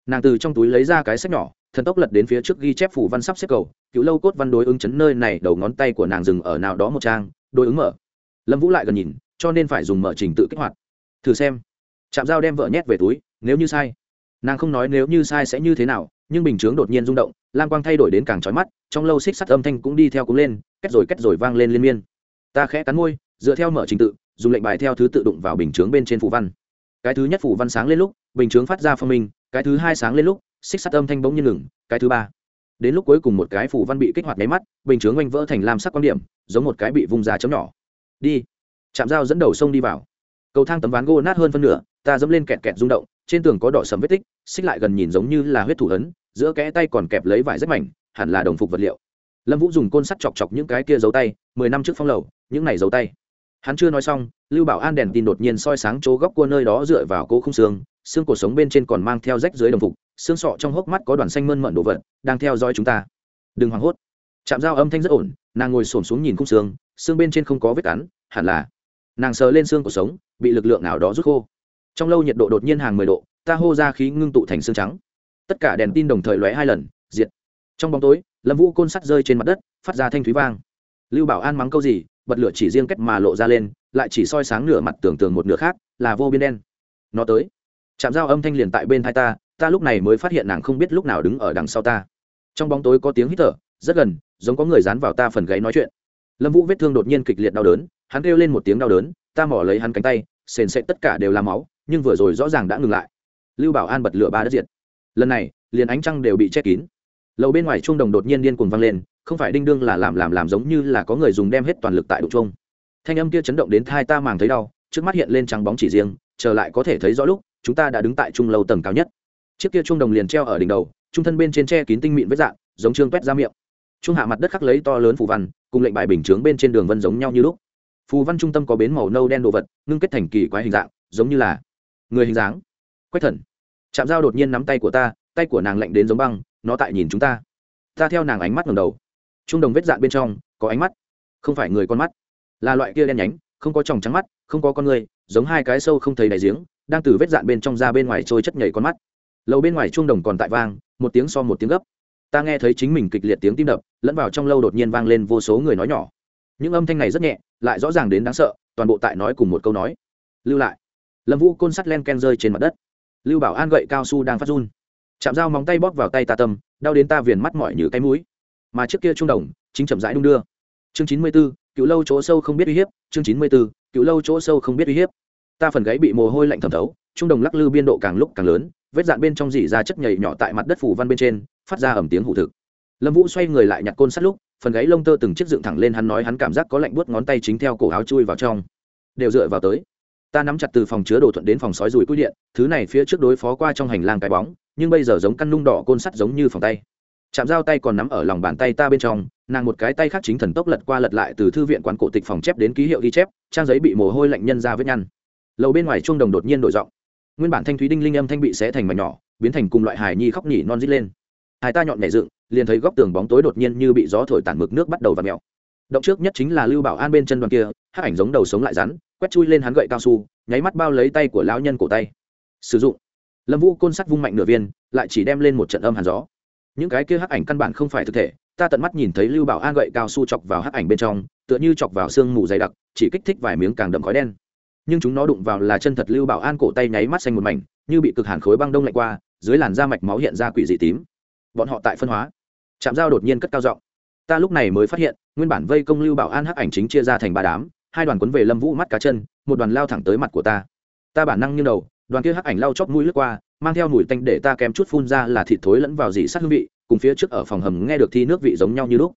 [SPEAKER 1] Nàng từ trong túi lấy ra cái sách nhỏ, thần tốc lật đến phía trước ghi chép phủ văn sắp xếp cầu, cựu lâu cốt văn đối ứng chấn nơi này, đầu ngón tay của nàng dừng ở nào đó một trang, đối ứng mở. Lâm vũ lại gần nhìn, cho nên phải dùng mở trình tự kích hoạt. Thử xem. Chạm dao đem vợ nhét về túi, nếu như sai nàng không nói nếu như sai sẽ như thế nào, nhưng bình chướng đột nhiên rung động, lam quang thay đổi đến càng trói mắt, trong lâu xích sắt âm thanh cũng đi theo cũng lên kết rồi kết rồi vang lên liên miên. Ta khẽ cắn môi, dựa theo mở trình tự, dùng lệnh bài theo thứ tự đụng vào bình chướng bên trên phủ văn. Cái thứ nhất phủ văn sáng lên lúc, bình chướng phát ra phong minh, cái thứ hai sáng lên lúc, xích sắt âm thanh bỗng nhiên ngừng, cái thứ ba. Đến lúc cuối cùng một cái phủ văn bị kích hoạt máy mắt, bình chướng oanh vỡ thành lam sắc quan điểm, giống một cái bị vung ra chấm nhỏ. Đi. Chạm dao dẫn đầu sông đi vào. Cầu thang tấm ván gỗ nát hơn phân nửa, ta dẫm lên kẹt kẹt rung động trên tường có đỏ sầm vết tích, xích lại gần nhìn giống như là huyết thủ ấn, giữa kẽ tay còn kẹp lấy vải rất mảnh, hẳn là đồng phục vật liệu. Lâm vũ dùng côn sắt chọc chọc những cái kia dấu tay, mười năm trước phong lầu, những này dấu tay. Hắn chưa nói xong, lưu bảo an đèn tin đột nhiên soi sáng chỗ góc cua nơi đó dựa vào cỗ không xương xương cổ sống bên trên còn mang theo rách dưới đồng phục, xương sọ trong hốc mắt có đoàn xanh mơn mận đồ vật, đang theo dõi chúng ta. Đừng hoảng hốt. Chạm dao âm thanh rất ổn, nàng ngồi xổm xuống nhìn khung xương xương bên trên không có vết cắn, hẳn là nàng sờ lên xương cổ sống, bị lực lượng nào đó rút khô trong lâu nhiệt độ đột nhiên hàng mười độ, ta hô ra khí ngưng tụ thành xương trắng. Tất cả đèn tin đồng thời lóe hai lần, diệt. Trong bóng tối, lâm vũ côn sắt rơi trên mặt đất, phát ra thanh thúy vang. Lưu bảo an mắng câu gì, bật lửa chỉ riêng cách mà lộ ra lên, lại chỉ soi sáng nửa mặt tưởng tường một nửa khác, là vô biên đen. Nó tới. Chạm dao âm thanh liền tại bên hai ta ta lúc này mới phát hiện nàng không biết lúc nào đứng ở đằng sau ta. Trong bóng tối có tiếng hít thở, rất gần, giống có người dán vào ta phần gáy nói chuyện. Lâm vũ vết thương đột nhiên kịch liệt đau đớn, hắn kêu lên một tiếng đau đớn, ta mỏ lấy hắn cánh tay, sền sệt tất cả đều là máu nhưng vừa rồi rõ ràng đã ngừng lại. Lưu bảo an bật lửa ba đất diệt. Lần này, liền ánh trăng đều bị che kín. Lầu bên ngoài chuông đồng đột nhiên điên cuồng vang lên, không phải đinh đương là làm làm làm giống như là có người dùng đem hết toàn lực tại đụng chuông. Thanh âm kia chấn động đến thai ta màng thấy đau, trước mắt hiện lên trắng bóng chỉ riêng trở lại có thể thấy rõ lúc, chúng ta đã đứng tại trung lầu tầng cao nhất. Chiếc kia chuông đồng liền treo ở đỉnh đầu, trung thân bên trên tre kín tinh mịn vết dạng, giống trương quét ra miệng. Trung hạ mặt đất khắc lấy to lớn phù văn, cùng lệnh bài bình chướng bên trên đường vân giống nhau như lúc. Phù văn trung tâm có bến màu nâu đen đồ vật, ngưng kết thành kỳ quái hình dạng, giống như là người hình dáng. Quách thần. Chạm dao đột nhiên nắm tay của ta, tay của nàng lạnh đến giống băng, nó tại nhìn chúng ta. Ta theo nàng ánh mắt ngầm đầu. Trung đồng vết dạn bên trong, có ánh mắt, không phải người con mắt. Là loại kia đen nhánh, không có tròng trắng mắt, không có con người, giống hai cái sâu không thấy đại giếng, đang từ vết dạn bên trong ra bên ngoài trôi chất nhảy con mắt. Lâu bên ngoài chuông đồng còn tại vang, một tiếng so một tiếng gấp. Ta nghe thấy chính mình kịch liệt tiếng tim đập, lẫn vào trong lâu đột nhiên vang lên vô số người nói nhỏ. Những âm thanh này rất nhẹ, lại rõ ràng đến đáng sợ, toàn bộ tại nói cùng một câu nói. Lưu lại lâm vũ côn sắt len ken rơi trên mặt đất. Lưu bảo an gậy cao su đang phát run. Chạm dao móng tay bóp vào tay ta tâm, đau đến ta viền mắt mỏi như cái mũi. Mà trước kia trung đồng, chính chậm rãi đung đưa. Chương chín mươi b ố cựu lâu chỗ sâu không biết uy hiếp. Chương chín mươi b ố cựu lâu chỗ sâu không biết uy hiếp. Ta phần gáy bị mồ hôi lạnh thẩm thấu trung đồng lắc lư biên độ càng lúc càng lớn, vết dạn bên trong dỉ ra chất nhảy nhỏ tại mặt đất phủ văn bên trên, phát ra ẩm tiếng hụ thực. Lâm vũ xoay người lại nhặt côn sắt lúc, phần gáy lông tơ từng chiếc dựng thẳng lên hắn nói hắn cảm giác có lạnh buốt ngón tay chính theo cổ áo chui vào trong. Đều dựa vào tới ta nắm chặt từ phòng chứa đồ thuận đến phòng sói rùi cúi điện, thứ này phía trước đối phó qua trong hành lang cái bóng, nhưng bây giờ giống căn nung đỏ côn sắt giống như phòng tay. Chạm dao tay còn nắm ở lòng bàn tay ta bên trong, nàng một cái tay khác chính thần tốc lật qua lật lại từ thư viện quán cổ tịch phòng chép đến ký hiệu ghi chép, trang giấy bị mồ hôi lạnh nhân ra vết nhăn. Lầu bên ngoài chuông đồng đột nhiên đổi giọng. Nguyên bản thanh thúy đinh linh âm thanh bị xé thành mảnh nhỏ, biến thành cùng loại hài nhi khóc nhỉ non rít lên. Hai ta nhọn nhảy dựng, liền thấy góc tường bóng tối đột nhiên như bị gió thổi tản mực nước bắt đầu và mèo. Động trước nhất chính là lưu bảo an bên chân đoàn kia hát ảnh giống đầu sống lại rắn quét chui lên hắn gậy cao su, nháy mắt bao lấy tay của lão nhân cổ tay. Sử dụng. Lâm vũ côn sắt vung mạnh nửa viên, lại chỉ đem lên một trận âm hàn gió. Những cái kia hắc ảnh căn bản không phải thực thể, ta tận mắt nhìn thấy lưu bảo an gậy cao su chọc vào hắc ảnh bên trong, tựa như chọc vào sương mù dày đặc, chỉ kích thích vài miếng càng đậm khói đen. Nhưng chúng nó đụng vào là chân thật lưu bảo an cổ tay nháy mắt xanh một mảnh, như bị cực hàn khối băng đông lạnh qua, dưới làn da mạch máu hiện ra quỷ dị tím. Bọn họ tại phân hóa. Chạm dao đột nhiên cất cao giọng. Ta lúc này mới phát hiện, nguyên bản vây công lưu bảo an hắc ảnh chính chia ra thành ba đám hai đoàn quấn về lâm vũ mắt cá chân, một đoàn lao thẳng tới mặt của ta. Ta bản năng như đầu, đoàn kia hắc ảnh lao chóp mũi lướt qua, mang theo mùi tanh để ta kém chút phun ra là thịt thối lẫn vào dị sát hương vị, cùng phía trước ở phòng hầm nghe được thi nước vị giống nhau như lúc.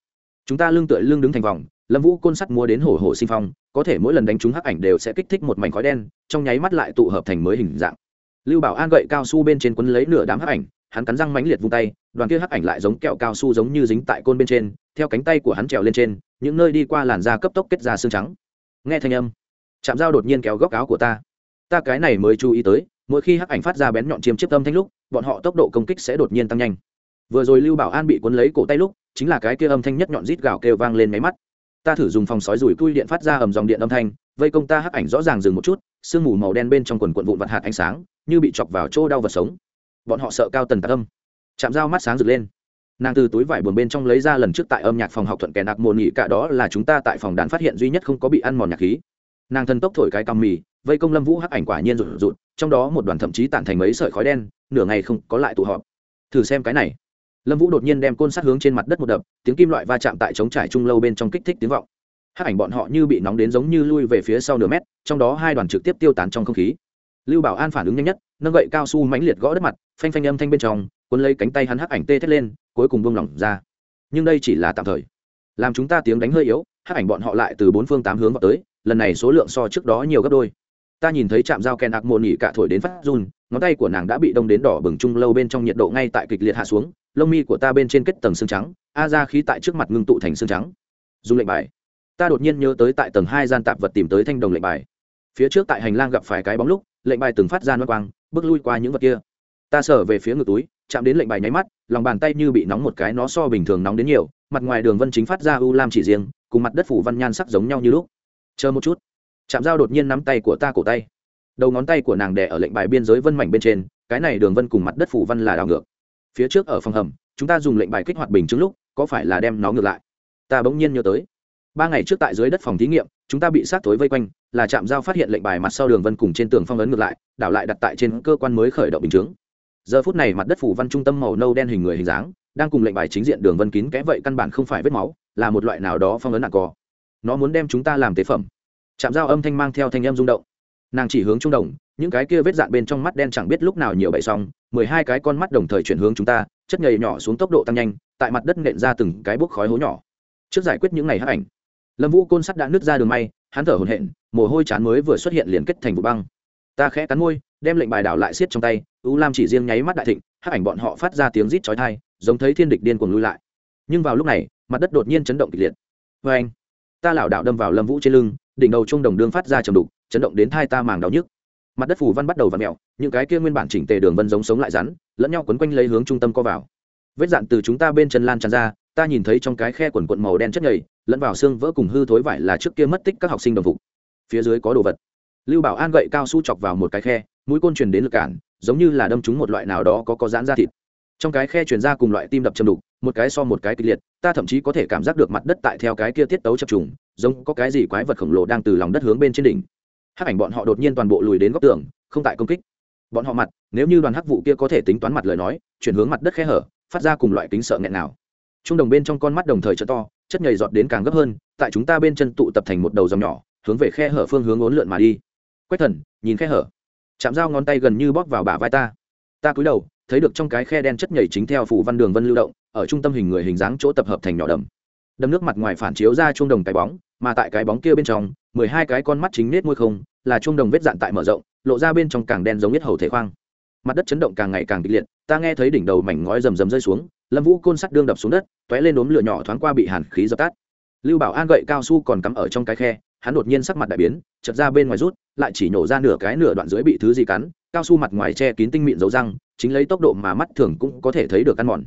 [SPEAKER 1] Chúng ta lưng tựa lưng đứng thành vòng, lâm vũ côn sắt mua đến hổ hổ sinh phong, có thể mỗi lần đánh trúng hắc ảnh đều sẽ kích thích một mảnh khói đen, trong nháy mắt lại tụ hợp thành mới hình dạng. Lưu bảo an gậy cao su bên trên quấn lấy nửa đám hắc ảnh, hắn cắn răng mãnh liệt vung tay, đoàn kia hắc ảnh lại giống kẹo cao su giống như dính tại côn bên trên, theo cánh tay của hắn trèo lên trên, những nơi đi qua làn da cấp tốc kết ra xương trắng nghe thanh âm. Chạm dao đột nhiên kéo góc áo của ta. Ta cái này mới chú ý tới, mỗi khi hắc ảnh phát ra bén nhọn chiêm chiếc âm thanh lúc, bọn họ tốc độ công kích sẽ đột nhiên tăng nhanh. Vừa rồi lưu bảo an bị cuốn lấy cổ tay lúc, chính là cái kia âm thanh nhất nhọn rít gào kêu vang lên máy mắt. Ta thử dùng phòng sói rủi cui điện phát ra ầm dòng điện âm thanh, vây công ta hắc ảnh rõ ràng dừng một chút, sương mù màu đen bên trong quần quận vụn vặt hạt ánh sáng, như bị chọc vào chỗ đau vật sống. Bọn họ sợ cao tần tạc âm. Chạm dao mắt sáng rực lên nàng từ túi vải buồn bên trong lấy ra lần trước tại âm nhạc phòng học thuận kẻ nạc mồn nhị cả đó là chúng ta tại phòng đàn phát hiện duy nhất không có bị ăn mòn nhạc khí. Nàng thần tốc thổi cái cằm mì, vây công lâm vũ hắc ảnh quả nhiên rụt rụt, trong đó một đoàn thậm chí tản thành mấy sợi khói đen, nửa ngày không có lại tụ họp. Thử xem cái này. Lâm vũ đột nhiên đem côn sắt hướng trên mặt đất một đập, tiếng kim loại va chạm tại trống trải trung lâu bên trong kích thích tiếng vọng. Hắc ảnh bọn họ như bị nóng đến giống như lui về phía sau nửa mét, trong đó hai đoàn trực tiếp tiêu tán trong không khí. Lưu bảo an phản ứng nhanh nhất, nâng gậy cao su mãnh liệt gõ đất mặt, phanh phanh âm thanh bên trong cuốn lấy cánh tay hắn hắc ảnh tê thét lên, cuối cùng buông lỏng ra. Nhưng đây chỉ là tạm thời. Làm chúng ta tiếng đánh hơi yếu, hắc ảnh bọn họ lại từ bốn phương tám hướng vào tới, lần này số lượng so trước đó nhiều gấp đôi. Ta nhìn thấy chạm dao kèn ạc mồn nhị cả thổi đến phát run, ngón tay của nàng đã bị đông đến đỏ bừng chung lâu bên trong nhiệt độ ngay tại kịch liệt hạ xuống, lông mi của ta bên trên kết tầng xương trắng, a ra khí tại trước mặt ngưng tụ thành xương trắng. Dùng lệnh bài. Ta đột nhiên nhớ tới tại tầng hai gian tạp vật tìm tới thanh đồng lệnh bài. Phía trước tại hành lang gặp phải cái bóng lúc, lệnh bài từng phát ra nói quang, bước lui qua những vật kia ta sở về phía ngực túi, chạm đến lệnh bài nháy mắt, lòng bàn tay như bị nóng một cái nó so bình thường nóng đến nhiều, mặt ngoài đường vân chính phát ra u lam chỉ riêng, cùng mặt đất phủ văn nhan sắc giống nhau như lúc. Chờ một chút. Chạm dao đột nhiên nắm tay của ta cổ tay. Đầu ngón tay của nàng đè ở lệnh bài biên giới vân mảnh bên trên, cái này đường vân cùng mặt đất phủ văn là đảo ngược. Phía trước ở phòng hầm, chúng ta dùng lệnh bài kích hoạt bình chứng lúc, có phải là đem nó ngược lại? Ta bỗng nhiên nhớ tới. Ba ngày trước tại dưới đất phòng thí nghiệm, chúng ta bị sát tối vây quanh, là Trạm Giao phát hiện lệnh bài mặt sau đường vân cùng trên tường phong ấn ngược lại, đảo lại đặt tại trên cơ quan mới khởi động bình chứng giờ phút này mặt đất phủ văn trung tâm màu nâu đen hình người hình dáng, đang cùng lệnh bài chính diện đường vân kín kẽ vậy căn bản không phải vết máu, là một loại nào đó phong ấn nặng cò. Nó muốn đem chúng ta làm tế phẩm. Chạm dao âm thanh mang theo thanh âm rung động. Nàng chỉ hướng trung đồng, những cái kia vết dạn bên trong mắt đen chẳng biết lúc nào nhiều bậy xong, mười hai cái con mắt đồng thời chuyển hướng chúng ta, chất nhầy nhỏ xuống tốc độ tăng nhanh, tại mặt đất nện ra từng cái bốc khói hố nhỏ. Trước giải quyết những ngày hấp ảnh, lâm vũ côn sắt đã nứt ra đường may, hắn thở hồn hện mồ hôi chán mới vừa xuất hiện liền kết thành vụ băng. Ta khẽ cắn môi, đem lệnh bài đảo lại xiết trong tay u lam chỉ riêng nháy mắt đại thịnh, hắc ảnh bọn họ phát ra tiếng rít chói thai giống thấy thiên địch điên cuồng lui lại. Nhưng vào lúc này, mặt đất đột nhiên chấn động kịch liệt. Vê anh, ta lảo đảo đâm vào lâm vũ trên lưng, đỉnh đầu trung đồng đương phát ra trầm đục, chấn động đến thai ta màng đau nhức. Mặt đất phủ văn bắt đầu v ặ mẹo những cái kia nguyên bản chỉnh tề đường vân giống sống lại rắn, lẫn nhau quấn quanh lấy hướng trung tâm co vào. Vết dạn từ chúng ta bên chân lan tràn ra, ta nhìn thấy trong cái khe quần quận màu đen chất nhầy, lẫn vào xương vỡ cùng hư thối vải là trước kia mất tích các học sinh đồng phục. Phía dưới có đồ vật. Lưu bảo an gậy cao su chọc vào một cái khe, mũi côn truyền đến lực cản giống như là đâm trúng một loại nào đó có có giãn ra thịt. Trong cái khe truyền ra cùng loại tim đập châm đục, một cái so một cái kịch liệt, ta thậm chí có thể cảm giác được mặt đất tại theo cái kia tiết tấu chập trùng, giống có cái gì quái vật khổng lồ đang từ lòng đất hướng bên trên đỉnh. Hắc ảnh bọn họ đột nhiên toàn bộ lùi đến góc tường, không tại công kích. Bọn họ mặt, nếu như đoàn hắc vụ kia có thể tính toán mặt lời nói, chuyển hướng mặt đất khe hở, phát ra cùng loại kính sợ nghẹn nào. Trung đồng bên trong con mắt đồng thời trợ to, chất nhầy giọt đến càng gấp hơn, tại chúng ta bên chân tụ tập thành một đầu dòng nhỏ, hướng về khe hở phương hướng ốn lượn mà đi. Quách thần, nhìn khe hở chạm dao ngón tay gần như bóp vào bả vai ta. Ta cúi đầu, thấy được trong cái khe đen chất nhảy chính theo phủ văn đường vân lưu động, ở trung tâm hình người hình dáng chỗ tập hợp thành nhỏ đầm. Đầm nước mặt ngoài phản chiếu ra chuông đồng cái bóng, mà tại cái bóng kia bên trong, mười hai cái con mắt chính nết môi không, là chuông đồng vết dạn tại mở rộng, lộ ra bên trong càng đen giống nhất hầu thể khoang. Mặt đất chấn động càng ngày càng kịch liệt, ta nghe thấy đỉnh đầu mảnh ngói rầm rầm rơi xuống, lâm vũ côn sắt đương đập xuống đất t ó é lên đốm lửa nhỏ thoáng qua bị hàn khí dập tắt. Lưu bảo an gậy cao su còn cắm ở trong cái khe hắn đột nhiên sắc mặt đại biến chật ra bên ngoài rút, lại chỉ nhổ ra nửa cái nửa đoạn dưới bị thứ gì cắn, cao su mặt ngoài che kín tinh mịn dấu răng, chính lấy tốc độ mà mắt thường cũng có thể thấy được ăn mòn.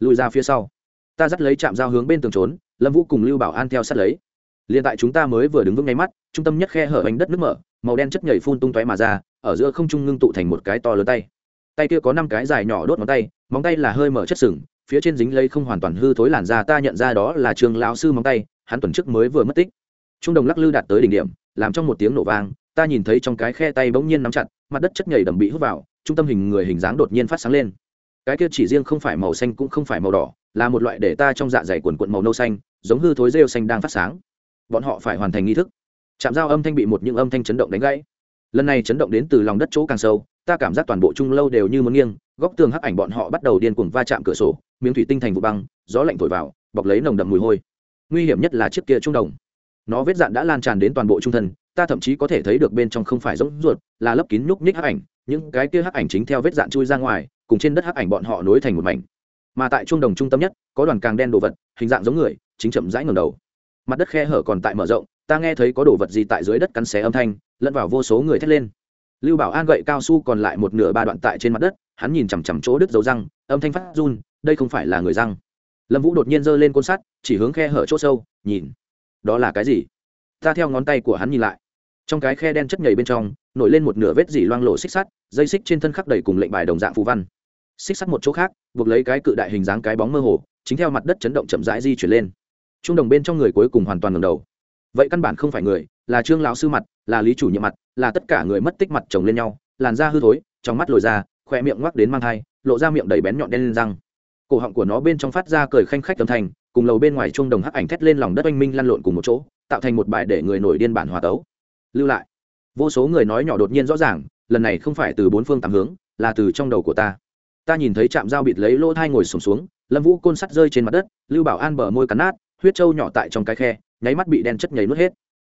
[SPEAKER 1] Lùi ra phía sau. Ta dắt lấy chạm dao hướng bên tường trốn, lâm vũ cùng lưu bảo an theo sát lấy. Liền tại chúng ta mới vừa đứng vững ngay mắt, trung tâm nhất khe hở bánh đất nước mở, màu đen chất nhảy phun tung tóe mà ra, ở giữa không trung ngưng tụ thành một cái to lớn tay. Tay kia có năm cái dài nhỏ đốt ngón tay, móng tay là hơi mở chất sừng, phía trên dính lấy không hoàn toàn hư thối làn da, ta nhận ra đó là trường lão sư móng tay, hắn tuần trước mới vừa mất tích trung đồng lắc lư đạt tới đỉnh điểm, làm trong một tiếng nổ vang, ta nhìn thấy trong cái khe tay bỗng nhiên nắm chặt, mặt đất chất nhảy đầm bị hút vào, trung tâm hình người hình dáng đột nhiên phát sáng lên. Cái kia chỉ riêng không phải màu xanh cũng không phải màu đỏ, là một loại để ta trong dạ dày quần quận màu nâu xanh, giống hư thối rêu xanh đang phát sáng. Bọn họ phải hoàn thành nghi thức. Chạm dao âm thanh bị một những âm thanh chấn động đánh gãy. Lần này chấn động đến từ lòng đất chỗ càng sâu, ta cảm giác toàn bộ trung lâu đều như muốn nghiêng, góc tường hắc ảnh bọn họ bắt đầu điên cuồng va chạm cửa sổ, miếng thủy tinh thành vụ băng, gió lạnh thổi vào, bọc lấy nồng đậm mùi hôi. Nguy hiểm nhất là chiếc kia trung đồng nó vết dạn đã lan tràn đến toàn bộ trung thân, ta thậm chí có thể thấy được bên trong không phải giống ruột, là lấp kín nhúc nhích hắc ảnh, những cái kia hắc ảnh chính theo vết dạn chui ra ngoài, cùng trên đất hắc ảnh bọn họ nối thành một mảnh. Mà tại trung đồng trung tâm nhất, có đoàn càng đen đồ vật, hình dạng giống người, chính chậm rãi ngầm đầu. Mặt đất khe hở còn tại mở rộng, ta nghe thấy có đồ vật gì tại dưới đất cắn xé âm thanh, lẫn vào vô số người thét lên. Lưu bảo an gậy cao su còn lại một nửa ba đoạn tại trên mặt đất, hắn nhìn chằm chằm chỗ đứt dấu răng, âm thanh phát run, đây không phải là người răng. Lâm vũ đột nhiên giơ lên côn sắt, chỉ hướng khe hở chỗ sâu, nhìn đó là cái gì? Ta theo ngón tay của hắn nhìn lại. Trong cái khe đen chất nhầy bên trong, nổi lên một nửa vết dỉ loang lộ xích sắt, dây xích trên thân khắc đầy cùng lệnh bài đồng dạng phù văn. Xích sắt một chỗ khác, buộc lấy cái cự đại hình dáng cái bóng mơ hồ, chính theo mặt đất chấn động chậm rãi di chuyển lên. Trung đồng bên trong người cuối cùng hoàn toàn ngầm đầu. Vậy căn bản không phải người, là trương lão sư mặt, là lý chủ nhiệm mặt, là tất cả người mất tích mặt chồng lên nhau, làn da hư thối, trong mắt lồi ra khoe miệng ngoắc đến mang thai, lộ ra miệng đầy bén nhọn đen lên răng. Cổ họng của nó bên trong phát ra cười khanh khách âm thanh cùng lầu bên ngoài chuông đồng hắc ảnh thét lên lòng đất oanh minh lăn lộn cùng một chỗ tạo thành một bài để người nổi điên bản hòa tấu. Lưu lại. Vô số người nói nhỏ đột nhiên rõ ràng lần này không phải từ bốn phương tám hướng là từ trong đầu của ta. Ta nhìn thấy trạm dao bịt lấy lỗ thai ngồi sùng xuống, xuống lâm vũ côn sắt rơi trên mặt đất lưu bảo an bờ môi cắn nát huyết trâu nhỏ tại trong cái khe nháy mắt bị đen chất nhảy nuốt hết.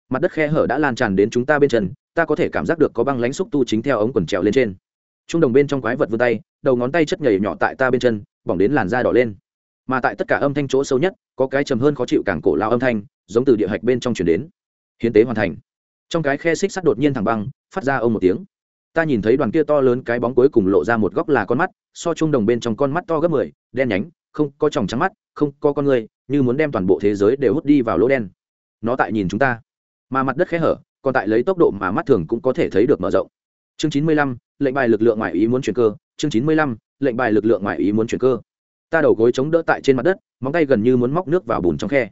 [SPEAKER 1] Mặt đất khe hở đã lan tràn đến chúng ta bên chân ta có thể cảm giác được có băng lánh xúc tu chính theo ống quần trèo lên trên. Trung đồng bên trong quái vật vươn tay đầu ngón tay chất nhảy nhỏ tại ta bên chân bỏng đến làn da đỏ lên mà tại tất cả âm thanh chỗ sâu nhất, có cái trầm hơn khó chịu càng cổ lao âm thanh, giống từ địa hạch bên trong chuyển đến. Hiến tế hoàn thành. Trong cái khe xích sắt đột nhiên thẳng băng, phát ra ông một tiếng. Ta nhìn thấy đoàn kia to lớn cái bóng cuối cùng lộ ra một góc là con mắt, so trung đồng bên trong con mắt to gấp mười, đen nhánh, không, có tròng trắng mắt, không, có con người, như muốn đem toàn bộ thế giới đều hút đi vào lỗ đen. Nó tại nhìn chúng ta. Mà mặt đất khẽ hở, còn tại lấy tốc độ mà mắt thường cũng có thể thấy được mở rộng. Chương chín mươi lăm, lệnh bài lực lượng ngoại ý muốn chuyển cơ. Chương chín mươi lăm, lệnh bài lực lượng ngoại ý muốn chuyển cơ ta đầu gối chống đỡ tại trên mặt đất, móng tay gần như muốn móc nước vào bùn trong khe.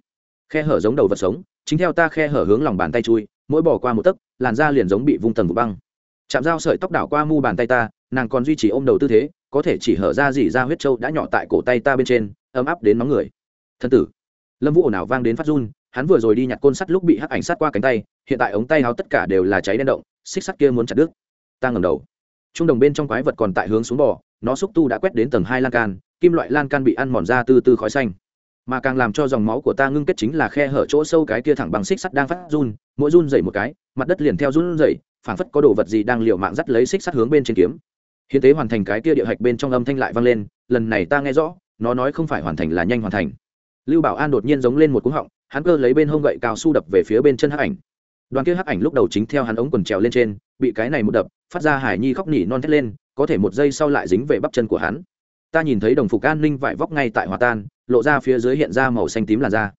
[SPEAKER 1] Khe hở giống đầu vật sống, chính theo ta khe hở hướng lòng bàn tay chui, mỗi bỏ qua một tấc, làn da liền giống bị vung tầng vụ băng. Chạm dao sợi tóc đảo qua mu bàn tay ta, nàng còn duy trì ôm đầu tư thế, có thể chỉ hở ra dỉ ra huyết trâu đã nhỏ tại cổ tay ta bên trên, ấm áp đến nóng người. Thân tử. Lâm vũ ồn ào vang đến phát run, hắn vừa rồi đi nhặt côn sắt lúc bị hắc ảnh sát qua cánh tay, hiện tại ống tay háo tất cả đều là cháy đen động, xích sắt kia muốn chặt đứt. Ta ngầm đầu. Trung đồng bên trong quái vật còn tại hướng xuống bò, nó xúc tu đã quét đến tầng hai lan can kim loại lan can bị ăn mòn ra từ từ khói xanh. Mà càng làm cho dòng máu của ta ngưng kết chính là khe hở chỗ sâu cái kia thẳng bằng xích sắt đang phát run, mỗi run dậy một cái, mặt đất liền theo run dậy phảng phất có đồ vật gì đang liều mạng dắt lấy xích sắt hướng bên trên kiếm. Hiến tế hoàn thành cái kia địa hạch bên trong âm thanh lại vang lên, lần này ta nghe rõ, nó nói không phải hoàn thành là nhanh hoàn thành. Lưu bảo an đột nhiên giống lên một cú họng, hắn cơ lấy bên hông gậy cao su đập về phía bên chân hắc ảnh. Đoàn kia hắc ảnh lúc đầu chính theo hắn ống quần trèo lên trên, bị cái này một đập, phát ra hải nhi khóc nỉ non thét lên, có thể một giây sau lại dính về bắp chân của hắn ta nhìn thấy đồng phục an ninh vải vóc ngay tại hòa tan, lộ ra phía dưới hiện ra màu xanh tím làn da.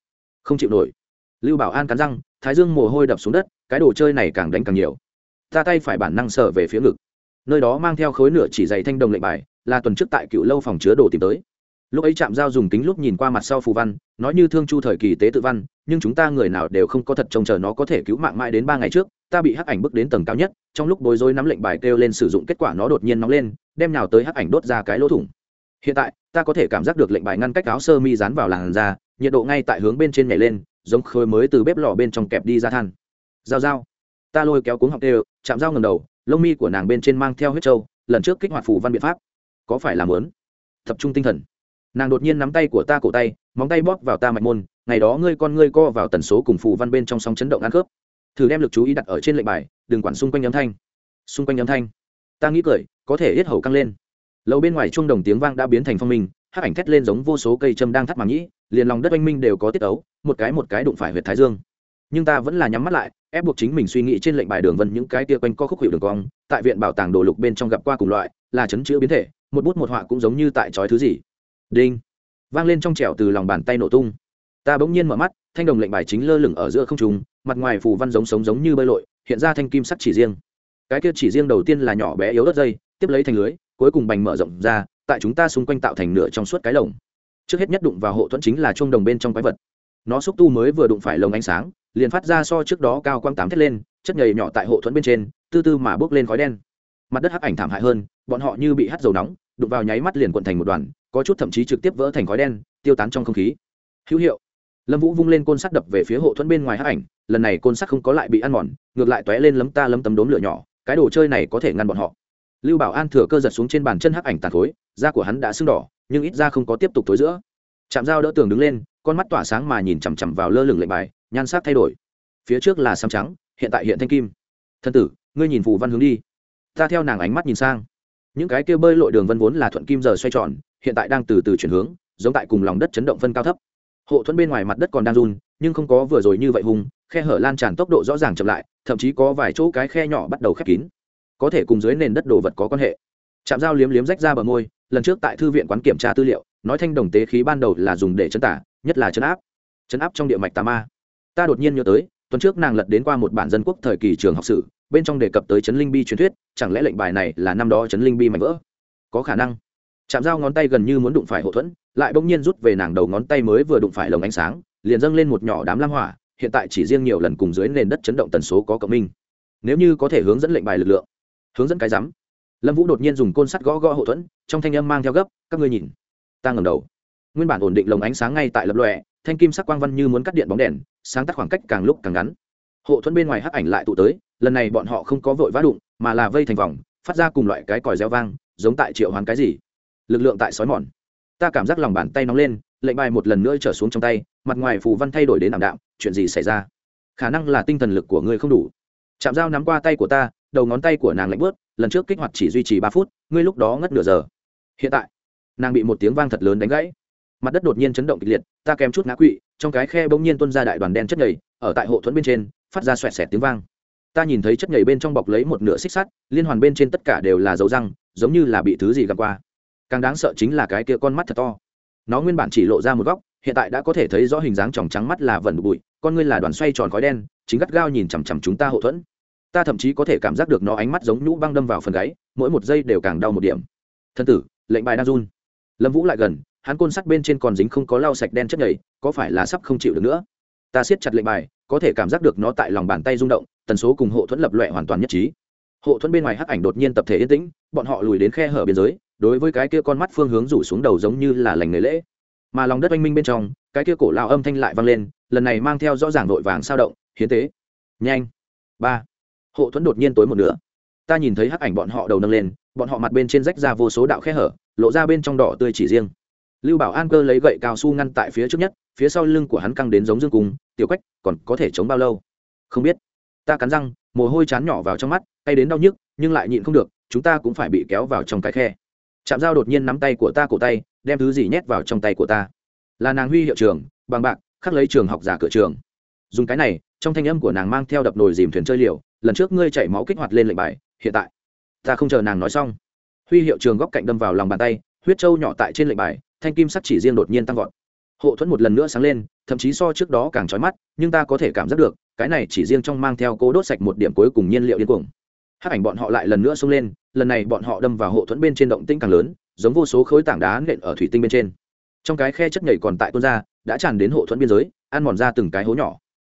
[SPEAKER 1] Không chịu nổi. Lưu bảo an cắn răng, thái dương mồ hôi đập xuống đất, cái đồ chơi này càng đánh càng nhiều. Ta tay phải bản năng sợ về phía ngực. Nơi đó mang theo khối nửa chỉ dày thanh đồng lệnh bài, là tuần trước tại cựu lâu phòng chứa đồ tìm tới. Lúc ấy chạm giao dùng kính lúc nhìn qua mặt sau phù văn, nói như thương chu thời kỳ tế tự văn, nhưng chúng ta người nào đều không có thật trông chờ nó có thể cứu mạng mãi đến ba ngày trước, ta bị hắc ảnh bước đến tầng cao nhất, trong lúc bối rối nắm lệnh bài kêu lên sử dụng kết quả nó đột nhiên nóng lên, đem nào tới hắc ảnh đốt ra cái lỗ thủng hiện tại, ta có thể cảm giác được lệnh bài ngăn cách áo sơ mi dán vào làn da, nhiệt độ ngay tại hướng bên trên nhảy lên, giống khối mới từ bếp lò bên trong kẹp đi ra than. Dao dao ta lôi kéo cuống học đều, chạm dao ngầm đầu, lông mi của nàng bên trên mang theo huyết trâu, lần trước kích hoạt phù văn biện pháp. Có phải làm lớn tập trung tinh thần. Nàng đột nhiên nắm tay của ta cổ tay, móng tay bóp vào ta mạch môn, ngày đó ngươi con ngươi co vào tần số cùng phù văn bên trong sóng chấn động ăn khớp. Thử đem lực chú ý đặt ở trên lệnh bài, đừng quản xung quanh âm thanh. Xung quanh âm thanh. Ta nghĩ cười, có thể yết hầu căng lên lầu bên ngoài chuông đồng tiếng vang đã biến thành phong minh, hắc ảnh thét lên giống vô số cây châm đang thắt màng nhĩ liền lòng đất oanh minh đều có tiết ấu, một cái một cái đụng phải huyệt thái dương. Nhưng ta vẫn là nhắm mắt lại, ép buộc chính mình suy nghĩ trên lệnh bài đường vân những cái tia quanh co khúc hiệu đường cong, tại viện bảo tàng đồ lục bên trong gặp qua cùng loại, là chấn chữ biến thể, một bút một họa cũng giống như tại trói thứ gì. Đinh. Vang lên trong trẻo từ lòng bàn tay nổ tung. Ta bỗng nhiên mở mắt, thanh đồng lệnh bài chính lơ lửng ở giữa không trùng mặt ngoài phù văn giống sống giống như bơi lội, hiện ra thanh kim sắt chỉ riêng. Cái kia chỉ riêng đầu tiên là nhỏ bé yếu đất dây, tiếp lấy thành lưới cuối cùng bành mở rộng ra, tại chúng ta xung quanh tạo thành nửa trong suốt cái lồng. Trước hết nhất đụng vào hộ thuẫn chính là chuông đồng bên trong quái vật. Nó xúc tu mới vừa đụng phải lồng ánh sáng, liền phát ra so trước đó cao quang tám thét lên, chất nhầy nhỏ tại hộ thuẫn bên trên, tư tư mà bước lên khói đen. Mặt đất hắc ảnh thảm hại hơn, bọn họ như bị hắt dầu nóng, đụng vào nháy mắt liền quận thành một đoàn, có chút thậm chí trực tiếp vỡ thành khói đen, tiêu tán trong không khí. Hữu hiệu. Lâm vũ vung lên côn sắt đập về phía hộ thuẫn bên ngoài hắc ảnh, lần này côn sắt không có lại bị ăn mòn, ngược lại t lên lấm ta lấm tấm đốm lửa nhỏ, cái đồ chơi này có thể ngăn bọn họ lưu bảo an thừa cơ giật xuống trên bàn chân hắc ảnh tàn khối, da của hắn đã sưng đỏ, nhưng ít ra không có tiếp tục thối giữa. Chạm dao đỡ tường đứng lên, con mắt tỏa sáng mà nhìn chằm chằm vào lơ lửng lệnh bài, nhan sắc thay đổi. Phía trước là xăm trắng, hiện tại hiện thanh kim. Thân tử, ngươi nhìn phù văn hướng đi. Ta theo nàng ánh mắt nhìn sang. Những cái kia bơi lội đường vân vốn là thuận kim giờ xoay tròn, hiện tại đang từ từ chuyển hướng, giống tại cùng lòng đất chấn động phân cao thấp. Hộ thuẫn bên ngoài mặt đất còn đang run, nhưng không có vừa rồi như vậy hùng, khe hở lan tràn tốc độ rõ ràng chậm lại, thậm chí có vài chỗ cái khe nhỏ bắt đầu khép kín có thể cùng dưới nền đất đồ vật có quan hệ. Chạm dao liếm liếm rách ra bờ môi, lần trước tại thư viện quán kiểm tra tư liệu, nói thanh đồng tế khí ban đầu là dùng để chấn tả, nhất là chấn áp. Chấn áp trong địa mạch tà ma. Ta đột nhiên nhớ tới, tuần trước nàng lật đến qua một bản dân quốc thời kỳ trường học sử, bên trong đề cập tới chấn linh bi truyền thuyết, chẳng lẽ lệnh bài này là năm đó chấn linh bi mạnh vỡ? Có khả năng. Chạm dao ngón tay gần như muốn đụng phải hậu thuẫn, lại bỗng nhiên rút về nàng đầu ngón tay mới vừa đụng phải lồng ánh sáng, liền dâng lên một nhỏ đám lam hỏa, hiện tại chỉ riêng nhiều lần cùng dưới nền đất chấn động tần số có cộng minh. Nếu như có thể hướng dẫn lệnh bài lực lượng hướng dẫn cái rắm. Lâm vũ đột nhiên dùng côn sắt gõ gõ hậu thuẫn, trong thanh âm mang theo gấp, các ngươi nhìn. Ta ngầm đầu. Nguyên bản ổn định lồng ánh sáng ngay tại lập lòe, thanh kim sắc quang văn như muốn cắt điện bóng đèn, sáng tắt khoảng cách càng lúc càng ngắn. Hộ thuẫn bên ngoài hắc ảnh lại tụ tới, lần này bọn họ không có vội vã đụng, mà là vây thành vòng, phát ra cùng loại cái còi reo vang, giống tại triệu hoán cái gì. Lực lượng tại sói mòn. Ta cảm giác lòng bàn tay nóng lên, lệnh bài một lần nữa trở xuống trong tay, mặt ngoài phù văn thay đổi đến ảm đạm, chuyện gì xảy ra? Khả năng là tinh thần lực của ngươi không đủ. Chạm dao nắm qua tay của ta đầu ngón tay của nàng lạnh bớt, lần trước kích hoạt chỉ duy trì ba phút, ngươi lúc đó ngất nửa giờ. Hiện tại, nàng bị một tiếng vang thật lớn đánh gãy. Mặt đất đột nhiên chấn động kịch liệt, ta kèm chút ngã quỵ, trong cái khe bỗng nhiên tuân ra đại đoàn đen chất nhầy, ở tại hộ thuẫn bên trên, phát ra xoẹt xẹt tiếng vang. Ta nhìn thấy chất nhầy bên trong bọc lấy một nửa xích sắt, liên hoàn bên trên tất cả đều là dấu răng, giống như là bị thứ gì gặp qua. Càng đáng sợ chính là cái kia con mắt thật to. Nó nguyên bản chỉ lộ ra một góc, hiện tại đã có thể thấy rõ hình dáng tròng trắng mắt là vẩn bụi, con ngươi là đoàn xoay tròn khói đen, chính gắt gao nhìn chằm chằm chúng ta hậu thuẫn ta thậm chí có thể cảm giác được nó ánh mắt giống nhũ băng đâm vào phần gáy, mỗi một giây đều càng đau một điểm. Thân tử, lệnh bài đang run. Lâm vũ lại gần, hắn côn sắt bên trên còn dính không có lau sạch đen chất nhầy, có phải là sắp không chịu được nữa? Ta siết chặt lệnh bài, có thể cảm giác được nó tại lòng bàn tay rung động, tần số cùng hộ thuẫn lập loẹ hoàn toàn nhất trí. Hộ thuẫn bên ngoài hắc ảnh đột nhiên tập thể yên tĩnh, bọn họ lùi đến khe hở biên giới, đối với cái kia con mắt phương hướng rủ xuống đầu giống như là lành nghề lễ. Mà lòng đất oanh minh bên trong, cái kia cổ lao âm thanh lại vang lên, lần này mang theo rõ ràng vội vàng sao động, hiến tế. Nhanh. Ba hộ thuẫn đột nhiên tối một nửa. Ta nhìn thấy hắc ảnh bọn họ đầu nâng lên, bọn họ mặt bên trên rách ra vô số đạo khe hở, lộ ra bên trong đỏ tươi chỉ riêng. Lưu bảo an cơ lấy gậy cao su ngăn tại phía trước nhất, phía sau lưng của hắn căng đến giống dương cung, tiểu quách, còn có thể chống bao lâu? Không biết. Ta cắn răng, mồ hôi chán nhỏ vào trong mắt, tay đến đau nhức, nhưng lại nhịn không được, chúng ta cũng phải bị kéo vào trong cái khe. Chạm dao đột nhiên nắm tay của ta cổ tay, đem thứ gì nhét vào trong tay của ta? Là nàng huy hiệu trường bằng bạc, khắc lấy trường học giả cửa trường dùng cái này, trong thanh âm của nàng mang theo đập nồi dìm thuyền chơi liều, lần trước ngươi chảy máu kích hoạt lên lệnh bài, hiện tại, ta không chờ nàng nói xong. Huy hiệu trường góc cạnh đâm vào lòng bàn tay, huyết trâu nhỏ tại trên lệnh bài, thanh kim sắc chỉ riêng đột nhiên tăng vọt. Hộ thuẫn một lần nữa sáng lên, thậm chí so trước đó càng trói mắt, nhưng ta có thể cảm giác được, cái này chỉ riêng trong mang theo cố đốt sạch một điểm cuối cùng nhiên liệu điên cuồng. Hát ảnh bọn họ lại lần nữa xông lên, lần này bọn họ đâm vào hộ thuẫn bên trên động tĩnh càng lớn, giống vô số khối tảng đá nện ở thủy tinh bên trên. Trong cái khe chất nhảy còn tại tuôn ra, đã tràn đến hộ thuẫn biên giới, ăn mòn ra từng cái hố nhỏ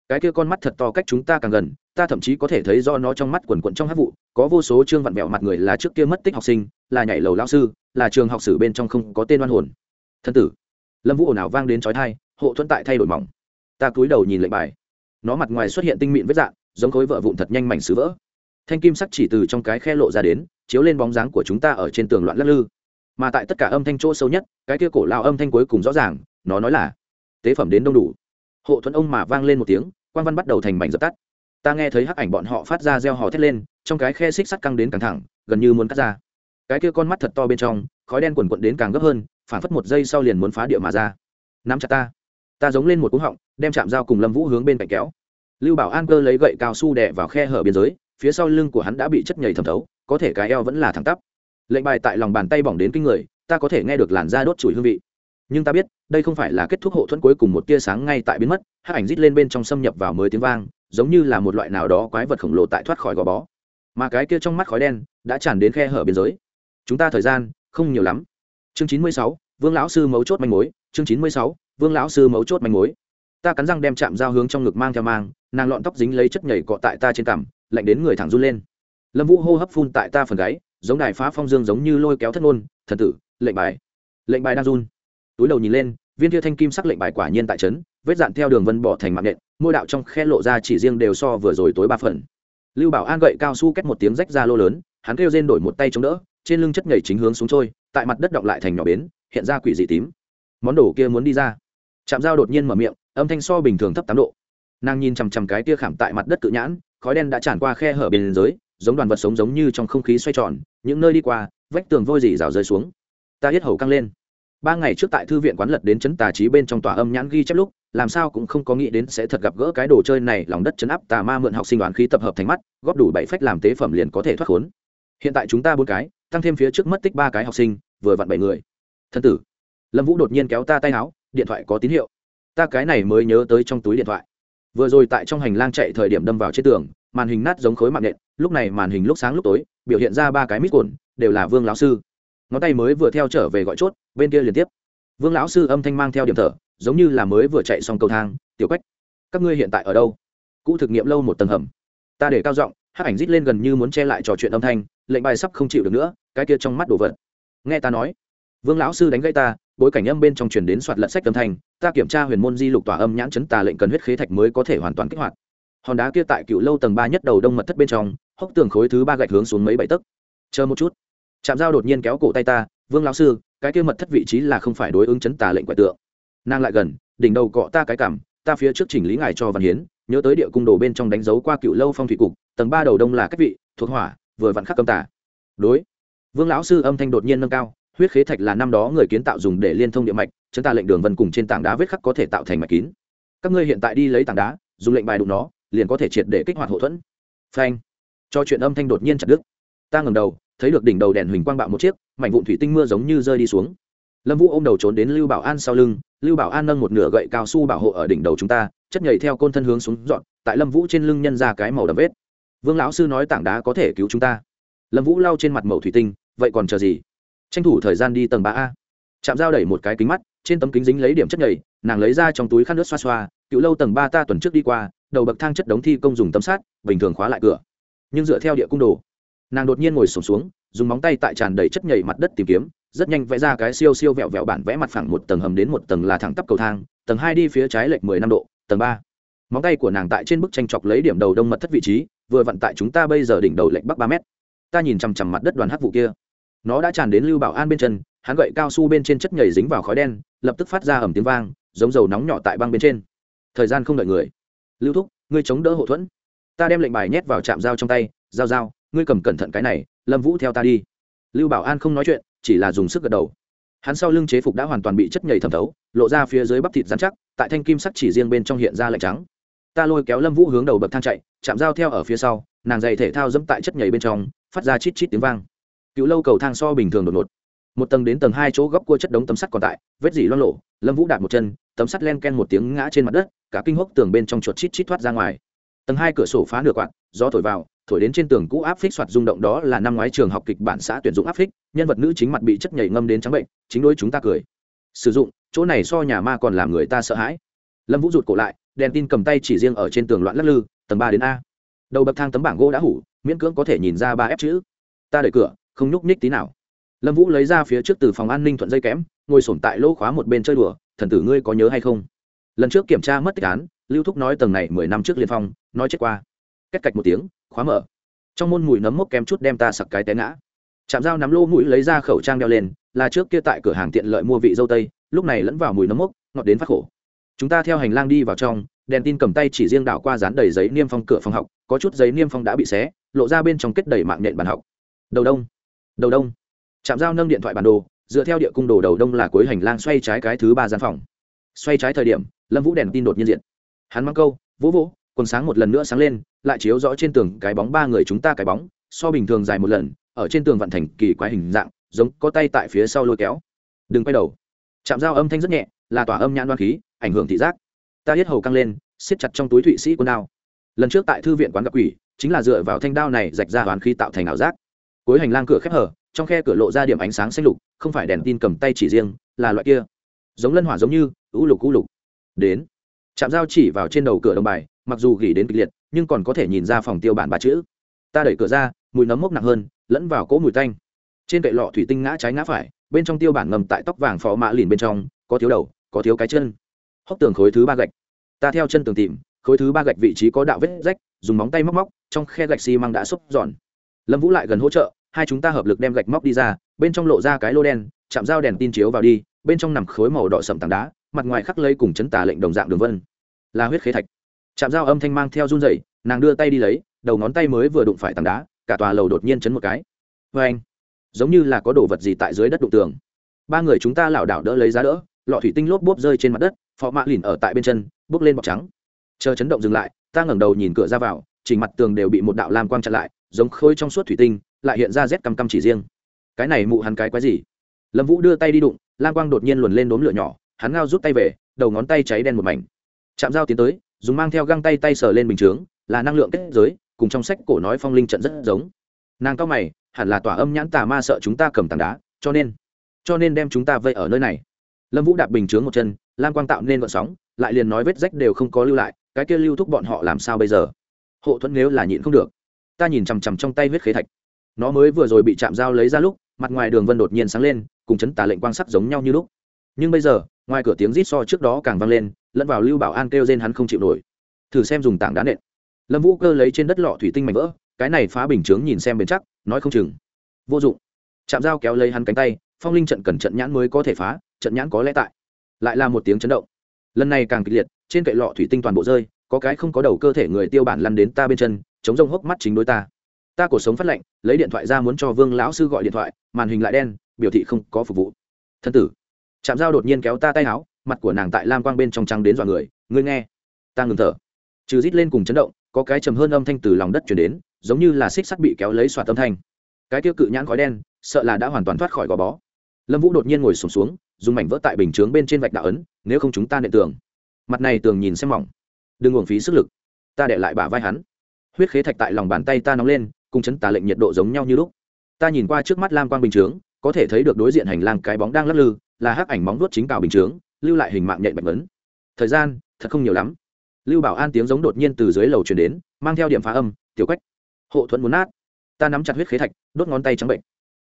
[SPEAKER 1] cái kia con mắt thật to cách chúng ta càng gần, ta thậm chí có thể thấy do nó trong mắt quần quận trong hát vụ, có vô số chương vặn vẹo mặt người là trước kia mất tích học sinh, là nhảy lầu lao sư, là trường học sử bên trong không có tên oan hồn. Thân tử, lâm vũ ồn ào vang đến trói thai hộ thuẫn tại thay đổi mỏng. Ta cúi đầu nhìn lệnh bài. Nó mặt ngoài xuất hiện tinh mịn vết dạng, giống khối vợ vụn thật nhanh mảnh sứ vỡ. Thanh kim sắc chỉ từ trong cái khe lộ ra đến, chiếu lên bóng dáng của chúng ta ở trên tường loạn lắc lư. Mà tại tất cả âm thanh chỗ sâu nhất, cái kia cổ lao âm thanh cuối cùng rõ ràng, nó nói là, tế phẩm đến đông đủ. Hộ thuẫn ông mà vang lên một tiếng quan văn bắt đầu thành mảnh dập tắt. Ta nghe thấy hắc ảnh bọn họ phát ra reo hò thét lên, trong cái khe xích sắt căng đến căng thẳng, gần như muốn cắt ra. Cái kia con mắt thật to bên trong, khói đen quần quận đến càng gấp hơn, phản phất một giây sau liền muốn phá địa mà ra. Nắm chặt ta. Ta giống lên một cú họng, đem chạm dao cùng lâm vũ hướng bên cạnh kéo. Lưu bảo an cơ lấy gậy cao su đè vào khe hở biên giới, phía sau lưng của hắn đã bị chất nhầy thẩm thấu, có thể cái eo vẫn là thẳng tắp. Lệnh bài tại lòng bàn tay bỏng đến kinh người, ta có thể nghe được làn da đốt chùi hương vị nhưng ta biết, đây không phải là kết thúc hộ thuẫn cuối cùng một tia sáng ngay tại biến mất, hát ảnh rít lên bên trong xâm nhập vào mới tiếng vang, giống như là một loại nào đó quái vật khổng lồ tại thoát khỏi gò bó. Mà cái kia trong mắt khói đen đã tràn đến khe hở biên giới. Chúng ta thời gian không nhiều lắm. Chương chín mươi sáu, vương lão sư mấu chốt manh mối, chương chín mươi sáu, vương lão sư mấu chốt manh mối. Ta cắn răng đem chạm dao hướng trong ngực mang theo mang, nàng lọn tóc dính lấy chất nhảy cọ tại ta trên cằm, lạnh đến người thẳng run lên. Lâm vũ hô hấp phun tại ta phần gáy, giống đài phá phong dương giống như lôi kéo thất ngôn, thần tử, lệnh bài. Lệnh bài đang run túi đầu nhìn lên, viên kia thanh kim sắc lệnh bài quả nhiên tại trấn, vết dạn theo đường vân bỏ thành mạng nện môi đạo trong khe lộ ra chỉ riêng đều so vừa rồi tối ba phần. Lưu bảo an gậy cao su két một tiếng rách ra lô lớn, hắn kêu rên đổi một tay chống đỡ, trên lưng chất nhảy chính hướng xuống trôi, tại mặt đất động lại thành nhỏ bến, hiện ra quỷ dị tím. Món đồ kia muốn đi ra. Chạm dao đột nhiên mở miệng, âm thanh so bình thường thấp tám độ. Nàng nhìn chằm chằm cái tia khảm tại mặt đất cự nhãn, khói đen đã tràn qua khe hở bên dưới, giống đoàn vật sống giống như trong không khí xoay tròn, những nơi đi qua, vách tường vôi dì rào rơi xuống. Ta hết hầu căng lên ba ngày trước tại thư viện quán lật đến chấn tà trí bên trong tòa âm nhãn ghi chép lúc, làm sao cũng không có nghĩ đến sẽ thật gặp gỡ cái đồ chơi này, lòng đất chấn áp tà ma mượn học sinh đoàn khí tập hợp thành mắt, góp đủ bảy phách làm tế phẩm liền có thể thoát khốn. Hiện tại chúng ta bốn cái, tăng thêm phía trước mất tích ba cái học sinh, vừa vặn bảy người. Thân tử, lâm vũ đột nhiên kéo ta tay áo, điện thoại có tín hiệu. Ta cái này mới nhớ tới trong túi điện thoại. Vừa rồi tại trong hành lang chạy thời điểm đâm vào trên tường, màn hình nát giống khối mạng nện, lúc này màn hình lúc sáng lúc tối, biểu hiện ra ba cái mít cồn đều là vương lão sư ngón tay mới vừa theo trở về gọi chốt, bên kia liên tiếp. Vương lão sư âm thanh mang theo điểm thở, giống như là mới vừa chạy xong cầu thang, tiểu quách, các ngươi hiện tại ở đâu? Cũ thực nghiệm lâu một tầng hầm. Ta để cao giọng hát ảnh rít lên gần như muốn che lại trò chuyện âm thanh, lệnh bài sắp không chịu được nữa, cái kia trong mắt đồ vật nghe ta nói. Vương lão sư đánh gãy ta, bối cảnh âm bên trong truyền đến soạt lận sách âm thanh, ta kiểm tra huyền môn di lục tỏa âm nhãn chấn tà lệnh cần huyết khế thạch mới có thể hoàn toàn kích hoạt. Hòn đá kia tại cựu lâu tầng ba nhất đầu đông mật thất bên trong, hốc tường khối thứ ba gạch hướng xuống mấy bảy tấc. Chờ một chút chạm dao đột nhiên kéo cổ tay ta, vương lão sư, cái kia mật thất vị trí là không phải đối ứng chấn tà lệnh quẻ tượng. Nàng lại gần, đỉnh đầu cọ ta cái cảm, ta phía trước chỉnh lý ngài cho văn hiến, nhớ tới địa cung đồ bên trong đánh dấu qua cựu lâu phong thủy cục, tầng ba đầu đông là cách vị, thuộc hỏa, vừa vặn khắc cầm tả đối. Vương lão sư âm thanh đột nhiên nâng cao, huyết khế thạch là năm đó người kiến tạo dùng để liên thông địa mạch, chấn tà lệnh đường vân cùng trên tảng đá vết khắc có thể tạo thành mạch kín. Các ngươi hiện tại đi lấy tảng đá, dùng lệnh bài đụng nó, liền có thể triệt để kích hoạt hậu thuẫn. Phanh. Cho chuyện âm thanh đột nhiên chặt đứt. Ta ngầm đầu thấy được đỉnh đầu đèn huỳnh quang bạo một chiếc, mảnh vụn thủy tinh mưa giống như rơi đi xuống. Lâm vũ ôm đầu trốn đến lưu bảo an sau lưng, lưu bảo an nâng một nửa gậy cao su bảo hộ ở đỉnh đầu chúng ta, chất nhảy theo côn thân hướng xuống dọn, tại lâm vũ trên lưng nhân ra cái màu đầm vết. Vương lão sư nói tảng đá có thể cứu chúng ta. Lâm vũ lau trên mặt màu thủy tinh, vậy còn chờ gì? Tranh thủ thời gian đi tầng ba a. Chạm dao đẩy một cái kính mắt, trên tấm kính dính lấy điểm chất nhảy nàng lấy ra trong túi khăn nước xoa xoa, cựu lâu tầng ba ta tuần trước đi qua, đầu bậc thang chất đống thi công dùng tấm sát bình thường khóa lại cửa. Nhưng dựa theo địa cung đồ nàng đột nhiên ngồi sổm xuống, dùng móng tay tại tràn đầy chất nhảy mặt đất tìm kiếm, rất nhanh vẽ ra cái siêu siêu vẹo vẹo bản vẽ mặt phẳng một tầng hầm đến một tầng là thẳng tắp cầu thang, tầng hai đi phía trái lệch mười năm độ, tầng ba. Móng tay của nàng tại trên bức tranh chọc lấy điểm đầu đông mật thất vị trí, vừa vặn tại chúng ta bây giờ đỉnh đầu lệch bắc ba mét. Ta nhìn chằm chằm mặt đất đoàn hắc vụ kia. Nó đã tràn đến lưu bảo an bên chân, hắn gậy cao su bên trên chất nhảy dính vào khói đen, lập tức phát ra ẩm tiếng vang, giống dầu nóng nhỏ tại băng bên trên. Thời gian không đợi người. Lưu thúc, ngươi chống đỡ hậu thuẫn. Ta đem lệnh bài nhét vào trạm dao trong tay dao dao ngươi cầm cẩn thận cái này, lâm vũ theo ta đi. Lưu bảo an không nói chuyện, chỉ là dùng sức gật đầu. Hắn sau lưng chế phục đã hoàn toàn bị chất nhảy thẩm thấu, lộ ra phía dưới bắp thịt dán chắc, tại thanh kim sắc chỉ riêng bên trong hiện ra lạnh trắng. Ta lôi kéo lâm vũ hướng đầu bậc thang chạy, chạm dao theo ở phía sau, nàng giày thể thao dẫm tại chất nhảy bên trong, phát ra chít chít tiếng vang. Cựu lâu cầu thang so bình thường đột ngột. Một tầng đến tầng hai chỗ góc cua chất đống tấm sắt còn tại, vết dỉ loang lộ lâm vũ đạp một chân, tấm sắt len ken một tiếng ngã trên mặt đất, cả kinh hốc tường bên trong chuột chít chít thoát ra ngoài. Tầng hai cửa sổ phá nửa quạt, gió thổi vào thổi đến trên tường cũ áp phích soạt rung động đó là năm ngoái trường học kịch bản xã tuyển dụng áp phích, nhân vật nữ chính mặt bị chất nhảy ngâm đến trắng bệnh, chính đôi chúng ta cười. Sử dụng, chỗ này so nhà ma còn làm người ta sợ hãi. Lâm vũ rụt cổ lại, đèn tin cầm tay chỉ riêng ở trên tường loạn lắc lư, tầng ba đến a. Đầu bậc thang tấm bảng gỗ đã hủ, miễn cưỡng có thể nhìn ra ba ép chữ. Ta đẩy cửa, không nhúc nhích tí nào. Lâm vũ lấy ra phía trước từ phòng an ninh thuận dây kẽm ngồi sổm tại lỗ khóa một bên chơi đùa, thần tử ngươi có nhớ hay không? Lần trước kiểm tra mất tích án, lưu thúc nói tầng này mười năm trước liên phong, nói chết qua cách cạch một tiếng, khóa mở. Trong môn mùi nấm mốc kém chút đem ta sặc cái té ngã. Chạm dao nắm lô mũi lấy ra khẩu trang đeo lên, là trước kia tại cửa hàng tiện lợi mua vị dâu tây, lúc này lẫn vào mùi nấm mốc, ngọt đến phát khổ. Chúng ta theo hành lang đi vào trong, đèn tin cầm tay chỉ riêng đảo qua dán đầy giấy niêm phong cửa phòng học, có chút giấy niêm phong đã bị xé, lộ ra bên trong kết đầy mạng nhện bàn học. Đầu đông đầu đông. Chạm dao nâng điện thoại bản đồ, dựa theo địa cung đồ đầu đông là cuối hành lang xoay trái cái thứ ba gian phòng. Xoay trái thời điểm, lâm vũ đèn tin đột nhiên diện. Hắn mang câu vỗ vỗ quần sáng một lần nữa sáng lên lại chiếu rõ trên tường cái bóng ba người chúng ta cái bóng, so bình thường dài một lần, ở trên tường vận thành kỳ quái hình dạng, giống có tay tại phía sau lôi kéo. Đừng quay đầu. Chạm dao âm thanh rất nhẹ, là tỏa âm nhãn đoan khí, ảnh hưởng thị giác. Ta hết hầu căng lên, siết chặt trong túi thụy sĩ quân đao. Lần trước tại thư viện quán gặp quỷ, chính là dựa vào thanh đao này rạch ra đoán khí tạo thành ảo giác. Cuối hành lang cửa khép hở, trong khe cửa lộ ra điểm ánh sáng xanh lục, không phải đèn tin cầm tay chỉ riêng, là loại kia. Giống lân hỏa giống như, ú lục ú lục. Đến. Chạm dao chỉ vào trên đầu cửa đồng bài mặc dù gỉ đến kịch liệt, nhưng còn có thể nhìn ra phòng tiêu bản ba chữ. Ta đẩy cửa ra, mùi nấm mốc nặng hơn, lẫn vào cỗ mùi tanh. Trên cậy lọ thủy tinh ngã trái ngã phải, bên trong tiêu bản ngầm tại tóc vàng phó mã lìn bên trong, có thiếu đầu, có thiếu cái chân. Hốc tường khối thứ ba gạch. Ta theo chân tường tìm, khối thứ ba gạch vị trí có đạo vết rách, dùng móng tay móc móc, trong khe gạch xi măng đã xúc giòn. Lâm vũ lại gần hỗ trợ, hai chúng ta hợp lực đem gạch móc đi ra, bên trong lộ ra cái lô đen, chạm dao đèn tin chiếu vào đi, bên trong nằm khối màu đỏ sậm tảng đá, mặt ngoài khắc lây cùng chấn tà lệnh đồng dạng đường vân. Là huyết khế thạch chạm dao âm thanh mang theo run dậy nàng đưa tay đi lấy, đầu ngón tay mới vừa đụng phải tảng đá, cả tòa lầu đột nhiên chấn một cái. Vê anh, giống như là có đồ vật gì tại dưới đất đụng tường. Ba người chúng ta lảo đảo đỡ lấy giá đỡ, lọ thủy tinh lốp bốp rơi trên mặt đất phó mạ lìn ở tại bên chân bốc lên bọc trắng. Chờ chấn động dừng lại, ta ngẩng đầu nhìn cửa ra vào, chỉnh mặt tường đều bị một đạo lam quang chặn lại, giống khôi trong suốt thủy tinh, lại hiện ra rét căm căm chỉ riêng. Cái này mụ hắn cái quái gì? Lâm vũ đưa tay đi đụng, lam quang đột nhiên luồn lên đốm lửa nhỏ, hắn ngao rút tay về, đầu ngón tay cháy đen một mảnh. Chạm dao tiến tới dùng mang theo găng tay tay sờ lên bình chướng, là năng lượng kết giới, cùng trong sách cổ nói phong linh trận rất giống. Nàng cao mày, hẳn là tỏa âm nhãn tà ma sợ chúng ta cầm tảng đá, cho nên cho nên đem chúng ta vây ở nơi này. Lâm vũ đạp bình chướng một chân, lam quang tạo nên vận sóng, lại liền nói vết rách đều không có lưu lại, cái kia lưu thúc bọn họ làm sao bây giờ? Hộ thuẫn nếu là nhịn không được, ta nhìn chằm chằm trong tay huyết khế thạch. Nó mới vừa rồi bị chạm dao lấy ra lúc, mặt ngoài đường vân đột nhiên sáng lên, cùng chấn tà lệnh quang sắc giống nhau như lúc. Nhưng bây giờ, ngoài cửa tiếng rít so trước đó càng vang lên lẫn vào lưu bảo an kêu trên hắn không chịu nổi. Thử xem dùng tảng đá nện. Lâm vũ cơ lấy trên đất lọ thủy tinh mảnh vỡ, cái này phá bình chướng nhìn xem bền chắc, nói không chừng. Vô dụng. Chạm dao kéo lấy hắn cánh tay, phong linh trận cần trận nhãn mới có thể phá, trận nhãn có lẽ tại. Lại là một tiếng chấn động. Lần này càng kịch liệt, trên cậy lọ thủy tinh toàn bộ rơi, có cái không có đầu cơ thể người tiêu bản lăn đến ta bên chân, chống rông hốc mắt chính đối ta. Ta cổ sống phát lạnh lấy điện thoại ra muốn cho vương lão sư gọi điện thoại, màn hình lại đen, biểu thị không có phục vụ. Thân tử. Chạm dao đột nhiên kéo ta tay áo mặt của nàng tại lam quang bên trong trăng đến dọa người ngươi nghe ta ngừng thở. Trừ rít lên cùng chấn động có cái trầm hơn âm thanh từ lòng đất chuyển đến giống như là xích sắt bị kéo lấy xoạt âm thanh. Cái tiêu cự nhãn khói đen sợ là đã hoàn toàn thoát khỏi gò bó. Lâm vũ đột nhiên ngồi sùng xuống, xuống dùng mảnh vỡ tại bình chướng bên trên vạch đạo ấn nếu không chúng ta nệ tường. Mặt này tường nhìn xem mỏng. Đừng uổng phí sức lực ta để lại bả vai hắn. Huyết khế thạch tại lòng bàn tay ta nóng lên cùng chấn tà lệnh nhiệt độ giống nhau như lúc. Ta nhìn qua trước mắt lam quang bình chướng có thể thấy được đối diện hành lang cái bóng đang lắc lư là hắc ảnh móng vuốt chính cào bình chướng lưu lại hình mạng nhện bạch vấn. Thời gian, thật không nhiều lắm. Lưu bảo an tiếng giống đột nhiên từ dưới lầu truyền đến, mang theo điểm phá âm, tiểu quách, hộ thuẫn muốn nát. Ta nắm chặt huyết khế thạch, đốt ngón tay trắng bệnh.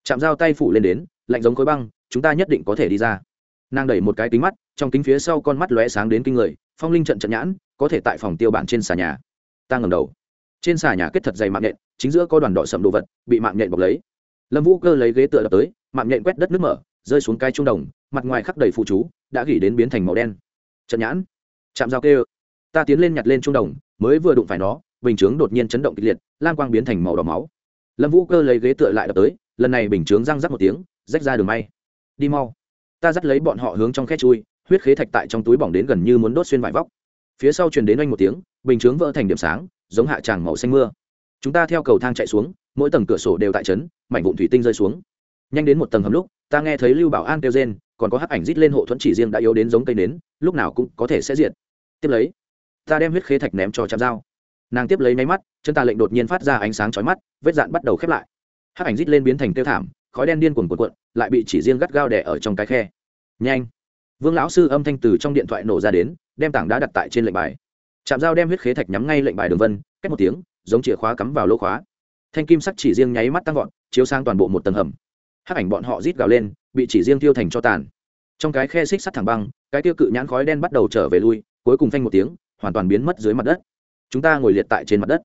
[SPEAKER 1] Chạm dao tay phủ lên đến, lạnh giống khối băng, chúng ta nhất định có thể đi ra. Nàng đẩy một cái kính mắt, trong kính phía sau con mắt lóe sáng đến kinh người, phong linh trận trận nhãn, có thể tại phòng tiêu bản trên xà nhà. Ta ngầm đầu. Trên xà nhà kết thật dày mạng nhện, chính giữa có đoàn đội sầm đồ vật, bị mạng nhện bọc lấy. Lâm vũ cơ lấy ghế tựa đập tới, mạng nhện quét đất nước mở, rơi xuống cái trung đồng, mặt ngoài khắc đầy phụ chú đã gỉ đến biến thành màu đen. Trận nhãn. Chạm dao kêu. Ta tiến lên nhặt lên trung đồng, mới vừa đụng phải nó, bình chướng đột nhiên chấn động kịch liệt lan quang biến thành màu đỏ máu. Lâm vũ cơ lấy ghế tựa lại đập tới, lần này bình chướng răng rắc một tiếng, rách ra đường may. Đi mau. Ta dắt lấy bọn họ hướng trong khe chui, huyết khế thạch tại trong túi bỏng đến gần như muốn đốt xuyên vải vóc. Phía sau truyền đến oanh một tiếng, bình chướng vỡ thành điểm sáng, giống hạ tràng màu xanh mưa. Chúng ta theo cầu thang chạy xuống, mỗi tầng cửa sổ đều tại trấn mảnh vụn thủy tinh rơi xuống. Nhanh đến một tầng hầm lúc, ta nghe thấy lưu bảo an kêu rên còn có hắc ảnh rít lên hộ thuẫn chỉ riêng đã yếu đến giống cây nến, lúc nào cũng có thể sẽ diệt. Tiếp lấy, ta đem huyết khế thạch ném cho chạm dao nàng tiếp lấy máy mắt, chân ta lệnh đột nhiên phát ra ánh sáng chói mắt, vết dạn bắt đầu khép lại. Hắc ảnh rít lên biến thành tiêu thảm, khói đen điên cuồn cuộn cuộn, lại bị chỉ riêng gắt gao đẻ ở trong cái khe. Nhanh! Vương lão sư âm thanh từ trong điện thoại nổ ra đến, đem tảng đá đặt tại trên lệnh bài. Chạm dao đem huyết khế thạch nhắm ngay lệnh bài đường vân cách một tiếng, giống chìa khóa cắm vào lỗ khóa. Thanh kim sắc chỉ riêng nháy mắt tăng vọt, chiếu sang toàn bộ một tầng hầm hắc ảnh bọn họ rít gào lên, bị chỉ riêng tiêu thành cho tàn. Trong cái khe xích sắt thẳng băng, cái tiêu cự nhãn khói đen bắt đầu trở về lui, cuối cùng phanh một tiếng, hoàn toàn biến mất dưới mặt đất. Chúng ta ngồi liệt tại trên mặt đất.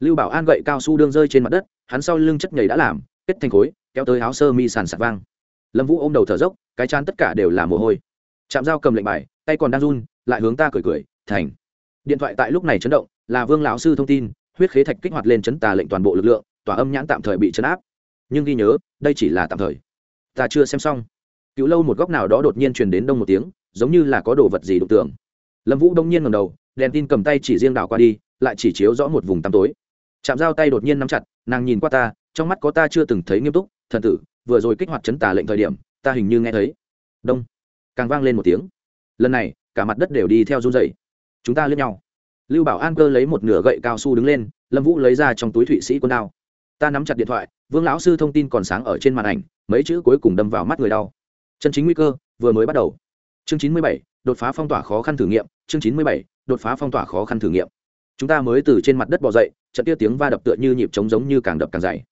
[SPEAKER 1] Lưu bảo an gậy cao su đương rơi trên mặt đất, hắn sau lưng chất nhảy đã làm, kết thành khối, kéo tới áo sơ mi sàn sạt vang. Lâm vũ ôm đầu thở dốc, cái chán tất cả đều là mồ hôi. Chạm dao cầm lệnh bài, tay còn đang run, lại hướng ta cười cười, thành. Điện thoại tại lúc này chấn động, là vương lão sư thông tin, huyết khế thạch kích hoạt lên chấn tà lệnh toàn bộ lực lượng, tòa âm nhãn tạm thời bị chấn áp nhưng ghi nhớ, đây chỉ là tạm thời. Ta chưa xem xong. Cựu lâu một góc nào đó đột nhiên truyền đến đông một tiếng, giống như là có đồ vật gì đụng tường. Lâm vũ đông nhiên ngầm đầu, đèn tin cầm tay chỉ riêng đảo qua đi, lại chỉ chiếu rõ một vùng tăm tối. Chạm dao tay đột nhiên nắm chặt, nàng nhìn qua ta, trong mắt có ta chưa từng thấy nghiêm túc, thần tử, vừa rồi kích hoạt chấn tà lệnh thời điểm, ta hình như nghe thấy. Đông. Càng vang lên một tiếng. Lần này, cả mặt đất đều đi theo run dậy chúng ta lướt nhau. Lưu bảo an cơ lấy một nửa gậy cao su đứng lên, lâm vũ lấy ra trong túi thụy sĩ quân đao ta nắm chặt điện thoại vương lão sư thông tin còn sáng ở trên màn ảnh, mấy chữ cuối cùng đâm vào mắt người đau. Chân chính nguy cơ, vừa mới bắt đầu. Chương chín mươi bảy, đột phá phong tỏa khó khăn thử nghiệm, chương chín mươi bảy, đột phá phong tỏa khó khăn thử nghiệm. Chúng ta mới từ trên mặt đất bỏ dậy, trận tia tiếng va đập tựa như nhịp trống giống như càng đập càng dày.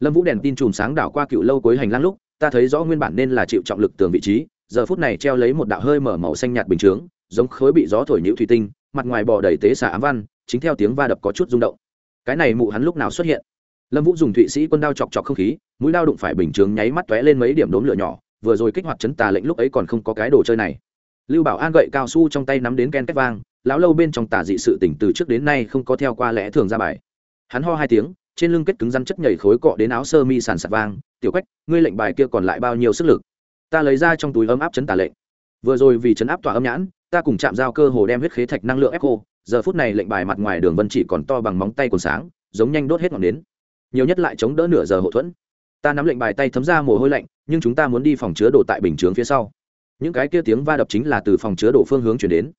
[SPEAKER 1] Lâm vũ đèn tin chùm sáng đảo qua cựu lâu cuối hành lang lúc, ta thấy rõ nguyên bản nên là chịu trọng lực tường vị trí, giờ phút này treo lấy một đạo hơi mở màu xanh nhạt bình chướng, giống khối bị gió thổi nhũ thủy tinh, mặt ngoài bò đầy tế xả ám văn, chính theo tiếng va đập có chút rung động. Cái này mụ hắn lúc nào xuất hiện? Lâm vũ dùng thụy sĩ quân đao chọc chọc không khí, mũi đao đụng phải bình chướng nháy mắt tóe lên mấy điểm đốm lửa nhỏ, vừa rồi kích hoạt chấn tà lệnh lúc ấy còn không có cái đồ chơi này. Lưu bảo an gậy cao su trong tay nắm đến ken két vang, lão lâu bên trong tà dị sự tỉnh từ trước đến nay không có theo qua lẽ thường ra bài. Hắn ho hai tiếng, trên lưng kết cứng rắn chất nhảy khối cọ đến áo sơ mi sàn sạt vang, tiểu quách, ngươi lệnh bài kia còn lại bao nhiêu sức lực? Ta lấy ra trong túi ấm áp chấn tà lệnh. Vừa rồi vì chấn áp tỏa âm nhãn, ta cùng chạm giao cơ hồ đem huyết khế thạch năng lượng ép khô, giờ phút này lệnh bài mặt ngoài đường vân chỉ còn to bằng móng tay còn sáng, giống nhanh đốt hết ngọn đến nhiều nhất lại chống đỡ nửa giờ hậu thuẫn. Ta nắm lệnh bài tay thấm ra mồ hôi lạnh, nhưng chúng ta muốn đi phòng chứa đồ tại bình chướng phía sau. Những cái kia tiếng va đập chính là từ phòng chứa đồ phương hướng chuyển đến.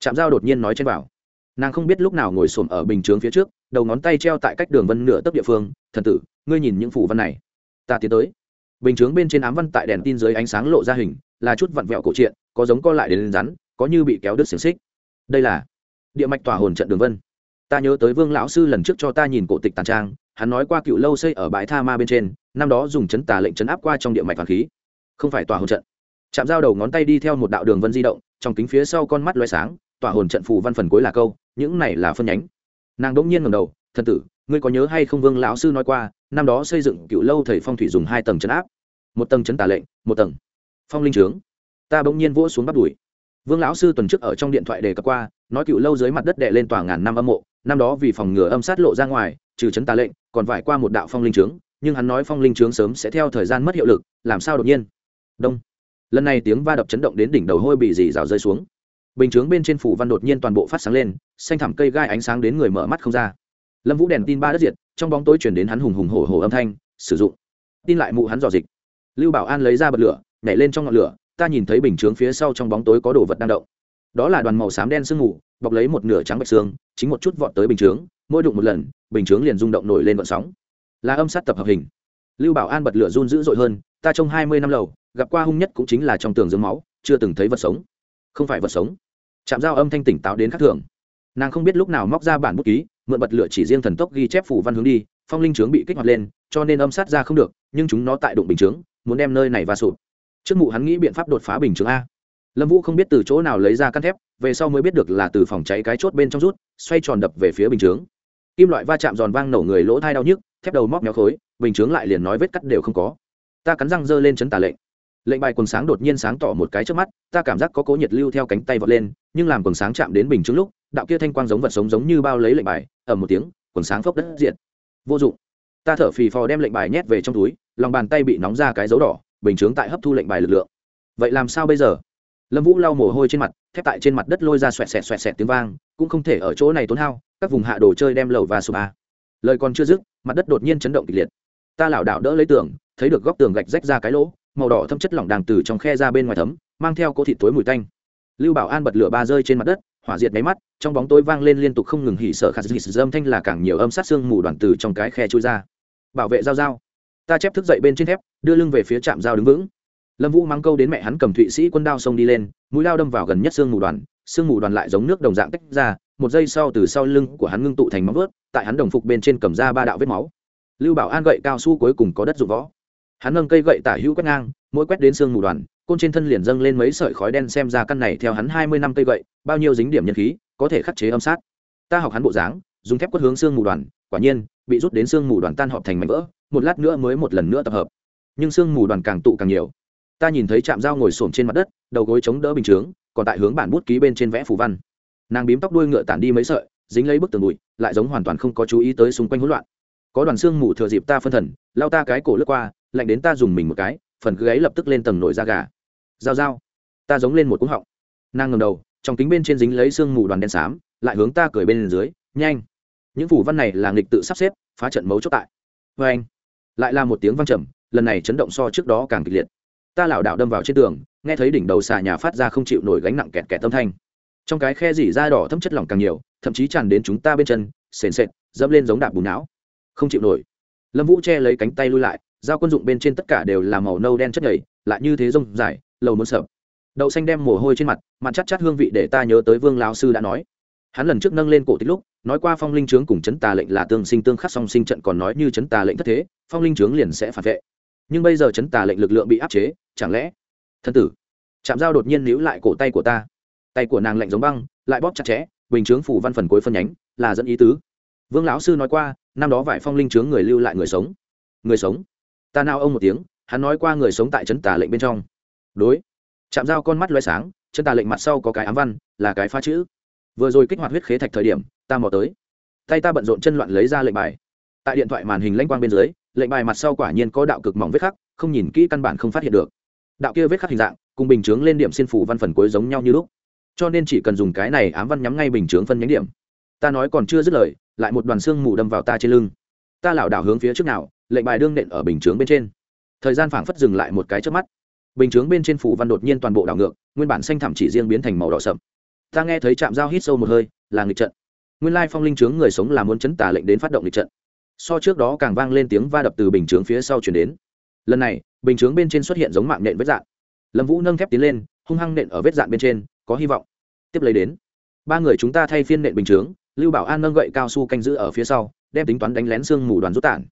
[SPEAKER 1] Trạm Giao đột nhiên nói trên bảo. Nàng không biết lúc nào ngồi xổm ở bình chướng phía trước, đầu ngón tay treo tại cách đường vân nửa tấc địa phương, thần tử, ngươi nhìn những phủ văn này. Ta tiến tới. Bình chướng bên trên ám văn tại đèn tin dưới ánh sáng lộ ra hình, là chút vặn vẹo cổ truyện, có giống co lại đến rắn, có như bị kéo đứt xiềng xích. Đây là địa mạch tỏa hồn trận đường vân. Ta nhớ tới vương lão sư lần trước cho ta nhìn cổ tịch tàn trang hắn nói qua cựu lâu xây ở bãi tha ma bên trên, năm đó dùng chấn tà lệnh chấn áp qua trong địa mạch hoàng khí, không phải tòa hồn trận. Chạm dao đầu ngón tay đi theo một đạo đường vân di động, trong kính phía sau con mắt loay sáng, tòa hồn trận phù văn phần cuối là câu, những này là phân nhánh. Nàng đỗng nhiên ngầm đầu thân tử, ngươi có nhớ hay không vương lão sư nói qua, năm đó xây dựng cựu lâu thầy phong thủy dùng hai tầng chấn áp, một tầng chấn tà lệnh, một tầng phong linh trướng. Ta bỗng nhiên vỗ xuống bắt đùi. Vương lão sư tuần trước ở trong điện thoại đề cập qua, nói cựu lâu dưới mặt đất đệ lên tòa ngàn năm âm mộ, năm đó vì phòng ngừa âm sát lộ ra ngoài trừ chấn tà lệnh, còn vải qua một đạo phong linh trướng, nhưng hắn nói phong linh trướng sớm sẽ theo thời gian mất hiệu lực, làm sao đột nhiên? Đông. Lần này tiếng va đập chấn động đến đỉnh đầu hôi bị dì rào rơi xuống. Bình chướng bên trên phủ văn đột nhiên toàn bộ phát sáng lên, xanh thẳm cây gai ánh sáng đến người mở mắt không ra. Lâm vũ đèn tin ba đất diệt, trong bóng tối chuyển đến hắn hùng hùng hổ hổ âm thanh, sử dụng. Tin lại mụ hắn dò dịch. Lưu bảo an lấy ra bật lửa, nhảy lên trong ngọn lửa, ta nhìn thấy bình chướng phía sau trong bóng tối có đồ vật đang động. Đó là đoàn màu xám đen sương mù, bọc lấy một nửa trắng bạch xương, chính một chút vọt tới bình chướng mỗi đụng một lần, bình chướng liền rung động nổi lên vận sóng. Là âm sát tập hợp hình. Lưu bảo an bật lửa run dữ dội hơn, ta trong hai mươi năm lầu, gặp qua hung nhất cũng chính là trong tường dương máu, chưa từng thấy vật sống. Không phải vật sống. Chạm dao âm thanh tỉnh táo đến khắc thường. Nàng không biết lúc nào móc ra bản bút ký, mượn bật lửa chỉ riêng thần tốc ghi chép phủ văn hướng đi, phong linh trướng bị kích hoạt lên, cho nên âm sát ra không được, nhưng chúng nó tại đụng bình chướng, muốn đem nơi này va sụp. Trước mụ hắn nghĩ biện pháp đột phá bình chướng a. Lâm vũ không biết từ chỗ nào lấy ra căn thép, về sau mới biết được là từ phòng cháy cái chốt bên trong rút, xoay tròn đập về phía bình chướng kim loại va chạm giòn vang nổ người lỗ thai đau nhức, thép đầu móc méo khối, bình chướng lại liền nói vết cắt đều không có. Ta cắn răng giơ lên chấn tà lệnh. Lệnh bài quần sáng đột nhiên sáng tỏ một cái trước mắt, ta cảm giác có cố nhiệt lưu theo cánh tay vọt lên, nhưng làm quần sáng chạm đến bình chướng lúc, đạo kia thanh quang giống vật sống giống như bao lấy lệnh bài ở một tiếng, quần sáng phốc đất diện vô dụng. Ta thở phì phò đem lệnh bài nhét về trong túi, lòng bàn tay bị nóng ra cái dấu đỏ, bình chướng tại hấp thu lệnh bài lực lượng. Vậy làm sao bây giờ? Lâm vũ lau mồ hôi trên mặt, thép tại trên mặt đất lôi ra xoẹt xẹt xoẹt xẹt tiếng vang cũng không thể ở chỗ này tốn hao, các vùng hạ đồ chơi đem lầu và sụp a lời còn chưa dứt, mặt đất đột nhiên chấn động kịch liệt. Ta lảo đảo đỡ lấy tường, thấy được góc tường gạch rách ra cái lỗ, màu đỏ thâm chất lỏng đàng từ trong khe ra bên ngoài thấm, mang theo cỗ thịt tối mùi tanh. Lưu bảo an bật lửa ba rơi trên mặt đất, hỏa diệt máy mắt, trong bóng tối vang lên liên tục không ngừng hỉ sợ khát dịt dâm thanh là càng nhiều âm sát xương mù đoàn từ trong cái khe chui ra. Bảo vệ giao giao. Ta chép thức dậy bên trên thép, đưa lưng về phía trạm dao đứng vững. Lâm vũ mang câu đến mẹ hắn cầm thụy sĩ quân đao xông đi lên, mũi lao đâm vào gần nhất xương mù đoàn Sương mù đoàn lại giống nước đồng dạng tách ra, một giây sau từ sau lưng của hắn ngưng tụ thành móng vớt tại hắn đồng phục bên trên cầm ra ba đạo vết máu. Lưu bảo an gậy cao su cuối cùng có đất dụng võ. Hắn nâng cây gậy tả hữu quét ngang, mỗi quét đến xương mù đoàn, côn trên thân liền dâng lên mấy sợi khói đen xem ra căn này theo hắn hai mươi năm cây gậy, bao nhiêu dính điểm nhân khí, có thể khắc chế âm sát. Ta học hắn bộ dáng, dùng thép quất hướng xương mù đoàn, quả nhiên, bị rút đến xương mù đoàn tan họp thành mảnh vỡ, một lát nữa mới một lần nữa tập hợp. Nhưng xương mù đoàn càng tụ càng nhiều. Ta nhìn thấy chạm dao ngồi xổm trên mặt đất, đầu gối chống đỡ bình chướng còn tại hướng bản bút ký bên trên vẽ phù văn. Nàng bím tóc đuôi ngựa tản đi mấy sợi, dính lấy bức tường bụi lại giống hoàn toàn không có chú ý tới xung quanh hỗn loạn. Có đoàn xương mù thừa dịp ta phân thần, lao ta cái cổ lướt qua, lạnh đến ta dùng mình một cái, phần gáy lập tức lên tầng nổi da gà. Dao dao ta giống lên một cúng họng. Nàng ngầm đầu, trong kính bên trên dính lấy xương mù đoàn đen xám, lại hướng ta cười bên dưới, nhanh. Những phủ văn này là nghịch tự sắp xếp, phá trận mấu chốt tại. Vê anh lại là một tiếng văng trầm, lần này chấn động so trước đó càng kịch liệt. Ta lảo đảo đâm vào trên tường nghe thấy đỉnh đầu xà nhà phát ra không chịu nổi gánh nặng kẹt kẹt tâm thanh. Trong cái khe dỉ da đỏ thấm chất lỏng càng nhiều, thậm chí tràn đến chúng ta bên chân, sền sệt, dẫm lên giống đạp bùn não. Không chịu nổi. Lâm vũ che lấy cánh tay lui lại, dao quân dụng bên trên tất cả đều là màu nâu đen chất nhầy, lại như thế rông dài, lầu muốn sợp đậu xanh đem mồ hôi trên mặt mặt chắc chắc hương vị để ta nhớ tới vương lao sư đã nói. Hắn lần trước nâng lên cổ tích lúc, nói qua phong linh trướng cùng chấn tà lệnh là tương sinh tương khắc song sinh trận còn nói như chấn tà lệnh thất thế, phong linh trướng liền sẽ phản vệ. Nhưng bây giờ chấn tà lệnh lực lượng bị áp chế, chẳng lẽ thân tử chạm dao đột nhiên níu lại cổ tay của ta tay của nàng lạnh giống băng lại bóp chặt chẽ bình chướng phủ văn phần cuối phân nhánh là dẫn ý tứ vương lão sư nói qua năm đó vải phong linh chướng người lưu lại người sống người sống ta nao ông một tiếng hắn nói qua người sống tại trấn tà lệnh bên trong đối chạm dao con mắt loay sáng trấn tà lệnh mặt sau có cái ám văn là cái phá chữ vừa rồi kích hoạt huyết khế thạch thời điểm ta mò tới tay ta bận rộn chân loạn lấy ra lệnh bài tại điện thoại màn hình lanh quang bên dưới lệnh bài mặt sau quả nhiên có đạo cực mỏng vết khắc không nhìn kỹ căn bản không phát hiện được đạo kia vết khắc hình dạng, cùng bình chướng lên điểm xin phủ văn phần cuối giống nhau như lúc. Cho nên chỉ cần dùng cái này ám văn nhắm ngay bình chướng phân nhánh điểm. Ta nói còn chưa dứt lời, lại một đoàn xương mù đâm vào ta trên lưng. Ta lảo đảo hướng phía trước nào, lệnh bài đương nện ở bình chướng bên trên. Thời gian phảng phất dừng lại một cái trước mắt. Bình chướng bên trên phủ văn đột nhiên toàn bộ đảo ngược, nguyên bản xanh thẳm chỉ riêng biến thành màu đỏ sậm. Ta nghe thấy chạm dao hít sâu một hơi, là nghịch trận. Nguyên lai phong linh chướng người sống là muốn chấn tả lệnh đến phát động nghịch trận. So trước đó càng vang lên tiếng va đập từ bình chướng phía sau chuyển đến. Lần này bình chướng bên trên xuất hiện giống mạng nện vết dạn. Lâm vũ nâng thép tiến lên, hung hăng nện ở vết dạn bên trên, có hy vọng. Tiếp lấy đến, ba người chúng ta thay phiên nện bình chướng, lưu bảo an nâng gậy cao su canh giữ ở phía sau, đem tính toán đánh lén xương mù đoàn rút tản.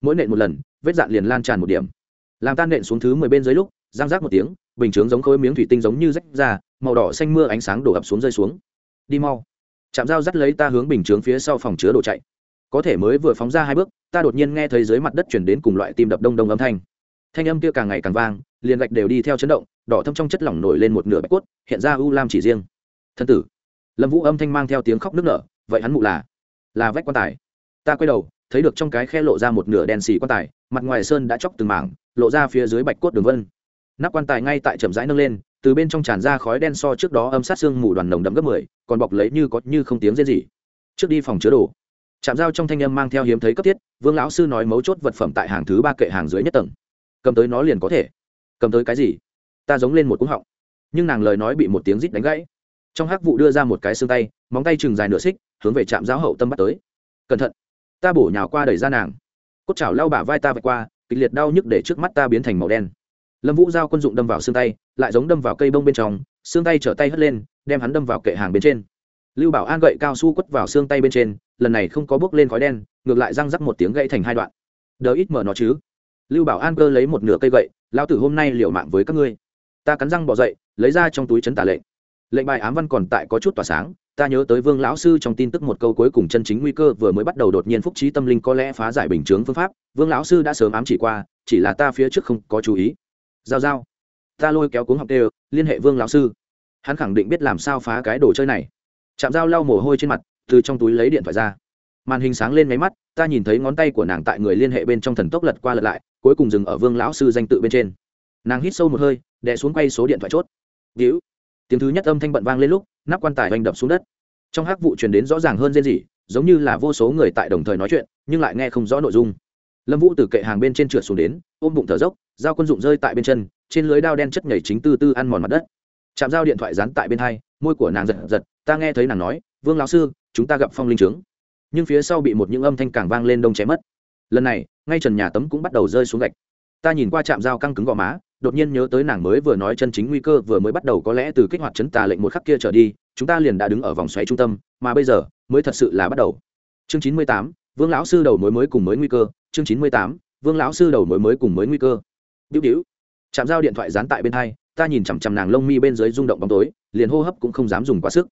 [SPEAKER 1] Mỗi nện một lần, vết dạn liền lan tràn một điểm. Làm tan nện xuống thứ mười bên dưới lúc, giang rác một tiếng, bình chướng giống khối miếng thủy tinh giống như rách ra, màu đỏ xanh mưa ánh sáng đổ ập xuống rơi xuống. Đi mau. Chạm dao dắt lấy ta hướng bình chướng phía sau phòng chứa đồ chạy. Có thể mới vừa phóng ra hai bước, ta đột nhiên nghe thấy dưới mặt đất chuyển đến cùng loại tim đập đông đông âm thanh thanh âm kia càng ngày càng vang, liền gạch đều đi theo chấn động, đỏ thâm trong chất lỏng nổi lên một nửa bạch cốt, hiện ra u lam chỉ riêng. Thân tử, lâm vũ âm thanh mang theo tiếng khóc nức nở, vậy hắn mụ là là vách quan tài. Ta quay đầu, thấy được trong cái khe lộ ra một nửa đèn xì quan tài, mặt ngoài sơn đã chóc từng mảng, lộ ra phía dưới bạch cốt đường vân. Nắp quan tài ngay tại chậm rãi nâng lên, từ bên trong tràn ra khói đen so trước đó âm sát xương mù đoàn nồng đậm gấp mười, còn bọc lấy như có như không tiếng rên gì trước đi phòng chứa đồ. Chạm dao trong thanh âm mang theo hiếm thấy cấp thiết, vương lão sư nói mấu chốt vật phẩm tại hàng thứ ba kệ hàng dưới nhất tầng cầm tới nó liền có thể. Cầm tới cái gì? Ta giống lên một cúng họng. Nhưng nàng lời nói bị một tiếng rít đánh gãy. Trong hắc vụ đưa ra một cái xương tay, móng tay chừng dài nửa xích, hướng về trạm giáo hậu tâm bắt tới. Cẩn thận. Ta bổ nhào qua đẩy ra nàng. Cốt chảo lao bả vai ta vạch qua, kịch liệt đau nhức để trước mắt ta biến thành màu đen. Lâm vũ giao quân dụng đâm vào xương tay, lại giống đâm vào cây bông bên trong, xương tay trở tay hất lên, đem hắn đâm vào kệ hàng bên trên. Lưu bảo an gậy cao su quất vào xương tay bên trên, lần này không có bước lên khói đen, ngược lại răng rắc một tiếng gãy thành hai đoạn. Đờ ít mở nó chứ? Lưu bảo an cơ lấy một nửa cây gậy lao tử hôm nay liều mạng với các ngươi. Ta cắn răng bỏ dậy, lấy ra trong túi chấn tả lệnh. Lệnh bài ám văn còn tại có chút tỏa sáng, ta nhớ tới vương lão sư trong tin tức một câu cuối cùng chân chính nguy cơ vừa mới bắt đầu đột nhiên phúc trí tâm linh có lẽ phá giải bình chướng phương pháp, vương lão sư đã sớm ám chỉ qua, chỉ là ta phía trước không có chú ý. Giao giao. Ta lôi kéo cuống học đều, liên hệ vương lão sư. Hắn khẳng định biết làm sao phá cái đồ chơi này. Chạm dao lau mồ hôi trên mặt, từ trong túi lấy điện thoại ra màn hình sáng lên máy mắt, ta nhìn thấy ngón tay của nàng tại người liên hệ bên trong thần tốc lật qua lật lại, cuối cùng dừng ở vương lão sư danh tự bên trên. Nàng hít sâu một hơi, đè xuống quay số điện thoại chốt. Víu tiếng thứ nhất âm thanh bận vang lên lúc, nắp quan tài oanh đập xuống đất. Trong hắc vụ truyền đến rõ ràng hơn dên gì giống như là vô số người tại đồng thời nói chuyện, nhưng lại nghe không rõ nội dung. Lâm vũ từ kệ hàng bên trên trượt xuống đến, ôm bụng thở dốc, dao quân dụng rơi tại bên chân, trên lưới đao đen chất nhảy chính tư tư ăn mòn mặt đất. Chạm giao điện thoại dán tại bên hai, môi của nàng giật giật, ta nghe thấy nàng nói, vương lão sư, chúng ta gặp phong linh trướng nhưng phía sau bị một những âm thanh càng vang lên đông chém mất. Lần này, ngay trần nhà tấm cũng bắt đầu rơi xuống gạch. Ta nhìn qua chạm dao căng cứng gò má, đột nhiên nhớ tới nàng mới vừa nói chân chính nguy cơ vừa mới bắt đầu có lẽ từ kích hoạt chấn tà lệnh một khắc kia trở đi, chúng ta liền đã đứng ở vòng xoáy trung tâm, mà bây giờ, mới thật sự là bắt đầu. Chương chín mươi tám, vương lão sư đầu mối mới cùng mới nguy cơ. Chương chín mươi tám, vương lão sư đầu mối mới cùng mới nguy cơ. Điếu điếu. Chạm dao điện thoại dán tại bên hai, ta nhìn chằm chằm nàng lông mi bên dưới rung động bóng tối, liền hô hấp cũng không dám dùng quá sức.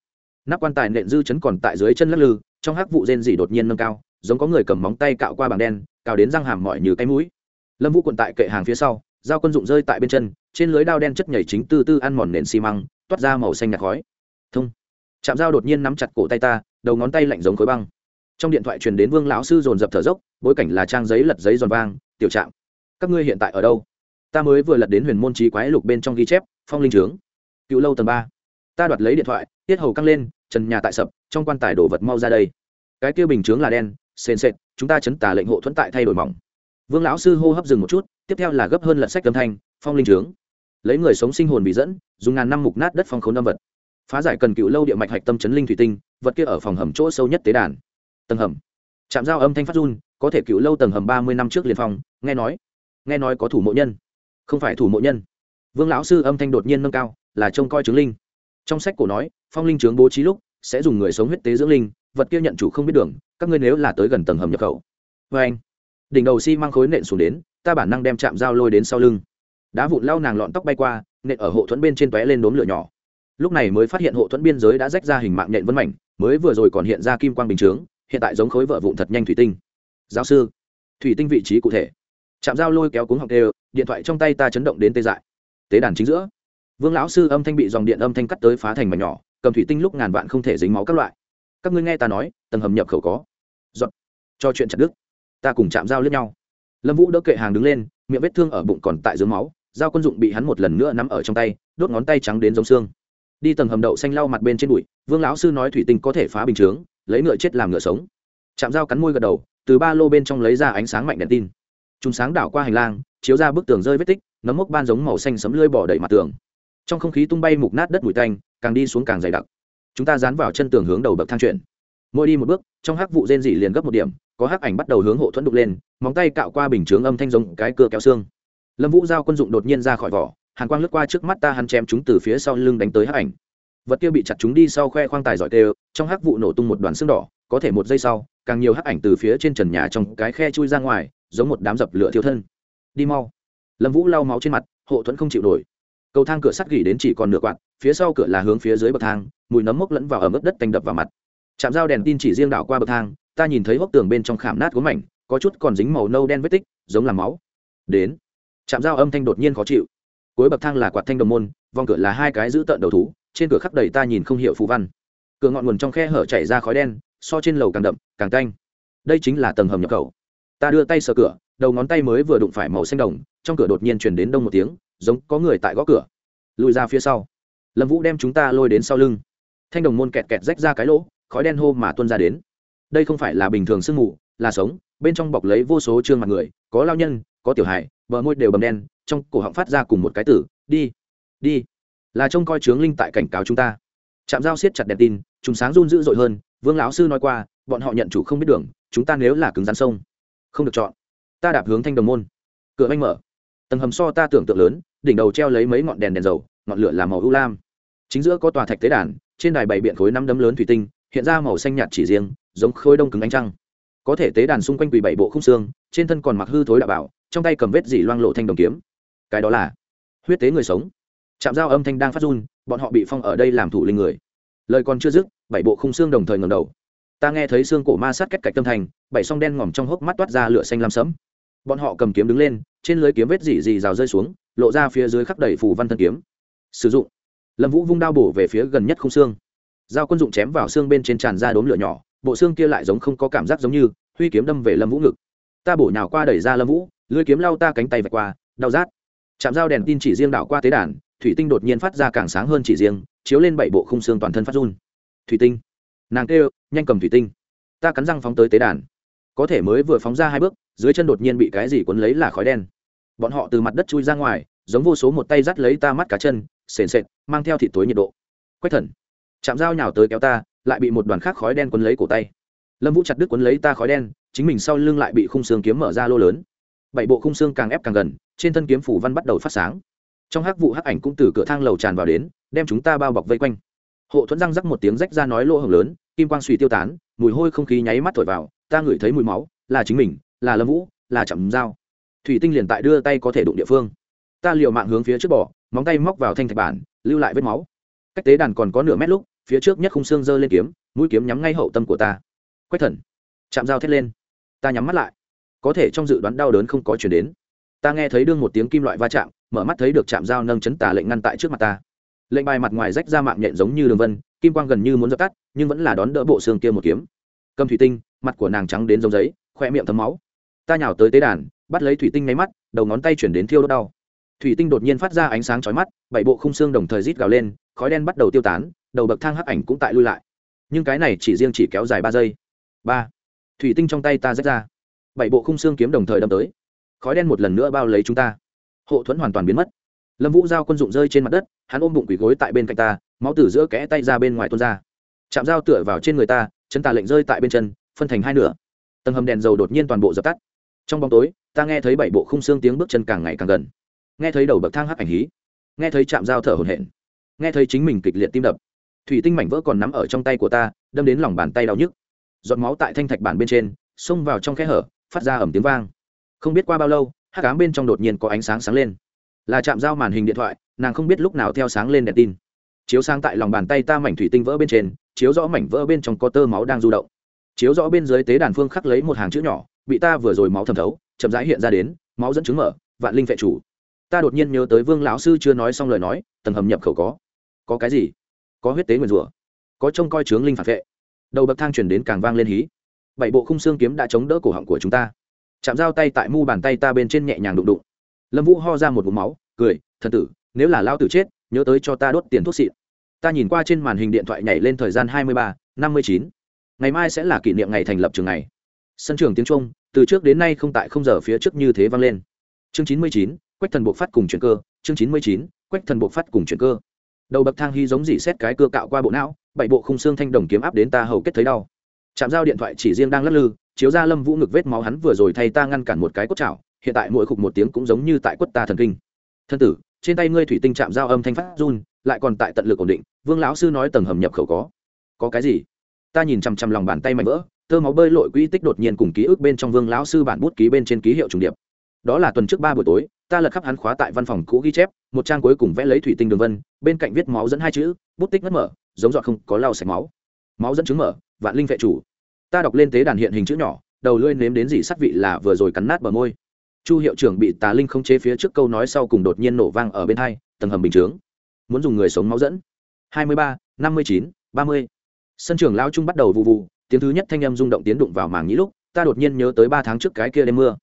[SPEAKER 1] Nắp quan tài nện dư chấn còn tại dưới chân lắc lư trong hắc vụ rên rỉ đột nhiên nâng cao, giống có người cầm móng tay cạo qua bảng đen, cào đến răng hàm mỏi như cái mũi. Lâm vũ quận tại kệ hàng phía sau dao quân dụng rơi tại bên chân, trên lưới đao đen chất nhảy chính tư tư ăn mòn nền xi măng, toát ra màu xanh nhạt khói. Thông. Chạm dao đột nhiên nắm chặt cổ tay ta, đầu ngón tay lạnh giống khối băng. Trong điện thoại truyền đến vương lão sư dồn dập thở dốc, bối cảnh là trang giấy lật giấy giòn vang, tiểu trạm, các ngươi hiện tại ở đâu? Ta mới vừa lật đến huyền môn trí quái lục bên trong ghi chép, phong linh trướng. Cựu lâu tầng ba. Ta đoạt lấy điện thoại, tiết hầu căng lên trần nhà tại sập, trong quan tài đổ vật mau ra đây. Cái kia bình chướng là đen, sền sệt, chúng ta chấn tà lệnh hộ thuẫn tại thay đổi mỏng. Vương lão sư hô hấp dừng một chút, tiếp theo là gấp hơn lật sách âm thanh, phong linh trướng lấy người sống sinh hồn bị dẫn, dùng ngàn năm mục nát đất phong khốn âm vật. Phá giải cần cựu lâu địa mạch hạch tâm chấn linh thủy tinh, vật kia ở phòng hầm chỗ sâu nhất tế đàn. Tầng hầm. Chạm giao âm thanh phát run, có thể cựu lâu tầng hầm ba mươi năm trước liền phòng nghe nói. Nghe nói có thủ mộ nhân. Không phải thủ mộ nhân. Vương lão sư âm thanh đột nhiên nâng cao, là trông coi chứng linh trong sách cổ nói, phong linh trướng bố trí lúc, sẽ dùng người sống huyết tế dưỡng linh, vật kia nhận chủ không biết đường, các ngươi nếu là tới gần tầng hầm nhập khẩu. Vê anh, đỉnh đầu xi、si、mang khối nện xuống đến, ta bản năng đem chạm dao lôi đến sau lưng. Đá vụn lao nàng lọn tóc bay qua, nện ở hộ thuẫn bên trên tóe lên đốm lửa nhỏ. Lúc này mới phát hiện hộ thuẫn biên giới đã rách ra hình mạng nhện vân mảnh, mới vừa rồi còn hiện ra kim quang bình chướng, hiện tại giống khối vợ vụn thật nhanh thủy tinh. Giáo sư, thủy tinh vị trí cụ thể. Chạm dao lôi kéo cuống học đều, điện thoại trong tay ta chấn động đến tê dại. Tế đàn chính giữa vương lão sư âm thanh bị dòng điện âm thanh cắt tới phá thành mảnh nhỏ, cầm thủy tinh lúc ngàn vạn không thể dính máu các loại. Các ngươi nghe ta nói, tầng hầm nhập khẩu có. Dọn cho chuyện chặt đức ta cùng chạm dao lướt nhau. Lâm vũ đỡ kệ hàng đứng lên, miệng vết thương ở bụng còn tại dưới máu dao quân dụng bị hắn một lần nữa nắm ở trong tay, đốt ngón tay trắng đến giống xương. Đi tầng hầm đậu xanh lau mặt bên trên bụi, vương lão sư nói thủy tinh có thể phá bình chướng, lấy ngựa chết làm ngựa sống. Chạm dao cắn môi gật đầu, từ ba lô bên trong lấy ra ánh sáng mạnh đèn tin. Chúng sáng đảo qua hành lang, chiếu ra bức tường rơi vết tích, nấm mốc ban giống màu xanh sấm lưỡi bỏ đầy mặt tường trong không khí tung bay mục nát đất bụi tanh, càng đi xuống càng dày đặc. Chúng ta dán vào chân tường hướng đầu bậc thang chuyển mỗi đi một bước, trong hắc vụ rên dị liền gấp một điểm, có hắc ảnh bắt đầu hướng hộ thuẫn đục lên, móng tay cạo qua bình chướng âm thanh giống cái cưa kéo xương. Lâm vũ giao quân dụng đột nhiên ra khỏi vỏ hàng quang lướt qua trước mắt ta hắn chém chúng từ phía sau lưng đánh tới hắc ảnh. Vật kia bị chặt chúng đi sau khoe khoang tài giỏi tê, trong hắc vụ nổ tung một đoàn xương đỏ, có thể một giây sau, càng nhiều hắc ảnh từ phía trên trần nhà trong cái khe chui ra ngoài, giống một đám dập lửa thiêu thân. Đi mau. Lâm vũ lau máu trên mặt, hộ thuẫn không chịu nổi cầu thang cửa sắt gỉ đến chỉ còn nửa quạt, phía sau cửa là hướng phía dưới bậc thang, mùi nấm mốc lẫn vào ở mức đất tanh đập vào mặt. Chạm dao đèn tin chỉ riêng đảo qua bậc thang, ta nhìn thấy hốc tường bên trong khảm nát gốm mảnh, có chút còn dính màu nâu đen vết tích, giống làm máu. Đến. Chạm dao âm thanh đột nhiên khó chịu. Cuối bậc thang là quạt thanh đồng môn, vòng cửa là hai cái giữ tợn đầu thú, trên cửa khắc đầy ta nhìn không hiểu phù văn. Cửa ngọn nguồn trong khe hở chảy ra khói đen, so trên lầu càng đậm, càng canh đây chính là tầng hầm nhập khẩu. Ta đưa tay sờ cửa đầu ngón tay mới vừa đụng phải màu xanh đồng, trong cửa đột nhiên truyền đến đông một tiếng, giống có người tại gõ cửa. Lùi ra phía sau. Lâm vũ đem chúng ta lôi đến sau lưng. Thanh đồng môn kẹt kẹt rách ra cái lỗ, khói đen hô mà tuân ra đến. Đây không phải là bình thường sương mù, là sống, bên trong bọc lấy vô số trương mặt người, có lao nhân, có tiểu hài, bờ môi đều bầm đen, trong cổ họng phát ra cùng một cái tử, đi đi. Là trông coi trướng linh tại cảnh cáo chúng ta. Chạm dao siết chặt đèn tin chúng sáng run dữ dội hơn, vương lão sư nói qua, bọn họ nhận chủ không biết đường, chúng ta nếu là cứng rắn sông, không được chọn ta đạp hướng thanh đồng môn. Cửa anh mở. Tầng hầm so ta tưởng tượng lớn, đỉnh đầu treo lấy mấy ngọn đèn đèn dầu, ngọn lửa làm màu ưu lam. Chính giữa có tòa thạch tế đàn, trên đài bày biện khối năm đấm lớn thủy tinh, hiện ra màu xanh nhạt chỉ riêng, giống khối đông cứng ánh trăng. Có thể tế đàn xung quanh quỳ bảy bộ khung xương, trên thân còn mặc hư thối đạo bảo, trong tay cầm vết dỉ loang lộ thanh đồng kiếm. Cái đó là huyết tế người sống. Chạm dao âm thanh đang phát run, bọn họ bị phong ở đây làm thủ linh người. Lời còn chưa dứt, bảy bộ khung xương đồng thời ngầm đầu. Ta nghe thấy xương cổ ma sát cách cạch tâm thành, bảy song đen ngòm trong hốc mắt toát ra lửa xanh lam sẫm bọn họ cầm kiếm đứng lên, trên lưới kiếm vết dỉ dì rào rơi xuống, lộ ra phía dưới khắc đầy phù văn thân kiếm. Sử dụng. Lâm vũ vung đao bổ về phía gần nhất không xương. Dao quân dụng chém vào xương bên trên tràn ra đốm lửa nhỏ, bộ xương kia lại giống không có cảm giác giống như, huy kiếm đâm về lâm vũ ngực. Ta bổ nhào qua đẩy ra lâm vũ, lưới kiếm lao ta cánh tay vạch qua, đau rát. Chạm dao đèn tin chỉ riêng đảo qua tế đàn, thủy tinh đột nhiên phát ra càng sáng hơn chỉ riêng, chiếu lên bảy bộ khung xương toàn thân phát run. Thủy tinh. Nàng kêu, nhanh cầm thủy tinh. Ta cắn răng phóng tới tế đàn có thể mới vừa phóng ra hai bước, dưới chân đột nhiên bị cái gì cuốn lấy là khói đen. Bọn họ từ mặt đất chui ra ngoài, giống vô số một tay dắt lấy ta mắt cá chân, sền sệt, mang theo thịt tối nhiệt độ. Quách thần, chạm dao nhào tới kéo ta, lại bị một đoàn khác khói đen quấn lấy cổ tay. Lâm vũ chặt đứt quấn lấy ta khói đen, chính mình sau lưng lại bị khung xương kiếm mở ra lô lớn. Bảy bộ khung xương càng ép càng gần, trên thân kiếm phủ văn bắt đầu phát sáng. Trong hắc vụ hắc ảnh cũng từ cửa thang lầu tràn vào đến, đem chúng ta bao bọc vây quanh. Hộ thuẫn răng rắc một tiếng rách ra nói lỗ hồng lớn, kim quang suy tiêu tán, mùi hôi không khí nháy mắt thổi vào ta ngửi thấy mùi máu, là chính mình, là lâm vũ, là chậm dao thủy tinh liền tại đưa tay có thể đụng địa phương. Ta liều mạng hướng phía trước bỏ, móng tay móc vào thanh thạch bản, lưu lại vết máu. Cách tế đàn còn có nửa mét lúc, phía trước nhất khung xương giơ lên kiếm, mũi kiếm nhắm ngay hậu tâm của ta. Quách thần. Chạm dao thét lên. Ta nhắm mắt lại. Có thể trong dự đoán đau đớn không có chuyển đến. Ta nghe thấy đương một tiếng kim loại va chạm, mở mắt thấy được chạm dao nâng chấn tà lệnh ngăn tại trước mặt ta. Lệnh bài mặt ngoài rách ra mạng nhện giống như đường vân, kim quang gần như muốn dập tắt, nhưng vẫn là đón đỡ bộ xương kia một kiếm cầm thủy tinh, mặt của nàng trắng đến giống giấy, khoe miệng thấm máu. Ta nhào tới tế đàn, bắt lấy thủy tinh nháy mắt, đầu ngón tay chuyển đến thiêu đốt đau. Thủy tinh đột nhiên phát ra ánh sáng chói mắt, bảy bộ khung xương đồng thời rít gào lên, khói đen bắt đầu tiêu tán, đầu bậc thang hắc ảnh cũng tại lui lại. Nhưng cái này chỉ riêng chỉ kéo dài ba giây. Ba. Thủy tinh trong tay ta rách ra. Bảy bộ khung xương kiếm đồng thời đâm tới. Khói đen một lần nữa bao lấy chúng ta. Hộ thuẫn hoàn toàn biến mất. Lâm vũ giao quân dụng rơi trên mặt đất, hắn ôm bụng quỳ gối tại bên cạnh ta, máu từ giữa kẽ tay ra bên ngoài tuôn ra. Chạm dao tựa vào trên người ta chân tà lệnh rơi tại bên chân, phân thành hai nửa. Tầng hầm đèn dầu đột nhiên toàn bộ dập tắt. Trong bóng tối, ta nghe thấy bảy bộ khung xương tiếng bước chân càng ngày càng gần. Nghe thấy đầu bậc thang hắc ảnh hí. Nghe thấy chạm dao thở hổn hển. Nghe thấy chính mình kịch liệt tim đập. Thủy tinh mảnh vỡ còn nắm ở trong tay của ta, đâm đến lòng bàn tay đau nhức. Giọt máu tại thanh thạch bản bên trên, xông vào trong khe hở, phát ra ẩm tiếng vang. Không biết qua bao lâu hát cám bên trong đột nhiên có ánh sáng sáng lên. Là chạm dao màn hình điện thoại, nàng không biết lúc nào theo sáng lên đèn tin. Chiếu sáng tại lòng bàn tay ta mảnh thủy tinh vỡ bên trên chiếu rõ mảnh vỡ bên trong có tơ máu đang du động. Chiếu rõ bên dưới tế đàn phương khắc lấy một hàng chữ nhỏ, bị ta vừa rồi máu thẩm thấu, chậm rãi hiện ra đến, máu dẫn chứng mở, vạn linh vệ chủ. Ta đột nhiên nhớ tới vương lão sư chưa nói xong lời nói, tầng hầm nhập khẩu có. Có cái gì? Có huyết tế nguyền rủa. Có trông coi trướng linh phản vệ. Đầu bậc thang chuyển đến càng vang lên hí. Bảy bộ khung xương kiếm đã chống đỡ cổ họng của chúng ta. Chạm dao tay tại mu bàn tay ta bên trên nhẹ nhàng đụng đụng. Lâm vũ ho ra một vùng máu, cười, thần tử, nếu là lao tử chết, nhớ tới cho ta đốt tiền thuốc xịn ta nhìn qua trên màn hình điện thoại nhảy lên thời gian hai mươi ba, năm mươi chín. Ngày mai sẽ là kỷ niệm ngày thành lập trường này. Sân trường tiếng trung, từ trước đến nay không tại không giờ phía trước như thế vang lên. Chương chín mươi chín, quách thần buộc phát cùng chuyển cơ. Chương chín mươi chín, quách thần buộc phát cùng chuyển cơ. Đầu bậc thang hy giống dỉ xét cái cưa cạo qua bộ não, bảy bộ khung xương thanh đồng kiếm áp đến ta hầu kết thấy đau. Chạm giao điện thoại chỉ riêng đang lắc lư, chiếu ra lâm vũ ngực vết máu hắn vừa rồi thay ta ngăn cản một cái cốt chảo, hiện tại mỗi khục một tiếng cũng giống như tại quất ta thần kinh. Thân tử, trên tay ngươi thủy tinh chạm giao âm thanh phát run lại còn tại tận lực ổn định, vương lão sư nói tầng hầm nhập khẩu có. Có cái gì? Ta nhìn chằm chằm lòng bàn tay mạnh vỡ, tơ máu bơi lội quỹ tích đột nhiên cùng ký ức bên trong vương lão sư bản bút ký bên trên ký hiệu trùng điệp. Đó là tuần trước ba buổi tối, ta lật khắp hắn khóa tại văn phòng cũ ghi chép, một trang cuối cùng vẽ lấy thủy tinh đường vân, bên cạnh viết máu dẫn hai chữ, bút tích mất mở, giống dọn không, có lau sạch máu. Máu dẫn chứng mở, vạn linh vệ chủ. Ta đọc lên tế đàn hiện hình chữ nhỏ, đầu lưỡi nếm đến gì sắc vị là vừa rồi cắn nát bờ môi. Chu hiệu trưởng bị tà linh không chế phía trước câu nói sau cùng đột nhiên nổ vang ở bên hai, tầng hầm bình chướng muốn dùng người sống máu dẫn. Hai mươi ba, năm mươi chín, ba mươi. Sân trường lao trung bắt đầu vụ vụ, tiếng thứ nhất thanh âm rung động tiến đụng vào màng nhĩ lúc, ta đột nhiên nhớ tới ba tháng trước cái kia đêm mưa.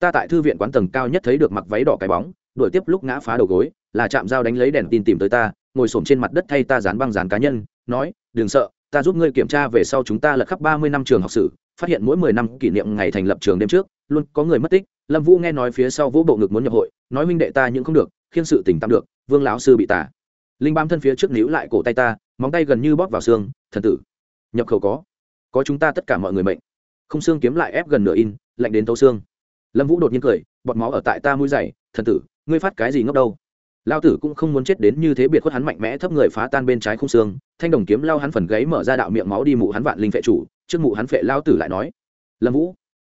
[SPEAKER 1] Ta tại thư viện quán tầng cao nhất thấy được mặc váy đỏ cái bóng, đuổi tiếp lúc ngã phá đầu gối, là chạm dao đánh lấy đèn tin tìm tới ta, ngồi xổm trên mặt đất thay ta dán băng dán cá nhân, nói, đừng sợ, ta giúp ngươi kiểm tra về sau chúng ta lật khắp ba mươi năm trường học sử, phát hiện mỗi mười năm kỷ niệm ngày thành lập trường đêm trước, luôn có người mất tích. Lâm vũ nghe nói phía sau vũ bộ ngực muốn nhập hội, nói, huynh đệ ta những không được khiên sự tỉnh tạm được, vương lão sư bị tả linh bám thân phía trước níu lại cổ tay ta, móng tay gần như bóp vào xương, thần tử, nhập khẩu có. Có chúng ta tất cả mọi người mệnh. Không xương kiếm lại ép gần nửa in, lạnh đến tấu xương. Lâm vũ đột nhiên cười, bọt máu ở tại ta mũi dày, thần tử, ngươi phát cái gì ngốc đâu? Lao tử cũng không muốn chết đến như thế biệt khuất hắn mạnh mẽ thấp người phá tan bên trái khung xương, thanh đồng kiếm lao hắn phần gáy mở ra đạo miệng máu đi mụ hắn vạn linh phệ chủ, trước mụ hắn phệ lao tử lại nói. Lâm vũ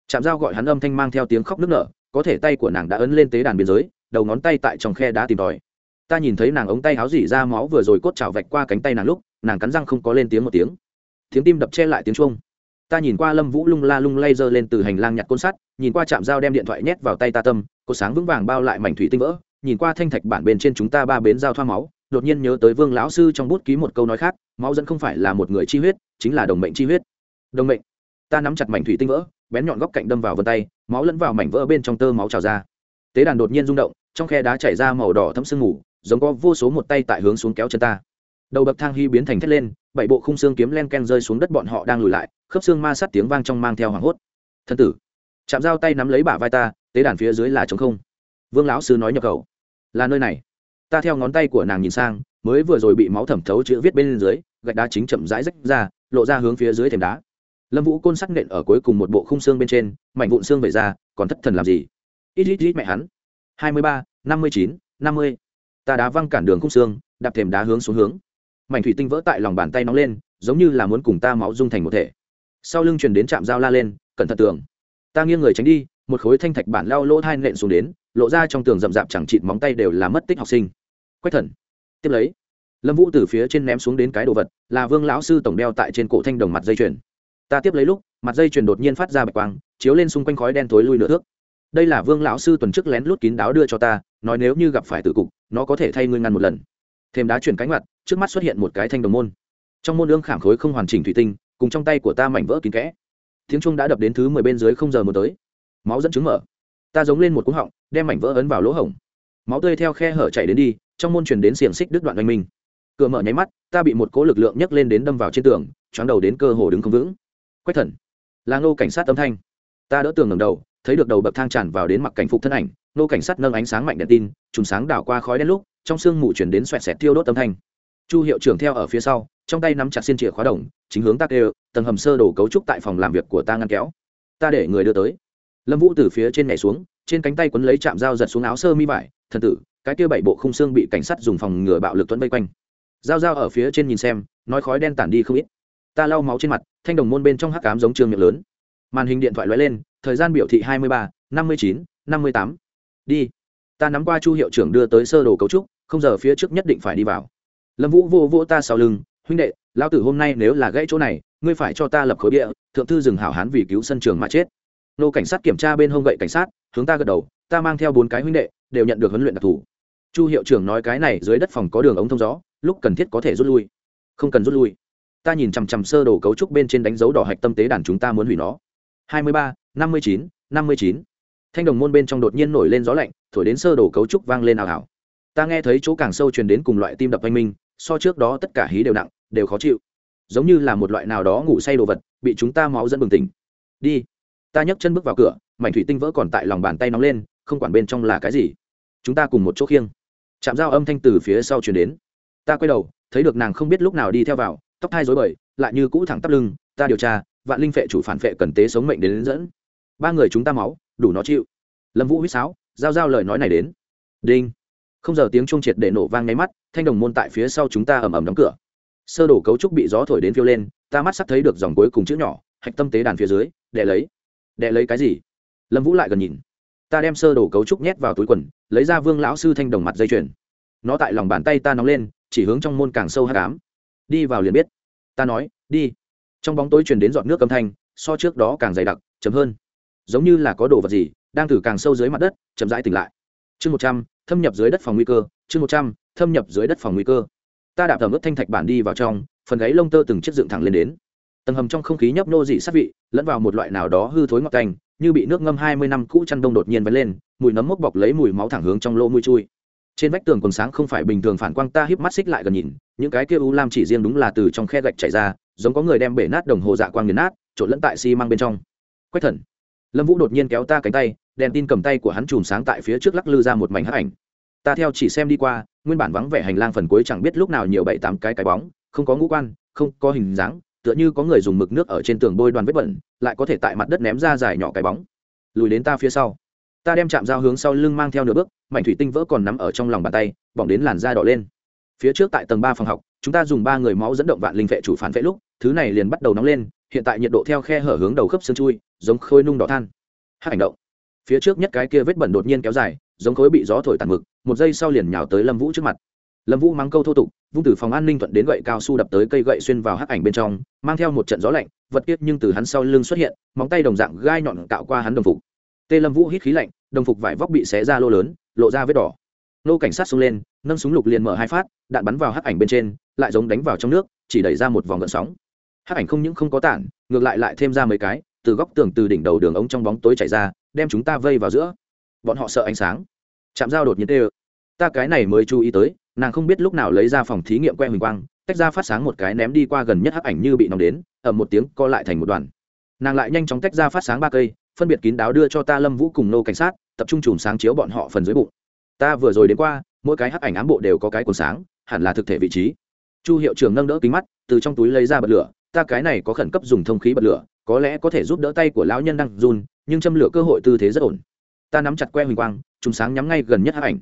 [SPEAKER 1] chạm dao gọi hắn âm thanh mang theo tiếng khóc nức nở, có thể tay của nàng đã ấn lên tế đàn biên giới, đầu ngón tay tại trong khe đá tìm tòi ta nhìn thấy nàng ống tay háo dỉ ra máu vừa rồi cốt chảo vạch qua cánh tay nàng lúc, nàng cắn răng không có lên tiếng một tiếng. Tiếng tim đập che lại tiếng chuông. Ta nhìn qua lâm vũ lung la lung lay giơ lên từ hành lang nhặt côn sắt, nhìn qua chạm dao đem điện thoại nhét vào tay ta tâm cột sáng vững vàng bao lại mảnh thủy tinh vỡ, nhìn qua thanh thạch bản bên trên chúng ta ba bến dao thoa máu, đột nhiên nhớ tới vương lão sư trong bút ký một câu nói khác, máu dẫn không phải là một người chi huyết, chính là đồng mệnh chi huyết. Đồng mệnh. Ta nắm chặt mảnh thủy tinh vỡ, bén nhọn góc cạnh đâm vào vân tay, máu lẫn vào mảnh vỡ bên trong tơ máu trào ra. Tế đàn đột nhiên rung động, trong khe đá chảy ra màu đỏ thấm sương mù giống có vô số một tay tại hướng xuống kéo chân ta. Đầu bậc thang hy biến thành thét lên, bảy bộ khung xương kiếm len ken rơi xuống đất bọn họ đang lùi lại, khớp xương ma sát tiếng vang trong mang theo hoảng hốt. Thân tử, chạm dao tay nắm lấy bả vai ta, tế đàn phía dưới là trống không. Vương lão sư nói nhập khẩu. Là nơi này. Ta theo ngón tay của nàng nhìn sang, mới vừa rồi bị máu thẩm thấu chữ viết bên dưới, gạch đá chính chậm rãi rách ra, lộ ra hướng phía dưới thềm đá. Lâm vũ côn sắc nện ở cuối cùng một bộ khung xương bên trên, mảnh vụn xương về ra, còn thất thần làm gì? Ít ít ít mẹ hắn. Hai mươi ba, năm mươi chín, năm mươi ta đá văng cản đường khung xương, đạp thềm đá hướng xuống hướng. Mảnh thủy tinh vỡ tại lòng bàn tay nóng lên, giống như là muốn cùng ta máu dung thành một thể. Sau lưng truyền đến trạm dao la lên, cẩn thận tường ta nghiêng người tránh đi, một khối thanh thạch bản lao lỗ thai nện xuống đến, lộ ra trong tường rậm rạp chẳng chịt móng tay đều là mất tích học sinh. Quách thần. Tiếp lấy, lâm vũ từ phía trên ném xuống đến cái đồ vật, là vương lão sư tổng đeo tại trên cổ thanh đồng mặt dây chuyền. Ta tiếp lấy lúc, mặt dây chuyền đột nhiên phát ra bạch quang, chiếu lên xung quanh khói đen tối lui nửa thước. Đây là vương lão sư tuần trước lén lút kín đáo đưa cho ta, nói nếu như gặp phải tử cục nó có thể thay ngươi ngăn một lần. Thêm đá chuyển cánh mặt, trước mắt xuất hiện một cái thanh đồng môn. Trong môn ương khảm khối không hoàn chỉnh thủy tinh, cùng trong tay của ta mảnh vỡ kín kẽ. Tiếng trung đã đập đến thứ mười bên dưới không giờ một tới. Máu dẫn chứng mở. Ta giống lên một cúng họng, đem mảnh vỡ ấn vào lỗ hổng. Máu tươi theo khe hở chảy đến đi, trong môn truyền đến xiềng xích đứt đoạn oanh minh. Cửa mở nháy mắt, ta bị một cố lực lượng nhấc lên đến đâm vào trên tường, choáng đầu đến cơ hồ đứng không vững. Quách thần. Là ngô cảnh sát âm thanh. Ta đỡ tường ngầm đầu thấy được đầu bậc thang tràn vào đến mặc cảnh phục thân ảnh, nô cảnh sát nâng ánh sáng mạnh đèn tin, chùm sáng đảo qua khói đen lúc, trong sương mù chuyển đến xoẹt xẹt tiêu đốt âm thanh. Chu hiệu trưởng theo ở phía sau, trong tay nắm chặt xiên chìa khóa đồng, chính hướng tác đều tầng hầm sơ đồ cấu trúc tại phòng làm việc của ta ngăn kéo. Ta để người đưa tới. Lâm vũ từ phía trên nhảy xuống, trên cánh tay quấn lấy chạm dao giật xuống áo sơ mi vải, thần tử, cái kia bảy bộ khung xương bị cảnh sát dùng phòng ngừa bạo lực tuấn vây quanh. Dao dao ở phía trên nhìn xem, nói khói đen tản đi không ít. Ta lau máu trên mặt, thanh đồng môn bên trong hắc cám giống trường miệng lớn. Màn hình điện thoại lóe lên thời gian biểu thị hai mươi ba, năm mươi chín, năm mươi tám. Đi. Ta nắm qua chu hiệu trưởng đưa tới sơ đồ cấu trúc, không giờ phía trước nhất định phải đi vào. Lâm vũ vô vô ta sau lưng, huynh đệ, lão tử hôm nay nếu là gãy chỗ này, ngươi phải cho ta lập khối địa thượng thư dừng hảo hán vì cứu sân trường mà chết. Nô cảnh sát kiểm tra bên hông gậy cảnh sát, hướng ta gật đầu, ta mang theo bốn cái huynh đệ, đều nhận được huấn luyện đặc thù. Chu hiệu trưởng nói cái này dưới đất phòng có đường ống thông gió, lúc cần thiết có thể rút lui. Không cần rút lui. Ta nhìn chằm chằm sơ đồ cấu trúc bên trên đánh dấu đỏ hạch tâm tế đàn chúng ta muốn hủy nó. hai mươi ba năm mươi chín năm mươi chín. Thanh đồng môn bên trong đột nhiên nổi lên gió lạnh thổi đến sơ đồ cấu trúc vang lên ảo ảo ta nghe thấy chỗ càng sâu truyền đến cùng loại tim đập oanh minh so trước đó tất cả hí đều nặng đều khó chịu. Giống như là một loại nào đó ngủ say đồ vật bị chúng ta máu dẫn bừng tỉnh. Đi. Ta nhấc chân bước vào cửa mảnh thủy tinh vỡ còn tại lòng bàn tay nóng lên không quản bên trong là cái gì. Chúng ta cùng một chỗ khiêng. Chạm dao âm thanh từ phía sau chuyển đến. Ta quay đầu thấy được nàng không biết lúc nào đi theo vào tóc thai dối bời lại như cũ thẳng tắp lưng. Ta điều tra vạn linh phệ chủ phản phệ cần tế sống mệnh đến, đến dẫn ba người chúng ta máu, đủ nó chịu. Lâm vũ huýt sáo, giao giao lời nói này đến. Đinh. Không giờ tiếng trung triệt để nổ vang nháy mắt, thanh đồng môn tại phía sau chúng ta ầm ầm đóng cửa. Sơ đồ cấu trúc bị gió thổi đến phiêu lên, ta mắt sắp thấy được dòng cuối cùng chữ nhỏ, hạch tâm tế đàn phía dưới để lấy. Để lấy cái gì? Lâm vũ lại gần nhìn. Ta đem sơ đồ cấu trúc nhét vào túi quần, lấy ra vương lão sư thanh đồng mặt dây chuyền. Nó tại lòng bàn tay ta nóng lên, chỉ hướng trong môn càng sâu hát cám đi vào liền biết. Ta nói, đi. Trong bóng tối truyền đến giọt nước âm thanh, so trước đó càng dày đặc chấm hơn giống như là có đồ vật gì đang từ càng sâu dưới mặt đất chậm rãi tỉnh lại. Chương một trăm, thâm nhập dưới đất phòng nguy cơ. Chương một trăm, thâm nhập dưới đất phòng nguy cơ. Ta đạp tầm ướp thanh thạch bản đi vào trong, phần gáy lông tơ từng chiếc dựng thẳng lên đến. Tầng hầm trong không khí nhấp nô dị sát vị, lẫn vào một loại nào đó hư thối ngọt canh như bị nước ngâm hai mươi năm cũ chăn đông đột nhiên vén lên, mùi nấm mốc bọc lấy mùi máu thẳng hướng trong lỗ mũi chui. Trên vách tường quần sáng không phải bình thường phản quang, ta híp mắt xích lại gần nhìn, những cái kia u lam chỉ riêng đúng là từ trong khe gạch chảy ra, giống có người đem bể nát đồng hồ dạ quang nghiền nát, trộn lẫn tại xi、si、măng bên trong. Quách thần lâm vũ đột nhiên kéo ta cánh tay, đèn tin cầm tay của hắn chùm sáng tại phía trước lắc lư ra một mảnh hắc ảnh. Ta theo chỉ xem đi qua, nguyên bản vắng vẻ hành lang phần cuối chẳng biết lúc nào nhiều bảy tám cái cái bóng, không có ngũ quan, không có hình dáng, tựa như có người dùng mực nước ở trên tường bôi đoàn vết bẩn, lại có thể tại mặt đất ném ra dài nhỏ cái bóng. Lùi đến ta phía sau. Ta đem chạm dao hướng sau lưng mang theo nửa bước, mảnh thủy tinh vỡ còn nắm ở trong lòng bàn tay, bỏng đến làn da đỏ lên. Phía trước tại tầng ba phòng học, chúng ta dùng ba người máu dẫn động vạn linh vệ chủ phản vệ lúc, thứ này liền bắt đầu nóng lên hiện tại nhiệt độ theo khe hở hướng đầu khớp xương chui, giống khôi nung đỏ than. Hát hành động. Phía trước nhất cái kia vết bẩn đột nhiên kéo dài, giống khối bị gió thổi tàn mực, một giây sau liền nhào tới lâm vũ trước mặt. Lâm vũ mắng câu thô tục, vung từ phòng an ninh thuận đến gậy cao su đập tới cây gậy xuyên vào hắc ảnh bên trong, mang theo một trận gió lạnh, vật tiết nhưng từ hắn sau lưng xuất hiện, móng tay đồng dạng gai nhọn cạo qua hắn đồng phục. Tê lâm vũ hít khí lạnh, đồng phục vải vóc bị xé ra lô lớn, lộ ra vết đỏ. Nô cảnh sát xông lên, nâng súng lục liền mở hai phát, đạn bắn vào hắc ảnh bên trên, lại giống đánh vào trong nước, chỉ đẩy ra một vòng gợn sóng hắc ảnh không những không có tản, ngược lại lại thêm ra mấy cái, từ góc tường từ đỉnh đầu đường ống trong bóng tối chảy ra, đem chúng ta vây vào giữa. Bọn họ sợ ánh sáng. Chạm dao đột nhiên tê ơ. Ta cái này mới chú ý tới, nàng không biết lúc nào lấy ra phòng thí nghiệm que huỳnh quang, tách ra phát sáng một cái ném đi qua gần nhất hắc ảnh như bị nóng đến ở một tiếng co lại thành một đoàn. Nàng lại nhanh chóng tách ra phát sáng ba cây, phân biệt kín đáo đưa cho ta lâm vũ cùng nô cảnh sát, tập trung chùm sáng chiếu bọn họ phần dưới bụng. Ta vừa rồi đến qua, mỗi cái hắc ảnh ám bộ đều có cái cuốn sáng, hẳn là thực thể vị trí. Chu hiệu trưởng nâng đỡ kính mắt, từ trong túi lấy ra bật lửa ta cái này có khẩn cấp dùng thông khí bật lửa, có lẽ có thể giúp đỡ tay của lão nhân đang run, nhưng châm lửa cơ hội tư thế rất ổn. Ta nắm chặt que huỳnh quang chúng sáng nhắm ngay gần nhất hắc ảnh.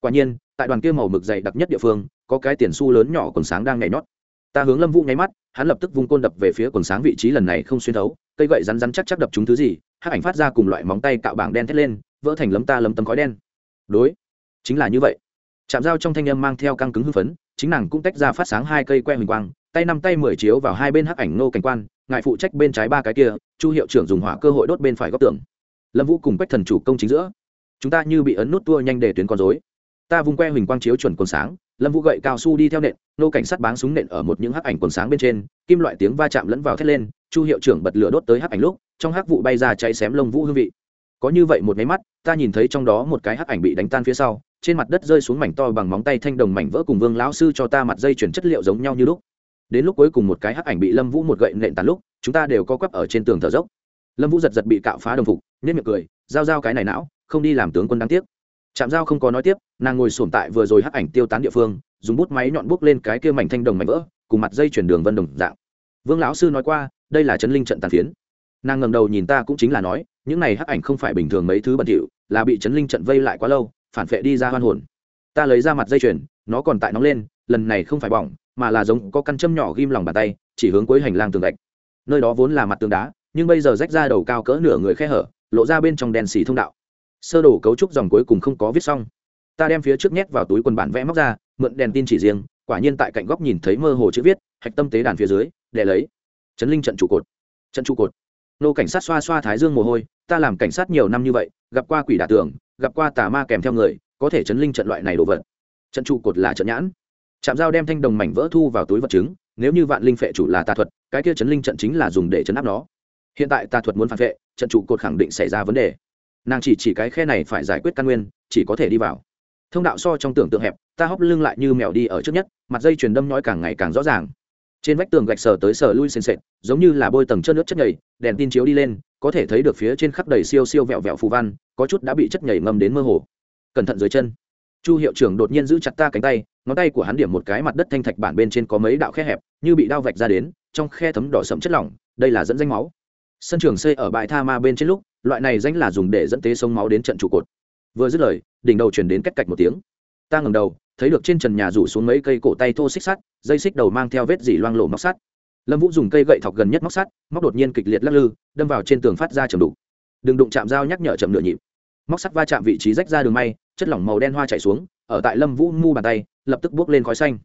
[SPEAKER 1] Quả nhiên, tại đoàn kia màu mực dày đặc nhất địa phương, có cái tiền su lớn nhỏ quần sáng đang nhảy nhót. Ta hướng lâm vũ nháy mắt, hắn lập tức vung côn đập về phía quần sáng vị trí lần này không xuyên thấu, cây gậy rắn rắn chắc chắc đập chúng thứ gì, hắc ảnh phát ra cùng loại móng tay cạo bảng đen thét lên, vỡ thành lấm ta lấm tấm khói đen. Đối, chính là như vậy. Chạm dao trong thanh âm mang theo căng cứng hưng phấn chính nàng cũng tách ra phát sáng hai cây que huỳnh quang, tay năm tay mười chiếu vào hai bên hắc ảnh nô cảnh quan, ngài phụ trách bên trái ba cái kia, chu hiệu trưởng dùng hỏa cơ hội đốt bên phải góc tường. Lâm vũ cùng quách thần chủ công chính giữa. Chúng ta như bị ấn nút tua nhanh để tuyến con dối ta vùng que huỳnh quang chiếu chuẩn quần sáng, lâm vũ gậy cao su đi theo nện nô cảnh sát báng súng nện ở một những hắc ảnh quần sáng bên trên, kim loại tiếng va chạm lẫn vào thét lên, chu hiệu trưởng bật lửa đốt tới hắc ảnh lúc, trong hắc vụ bay ra cháy xém lông vũ hương vị. Có như vậy một máy mắt, ta nhìn thấy trong đó một cái hắc ảnh bị đánh tan phía sau trên mặt đất rơi xuống mảnh to bằng móng tay thanh đồng mảnh vỡ cùng vương lão sư cho ta mặt dây chuyển chất liệu giống nhau như lúc. Đến lúc cuối cùng một cái hắc ảnh bị lâm vũ một gậy nện tàn lúc, chúng ta đều co quắp ở trên tường thở dốc. Lâm vũ giật giật bị cạo phá đồng phục nhất miệng cười, giao giao cái này não, không đi làm tướng quân đáng tiếc. Chạm giao không có nói tiếp, nàng ngồi sổm tại vừa rồi hắc ảnh tiêu tán địa phương, dùng bút máy nhọn bút lên cái kia mảnh thanh đồng mảnh vỡ, cùng mặt dây chuyển đường vân đồng dạng. Vương lão sư nói qua, đây là chấn linh trận tàn phiến. Nàng ngầm đầu nhìn ta cũng chính là nói, những này hắc ảnh không phải bình thường mấy thứ bẩn thỉu, là bị chấn linh trận vây lại quá lâu phản phệ đi ra hoan hồn. Ta lấy ra mặt dây chuyền, nó còn tại nóng lên, lần này không phải bỏng, mà là giống có căn châm nhỏ ghim lòng bàn tay, chỉ hướng cuối hành lang tường gạch. Nơi đó vốn là mặt tường đá, nhưng bây giờ rách ra đầu cao cỡ nửa người khe hở, lộ ra bên trong đèn xì thông đạo. Sơ đồ cấu trúc dòng cuối cùng không có viết xong. Ta đem phía trước nhét vào túi quần bản vẽ móc ra, mượn đèn tin chỉ riêng, quả nhiên tại cạnh góc nhìn thấy mơ hồ chữ viết, hạch tâm tế đàn phía dưới, để lấy. Chấn linh trận trụ cột. Trận trụ cột. Nô cảnh sát xoa xoa thái dương mồ hôi, ta làm cảnh sát nhiều năm như vậy, gặp qua quỷ đả tưởng gặp qua tà ma kèm theo người, có thể chấn linh trận loại này đồ vật. Trận trụ cột là trận nhãn. Chạm dao đem thanh đồng mảnh vỡ thu vào túi vật chứng, nếu như vạn linh phệ chủ là tà thuật, cái kia chấn linh trận chính là dùng để chấn áp nó. Hiện tại tà thuật muốn phản vệ, trận trụ cột khẳng định xảy ra vấn đề. Nàng chỉ chỉ cái khe này phải giải quyết căn nguyên, chỉ có thể đi vào. Thông đạo so trong tưởng tượng hẹp, ta hóc lưng lại như mèo đi ở trước nhất, mặt dây chuyền đâm nhói càng ngày càng rõ ràng. Trên vách tường gạch sờ tới sờ lui sền sệt, giống như là bôi tầng chất nước chất nhầy, đèn tin chiếu đi lên, có thể thấy được phía trên khắp đầy siêu siêu vẹo vẹo phù văn có chút đã bị chất nhầy ngâm đến mơ hồ. Cẩn thận dưới chân. Chu hiệu trưởng đột nhiên giữ chặt ta cánh tay, ngón tay của hắn điểm một cái mặt đất thanh thạch bản bên trên có mấy đạo khe hẹp, như bị đao vạch ra đến, trong khe thấm đỏ sậm chất lỏng, đây là dẫn danh máu. Sân trường xây ở bãi tha ma bên trên lúc, loại này danh là dùng để dẫn tế sông máu đến trận trụ cột. Vừa dứt lời, đỉnh đầu chuyển đến cách cạch một tiếng. Ta ngầm đầu, thấy được trên trần nhà rủ xuống mấy cây cổ tay thô xích sắt, dây xích đầu mang theo vết dỉ loang lổ móc sắt. Lâm vũ dùng cây gậy thọc gần nhất móc sắt, móc đột nhiên kịch liệt lắc lư, đâm vào trên tường phát ra chầm đục. Đừng đụng chạm dao nhắc nhở chậm nửa nhịp móc sắt va chạm vị trí rách ra đường may, chất lỏng màu đen hoa chảy xuống, ở tại lâm vũ mu bàn tay, lập tức bước lên khói xanh.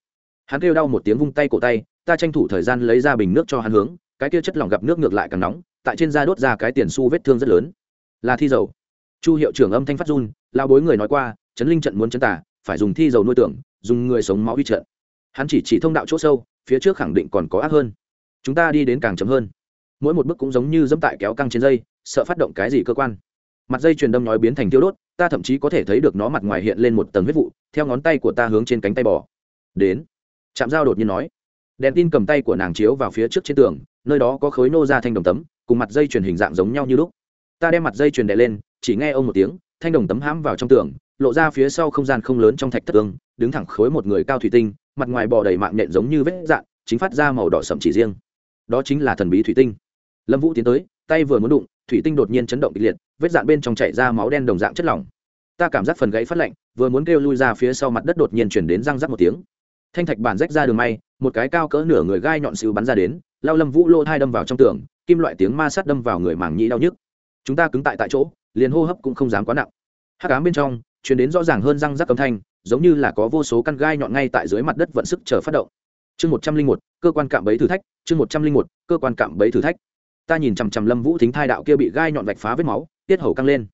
[SPEAKER 1] Hắn kêu đau một tiếng vung tay cổ tay, ta tranh thủ thời gian lấy ra bình nước cho hắn hướng, cái kia chất lỏng gặp nước ngược lại càng nóng, tại trên da đốt ra cái tiền su vết thương rất lớn. Là thi dầu. Chu hiệu trưởng âm thanh phát run lao bối người nói qua chấn linh trận muốn chấn tả phải dùng thi dầu nuôi tưởng, dùng người sống máu uy trận. Hắn chỉ chỉ thông đạo chỗ sâu, phía trước khẳng định còn có ác hơn. Chúng ta đi đến càng chấm hơn. Mỗi một bước cũng giống như dẫm tại kéo căng trên dây, sợ phát động cái gì cơ quan mặt dây truyền đâm nhói biến thành tiêu đốt, ta thậm chí có thể thấy được nó mặt ngoài hiện lên một tầng huyết vụ, theo ngón tay của ta hướng trên cánh tay bò. Đến. Chạm dao đột nhiên nói. Đèn tin cầm tay của nàng chiếu vào phía trước trên tường, nơi đó có khối nô ra thanh đồng tấm, cùng mặt dây truyền hình dạng giống nhau như lúc. Ta đem mặt dây truyền đè lên, chỉ nghe ông một tiếng, thanh đồng tấm hãm vào trong tường, lộ ra phía sau không gian không lớn trong thạch thất tương đứng thẳng khối một người cao thủy tinh, mặt ngoài bò đầy mạng nện giống như vết dạn, chính phát ra màu đỏ sậm chỉ riêng. Đó chính là thần bí thủy tinh. Lâm vũ tiến tới, tay vừa muốn đụng, thủy tinh đột nhiên chấn động kịch liệt vết dạn bên trong chảy ra máu đen đồng dạng chất lỏng. Ta cảm giác phần gãy phát lạnh, vừa muốn kêu lui ra phía sau mặt đất đột nhiên chuyển đến răng rắc một tiếng. Thanh thạch bản rách ra đường may, một cái cao cỡ nửa người gai nhọn xíu bắn ra đến, lao lâm vũ lô hai đâm vào trong tường, kim loại tiếng ma sát đâm vào người mảng nhĩ đau nhức. Chúng ta cứng tại tại chỗ, liền hô hấp cũng không dám quá nặng. Hắc ám bên trong chuyển đến rõ ràng hơn răng rắc âm thanh, giống như là có vô số căn gai nhọn ngay tại dưới mặt đất vận sức chờ phát động. Chương một trăm linh một, cơ quan cạm bẫy thử thách, chương một trăm linh một, cơ quan cạm bẫy thử thách. Ta nhìn chằm chằm lâm vũ thính thai đạo kia bị gai nhọn vạch phá vết máu tiết hầu căng lên.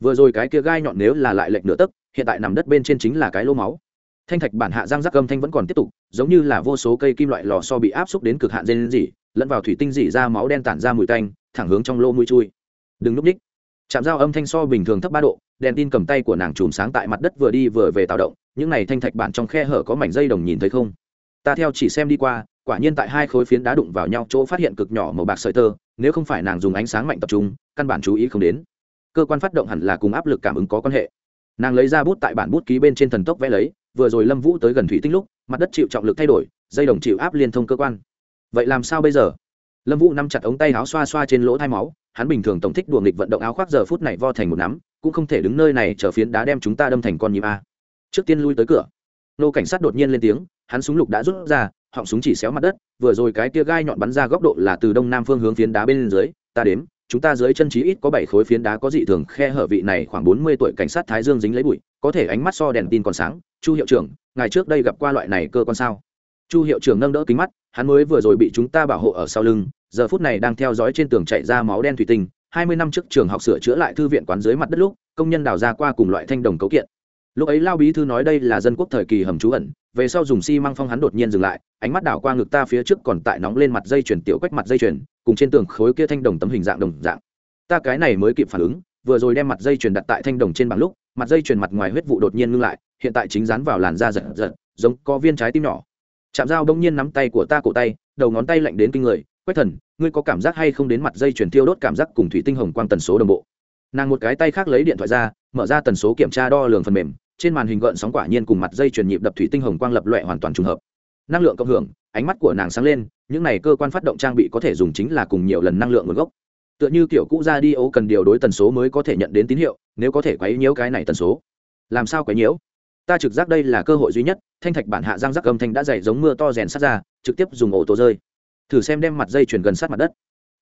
[SPEAKER 1] Vừa rồi cái kia gai nhọn nếu là lại lệch nửa tấc, hiện tại nằm đất bên trên chính là cái lô máu. Thanh thạch bản hạ răng rắc âm thanh vẫn còn tiếp tục, giống như là vô số cây kim loại lò so bị áp xúc đến cực hạn dây dỉ lẫn vào thủy tinh dỉ ra máu đen tản ra mùi tanh, thẳng hướng trong lô mũi chui. Đừng núp ních chạm dao âm thanh so bình thường thấp ba độ, đèn tin cầm tay của nàng chùm sáng tại mặt đất vừa đi vừa về tạo động, những này thanh thạch bản trong khe hở có mảnh dây đồng nhìn thấy không? Ta theo chỉ xem đi qua, quả nhiên tại hai khối phiến đá đụng vào nhau, chỗ phát hiện cực nhỏ màu bạc sợi tơ, nếu không phải nàng dùng ánh sáng mạnh tập trung, căn bản chú ý không đến cơ quan phát động hẳn là cùng áp lực cảm ứng có quan hệ. Nàng lấy ra bút tại bản bút ký bên trên thần tốc vẽ lấy, vừa rồi lâm vũ tới gần thủy tinh lúc, mặt đất chịu trọng lực thay đổi, dây đồng chịu áp liên thông cơ quan. Vậy làm sao bây giờ? Lâm vũ nắm chặt ống tay áo xoa xoa trên lỗ thai máu, hắn bình thường tổng thích đùa nghịch vận động áo khoác giờ phút này vo thành một nắm, cũng không thể đứng nơi này chờ phiến đá đem chúng ta đâm thành con nhím a. Trước tiên lui tới cửa. Nô cảnh sát đột nhiên lên tiếng, hắn súng lục đã rút ra, họng súng chỉ xéo mặt đất, vừa rồi cái tia gai nhọn bắn ra góc độ là từ đông nam phương hướng phiến đá bên dưới, ta đếm chúng ta dưới chân trí ít có bảy khối phiến đá có dị thường khe hở vị này khoảng bốn mươi tuổi cảnh sát thái dương dính lấy bụi, có thể ánh mắt so đèn tin còn sáng. Chu hiệu trưởng ngày trước đây gặp qua loại này cơ quan sao? Chu hiệu trưởng nâng đỡ kính mắt, hắn mới vừa rồi bị chúng ta bảo hộ ở sau lưng, giờ phút này đang theo dõi trên tường chạy ra máu đen thủy tinh. Hai mươi năm trước trường học sửa chữa lại thư viện quán dưới mặt đất lúc, công nhân đào ra qua cùng loại thanh đồng cấu kiện. Lúc ấy lao bí thư nói đây là dân quốc thời kỳ hầm trú ẩn, về sau dùng xi măng phong hắn đột nhiên dừng lại, ánh mắt đảo qua ngực ta phía trước còn tại nóng lên mặt dây chuyển tiểu quách mặt dây chuyển cùng trên tường khối kia thanh đồng tấm hình dạng đồng dạng. Ta cái này mới kịp phản ứng, vừa rồi đem mặt dây chuyền đặt tại thanh đồng trên bảng lúc, mặt dây chuyền mặt ngoài huyết vụ đột nhiên ngưng lại, hiện tại chính dán vào làn da giật giật, giống có viên trái tim nhỏ. Chạm dao đông nhiên nắm tay của ta cổ tay, đầu ngón tay lạnh đến kinh người, quách thần, ngươi có cảm giác hay không đến mặt dây chuyền tiêu đốt cảm giác cùng thủy tinh hồng quang tần số đồng bộ? Nàng một cái tay khác lấy điện thoại ra, mở ra tần số kiểm tra đo lường phần mềm, trên màn hình gợn sóng quả nhiên cùng mặt dây chuyền nhịp đập thủy tinh hồng quang lập loẹ hoàn toàn trùng hợp. Năng lượng cộng hưởng, ánh mắt của nàng sáng lên những này cơ quan phát động trang bị có thể dùng chính là cùng nhiều lần năng lượng nguồn gốc. Tựa như kiểu cũ ra đi ấu cần điều đối tần số mới có thể nhận đến tín hiệu nếu có thể quấy nhiễu cái này tần số. Làm sao quấy nhiễu? Ta trực giác đây là cơ hội duy nhất thanh thạch bản hạ giang giác âm thanh đã dày giống mưa to rèn sát ra trực tiếp dùng ổ tổ rơi. Thử xem đem mặt dây chuyển gần sát mặt đất.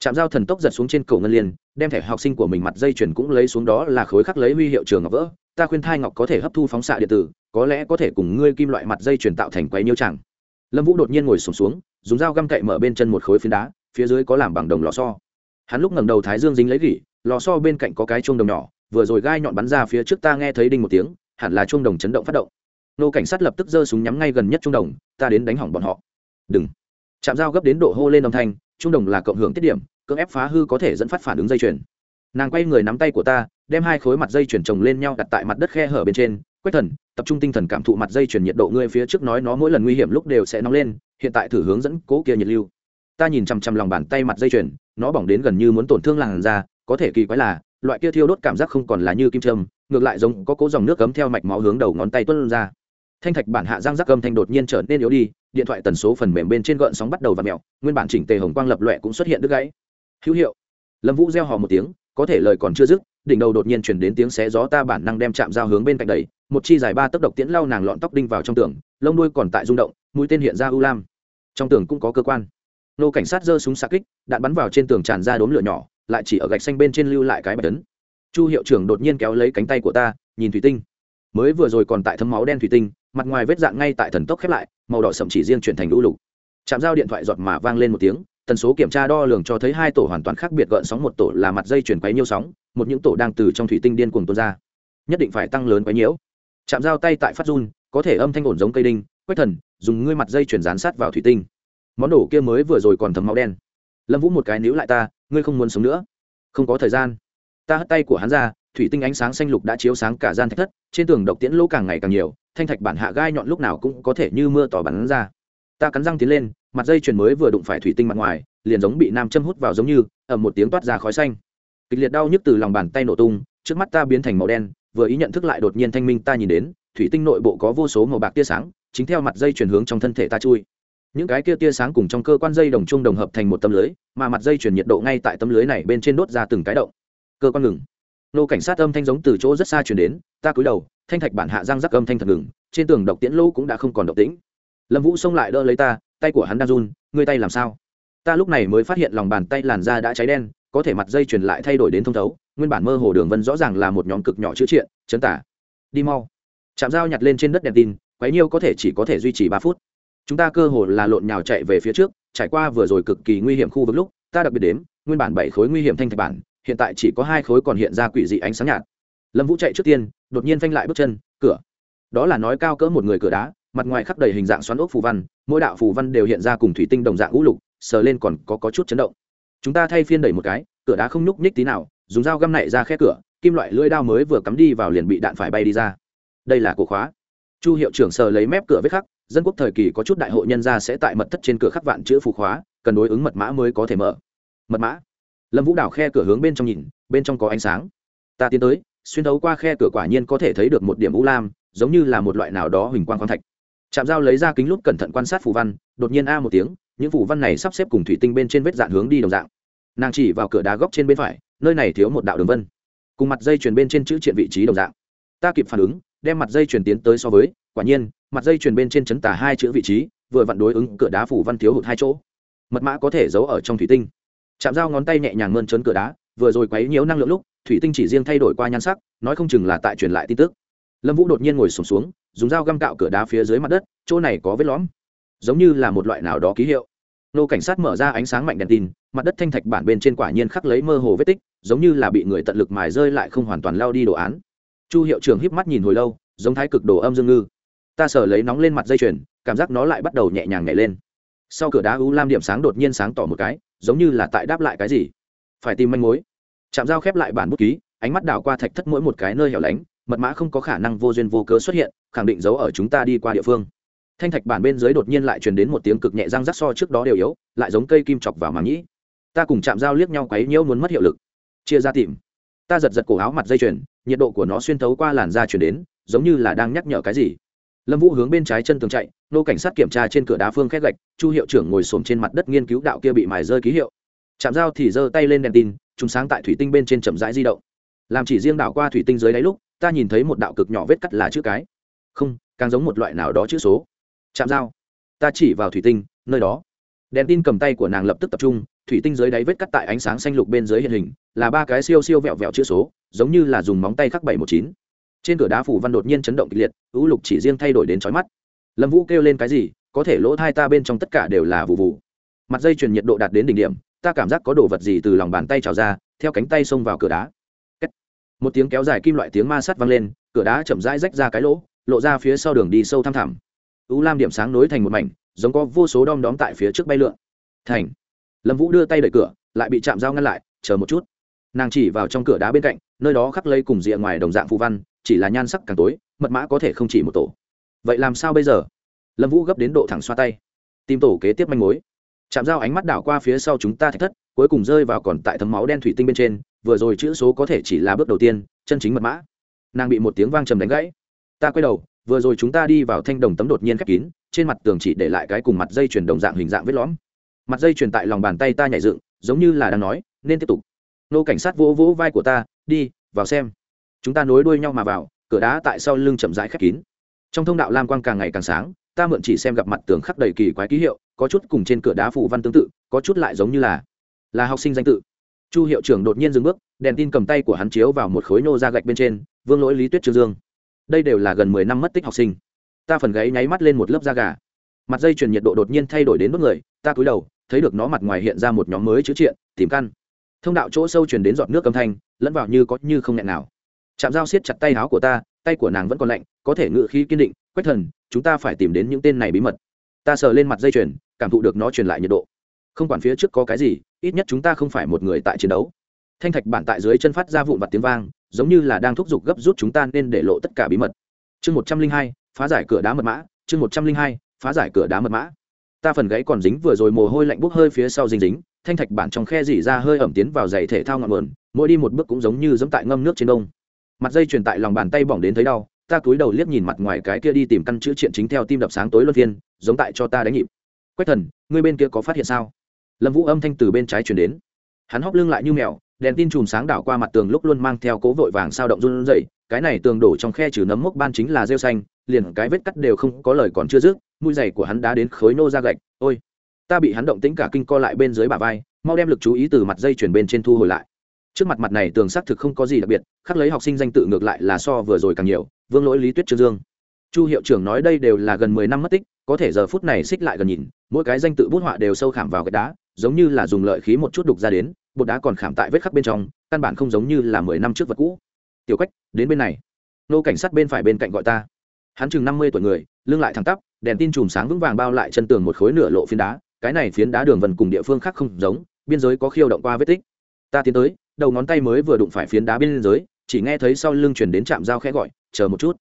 [SPEAKER 1] Chạm dao thần tốc giật xuống trên cổ ngân liên đem thẻ học sinh của mình mặt dây chuyển cũng lấy xuống đó là khối khắc lấy huy hiệu trường ngọc vỡ. Ta khuyên thai ngọc có thể hấp thu phóng xạ điện tử có lẽ có thể cùng ngươi kim loại mặt dây chuyển tạo thành quấy nhiễu chẳng. Lâm vũ đột nhiên ngồi sùng xuống, xuống dùng dao găm cậy mở bên chân một khối phiến đá, phía dưới có làm bằng đồng lò so hắn lúc ngẩng đầu thái dương dính lấy gỉ, lò so bên cạnh có cái chuông đồng nhỏ, vừa rồi gai nhọn bắn ra phía trước ta nghe thấy đinh một tiếng, hẳn là chuông đồng chấn động phát động. Nô cảnh sát lập tức giơ súng nhắm ngay gần nhất chuông đồng, ta đến đánh hỏng bọn họ. Đừng. Chạm dao gấp đến độ hô lên âm thanh, chuông đồng là cộng hưởng tiết điểm, cưỡng ép phá hư có thể dẫn phát phản ứng dây chuyền. Nàng quay người nắm tay của ta, đem hai khối mặt dây chuyển chồng lên nhau đặt tại mặt đất khe hở bên trên, quét thần, tập trung tinh thần cảm thụ mặt dây chuyển nhiệt độ ngươi phía trước nói nó mỗi lần nguy hiểm lúc đều sẽ nóng lên hiện tại thử hướng dẫn cố kia nhiệt lưu. Ta nhìn chằm chằm lòng bàn tay mặt dây chuyền, nó bỏng đến gần như muốn tổn thương làn da, có thể kỳ quái là, loại kia thiêu đốt cảm giác không còn là như kim châm, ngược lại giống có cố dòng nước cấm theo mạch máu hướng đầu ngón tay tuân ra. Thanh thạch bản hạ giang giác âm thanh đột nhiên trở nên yếu đi, điện thoại tần số phần mềm bên trên gợn sóng bắt đầu và mẹo nguyên bản chỉnh tề hồng quang lập loẹ cũng xuất hiện đứt gãy. Hữu hiệu. Lâm vũ gieo hò một tiếng, có thể lời còn chưa dứt, đỉnh đầu đột nhiên chuyển đến tiếng xé gió ta bản năng đem chạm dao hướng bên cạnh đầy một chi dài ba tấc độc tiễn lau nàng lọn tóc đinh vào trong tường, lông đuôi còn tại rung động, mũi tên hiện ra u lam trong tường cũng có cơ quan. Nô cảnh sát giơ súng xa kích, đạn bắn vào trên tường tràn ra đốm lửa nhỏ, lại chỉ ở gạch xanh bên trên lưu lại cái bạch tấn chu hiệu trưởng đột nhiên kéo lấy cánh tay của ta, nhìn thủy tinh. Mới vừa rồi còn tại thấm máu đen thủy tinh, mặt ngoài vết dạng ngay tại thần tốc khép lại, màu đỏ sậm chỉ riêng chuyển thành lũ lục chạm dao điện thoại giọt mà vang lên một tiếng, tần số kiểm tra đo lường cho thấy hai tổ hoàn toàn khác biệt gợn sóng, một tổ là mặt dây chuyển quấy nhiêu sóng, một những tổ đang từ trong thủy tinh điên cuồng tuôn ra. Nhất định phải tăng lớn quấy nhiễu chạm dao tay tại phát run, có thể âm thanh ổn giống cây đinh, quách thần, dùng ngươi mặt dây chuyển dán sát vào thủy tinh. Món đồ kia mới vừa rồi còn thấm máu đen. Lâm vũ một cái níu lại ta, ngươi không muốn sống nữa. Không có thời gian. Ta hất tay của hắn ra, thủy tinh ánh sáng xanh lục đã chiếu sáng cả gian thạch thất, trên tường độc tiễn lỗ càng ngày càng nhiều, thanh thạch bản hạ gai nhọn lúc nào cũng có thể như mưa tỏ bắn ra. Ta cắn răng tiến lên, mặt dây chuyền mới vừa đụng phải thủy tinh mặt ngoài, liền giống bị nam châm hút vào giống như ẩm một tiếng toát ra khói xanh. Kịch liệt đau nhức từ lòng bàn tay nổ tung, trước mắt ta biến thành màu đen vừa ý nhận thức lại đột nhiên thanh minh ta nhìn đến, thủy tinh nội bộ có vô số màu bạc tia sáng, chính theo mặt dây chuyển hướng trong thân thể ta chui. Những cái kia tia sáng cùng trong cơ quan dây đồng chung đồng hợp thành một tấm lưới, mà mặt dây chuyển nhiệt độ ngay tại tấm lưới này bên trên đốt ra từng cái động. Cơ quan ngừng. Nô cảnh sát âm thanh giống từ chỗ rất xa chuyển đến, ta cúi đầu, thanh thạch bản hạ răng rắc âm thanh thật ngừng, trên tường độc tiễn lô cũng đã không còn độc tĩnh. Lâm vũ xông lại đỡ lấy ta, tay của hắn đang run, ngươi tay làm sao? Ta lúc này mới phát hiện lòng bàn tay làn da đã cháy đen có thể mặt dây truyền lại thay đổi đến thông thấu nguyên bản mơ hồ đường vân rõ ràng là một nhóm cực nhỏ chữ triện chấn tả đi mau. Chạm dao nhặt lên trên đất đèn tin quấy nhiêu có thể chỉ có thể duy trì ba phút. Chúng ta cơ hồ là lộn nhào chạy về phía trước trải qua vừa rồi cực kỳ nguy hiểm khu vực lúc ta đặc biệt đếm nguyên bản bảy khối nguy hiểm thanh thạch bản hiện tại chỉ có hai khối còn hiện ra quỷ dị ánh sáng nhạt. Lâm vũ chạy trước tiên đột nhiên phanh lại bước chân cửa. Đó là nói cao cỡ một người cửa đá mặt ngoài khắp đầy hình dạng xoắn ốc phù văn mỗi đạo phù văn đều hiện ra cùng thủy tinh đồng dạng ngũ lục sờ lên còn có, có chút chấn động chúng ta thay phiên đẩy một cái, cửa đá không nhúc nhích tí nào, dùng dao găm nảy ra khe cửa, kim loại lưỡi đao mới vừa cắm đi vào liền bị đạn phải bay đi ra. Đây là cổ khóa. Chu hiệu trưởng sờ lấy mép cửa vết khắc, dân quốc thời kỳ có chút đại hội nhân ra sẽ tại mật thất trên cửa khắc vạn chữ phù khóa, cần đối ứng mật mã mới có thể mở. Mật mã. Lâm vũ đào khe cửa hướng bên trong nhìn, bên trong có ánh sáng. Ta tiến tới, xuyên thấu qua khe cửa quả nhiên có thể thấy được một điểm u lam, giống như là một loại nào đó huỳnh quang quang thạch. Chạm dao lấy ra kính lúp cẩn thận quan sát phù văn, đột nhiên a một tiếng, những phù văn này sắp xếp cùng thủy tinh bên trên vết dạn hướng đi đồng dạng nàng chỉ vào cửa đá góc trên bên phải nơi này thiếu một đạo đường vân. Cùng mặt dây chuyền bên trên chữ triện vị trí đồng dạng. Ta kịp phản ứng đem mặt dây chuyền tiến tới so với quả nhiên mặt dây chuyền bên trên chấn tả hai chữ vị trí vừa vặn đối ứng cửa đá phủ văn thiếu hụt hai chỗ. Mật mã có thể giấu ở trong thủy tinh. Chạm dao ngón tay nhẹ nhàng mơn trớn cửa đá vừa rồi quấy nhiễu năng lượng lúc thủy tinh chỉ riêng thay đổi qua nhan sắc nói không chừng là tại truyền lại tin tức. Lâm vũ đột nhiên ngồi sùng xuống, xuống dùng dao găm cạo cửa đá phía dưới mặt đất chỗ này có vết lõm. Giống như là một loại nào đó ký hiệu nô cảnh sát mở ra ánh sáng mạnh đèn tin, mặt đất thanh thạch bản bên trên quả nhiên khắc lấy mơ hồ vết tích, giống như là bị người tận lực mài rơi lại không hoàn toàn lao đi đồ án. Chu hiệu trưởng híp mắt nhìn hồi lâu, giống thái cực đồ âm dương ngư. Ta sở lấy nóng lên mặt dây chuyền, cảm giác nó lại bắt đầu nhẹ nhàng nhảy lên. Sau cửa đá u lam điểm sáng đột nhiên sáng tỏ một cái, giống như là tại đáp lại cái gì. Phải tìm manh mối. Chạm dao khép lại bản bút ký, ánh mắt đảo qua thạch thất mỗi một cái nơi hẻo lánh, mật mã không có khả năng vô duyên vô cớ xuất hiện, khẳng định giấu ở chúng ta đi qua địa phương thanh thạch bản bên dưới đột nhiên lại truyền đến một tiếng cực nhẹ răng rắc so trước đó đều yếu, lại giống cây kim chọc vào màng nhĩ. Ta cùng chạm dao liếc nhau quấy nhiễu muốn mất hiệu lực. Chia ra tìm. Ta giật giật cổ áo mặt dây chuyền, nhiệt độ của nó xuyên thấu qua làn da chuyển đến, giống như là đang nhắc nhở cái gì. Lâm vũ hướng bên trái chân tường chạy, nô cảnh sát kiểm tra trên cửa đá phương khét gạch, chu hiệu trưởng ngồi xổm trên mặt đất nghiên cứu đạo kia bị mài rơi ký hiệu. Chạm dao thì giơ tay lên đèn tin, chúng sáng tại thủy tinh bên trên chậm rãi di động. Làm chỉ riêng đảo qua thủy tinh dưới đáy lúc, ta nhìn thấy một đạo cực nhỏ vết cắt là chữ cái. Không, càng giống một loại nào đó chữ số chạm dao ta chỉ vào thủy tinh, nơi đó. Đèn tin cầm tay của nàng lập tức tập trung, thủy tinh dưới đáy vết cắt tại ánh sáng xanh lục bên dưới hiện hình, là ba cái siêu siêu vẹo vẹo chữ số, giống như là dùng móng tay khắc bảy một chín. Trên cửa đá phủ văn đột nhiên chấn động kịch liệt ưu lục chỉ riêng thay đổi đến trói mắt. Lâm vũ kêu lên cái gì, có thể lỗ thai ta bên trong tất cả đều là vụ vụ. Mặt dây chuyền nhiệt độ đạt đến đỉnh điểm, ta cảm giác có đồ vật gì từ lòng bàn tay trào ra, theo cánh tay xông vào cửa đá. Một tiếng kéo dài kim loại tiếng ma sắt vang lên, cửa đá chậm rãi rách ra cái lỗ, lộ ra phía sau đường đi sâu thăm thẳm. U lam điểm sáng nối thành một mảnh, giống có vô số đom đóm tại phía trước bay lượn. Thành. Lâm vũ đưa tay đẩy cửa, lại bị chạm dao ngăn lại, chờ một chút. Nàng chỉ vào trong cửa đá bên cạnh, nơi đó khắc lây cùng rìa ngoài đồng dạng phù văn, chỉ là nhan sắc càng tối, mật mã có thể không chỉ một tổ. Vậy làm sao bây giờ? Lâm vũ gấp đến độ thẳng xoa tay. Tìm tổ kế tiếp manh mối. Chạm dao ánh mắt đảo qua phía sau chúng ta thách thất, cuối cùng rơi vào còn tại thấm máu đen thủy tinh bên trên, vừa rồi chữ số có thể chỉ là bước đầu tiên, chân chính mật mã. Nàng bị một tiếng vang trầm đánh gãy. Ta quay đầu vừa rồi chúng ta đi vào thanh đồng tấm đột nhiên khép kín, trên mặt tường chỉ để lại cái cùng mặt dây chuyền đồng dạng hình dạng vết lõm. Mặt dây chuyền tại lòng bàn tay ta nhảy dựng, giống như là đang nói, nên tiếp tục. Nô cảnh sát vỗ vỗ vai của ta, đi, vào xem. Chúng ta nối đuôi nhau mà vào, cửa đá tại sau lưng chậm rãi khép kín. Trong thông đạo lam quang càng ngày càng sáng, ta mượn chỉ xem gặp mặt tường khắc đầy kỳ quái ký hiệu, có chút cùng trên cửa đá phù văn tương tự, có chút lại giống như là là học sinh danh tự. Chu hiệu trưởng đột nhiên dừng bước, đèn tin cầm tay của hắn chiếu vào một khối nô ra gạch bên trên, vương lỗi lý tuyết trương dương đây đều là gần mười năm mất tích học sinh. Ta phần gáy nháy mắt lên một lớp da gà. Mặt dây chuyền nhiệt độ đột nhiên thay đổi đến đốt người, ta cúi đầu, thấy được nó mặt ngoài hiện ra một nhóm mới chữ triện, tìm căn. Thông đạo chỗ sâu chuyển đến giọt nước âm thanh, lẫn vào như có như không nghẹn nào. Chạm dao siết chặt tay áo của ta, tay của nàng vẫn còn lạnh, có thể ngự khí kiên định, quách thần, chúng ta phải tìm đến những tên này bí mật. Ta sờ lên mặt dây chuyền, cảm thụ được nó truyền lại nhiệt độ. Không quản phía trước có cái gì, ít nhất chúng ta không phải một người tại chiến đấu. Thanh thạch bản tại dưới chân phát ra vụn vặt tiếng vang giống như là đang thúc giục gấp rút chúng ta nên để lộ tất cả bí mật. Chương một trăm linh hai, phá giải cửa đá mật mã. Chương một trăm linh hai, phá giải cửa đá mật mã. Ta phần gáy còn dính vừa rồi mồ hôi lạnh bốc hơi phía sau dính dính, thanh thạch bản trong khe dỉ ra hơi ẩm tiến vào giày thể thao ngọn nguồn, mỗi đi một bước cũng giống như dẫm tại ngâm nước trên đông mặt dây truyền tại lòng bàn tay bỏng đến thấy đau, ta cúi đầu liếc nhìn mặt ngoài cái kia đi tìm căn chữ triện chính theo tim đập sáng tối luân phiên, giống tại cho ta đánh nhịp. Quách thần, ngươi bên kia có phát hiện sao? Lâm vũ âm thanh từ bên trái chuyển đến. Hắn hóp lưng lại như mèo đèn tin chùm sáng đảo qua mặt tường lúc luôn mang theo cố vội vàng sao động run rẩy, cái này tường đổ trong khe trừ nấm mốc ban chính là rêu xanh, liền cái vết cắt đều không có lời còn chưa dứt, mũi giày của hắn đã đến khối nô ra gạch, ôi, ta bị hắn động tính cả kinh co lại bên dưới bả vai, mau đem lực chú ý từ mặt dây chuyển bên trên thu hồi lại. Trước mặt mặt này tường xác thực không có gì đặc biệt, khắc lấy học sinh danh tự ngược lại là so vừa rồi càng nhiều, vương lỗi lý tuyết trương dương. Chu hiệu trưởng nói đây đều là gần mười năm mất tích, có thể giờ phút này xích lại gần nhìn, mỗi cái danh tự bút họa đều sâu khảm vào cái đá, giống như là dùng lợi khí một chút đục ra đến bột đá còn khảm tại vết khắc bên trong, căn bản không giống như là mười năm trước vật cũ. Tiểu cách đến bên này. Nô cảnh sát bên phải bên cạnh gọi ta. Hắn chừng năm mươi tuổi người, lưng lại thẳng tắp, đèn tin chùm sáng vững vàng bao lại chân tường một khối nửa lộ phiến đá. Cái này phiến đá đường vần cùng địa phương khác không giống, biên giới có khiêu động qua vết tích. Ta tiến tới, đầu ngón tay mới vừa đụng phải phiến đá bên giới chỉ nghe thấy sau lưng chuyển đến trạm dao khẽ gọi, chờ một chút.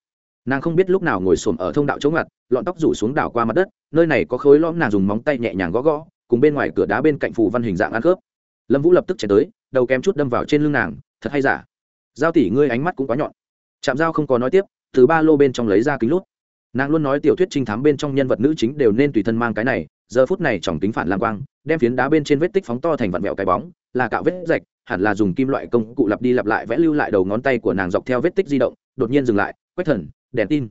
[SPEAKER 1] Nàng không biết lúc nào ngồi xổm ở thông đạo chống ngặt, lọn tóc rủ xuống đảo qua mặt đất, nơi này có khối lõm nàng dùng móng tay nhẹ nhàng gõ gõ, cùng bên ngoài cửa đá bên cạnh phù văn hình dạng ăn khớp lâm vũ lập tức chạy tới, đầu kém chút đâm vào trên lưng nàng, thật hay giả? Giao tỷ ngươi ánh mắt cũng quá nhọn. Chạm giao không có nói tiếp, từ ba lô bên trong lấy ra kính lút. Nàng luôn nói tiểu thuyết trinh thám bên trong nhân vật nữ chính đều nên tùy thân mang cái này, giờ phút này trọng tính phản lang quang, đem phiến đá bên trên vết tích phóng to thành vặn vẹo cái bóng, là cạo vết rạch, hẳn là dùng kim loại công cụ lặp đi lặp lại vẽ lưu lại đầu ngón tay của nàng dọc theo vết tích di động, đột nhiên dừng lại quét thần, đèn tin.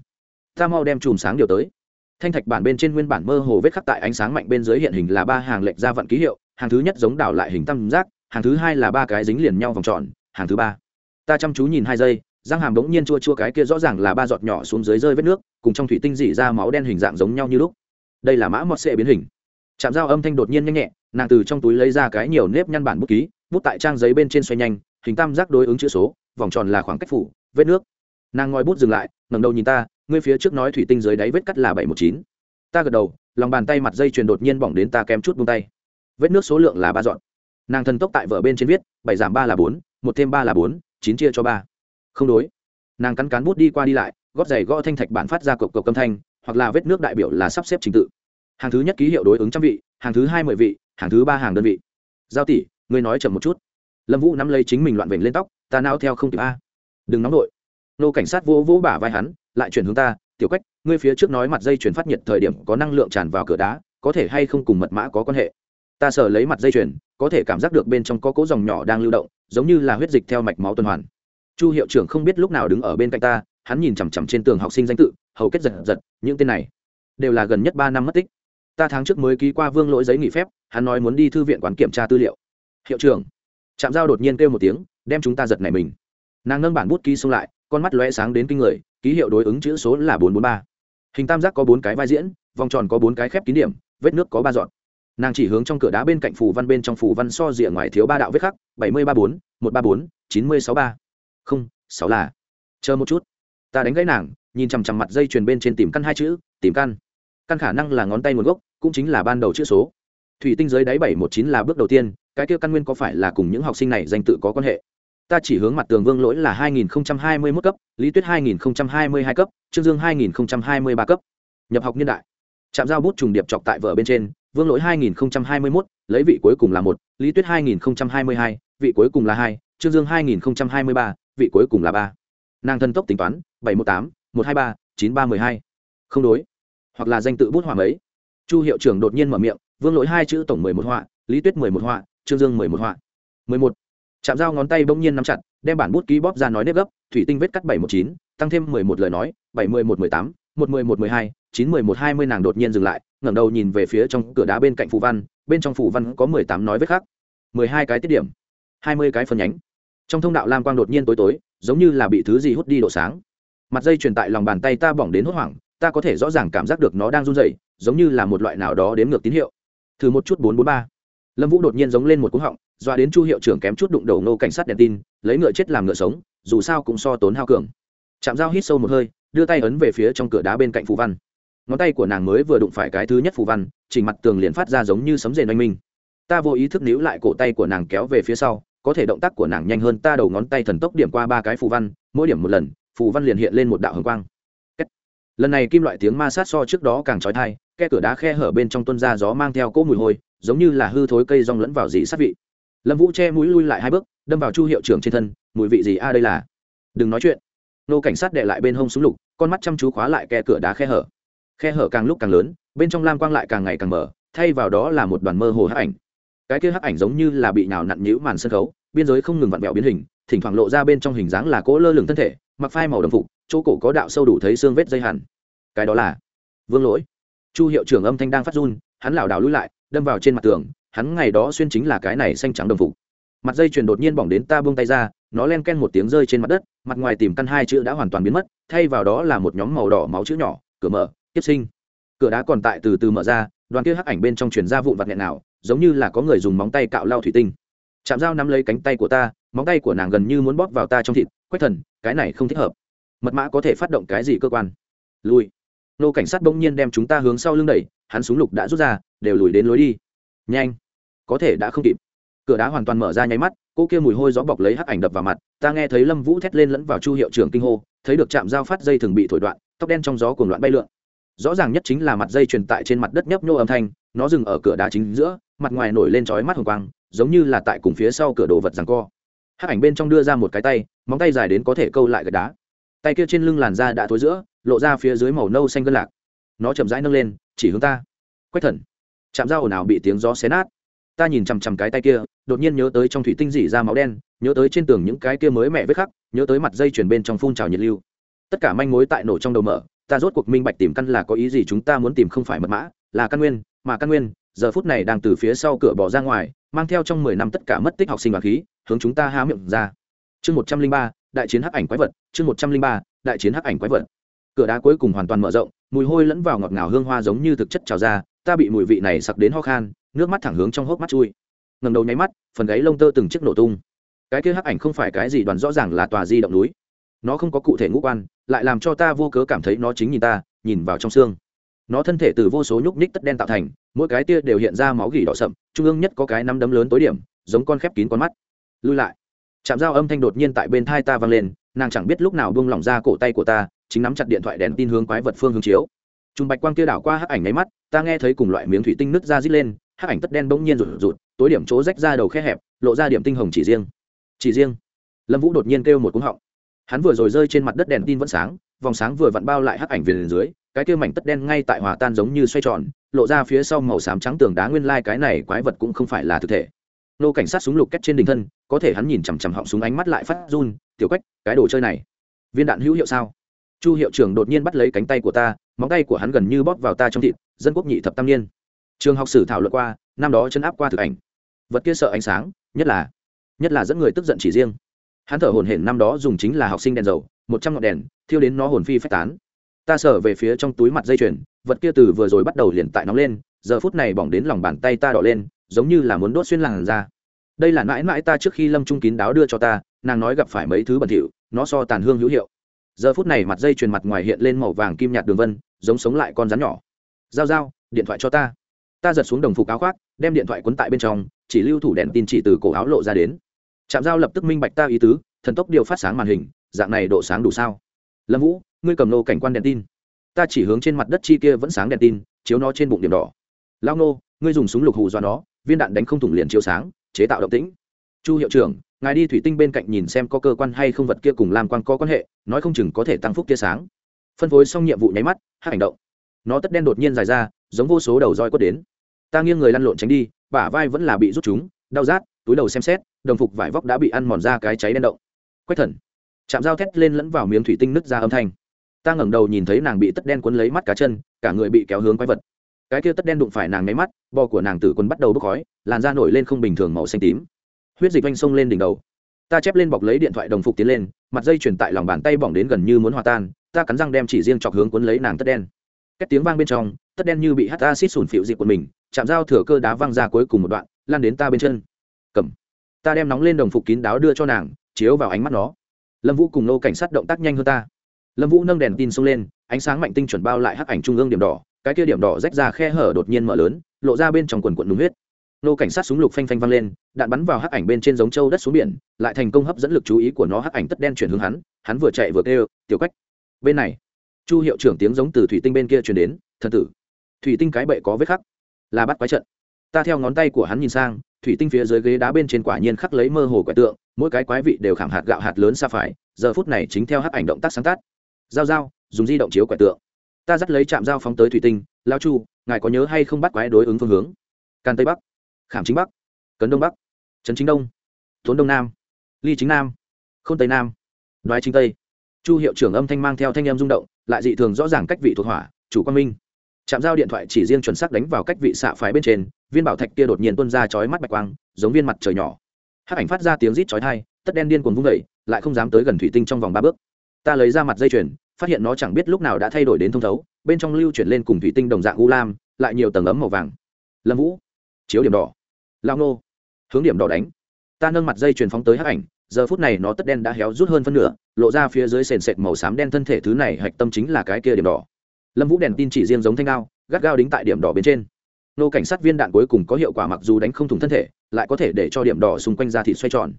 [SPEAKER 1] Ta mau đem chùm sáng điều tới. Thanh thạch bản bên trên nguyên bản mơ hồ vết khắc tại ánh sáng mạnh bên dưới hiện hình là ba hàng lệch ra vận ký hiệu hàng thứ nhất giống đảo lại hình tam giác, hàng thứ hai là ba cái dính liền nhau vòng tròn, hàng thứ ba. Ta chăm chú nhìn hai giây, răng hàm đống nhiên chua chua cái kia rõ ràng là ba giọt nhỏ xuống dưới rơi vết nước, cùng trong thủy tinh dỉ ra máu đen hình dạng giống nhau như lúc. Đây là mã mọt sệ biến hình. Chạm dao âm thanh đột nhiên nhanh nhẹ, nàng từ trong túi lấy ra cái nhiều nếp nhăn bản bút ký, bút tại trang giấy bên trên xoay nhanh, hình tam giác đối ứng chữ số, vòng tròn là khoảng cách phủ, vết nước. Nàng ngoi bút dừng lại, ngẩng đầu nhìn ta, ngươi phía trước nói thủy tinh dưới đáy vết cắt là bảy một chín. Ta gật đầu, lòng bàn tay mặt dây chuyền đột nhiên bỏng đến ta kém chút buông tay vết nước số lượng là ba dọn. Nàng thần tốc tại vở bên trên viết, bảy giảm ba là bốn, một thêm ba là bốn, chín chia cho ba. Không đối. Nàng cắn cán bút đi qua đi lại, gót giày gõ thanh thạch bản phát ra cộc cộc âm thanh, hoặc là vết nước đại biểu là sắp xếp trình tự. Hàng thứ nhất ký hiệu đối ứng trăm vị, hàng thứ hai mười vị, hàng thứ ba hàng đơn vị. Giao tỷ, ngươi nói chậm một chút. Lâm vũ nắm lấy chính mình loạn vểnh lên tóc, ta nao theo không kịp a. Đừng nóng đội nô cảnh sát vỗ vỗ bả vai hắn, lại chuyển hướng ta, tiểu quách, ngươi phía trước nói mặt dây chuyển phát nhiệt thời điểm có năng lượng tràn vào cửa đá, có thể hay không cùng mật mã có quan hệ? Ta sờ lấy mặt dây chuyền, có thể cảm giác được bên trong có cố dòng nhỏ đang lưu động, giống như là huyết dịch theo mạch máu tuần hoàn. Chu hiệu trưởng không biết lúc nào đứng ở bên cạnh ta, hắn nhìn chằm chằm trên tường học sinh danh tự, hầu kết giật giật, những tên này đều là gần nhất ba năm mất tích. Ta tháng trước mới ký qua vương lỗi giấy nghỉ phép, hắn nói muốn đi thư viện quán kiểm tra tư liệu. Hiệu trưởng, trạm giao đột nhiên kêu một tiếng, đem chúng ta giật này mình. Nàng nâng bản bút ký xông lại, con mắt lóe sáng đến kinh người, ký hiệu đối ứng chữ số là bốn bốn ba. Hình tam giác có bốn cái vai diễn, vòng tròn có bốn cái khép kín điểm, vết nước có ba dọn nàng chỉ hướng trong cửa đá bên cạnh phù văn bên trong phù văn so rìa ngoài thiếu ba đạo vết khắc, bảy mươi ba bốn, một ba bốn, chín mươi sáu ba. Không, sáu là. Chờ một chút. Ta đánh gãy nàng, nhìn chằm chằm mặt dây chuyền bên trên tìm căn hai chữ, tìm căn. Căn khả năng là ngón tay nguồn gốc, cũng chính là ban đầu chữ số. Thủy tinh dưới đáy bảy một chín là bước đầu tiên, cái kia căn nguyên có phải là cùng những học sinh này danh tự có quan hệ? Ta chỉ hướng mặt tường vương lỗi là 2021 cấp, lý tuyết 2022 cấp, trương dương 2023 cấp. Nhập học niên đại. Chạm giao bút trùng điệp chọc tại vở bên trên vương lỗi 2021, lấy vị cuối cùng là một lý tuyết 2022, vị cuối cùng là hai trương dương 2023, vị cuối cùng là ba nàng thân tốc tính toán 718, 123, 9312. không đối hoặc là danh tự bút họa mấy chu hiệu trưởng đột nhiên mở miệng vương lỗi hai chữ tổng 11 họa lý tuyết 11 họa trương dương 11 họa 11. chạm dao ngón tay bỗng nhiên nắm chặt đem bản bút ký bóp ra nói nếp gấp thủy tinh vết cắt 719, tăng thêm 11 lời nói 71118, 11112, chín mười một hai mươi nàng đột nhiên dừng lại, ngẩng đầu nhìn về phía trong cửa đá bên cạnh phù văn, bên trong phù văn có mười tám nói vết khác mười hai cái tiết điểm, hai mươi cái phần nhánh. Trong thông đạo lam quang đột nhiên tối tối, giống như là bị thứ gì hút đi độ sáng. Mặt dây truyền tại lòng bàn tay ta bỏng đến hốt hoảng, ta có thể rõ ràng cảm giác được nó đang run rẩy, giống như là một loại nào đó đếm ngược tín hiệu. Thử một chút bốn bốn ba. Lâm vũ đột nhiên giống lên một cú họng, doa đến chu hiệu trưởng kém chút đụng đầu nô cảnh sát đèn tin, lấy ngựa chết làm ngựa sống, dù sao cũng so tốn hao cường. Chạm dao hít sâu một hơi, đưa tay ấn về phía trong cửa đá bên cạnh phù văn ngón tay của nàng mới vừa đụng phải cái thứ nhất phù văn, chỉnh mặt tường liền phát ra giống như sấm rền oanh minh. Ta vô ý thức níu lại cổ tay của nàng kéo về phía sau, có thể động tác của nàng nhanh hơn ta đầu ngón tay thần tốc điểm qua ba cái phù văn, mỗi điểm một lần, phù văn liền hiện lên một đạo hồng quang. Lần này kim loại tiếng ma sát so trước đó càng trói thai khe cửa đá khe hở bên trong tuân ra gió mang theo cỗ mùi hôi, giống như là hư thối cây rong lẫn vào dị sát vị. Lâm vũ che mũi lui lại hai bước, đâm vào chu hiệu trưởng trên thân, mùi vị gì a, đây là? Đừng nói chuyện. Nô cảnh sát đệ lại bên hông súng lục, con mắt chăm chú khóa lại khe cửa đá khe hở khe hở càng lúc càng lớn, bên trong lam quang lại càng ngày càng mở, thay vào đó là một đoàn mơ hồ hắc ảnh. Cái kia hắc ảnh giống như là bị nào nặn nhữ màn sân khấu, biên giới không ngừng vặn vẹo biến hình, thỉnh thoảng lộ ra bên trong hình dáng là cỗ lơ lửng thân thể, mặc phai màu đồng phục, chỗ cổ có đạo sâu đủ thấy xương vết dây hẳn. Cái đó là vương lỗi. Chu hiệu trưởng âm thanh đang phát run, hắn lảo đảo lui lại, đâm vào trên mặt tường, hắn ngày đó xuyên chính là cái này xanh trắng đồng phục. Mặt dây chuyền đột nhiên bỏng đến ta buông tay ra, nó len ken một tiếng rơi trên mặt đất, mặt ngoài tìm căn hai chữ đã hoàn toàn biến mất, thay vào đó là một nhóm màu đỏ máu chữ nhỏ, cửa mở tiếp sinh. Cửa đá còn tại từ từ mở ra, đoàn kia hắc ảnh bên trong truyền ra vụn vặt nghẹn nào, giống như là có người dùng móng tay cạo lau thủy tinh. Chạm dao nắm lấy cánh tay của ta, móng tay của nàng gần như muốn bóp vào ta trong thịt, quách thần, cái này không thích hợp. Mật mã có thể phát động cái gì cơ quan? Lùi. nô cảnh sát bỗng nhiên đem chúng ta hướng sau lưng đẩy, hắn súng lục đã rút ra, đều lùi đến lối đi. Nhanh. Có thể đã không kịp. Cửa đá hoàn toàn mở ra nháy mắt, cô kia mùi hôi gió bọc lấy hắc ảnh đập vào mặt, ta nghe thấy lâm vũ thét lên lẫn vào chu hiệu trưởng kinh hô, thấy được Trạm dao phát dây thường bị thổi đoạn, tóc đen trong gió cuồng loạn bay lượn rõ ràng nhất chính là mặt dây truyền tại trên mặt đất nhấp nhô âm thanh, nó dừng ở cửa đá chính giữa, mặt ngoài nổi lên trói mắt hồng quang, giống như là tại cùng phía sau cửa đồ vật rằng co. Hắc ảnh bên trong đưa ra một cái tay, móng tay dài đến có thể câu lại gạch đá. Tay kia trên lưng làn da đã thối giữa, lộ ra phía dưới màu nâu xanh gân lạc. Nó chậm rãi nâng lên, chỉ hướng ta. Quách thần. Chạm dao ồn ào bị tiếng gió xé nát. Ta nhìn chằm chằm cái tay kia, đột nhiên nhớ tới trong thủy tinh dỉ ra máu đen, nhớ tới trên tường những cái kia mới mẹ vết khắc, nhớ tới mặt dây chuyển bên trong phun trào nhiệt lưu. Tất cả manh mối tại nổ trong đầu mở ta rốt cuộc minh bạch tìm căn là có ý gì chúng ta muốn tìm không phải mật mã, là căn nguyên, mà căn nguyên, giờ phút này đang từ phía sau cửa bỏ ra ngoài, mang theo trong mười năm tất cả mất tích học sinh và khí, hướng chúng ta há miệng ra. Chương một trăm linh ba, đại chiến hắc ảnh quái vật, chương một trăm linh ba, đại chiến hắc ảnh quái vật. Cửa đá cuối cùng hoàn toàn mở rộng, mùi hôi lẫn vào ngọt ngào hương hoa giống như thực chất trào ra, ta bị mùi vị này sặc đến ho khan, nước mắt thẳng hướng trong hốc mắt chui. Ngầm đầu nháy mắt, phần gáy lông tơ từng chiếc nổ tung. Cái kia hắc ảnh không phải cái gì đoàn rõ ràng là tòa di động núi nó không có cụ thể ngũ quan, lại làm cho ta vô cớ cảm thấy nó chính nhìn ta, nhìn vào trong xương. Nó thân thể từ vô số nhúc ních tất đen tạo thành, mỗi cái tia đều hiện ra máu gỉ đỏ sậm, trung ương nhất có cái nắm đấm lớn tối điểm, giống con khép kín con mắt. Lui lại. Chạm dao âm thanh đột nhiên tại bên thai ta vang lên, nàng chẳng biết lúc nào buông lỏng ra cổ tay của ta, chính nắm chặt điện thoại đèn tin hướng quái vật phương hướng chiếu. Trung bạch quang kia đảo qua hắc ảnh máy mắt, ta nghe thấy cùng loại miếng thủy tinh nứt ra rít lên, hắc ảnh tất đen bỗng nhiên rụt rụt, tối điểm chỗ rách ra đầu khe hẹp, lộ ra điểm tinh hồng chỉ riêng. Chỉ riêng. Lâm vũ đột nhiên kêu một cúng họng hắn vừa rồi rơi trên mặt đất đèn tin vẫn sáng, vòng sáng vừa vặn bao lại hắc ảnh về dưới, cái kia mảnh tất đen ngay tại hòa tan giống như xoay tròn, lộ ra phía sau màu xám trắng tường đá nguyên lai cái này quái vật cũng không phải là thực thể. Nô cảnh sát súng lục kết trên đỉnh thân, có thể hắn nhìn chằm chằm họng súng ánh mắt lại phát run, tiểu quách, cái đồ chơi này, viên đạn hữu hiệu sao? Chu hiệu trưởng đột nhiên bắt lấy cánh tay của ta, móng tay của hắn gần như bóp vào ta trong thịt, dân quốc nhị thập tam niên. Trường học sử thảo luận qua, năm đó chấn áp qua thực ảnh. Vật kia sợ ánh sáng, nhất là nhất là dẫn người tức giận chỉ riêng hắn thở hồn hển năm đó dùng chính là học sinh đèn dầu, một trăm ngọn đèn, thiêu đến nó hồn phi phách tán. Ta sở về phía trong túi mặt dây chuyền, vật kia từ vừa rồi bắt đầu liền tại nóng lên, giờ phút này bỏng đến lòng bàn tay ta đỏ lên, giống như là muốn đốt xuyên làn ra đây là mãi mãi ta trước khi lâm trung kín đáo đưa cho ta, nàng nói gặp phải mấy thứ bẩn thỉu, nó so tàn hương hữu hiệu. Giờ phút này mặt dây chuyền mặt ngoài hiện lên màu vàng kim nhạt đường vân, giống sống lại con rắn nhỏ. Giao giao, điện thoại cho ta. Ta giật xuống đồng phục áo khoác, đem điện thoại quấn tại bên trong, chỉ lưu thủ đèn tin chỉ từ cổ áo lộ ra đến trạm giao lập tức minh bạch ta ý tứ, thần tốc điều phát sáng màn hình, dạng này độ sáng đủ sao? Lâm vũ, ngươi cầm nô cảnh quan đèn tin. Ta chỉ hướng trên mặt đất chi kia vẫn sáng đèn tin, chiếu nó trên bụng điểm đỏ. Lao nô, ngươi dùng súng lục hù do nó, viên đạn đánh không thủng liền chiếu sáng, chế tạo động tĩnh. Chu hiệu trưởng, ngài đi thủy tinh bên cạnh nhìn xem có cơ quan hay không vật kia cùng làm quan có quan hệ, nói không chừng có thể tăng phúc tia sáng. Phân phối xong nhiệm vụ nháy mắt hát hành động. Nó tất đen đột nhiên dài ra, giống vô số đầu roi quất đến. Ta nghiêng người lăn lộn tránh đi, bả vai vẫn là bị rút chúng, đau rát, túi đầu xem xét đồng phục vải vóc đã bị ăn mòn ra cái cháy đen động. Quách thần. Chạm dao thét lên lẫn vào miếng thủy tinh nứt ra âm thanh. Ta ngẩng đầu nhìn thấy nàng bị tất đen quấn lấy mắt cá chân, cả người bị kéo hướng quái vật. Cái kia tất đen đụng phải nàng nháy mắt, bò của nàng tử quân bắt đầu bốc khói, làn da nổi lên không bình thường màu xanh tím. Huyết dịch oanh sông lên đỉnh đầu. Ta chép lên bọc lấy điện thoại đồng phục tiến lên, mặt dây chuyển tại lòng bàn tay bỏng đến gần như muốn hòa tan, ta cắn răng đem chỉ riêng chọc hướng cuốn lấy nàng tất đen. Cách tiếng vang bên trong, tất đen như bị hắt acid sùn phịu dịp của mình chạm dao thừa cơ đá văng ra cuối cùng một đoạn lan đến ta bên chân. Cầm ta đem nóng lên đồng phục kín đáo đưa cho nàng, chiếu vào ánh mắt nó. Lâm vũ cùng nô cảnh sát động tác nhanh hơn ta. Lâm vũ nâng đèn tin xông lên, ánh sáng mạnh tinh chuẩn bao lại hắc ảnh trung ương điểm đỏ, cái kia điểm đỏ rách ra khe hở đột nhiên mở lớn, lộ ra bên trong quần quận đúng huyết. Nô cảnh sát súng lục phanh phanh văng lên, đạn bắn vào hắc ảnh bên trên giống châu đất xuống biển, lại thành công hấp dẫn lực chú ý của nó hắc ảnh tất đen chuyển hướng hắn hắn vừa chạy vừa kêu, tiểu cách bên này. Chu hiệu trưởng tiếng giống từ thủy tinh bên kia chuyển đến, thần tử. Thủy tinh cái bệ có vết khắc, là bắt quái trận. Ta theo ngón tay của hắn nhìn sang thủy tinh phía dưới ghế đá bên trên quả nhiên khắc lấy mơ hồ quẻ tượng, mỗi cái quái vị đều khảm hạt gạo hạt lớn xa phải, giờ phút này chính theo hắc ảnh động tác sáng tác. Giao giao, dùng di động chiếu quẻ tượng. Ta dắt lấy chạm dao phóng tới thủy tinh, lao chu, ngài có nhớ hay không bắt quái đối ứng phương hướng? Can tây bắc, khảm chính bắc, cấn đông bắc, trấn chính đông, thốn đông nam, ly chính nam k h ô n tây nam, đoái chính tây. Chu hiệu trưởng âm thanh mang theo thanh em rung động, lại dị thường rõ ràng cách vị thuộc hỏa, chủ quang minh. Chạm giao điện thoại chỉ riêng chuẩn xác đánh vào cách vị xạ phái bên trên viên bảo thạch kia đột nhiên tuôn ra chói mắt bạch quang giống viên mặt trời nhỏ. Hắc ảnh phát ra tiếng rít chói tai, tất đen điên cuồng vung vẩy lại không dám tới gần thủy tinh trong vòng ba bước. Ta lấy ra mặt dây chuyền phát hiện nó chẳng biết lúc nào đã thay đổi đến thông thấu bên trong lưu chuyển lên cùng thủy tinh đồng dạng u lam lại nhiều tầng ấm màu vàng. Lâm vũ chiếu điểm đỏ. Lao nô hướng điểm đỏ đánh. Ta nâng mặt dây chuyền phóng tới hắc ảnh giờ phút này nó tất đen đã héo rút hơn phân nửa lộ ra phía dưới sền sệt màu xám đen thân thể thứ này hạch tâm chính là cái kia điểm đỏ. Lâm vũ đèn tin chỉ riêng giống thanh ngao gắt gao đính tại điểm đỏ bên trên nô cảnh sát viên đạn cuối cùng có hiệu quả mặc dù đánh không thủng thân thể, lại có thể để cho điểm đỏ xung quanh da thịt xoay tròn.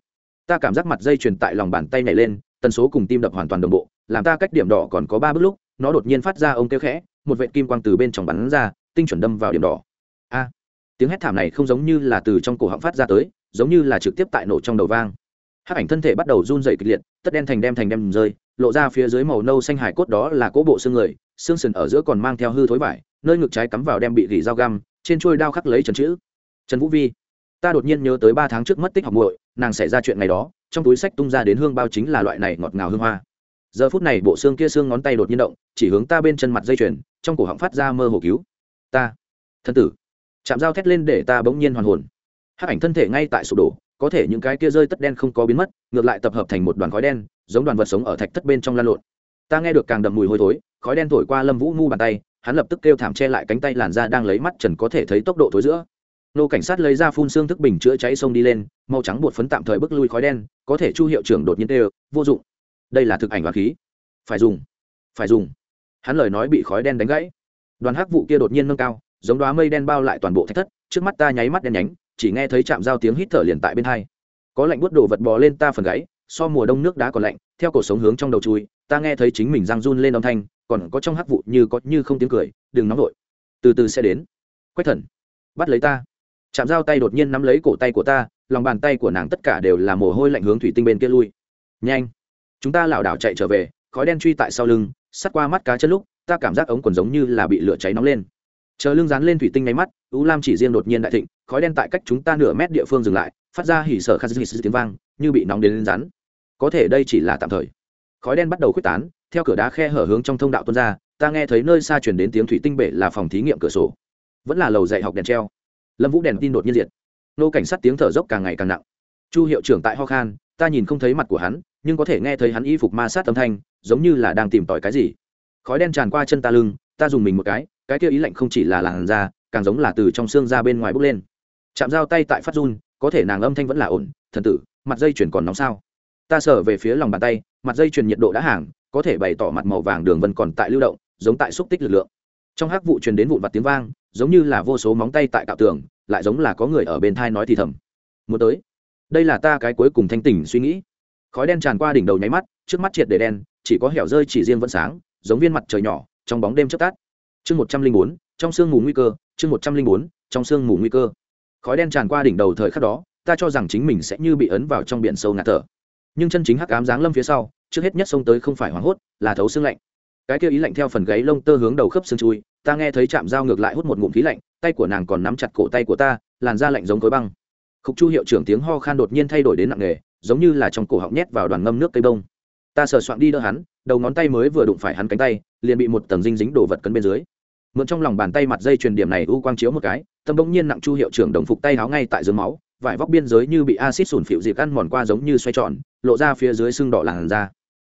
[SPEAKER 1] Ta cảm giác mặt dây chuyền tại lòng bàn tay này lên, tần số cùng tim đập hoàn toàn đồng bộ, làm ta cách điểm đỏ còn có ba bước lúc, nó đột nhiên phát ra ông kêu khẽ, một vệ kim quang từ bên trong bắn ra, tinh chuẩn đâm vào điểm đỏ. A! Tiếng hét thảm này không giống như là từ trong cổ họng phát ra tới, giống như là trực tiếp tại nổ trong đầu vang. Hắc ảnh thân thể bắt đầu run dày kịch liệt, tất đen thành đem thành đem rơi, lộ ra phía dưới màu nâu xanh hải cốt đó là cỗ bộ xương người, xương sườn ở giữa còn mang theo hư thối vải nơi ngực trái cắm vào đem bị gỉ dao găm, trên trôi đao khắc lấy trần chữ. Trần vũ vi, ta đột nhiên nhớ tới ba tháng trước mất tích học muội, nàng xảy ra chuyện ngày đó, trong túi sách tung ra đến hương bao chính là loại này ngọt ngào hương hoa. Giờ phút này bộ xương kia xương ngón tay đột nhiên động, chỉ hướng ta bên chân mặt dây chuyền, trong cổ họng phát ra mơ hồ cứu. Ta, thân tử, chạm dao thét lên để ta bỗng nhiên hoàn hồn. Hắc ảnh thân thể ngay tại sụp đổ, có thể những cái kia rơi tất đen không có biến mất, ngược lại tập hợp thành một đoàn khói đen, giống đoàn vật sống ở thạch thất bên trong lan lộn. Ta nghe được càng đậm mùi hôi thối, khói đen thổi qua lâm vũ ngu bàn tay hắn lập tức kêu thảm che lại cánh tay làn da đang lấy mắt trần có thể thấy tốc độ thối giữa. Nô cảnh sát lấy ra phun xương thức bình chữa cháy sông đi lên, màu trắng bột phấn tạm thời bức lui khói đen, có thể chu hiệu trưởng đột nhiên tê vô dụng. Đây là thực ảnh và khí. Phải dùng. Phải dùng. Hắn lời nói bị khói đen đánh gãy. Đoàn hắc vụ kia đột nhiên nâng cao, giống đoá mây đen bao lại toàn bộ thách thất, trước mắt ta nháy mắt đen nhánh, chỉ nghe thấy chạm dao tiếng hít thở liền tại bên hai. Có lạnh bút đồ vật bò lên ta phần gáy, so mùa đông nước đá còn lạnh, theo cổ sống hướng trong đầu chui ta nghe thấy chính mình răng run lên âm thanh, còn có trong hắc vụ như có như không tiếng cười, đừng nóng vội. Từ từ sẽ đến. Quách thần, bắt lấy ta. Chạm dao tay đột nhiên nắm lấy cổ tay của ta, lòng bàn tay của nàng tất cả đều là mồ hôi lạnh hướng thủy tinh bên kia lui. Nhanh. Chúng ta lảo đảo chạy trở về, khói đen truy tại sau lưng, sắt qua mắt cá chân lúc, ta cảm giác ống quần giống như là bị lửa cháy nóng lên. Chờ lưng dán lên thủy tinh nháy mắt, u lam chỉ riêng đột nhiên đại thịnh, khói đen tại cách chúng ta nửa mét địa phương dừng lại, phát ra hỉ sở khát tiếng vang, như bị nóng đến lên rắn. Có thể đây chỉ là tạm thời khói đen bắt đầu khuếch tán, theo cửa đá khe hở hướng trong thông đạo tuôn ra, ta nghe thấy nơi xa chuyển đến tiếng thủy tinh bể là phòng thí nghiệm cửa sổ. Vẫn là lầu dạy học đèn treo. Lâm vũ đèn tin đột nhiên diệt. Nô cảnh sát tiếng thở dốc càng ngày càng nặng. Chu hiệu trưởng tại ho khan, ta nhìn không thấy mặt của hắn, nhưng có thể nghe thấy hắn y phục ma sát âm thanh, giống như là đang tìm tòi cái gì. Khói đen tràn qua chân ta lưng, ta dùng mình một cái cái kia ý lạnh không chỉ là làn da, càng giống là từ trong xương ra bên ngoài bốc lên. Chạm dao tay tại phát run, có thể nàng âm thanh vẫn là ổn, thần tử, mặt dây chuyển còn nóng sao? Ta sở về phía lòng bàn tay mặt dây chuyền nhiệt độ đã hàng, có thể bày tỏ mặt màu vàng đường vân còn tại lưu động, giống tại xúc tích lực lượng. Trong hắc vụ truyền đến vụn vặt tiếng vang, giống như là vô số móng tay tại cạo tường, lại giống là có người ở bên thai nói thì thầm. Muốn tới. Đây là ta cái cuối cùng thanh tỉnh suy nghĩ. Khói đen tràn qua đỉnh đầu nháy mắt, trước mắt triệt để đen, chỉ có hẻo rơi chỉ riêng vẫn sáng, giống viên mặt trời nhỏ, trong bóng đêm chớp tắt. Chương một trăm linh bốn, trong sương mù nguy cơ, chương một trăm linh bốn, trong sương mù nguy cơ. Khói đen tràn qua đỉnh đầu thời khắc đó, ta cho rằng chính mình sẽ như bị ấn vào trong biển sâu ngạt thở nhưng chân chính hắc ám giáng lâm phía sau, trước hết nhất xông tới không phải hoảng hốt, là thấu xương lạnh. Cái kia ý lạnh theo phần gáy lông tơ hướng đầu khớp xương chui, ta nghe thấy chạm dao ngược lại hút một ngụm khí lạnh, tay của nàng còn nắm chặt cổ tay của ta, làn da lạnh giống khối băng. Khúc chu hiệu trưởng tiếng ho khan đột nhiên thay đổi đến nặng nề, giống như là trong cổ họng nhét vào đoàn ngâm nước cây bông. Ta sờ soạn đi đỡ hắn, đầu ngón tay mới vừa đụng phải hắn cánh tay, liền bị một tầng dinh dính đổ vật cấn bên dưới. Mượn trong lòng bàn tay mặt dây truyền điểm này u quang chiếu một cái, tâm bỗng nhiên nặng chu hiệu trưởng đồng phục tay áo ngay tại dưới máu vải vóc biên giới như bị acid sủn phịu dịp ăn mòn qua giống như xoay tròn, lộ ra phía dưới xương đỏ làn da.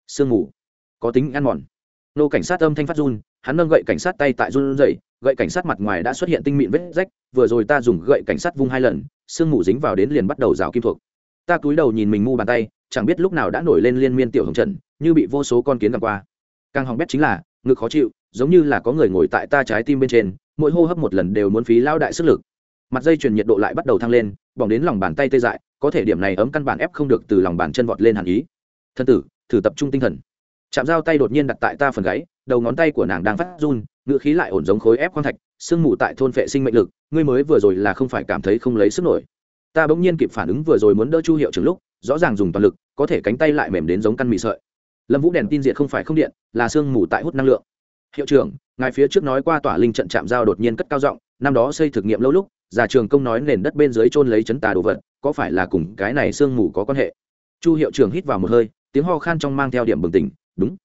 [SPEAKER 1] Sương mù. Có tính ăn mòn. Nô cảnh sát âm thanh phát run, hắn nâng gậy cảnh sát tay tại run dậy gậy cảnh sát mặt ngoài đã xuất hiện tinh mịn vết rách, vừa rồi ta dùng gậy cảnh sát vung hai lần, sương mù dính vào đến liền bắt đầu rào kim thuộc. Ta cúi đầu nhìn mình mu bàn tay, chẳng biết lúc nào đã nổi lên liên miên tiểu hồng trần, như bị vô số con kiến gặp qua. Càng hỏng bét chính là, ngực khó chịu, giống như là có người ngồi tại ta trái tim bên trên, mỗi hô hấp một lần đều muốn phí lao đại sức lực. Mặt dây chuyền nhiệt độ lại bắt đầu thăng lên bỏng đến lòng bàn tay tê dại, có thể điểm này ấm căn bản ép không được từ lòng bàn chân vọt lên hàn ý. Thân tử, thử tập trung tinh thần. Chạm dao tay đột nhiên đặt tại ta phần gáy, đầu ngón tay của nàng đang phát run ngựa khí lại ổn giống khối ép khoang thạch, sương mù tại thôn vệ sinh mệnh lực, ngươi mới vừa rồi là không phải cảm thấy không lấy sức nổi. Ta bỗng nhiên kịp phản ứng vừa rồi muốn đỡ chu hiệu trưởng lúc, rõ ràng dùng toàn lực, có thể cánh tay lại mềm đến giống căn mì sợi. Lâm vũ đèn tin diện không phải không điện, là sương mù tại hút năng lượng. Hiệu trưởng ngài phía trước nói qua tỏa linh trận chạm giao đột nhiên cất cao giọng, năm đó xây thực nghiệm lâu lúc, già trường công nói nền đất bên dưới trôn lấy chấn tà đồ vật, có phải là cùng cái này sương mù có quan hệ? Chu hiệu trưởng hít vào một hơi, tiếng ho khan trong mang theo điểm bừng tỉnh, đúng.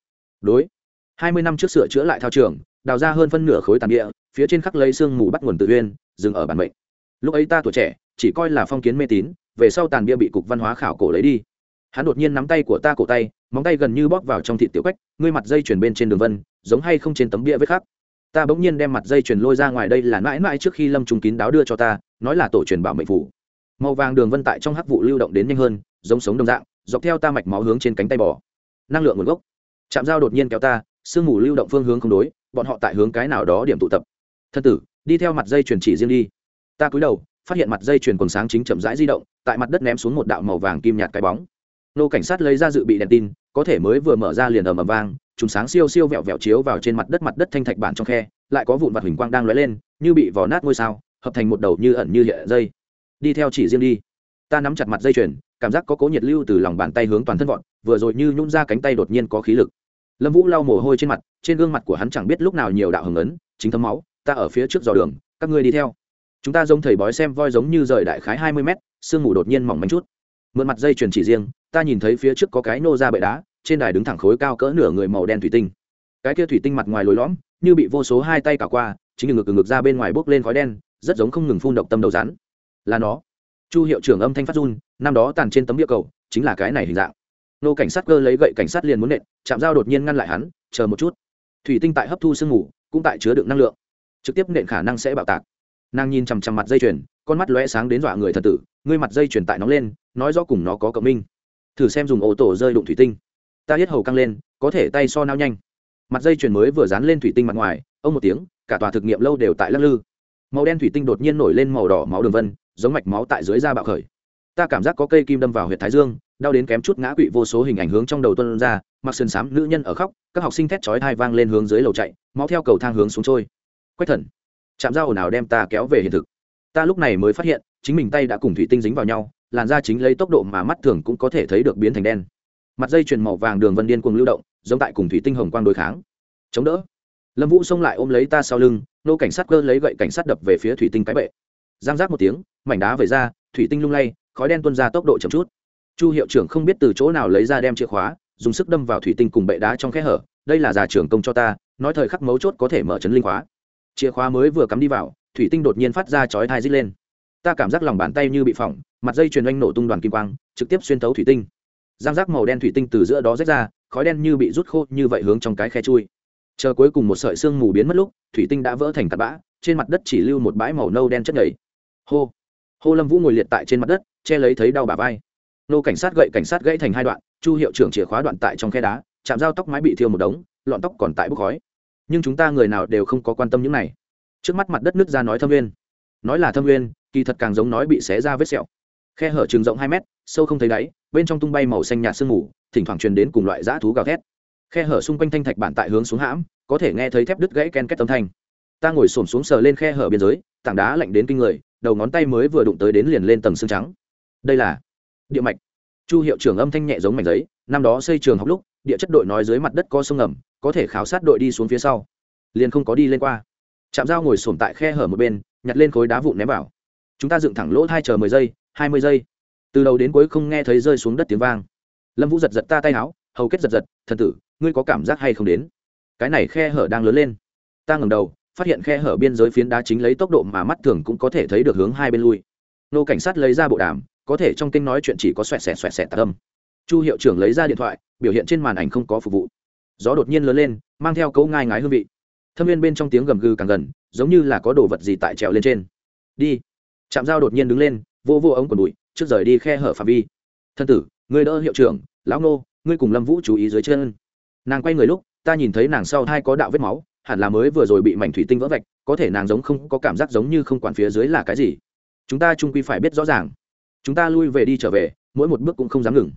[SPEAKER 1] Đối. Hai mươi năm trước sửa chữa lại thao trường, đào ra hơn phân nửa khối tàn địa, phía trên khắc lấy sương mù bắt nguồn tự uyên, dừng ở bản mệnh. Lúc ấy ta tuổi trẻ, chỉ coi là phong kiến mê tín, về sau tàn bia bị cục văn hóa khảo cổ lấy đi. Hắn đột nhiên nắm tay của ta cổ tay, móng tay gần như bóp vào trong thịt tiểu quách, ngươi mặt dây chuyển bên trên đường vân giống hay không trên tấm bia vết khắc. Ta bỗng nhiên đem mặt dây chuyền lôi ra ngoài đây là mãi mãi trước khi lâm trung kín đáo đưa cho ta, nói là tổ truyền bảo mệnh phủ. Màu vàng đường vân tại trong hắc vụ lưu động đến nhanh hơn, giống sống đồng dạng, dọc theo ta mạch máu hướng trên cánh tay bò. Năng lượng nguồn gốc. Chạm dao đột nhiên kéo ta, sương mù lưu động phương hướng không đối, bọn họ tại hướng cái nào đó điểm tụ tập. Thân tử, đi theo mặt dây chuyền chỉ riêng đi. Ta cúi đầu, phát hiện mặt dây chuyền quần sáng chính chậm rãi di động, tại mặt đất ném xuống một đạo màu vàng kim nhạt cái bóng. Nô cảnh sát lấy ra dự bị đèn tin, có thể mới vừa mở ra liền ầm ầm vang Trùng sáng siêu siêu vẹo vẹo chiếu vào trên mặt đất mặt đất thanh thạch bản trong khe, lại có vụn vặt huỳnh quang đang lóe lên, như bị vò nát ngôi sao, hợp thành một đầu như ẩn như hiện dây. Đi theo chỉ riêng đi. Ta nắm chặt mặt dây chuyền, cảm giác có cố nhiệt lưu từ lòng bàn tay hướng toàn thân vọt, vừa rồi như nhún ra cánh tay đột nhiên có khí lực. Lâm vũ lau mồ hôi trên mặt, trên gương mặt của hắn chẳng biết lúc nào nhiều đạo hồng ấn, chính thấm máu, ta ở phía trước dò đường, các ngươi đi theo. Chúng ta giống thầy bói xem voi giống như rời đại khái hai mươi mét, sương mù đột nhiên mỏng manh chút. Mượn mặt dây chuyền chỉ riêng, ta nhìn thấy phía trước có cái nô ra bệ đá trên đài đứng thẳng khối cao cỡ nửa người màu đen thủy tinh. Cái kia thủy tinh mặt ngoài lồi lõm, như bị vô số hai tay cả qua, chính ngực ngực ra bên ngoài bốc lên khói đen, rất giống không ngừng phun độc tâm đầu rắn. Là nó. Chu hiệu trưởng âm thanh phát run, năm đó tàn trên tấm địa cầu, chính là cái này hình dạng. Nô cảnh sát cơ lấy gậy cảnh sát liền muốn nện chạm dao đột nhiên ngăn lại hắn, chờ một chút. Thủy tinh tại hấp thu sương mù, cũng tại chứa đựng năng lượng. Trực tiếp nện khả năng sẽ bạo tạc. Nàng nhìn chằm chằm mặt dây chuyền, con mắt lóe sáng đến dọa người thần tử, ngươi mặt dây chuyền tại nóng lên, nói rõ cùng nó có cộng minh. Thử xem dùng ô tô rơi đụng thủy tinh ta hết hầu căng lên, có thể tay so nao nhanh. Mặt dây chuyền mới vừa dán lên thủy tinh mặt ngoài, ông một tiếng, cả tòa thực nghiệm lâu đều tại lắc lư. Màu đen thủy tinh đột nhiên nổi lên màu đỏ máu đường vân, giống mạch máu tại dưới da bạo khởi. Ta cảm giác có cây kim đâm vào huyệt thái dương, đau đến kém chút ngã quỵ vô số hình ảnh hướng trong đầu tuân ra, mặc sườn xám nữ nhân ở khóc, các học sinh thét chói thai vang lên hướng dưới lầu chạy, máu theo cầu thang hướng xuống trôi. Quách thần chạm dao ồn ào đem ta kéo về hiện thực. Ta lúc này mới phát hiện, chính mình tay đã cùng thủy tinh dính vào nhau, làn da chính lấy tốc độ mà mắt thường cũng có thể thấy được biến thành đen mặt dây chuyền màu vàng đường vân điên cuồng lưu động, giống tại cùng thủy tinh hồng quang đối kháng. Chống đỡ. Lâm vũ xông lại ôm lấy ta sau lưng, nô cảnh sát cơ lấy gậy cảnh sát đập về phía thủy tinh cái bệ. Giang giác một tiếng, mảnh đá về ra, thủy tinh lung lay, khói đen tuôn ra tốc độ chậm chút. Chu hiệu trưởng không biết từ chỗ nào lấy ra đem chìa khóa, dùng sức đâm vào thủy tinh cùng bệ đá trong kẽ hở, đây là già trưởng công cho ta, nói thời khắc mấu chốt có thể mở chấn linh khóa. Chìa khóa mới vừa cắm đi vào, thủy tinh đột nhiên phát ra chói thai rít lên. Ta cảm giác lòng bàn tay như bị phỏng, mặt dây chuyền oanh nổ tung đoàn kim quang, trực tiếp xuyên thấu thủy tinh giang rác màu đen thủy tinh từ giữa đó rách ra, khói đen như bị rút khô như vậy hướng trong cái khe chui. Chờ cuối cùng một sợi xương mù biến mất lúc, thủy tinh đã vỡ thành tạt bã, trên mặt đất chỉ lưu một bãi màu nâu đen chất nhầy. Hô! Hô lâm vũ ngồi liệt tại trên mặt đất, che lấy thấy đau bà vai. Nô cảnh sát gậy cảnh sát gãy thành hai đoạn, chu hiệu trưởng chìa khóa đoạn tại trong khe đá, chạm dao tóc mái bị thiêu một đống, lọn tóc còn tại bốc khói. Nhưng chúng ta người nào đều không có quan tâm những này. Trước mắt mặt đất nứt ra nói thâm nguyên. Nói là thâm nguyên, kỳ thật càng giống nói bị xé ra vết sẹo. Khe hở trường rộng hai mét, sâu không thấy đáy bên trong tung bay màu xanh nhạt sương mù, thỉnh thoảng truyền đến cùng loại dã thú gào thét. Khe hở xung quanh thanh thạch bản tại hướng xuống hãm, có thể nghe thấy thép đứt gãy ken két âm thanh. Ta ngồi xổm xuống sờ lên khe hở biên giới, tảng đá lạnh đến kinh người, đầu ngón tay mới vừa đụng tới đến liền lên tầng xương trắng. Đây là địa mạch. Chu hiệu trưởng âm thanh nhẹ giống mảnh giấy, năm đó xây trường học lúc, địa chất đội nói dưới mặt đất có sông ngầm, có thể khảo sát đội đi xuống phía sau. Liền không có đi lên qua. Chạm dao ngồi sổm tại khe hở một bên, nhặt lên khối đá vụn ném vào. Chúng ta dựng thẳng lỗ thai chờ mười giây, hai mươi giây từ đầu đến cuối không nghe thấy rơi xuống đất tiếng vang. Lâm vũ giật giật ta tay áo, hầu kết giật giật, thần tử, ngươi có cảm giác hay không đến? Cái này khe hở đang lớn lên. Ta ngầm đầu, phát hiện khe hở biên giới phiến đá chính lấy tốc độ mà mắt thường cũng có thể thấy được hướng hai bên lui. Nô cảnh sát lấy ra bộ đàm, có thể trong kinh nói chuyện chỉ có xoẹt xẹt xoẹt xẹt tạc âm. Chu hiệu trưởng lấy ra điện thoại, biểu hiện trên màn ảnh không có phục vụ. Gió đột nhiên lớn lên, mang theo cấu ngai ngái hương vị. Thâm viên bên trong tiếng gầm gừ càng gần, giống như là có đồ vật gì tại trèo lên trên. Đi. Chạm dao đột nhiên đứng lên vô vô ống quần đùi trước rời đi khe hở phạm vi. Thân tử người đỡ hiệu trưởng, lão nô, ngươi cùng lâm vũ chú ý dưới chân. Nàng quay người lúc, ta nhìn thấy nàng sau hai có đạo vết máu, hẳn là mới vừa rồi bị mảnh thủy tinh vỡ vạch, có thể nàng giống không, có cảm giác giống như không quản phía dưới là cái gì. Chúng ta trung quy phải biết rõ ràng. Chúng ta lui về đi trở về, mỗi một bước cũng không dám ngừng.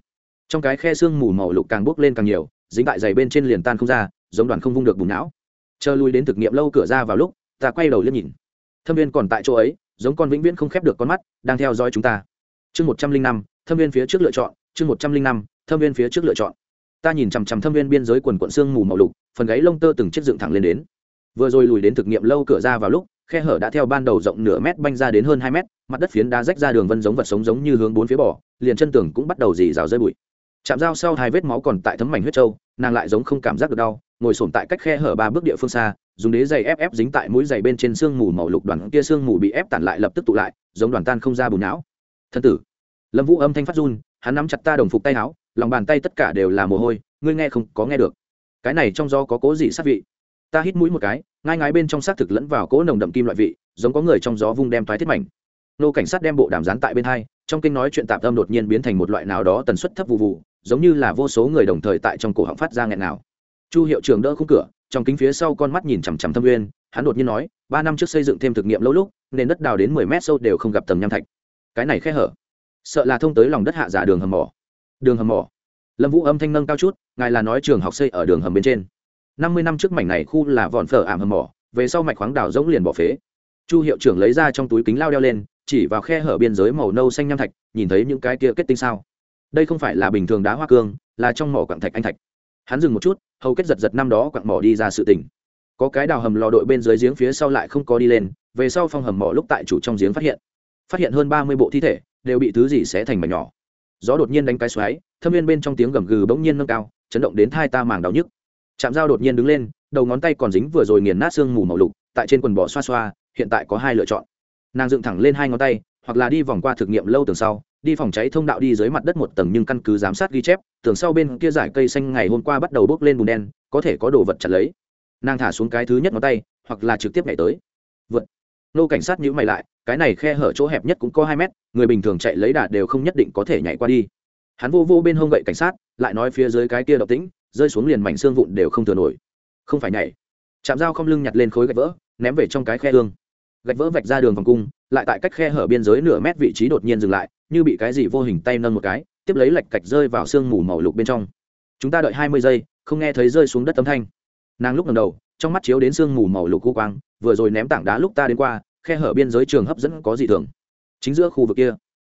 [SPEAKER 1] Trong cái khe xương mù màu lục càng bốc lên càng nhiều, dính tại dày bên trên liền tan không ra, giống đoàn không vung được bùng não. Chờ lui đến thực nghiệm lâu cửa ra vào lúc, ta quay đầu lên nhìn. Thâm viên còn tại chỗ ấy, giống con vĩnh viễn không khép được con mắt, đang theo dõi chúng ta chương một trăm linh năm, thâm viên phía trước lựa chọn, chương một trăm linh năm, thâm viên phía trước lựa chọn. Ta nhìn chằm chằm thâm viên biên giới quần quận xương mù màu lục, phần gáy lông tơ từng chiếc dựng thẳng lên đến. Vừa rồi lùi đến thực nghiệm lâu cửa ra vào lúc, khe hở đã theo ban đầu rộng nửa mét banh ra đến hơn hai mét, mặt đất phiến đá rách ra đường vân giống vật sống giống như hướng bốn phía bỏ liền chân tường cũng bắt đầu dì rào rơi bụi. Chạm dao sau hai vết máu còn tại thấm mảnh huyết trâu, nàng lại giống không cảm giác được đau, ngồi sổm tại cách khe hở ba bước địa phương xa, dùng đế giày ép ép dính tại mũi giày bên trên xương mù màu lục đoàn kia xương mù bị ép tản lại lập tức tụ lại, giống đoàn tan không ra bùn não thân tử. Lâm vũ âm thanh phát run, hắn nắm chặt ta đồng phục tay áo, lòng bàn tay tất cả đều là mồ hôi, ngươi nghe không có nghe được. Cái này trong do có cố gì sát vị? Ta hít mũi một cái, ngai ngái bên trong xác thực lẫn vào cỗ nồng đậm kim loại vị, giống có người trong gió vung đem thoái thiết mảnh. Nô cảnh sát đem bộ đàm dán tại bên hai, trong kinh nói chuyện tạm tâm đột nhiên biến thành một loại nào đó tần suất thấp vụ vụ giống như là vô số người đồng thời tại trong cổ họng phát ra nghẹn nào chu hiệu trưởng đỡ khung cửa, trong kính phía sau con mắt nhìn chằm chằm thâm uyên, hắn đột nhiên nói, ba năm trước xây dựng thêm thực nghiệm lâu lúc nên đất đào đến mười mét sâu đều không gặp tầng nham thạch cái này khe hở. Sợ là thông tới lòng đất hạ giả đường hầm mỏ. Đường hầm mỏ. Lâm vũ âm thanh nâng cao chút, ngài là nói trường học xây ở đường hầm bên trên. Năm mươi năm trước mảnh này khu là vòn phở ảm hầm mỏ, về sau mạch khoáng đảo rỗng liền bỏ phế. Chu hiệu trưởng lấy ra trong túi kính lao đeo lên, chỉ vào khe hở biên giới màu nâu xanh nham thạch, nhìn thấy những cái kia kết tinh sao. Đây không phải là bình thường đá hoa cương, là trong mỏ quặng thạch anh thạch. Hắn dừng một chút, hầu kết giật giật năm đó quặng mỏ đi ra sự tỉnh có cái đào hầm lò đội bên dưới giếng phía sau lại không có đi lên, về sau phong hầm mỏ lúc tại chủ trong giếng phát hiện phát hiện hơn ba mươi bộ thi thể đều bị thứ gì xé thành mảnh nhỏ. Gió đột nhiên đánh cái xoáy, thâm viên bên trong tiếng gầm gừ bỗng nhiên nâng cao, chấn động đến thai ta màng đau nhức. Chạm dao đột nhiên đứng lên, đầu ngón tay còn dính vừa rồi nghiền nát xương mù màu lục, tại trên quần bò xoa xoa, hiện tại có hai lựa chọn. Nàng dựng thẳng lên hai ngón tay, hoặc là đi vòng qua thực nghiệm lâu tường sau, đi phòng cháy thông đạo đi dưới mặt đất một tầng nhưng căn cứ giám sát ghi chép, tường sau bên kia giải cây xanh ngày hôm qua bắt đầu bốc lên bùn đen, có thể có đồ vật chặt lấy. Nàng thả xuống cái thứ nhất ngón tay, hoặc là trực tiếp nhảy tới. Vượt nô cảnh sát nhữ mày lại, cái này khe hở chỗ hẹp nhất cũng có hai mét, người bình thường chạy lấy đà đều không nhất định có thể nhảy qua đi. Hắn vô vô bên hông gậy cảnh sát, lại nói phía dưới cái kia độc tĩnh, rơi xuống liền mảnh xương vụn đều không thừa nổi. Không phải nhảy. Chạm dao không lưng nhặt lên khối gạch vỡ, ném về trong cái khe hương. Gạch vỡ vạch ra đường vòng cung, lại tại cách khe hở biên giới nửa mét vị trí đột nhiên dừng lại, như bị cái gì vô hình tay nâng một cái, tiếp lấy lạch cạch rơi vào sương mù màu lục bên trong. Chúng ta đợi hai mươi giây, không nghe thấy rơi xuống đất âm thanh. Nàng lúc lần đầu, trong mắt chiếu đến sương mù màu lục cô quang vừa rồi ném tảng đá lúc ta đến qua, khe hở biên giới trường hấp dẫn có gì thường? Chính giữa khu vực kia,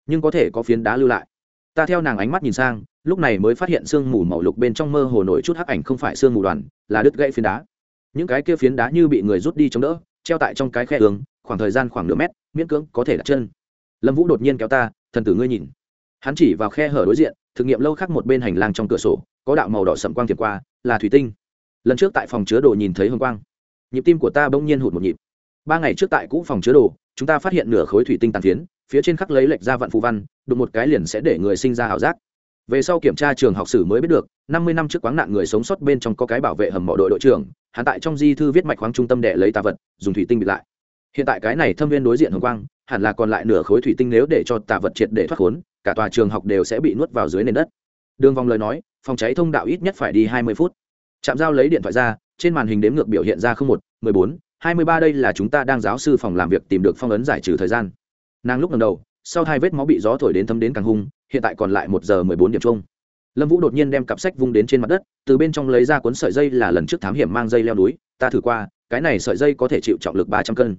[SPEAKER 1] nhưng có thể có phiến đá lưu lại. Ta theo nàng ánh mắt nhìn sang, lúc này mới phát hiện sương mù màu lục bên trong mơ hồ nổi chút hắc ảnh không phải sương mù đoàn, là đứt gãy phiến đá. Những cái kia phiến đá như bị người rút đi chống đỡ, treo tại trong cái khe hướng khoảng thời gian khoảng nửa mét, miễn cưỡng có thể đặt chân. Lâm vũ đột nhiên kéo ta, thần tử ngươi nhìn. Hắn chỉ vào khe hở đối diện, thực nghiệm lâu khác một bên hành lang trong cửa sổ, có đạo màu đỏ sậm quang thiệp qua, là thủy tinh. Lần trước tại phòng chứa đồ nhìn thấy hồng quang nhịp tim của ta bỗng nhiên hụt một nhịp. Ba ngày trước tại cũ phòng chứa đồ, chúng ta phát hiện nửa khối thủy tinh tàn phiến, phía trên khắc lấy lệch ra vạn phù văn, đụng một cái liền sẽ để người sinh ra ảo giác. Về sau kiểm tra trường học sử mới biết được, năm mươi năm trước quáng nạn người sống sót bên trong có cái bảo vệ hầm mỏ đội đội trưởng, hắn tại trong di thư viết mạch khoáng trung tâm để lấy tà vật, dùng thủy tinh bịt lại. Hiện tại cái này thâm viên đối diện hồng quang, hẳn là còn lại nửa khối thủy tinh nếu để cho tà vật triệt để thoát khốn, cả tòa trường học đều sẽ bị nuốt vào dưới nền đất. Đường vòng lời nói, phòng cháy thông đạo ít nhất phải đi hai mươi phút. Chạm giao lấy điện thoại ra trên màn hình đếm ngược biểu hiện ra không một, mười bốn, hai mươi ba đây là chúng ta đang giáo sư phòng làm việc tìm được phong ấn giải trừ thời gian. Nàng lúc lần đầu, sau hai vết máu bị gió thổi đến thấm đến càng hung, hiện tại còn lại một giờ mười bốn điểm chung. Lâm vũ đột nhiên đem cặp sách vung đến trên mặt đất, từ bên trong lấy ra cuốn sợi dây là lần trước thám hiểm mang dây leo núi, ta thử qua, cái này sợi dây có thể chịu trọng lực ba trăm cân.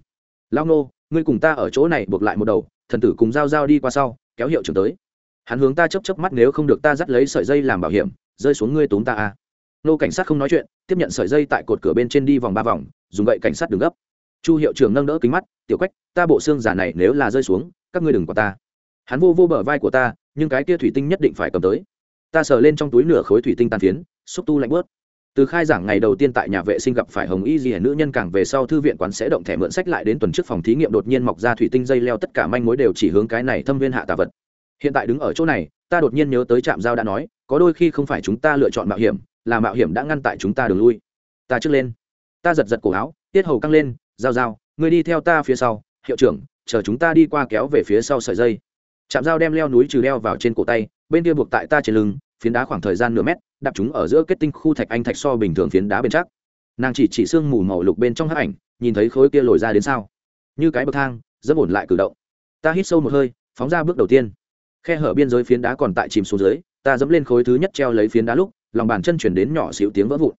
[SPEAKER 1] Lao nô, ngươi cùng ta ở chỗ này buộc lại một đầu, thần tử cùng g i a o g i a o đi qua sau, kéo hiệu trưởng tới. Hắn hướng ta chấp chấp mắt nếu không được ta dắt lấy sợi dây làm bảo hiểm, rơi xuống ngươi túm ta à nô cảnh sát không nói chuyện, tiếp nhận sợi dây tại cột cửa bên trên đi vòng ba vòng, dùng gậy cảnh sát đứng gấp. Chu hiệu trưởng nâng đỡ kính mắt, tiểu quách, ta bộ xương giả này nếu là rơi xuống, các ngươi đừng qua ta. Hắn vô vô bờ vai của ta, nhưng cái kia thủy tinh nhất định phải cầm tới. Ta sờ lên trong túi nửa khối thủy tinh tàn phiến, xúc tu lạnh bớt. Từ khai giảng ngày đầu tiên tại nhà vệ sinh gặp phải hồng y gì nữ nhân càng về sau thư viện quán sẽ động thẻ mượn sách lại đến tuần trước phòng thí nghiệm đột nhiên mọc ra thủy tinh dây leo, tất cả manh mối đều chỉ hướng cái này thâm viên hạ tà vật. Hiện tại đứng ở chỗ này, ta đột nhiên nhớ tới trạm giao đã nói, có đôi khi không phải chúng ta lựa chọn mạo hiểm là mạo hiểm đã ngăn tại chúng ta đường lui. Ta trước lên. Ta giật giật cổ áo, tiết hầu căng lên, giao giao, người đi theo ta phía sau, hiệu trưởng, chờ chúng ta đi qua kéo về phía sau sợi dây. Chạm dao đem leo núi trừ đeo vào trên cổ tay, bên kia buộc tại ta trên lưng, phiến đá khoảng thời gian nửa mét, đạp chúng ở giữa kết tinh khu thạch anh thạch so bình thường phiến đá bên chắc. Nàng chỉ chỉ xương mù màu lục bên trong hắc ảnh, nhìn thấy khối kia lồi ra đến sao. Như cái bậc thang, dẫm ổn lại cử động. Ta hít sâu một hơi, phóng ra bước đầu tiên. Khe hở biên giới phiến đá còn tại chìm xuống dưới, ta dẫm lên khối thứ nhất treo lấy phiến đá lúc lòng bàn chân chuyển đến nhỏ xíu tiếng vỡ vụn.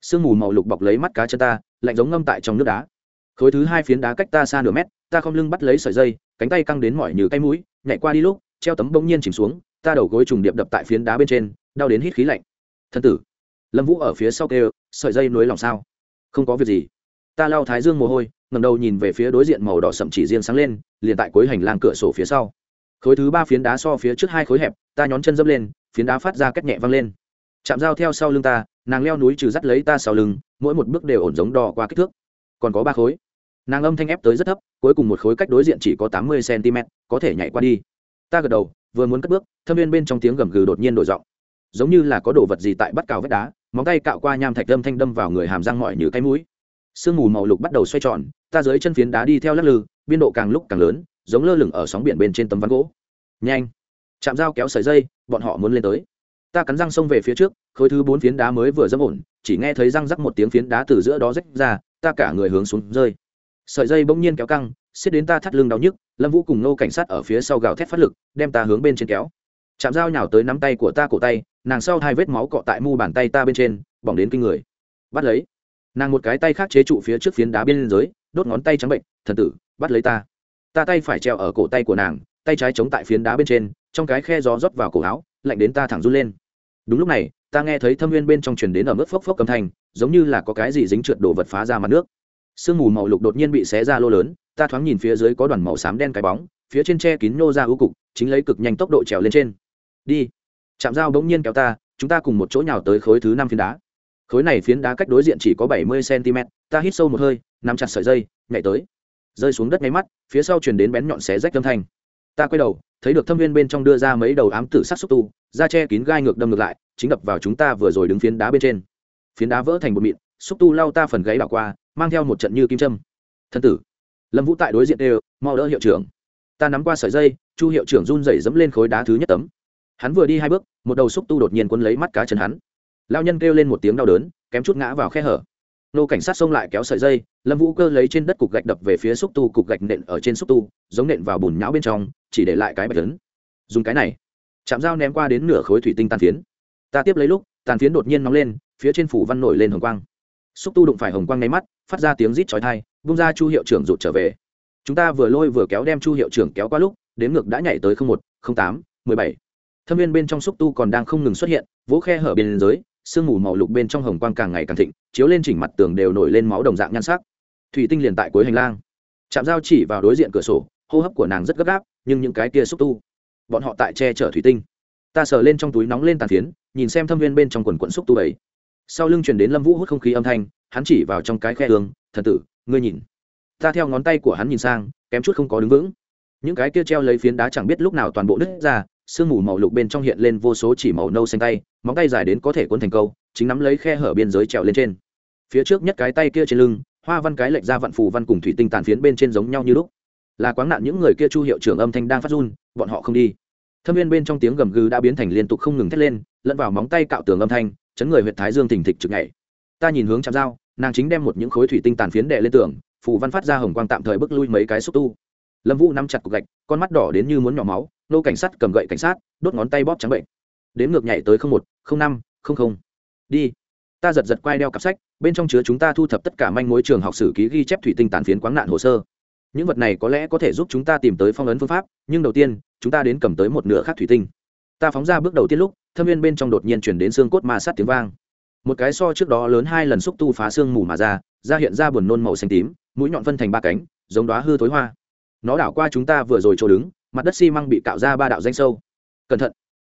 [SPEAKER 1] Sương mù màu lục bọc lấy mắt cá chân ta, lạnh giống ngâm tại trong nước đá. Khối thứ hai phiến đá cách ta xa nửa mét, ta không lưng bắt lấy sợi dây, cánh tay căng đến mỏi như cái mũi, nhảy qua đi lúc, treo tấm bỗng nhiên chìm xuống, ta đầu gối trùng điệp đập tại phiến đá bên trên, đau đến hít khí lạnh. Thân tử, lâm vũ ở phía sau kêu, sợi dây nối lòng sao? Không có việc gì. Ta lao thái dương mồ hôi ngầm đầu nhìn về phía đối diện màu đỏ sậm chỉ riêng sáng lên, liền tại cuối hành lang cửa sổ phía sau. Khối thứ ba phiến đá so phía trước hai khối hẹp, ta nhón chân dâm lên, phiến đá phát ra cách nhẹ văng lên chạm dao theo sau lưng ta, nàng leo núi trừ dắt lấy ta sau lưng, mỗi một bước đều ổn giống đo qua kích thước. Còn có ba khối. Nàng âm thanh ép tới rất thấp, cuối cùng một khối cách đối diện chỉ có tám mươi cm có thể nhảy qua đi. Ta gật đầu, vừa muốn cất bước, thâm viên bên trong tiếng gầm gừ đột nhiên đổi giọng. Giống như là có đồ vật gì tại bắt cào vết đá, móng tay cạo qua nham thạch đâm thanh đâm vào người hàm răng mọi như cái mũi. Sương mù màu lục bắt đầu xoay tròn, ta dưới chân phiến đá đi theo lắc lư, biên độ càng lúc càng lớn, giống lơ lửng ở sóng biển bên trên tấm ván gỗ. Nhanh. Chạm dao kéo sợi dây, bọn họ muốn lên tới ta cắn răng xông về phía trước, khối thứ bốn phiến đá mới vừa dâm ổn, chỉ nghe thấy răng rắc một tiếng phiến đá từ giữa đó rách ra, ta cả người hướng xuống rơi. Sợi dây bỗng nhiên kéo căng, xiết đến ta thắt lưng đau nhức, lâm vũ cùng nô cảnh sát ở phía sau gào thét phát lực, đem ta hướng bên trên kéo. Chạm dao nhào tới nắm tay của ta cổ tay, nàng sau hai vết máu cọ tại mu bàn tay ta bên trên, bỏng đến kinh người. Bắt lấy. Nàng một cái tay khác chế trụ phía trước phiến đá bên dưới đốt ngón tay trắng bệnh, thần tử, bắt lấy ta. Ta tay phải treo ở cổ tay của nàng, tay trái chống tại phiến đá bên trên, trong cái khe gió rót vào cổ áo, lạnh đến ta thẳng run lên đúng lúc này, ta nghe thấy thâm viên bên trong truyền đến ở mức phốc phốc âm thanh, giống như là có cái gì dính trượt đổ vật phá ra mặt nước. Sương mù màu lục đột nhiên bị xé ra lô lớn, ta thoáng nhìn phía dưới có đoàn màu xám đen cái bóng, phía trên tre kín nô ra ưu cục, chính lấy cực nhanh tốc độ trèo lên trên. Đi. Chạm dao bỗng nhiên kéo ta, chúng ta cùng một chỗ nhào tới khối thứ năm phiến đá. Khối này phiến đá cách đối diện chỉ có bảy mươi cm ta hít sâu một hơi, nắm chặt sợi dây, nhảy tới. Rơi xuống đất nháy mắt, phía sau truyền đến bén nhọn xé rách âm thanh ta quay đầu, thấy được thâm viên bên trong đưa ra mấy đầu ám tử sắc xúc tu, da che kín gai ngược đâm ngược lại, chính đập vào chúng ta vừa rồi đứng phiến đá bên trên. Phiến đá vỡ thành một mịn, xúc tu lao ta phần gáy đảo qua, mang theo một trận như kim châm. Thân tử, lâm vũ tại đối diện đều, mau đỡ hiệu trưởng. Ta nắm qua sợi dây, chu hiệu trưởng run rẩy dẫm lên khối đá thứ nhất tấm. Hắn vừa đi hai bước, một đầu xúc tu đột nhiên quấn lấy mắt cá chân hắn. Lao nhân kêu lên một tiếng đau đớn, kém chút ngã vào khe hở nô cảnh sát xông lại kéo sợi dây, lâm vũ cơ lấy trên đất cục gạch đập về phía xúc tu, cục gạch nện ở trên xúc tu, giống nện vào bùn nhão bên trong, chỉ để lại cái bạch lớn dùng cái này, chạm dao ném qua đến nửa khối thủy tinh tàn phiến. Ta tiếp lấy lúc, tàn phiến đột nhiên nóng lên, phía trên phủ văn nổi lên hồng quang. Xúc tu đụng phải hồng quang ngay mắt, phát ra tiếng rít chói thai bung ra chu hiệu trưởng rụt trở về. Chúng ta vừa lôi vừa kéo đem chu hiệu trưởng kéo qua lúc, đến ngược đã nhảy tới một tám, mười bảy. Thâm viên bên trong xúc tu còn đang không ngừng xuất hiện, vỗ khe hở bên dưới sương mù màu lục bên trong hồng quang càng ngày càng thịnh, chiếu lên chỉnh mặt tường đều nổi lên máu đồng dạng nhan sắc. Thủy tinh liền tại cuối hành lang. Chạm dao chỉ vào đối diện cửa sổ, hô hấp của nàng rất gấp gáp, nhưng những cái kia xúc tu, bọn họ tại che chở thủy tinh. Ta sờ lên trong túi nóng lên tàn phiến, nhìn xem thâm viên bên trong quần quận xúc tu ấy. sau lưng chuyển đến lâm vũ hút không khí âm thanh, hắn chỉ vào trong cái khe tường, thần tử, ngươi nhìn. Ta theo ngón tay của hắn nhìn sang, kém chút không có đứng vững. Những cái kia treo lấy phiến đá chẳng biết lúc nào toàn bộ nứt ra sương mù màu lục bên trong hiện lên vô số chỉ màu nâu xanh tay, móng tay dài đến có thể cuốn thành câu, chính nắm lấy khe hở biên giới trèo lên trên. Phía trước nhất cái tay kia trên lưng, hoa văn cái lệch ra vạn phù văn cùng thủy tinh tàn phiến bên trên giống nhau như lúc. Là quáng nạn những người kia chu hiệu trưởng âm thanh đang phát run, bọn họ không đi. Thâm viên bên trong tiếng gầm gừ đã biến thành liên tục không ngừng thét lên, lẫn vào móng tay cạo tường âm thanh, chấn người huyện thái dương thình thịch trực nhảy. Ta nhìn hướng chạm dao nàng chính đem một những khối thủy tinh tàn phiến đệ lên tường, phù văn phát ra hồng quang tạm thời bước lui mấy cái xúc tu. Lâm vũ nắm chặt cục gạch, con mắt đỏ đến như muốn nhỏ máu nô cảnh sát cầm gậy cảnh sát, đốt ngón tay bóp trắng bệnh. Đến ngược nhảy tới một năm, không đi. Ta giật giật quay đeo cặp sách, bên trong chứa chúng ta thu thập tất cả manh mối trường học sử ký ghi chép thủy tinh tàn phiến quáng nạn hồ sơ. Những vật này có lẽ có thể giúp chúng ta tìm tới phong ấn phương pháp, nhưng đầu tiên, chúng ta đến cầm tới một nửa khác thủy tinh. Ta phóng ra bước đầu tiên lúc, thâm viên bên trong đột nhiên chuyển đến xương cốt ma sát tiếng vang. Một cái so trước đó lớn hai lần xúc tu phá xương mù mà ra ra hiện ra buồn nôn màu xanh tím, mũi nhọn phân thành ba cánh, giống đoá hư thối hoa. Nó đảo qua chúng ta vừa rồi chỗ đứng mặt đất xi măng bị cạo ra ba đạo danh sâu. Cẩn thận.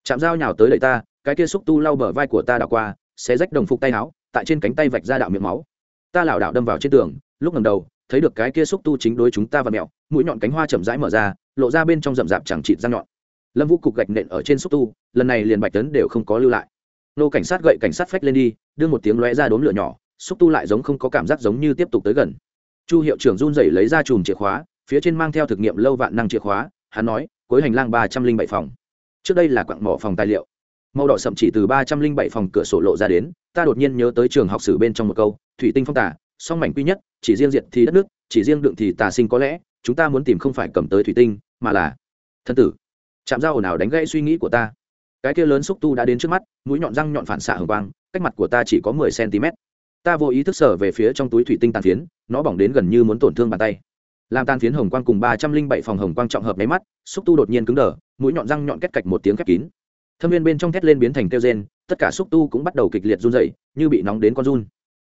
[SPEAKER 1] Chạm dao nhào tới đẩy ta, cái kia xúc tu lau bờ vai của ta đảo qua, xé rách đồng phục tay áo, tại trên cánh tay vạch ra đạo miệng máu. Ta lảo đảo đâm vào trên tường, lúc ngầm đầu, thấy được cái kia xúc tu chính đối chúng ta và mẹo, mũi nhọn cánh hoa chậm rãi mở ra, lộ ra bên trong rậm rạp chẳng chịt răng nhọn. Lâm vũ cục gạch nện ở trên xúc tu, lần này liền bạch tấn đều không có lưu lại. Nô cảnh sát gậy cảnh sát phách lên đi, đưa một tiếng lóe ra đốm lửa nhỏ, xúc tu lại giống không có cảm giác giống như tiếp tục tới gần. Chu hiệu trưởng run rẩy lấy ra chùm chìa khóa, phía trên mang theo thực nghiệm lâu vạn năng chìa khóa hắn nói, cuối hành lang ba trăm linh bảy phòng. Trước đây là quặng mỏ phòng tài liệu. Màu đỏ sậm chỉ từ ba trăm linh bảy phòng cửa sổ lộ ra đến, ta đột nhiên nhớ tới trường học sử bên trong một câu, thủy tinh phong tả song mảnh quy nhất, chỉ riêng diện thì đất nước, chỉ riêng đựng thì tà sinh có lẽ, chúng ta muốn tìm không phải cầm tới thủy tinh, mà là thân tử. Chạm dao ồn ào đánh gãy suy nghĩ của ta. Cái kia lớn xúc tu đã đến trước mắt, mũi nhọn răng nhọn phản xạ hồng quang, cách mặt của ta chỉ có mười cm ta vô ý thức sở về phía trong túi thủy tinh tàn phiến, nó bỏng đến gần như muốn tổn thương bàn tay làm tan phiến hồng quang cùng ba trăm linh bảy phòng hồng quang trọng hợp máy mắt, xúc tu đột nhiên cứng đờ, mũi nhọn răng nhọn kết cạch một tiếng khép kín. Thâm viên bên trong thét lên biến thành kêu gen tất cả xúc tu cũng bắt đầu kịch liệt run dậy như bị nóng đến con run.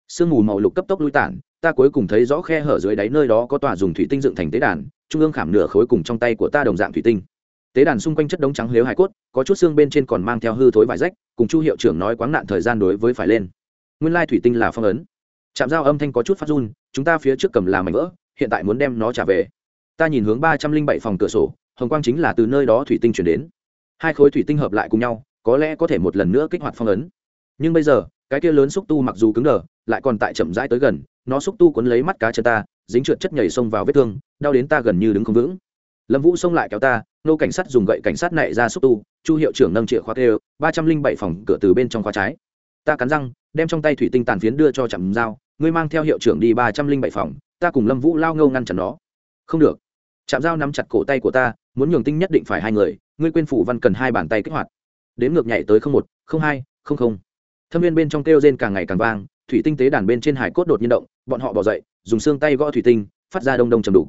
[SPEAKER 1] Sương mù màu lục cấp tốc lui tản, ta cuối cùng thấy rõ khe hở dưới đáy nơi đó có tòa dùng thủy tinh dựng thành tế đàn, trung ương khảm nửa khối cùng trong tay của ta đồng dạng thủy tinh. Tế đàn xung quanh chất đống trắng lếu hải cốt, có chút xương bên trên còn mang theo hư thối vải rách, cùng chu hiệu trưởng nói quáng nạn thời gian đối với phải lên. Nguyên lai thủy tinh là phong ấn. Chạm dao âm thanh có chút phát run, chúng ta phía trước cầm làm mảnh vỡ hiện tại muốn đem nó trả về. Ta nhìn hướng ba trăm linh bảy phòng cửa sổ, hồng quang chính là từ nơi đó thủy tinh chuyển đến. Hai khối thủy tinh hợp lại cùng nhau, có lẽ có thể một lần nữa kích hoạt phong ấn. Nhưng bây giờ, cái kia lớn xúc tu mặc dù cứng đờ, lại còn tại chậm rãi tới gần, nó xúc tu cuốn lấy mắt cá chân ta, dính trượt chất nhảy xông vào vết thương, đau đến ta gần như đứng không vững. Lâm vũ xông lại kéo ta, nô cảnh sát dùng gậy cảnh sát nạy ra xúc tu, chu hiệu trưởng nâng chìa khóa kêu, ba trăm linh bảy phòng cửa từ bên trong khóa trái ta cắn răng, đem trong tay thủy tinh tàn phiến đưa cho chạm dao ngươi mang theo hiệu trưởng đi ba trăm linh bảy phòng, ta cùng lâm vũ lao ngâu ngăn chặn nó. Không được. Chạm dao nắm chặt cổ tay của ta, muốn nhường tinh nhất định phải hai người, ngươi quên phủ văn cần hai bàn tay kích hoạt. Đến ngược nhảy tới không một, không hai, không không. Thâm viên bên trong kêu rên càng ngày càng vang, thủy tinh tế đàn bên trên hải cốt đột nhiên động, bọn họ bỏ dậy, dùng xương tay gõ thủy tinh, phát ra đông đông chầm đủ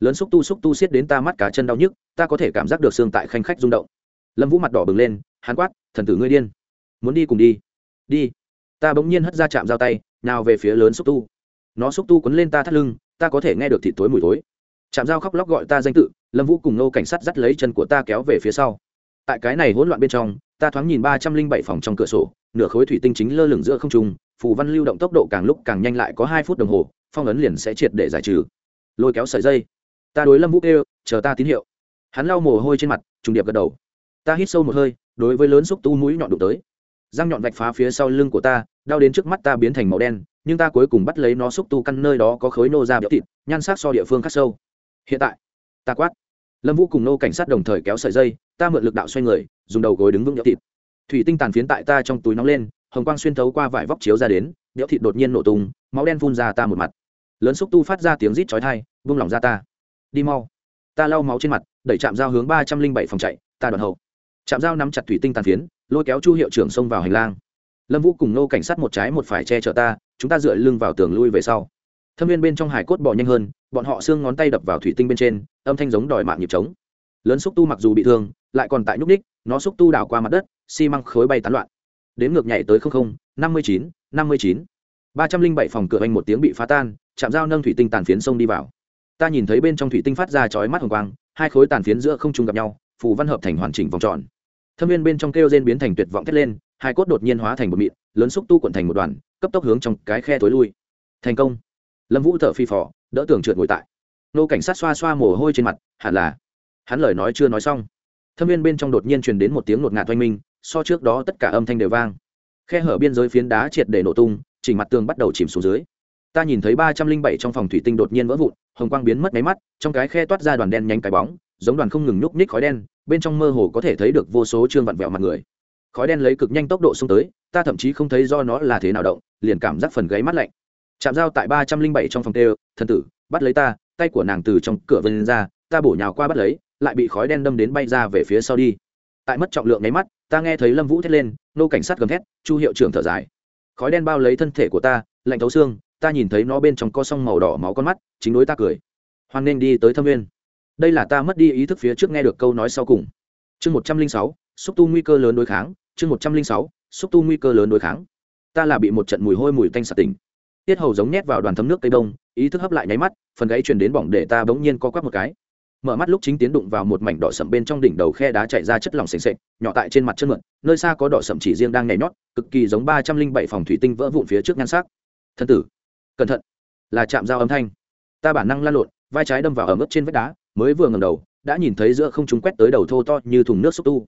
[SPEAKER 1] lớn xúc tu xúc tu xiết đến ta mắt cá chân đau nhức, ta có thể cảm giác được xương tại khanh khách rung động. Lâm vũ mặt đỏ bừng lên, hắn quát, thần tử ngươi điên, muốn đi cùng đi đi. Ta bỗng nhiên hất ra chạm dao tay, nào về phía lớn xúc tu. Nó xúc tu quấn lên ta thắt lưng, ta có thể nghe được thịt tối mùi tối chạm dao khóc lóc gọi ta danh tự, lâm vũ cùng nô cảnh sát dắt lấy chân của ta kéo về phía sau. Tại cái này hỗn loạn bên trong, ta thoáng nhìn ba trăm linh bảy phòng trong cửa sổ, nửa khối thủy tinh chính lơ lửng giữa không trung, phù văn lưu động tốc độ càng lúc càng nhanh lại có hai phút đồng hồ, phong ấn liền sẽ triệt để giải trừ. Lôi kéo sợi dây. Ta đối lâm vũ kêu, chờ ta tín hiệu. Hắn lau mồ hôi trên mặt, trùng điệp gật đầu. Ta hít sâu một hơi, đối với lớn xúc tu mũi nhọn đụng tới răng nhọn vạch phá phía sau lưng của ta, đau đến trước mắt ta biến thành màu đen, nhưng ta cuối cùng bắt lấy nó xúc tu căn nơi đó có khối nô ra béo thịt, nhan sắc so địa phương khắc sâu. Hiện tại, ta quát. Lâm vũ cùng nô cảnh sát đồng thời kéo sợi dây, ta mượn lực đạo xoay người, dùng đầu gối đứng vững béo thịt. Thủy tinh tàn phiến tại ta trong túi nóng lên, hồng quang xuyên thấu qua vải vóc chiếu ra đến béo thịt đột nhiên nổ tung, máu đen phun ra ta một mặt. Lớn xúc tu phát ra tiếng rít chói thai vung lỏng ra ta. Đi mau. Ta lau máu trên mặt, đẩy chạm dao hướng ba trăm linh bảy phòng chạy, ta đoàn hậu chạm dao nắm chặt thủy tinh tàn phiến, lôi kéo chu hiệu trưởng xông vào hành lang. Lâm vũ cùng nô cảnh sát một trái một phải che chở ta, chúng ta dựa lưng vào tường lui về sau. Thâm viên bên trong hải cốt bỏ nhanh hơn, bọn họ xương ngón tay đập vào thủy tinh bên trên, âm thanh giống đòi mạng nhịp trống. Lớn xúc tu mặc dù bị thương, lại còn tại nhúc ních nó xúc tu đảo qua mặt đất, xi măng khối bay tán loạn. Đến ngược nhảy tới không không, năm mươi chín, năm mươi chín. ba trăm linh bảy phòng cửa anh một tiếng bị phá tan chạm dao nâng thủy tinh tàn phiến sông đi vào. Ta nhìn thấy bên trong thủy tinh phát ra chói mắt hồng quang, hai khối tàn phiến giữa không trung gặp nhau, phù văn hợp thành hoàn chỉnh vòng tròn thâm viên bên trong kêu rên biến thành tuyệt vọng thét lên, hai cốt đột nhiên hóa thành một mịn, lớn xúc tu quận thành một đoàn, cấp tốc hướng trong cái khe tối lui. Thành công. Lâm vũ thở phi phò, đỡ tưởng trượt ngồi tại. Nô cảnh sát xoa xoa mồ hôi trên mặt, hẳn là. Hắn lời nói chưa nói xong. Thâm viên bên trong đột nhiên truyền đến một tiếng ngột ngạt oanh minh, so trước đó tất cả âm thanh đều vang. Khe hở biên giới phiến đá triệt để nổ tung chỉnh mặt tường bắt đầu chìm xuống dưới. Ta nhìn thấy ba trăm linh bảy trong phòng thủy tinh đột nhiên vỡ vụn, hồng quang biến mất máy mắt, trong cái khe toát ra đoàn đen nhanh cái bóng, giống đoàn không ngừng nhúc nhích khói đen bên trong mơ hồ có thể thấy được vô số trương vặn vẹo mặt người. Khói đen lấy cực nhanh tốc độ xông tới, ta thậm chí không thấy do nó là thế nào động, liền cảm giác phần gáy mắt lạnh. Chạm dao tại ba trăm linh bảy trong phòng tê, thần tử, bắt lấy ta, tay của nàng từ trong cửa vân ra, ta bổ nhào qua bắt lấy, lại bị khói đen đâm đến bay ra về phía sau đi. Tại mất trọng lượng nháy mắt, ta nghe thấy lâm vũ thét lên, nô cảnh sát gầm thét, chu hiệu trưởng thở dài. Khói đen bao lấy thân thể của ta, lạnh thấu xương, ta nhìn thấy nó bên trong co song màu đỏ máu con mắt, chính đối ta cười. Hoan nên đi tới thâm viên đây là ta mất đi ý thức phía trước nghe được câu nói sau cùng. Chương một trăm linh sáu, xúc tu nguy cơ lớn đối kháng. Chương một trăm linh sáu, xúc tu nguy cơ lớn đối kháng. Ta là bị một trận mùi hôi mùi tanh sạt tỉnh. Tiết hầu giống nhét vào đoàn thấm nước tây đông, ý thức hấp lại nháy mắt, phần gáy truyền đến bỏng để ta bỗng nhiên co quắp một cái. Mở mắt lúc chính tiến đụng vào một mảnh đỏ sậm bên trong đỉnh đầu khe đá chạy ra chất lỏng sềnh sệch nhỏ tại trên mặt chân mượn, nơi xa có đỏ sậm chỉ riêng đang nhảy nhót, cực kỳ giống ba trăm linh bảy phòng thủy tinh vỡ vụn phía trước nhan sắc. Thân tử, cẩn thận, là chạm dao âm thanh. Ta bản năng lan lộn, vai trái đâm vào ở mức trên vách đá mới vừa ngầm đầu, đã nhìn thấy giữa không chúng quét tới đầu thô to như thùng nước xúc tu.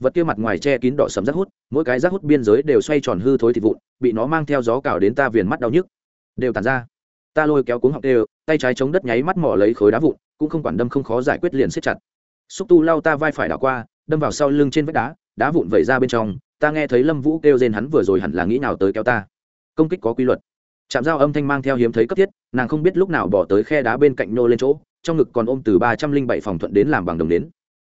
[SPEAKER 1] Vật kia mặt ngoài che kín đỏ sầm rác hút, mỗi cái rác hút biên giới đều xoay tròn hư thối thịt vụn, bị nó mang theo gió cào đến ta viền mắt đau nhức. Đều tàn ra. Ta lôi kéo cuống học đều, tay trái chống đất nháy mắt mỏ lấy khối đá vụn, cũng không quản đâm không khó giải quyết liền siết chặt. Xúc tu lao ta vai phải đảo qua, đâm vào sau lưng trên vách đá đá vụn vẩy ra bên trong, ta nghe thấy lâm vũ kêu rên hắn vừa rồi hẳn là nghĩ nào tới kéo ta. Công kích có quy luật. Chạm dao âm thanh mang theo hiếm thấy cấp thiết, nàng không biết lúc nào bỏ tới khe đá bên cạnh nô lên chỗ trong ngực còn ôm từ ba trăm linh bảy phòng thuận đến làm bằng đồng đến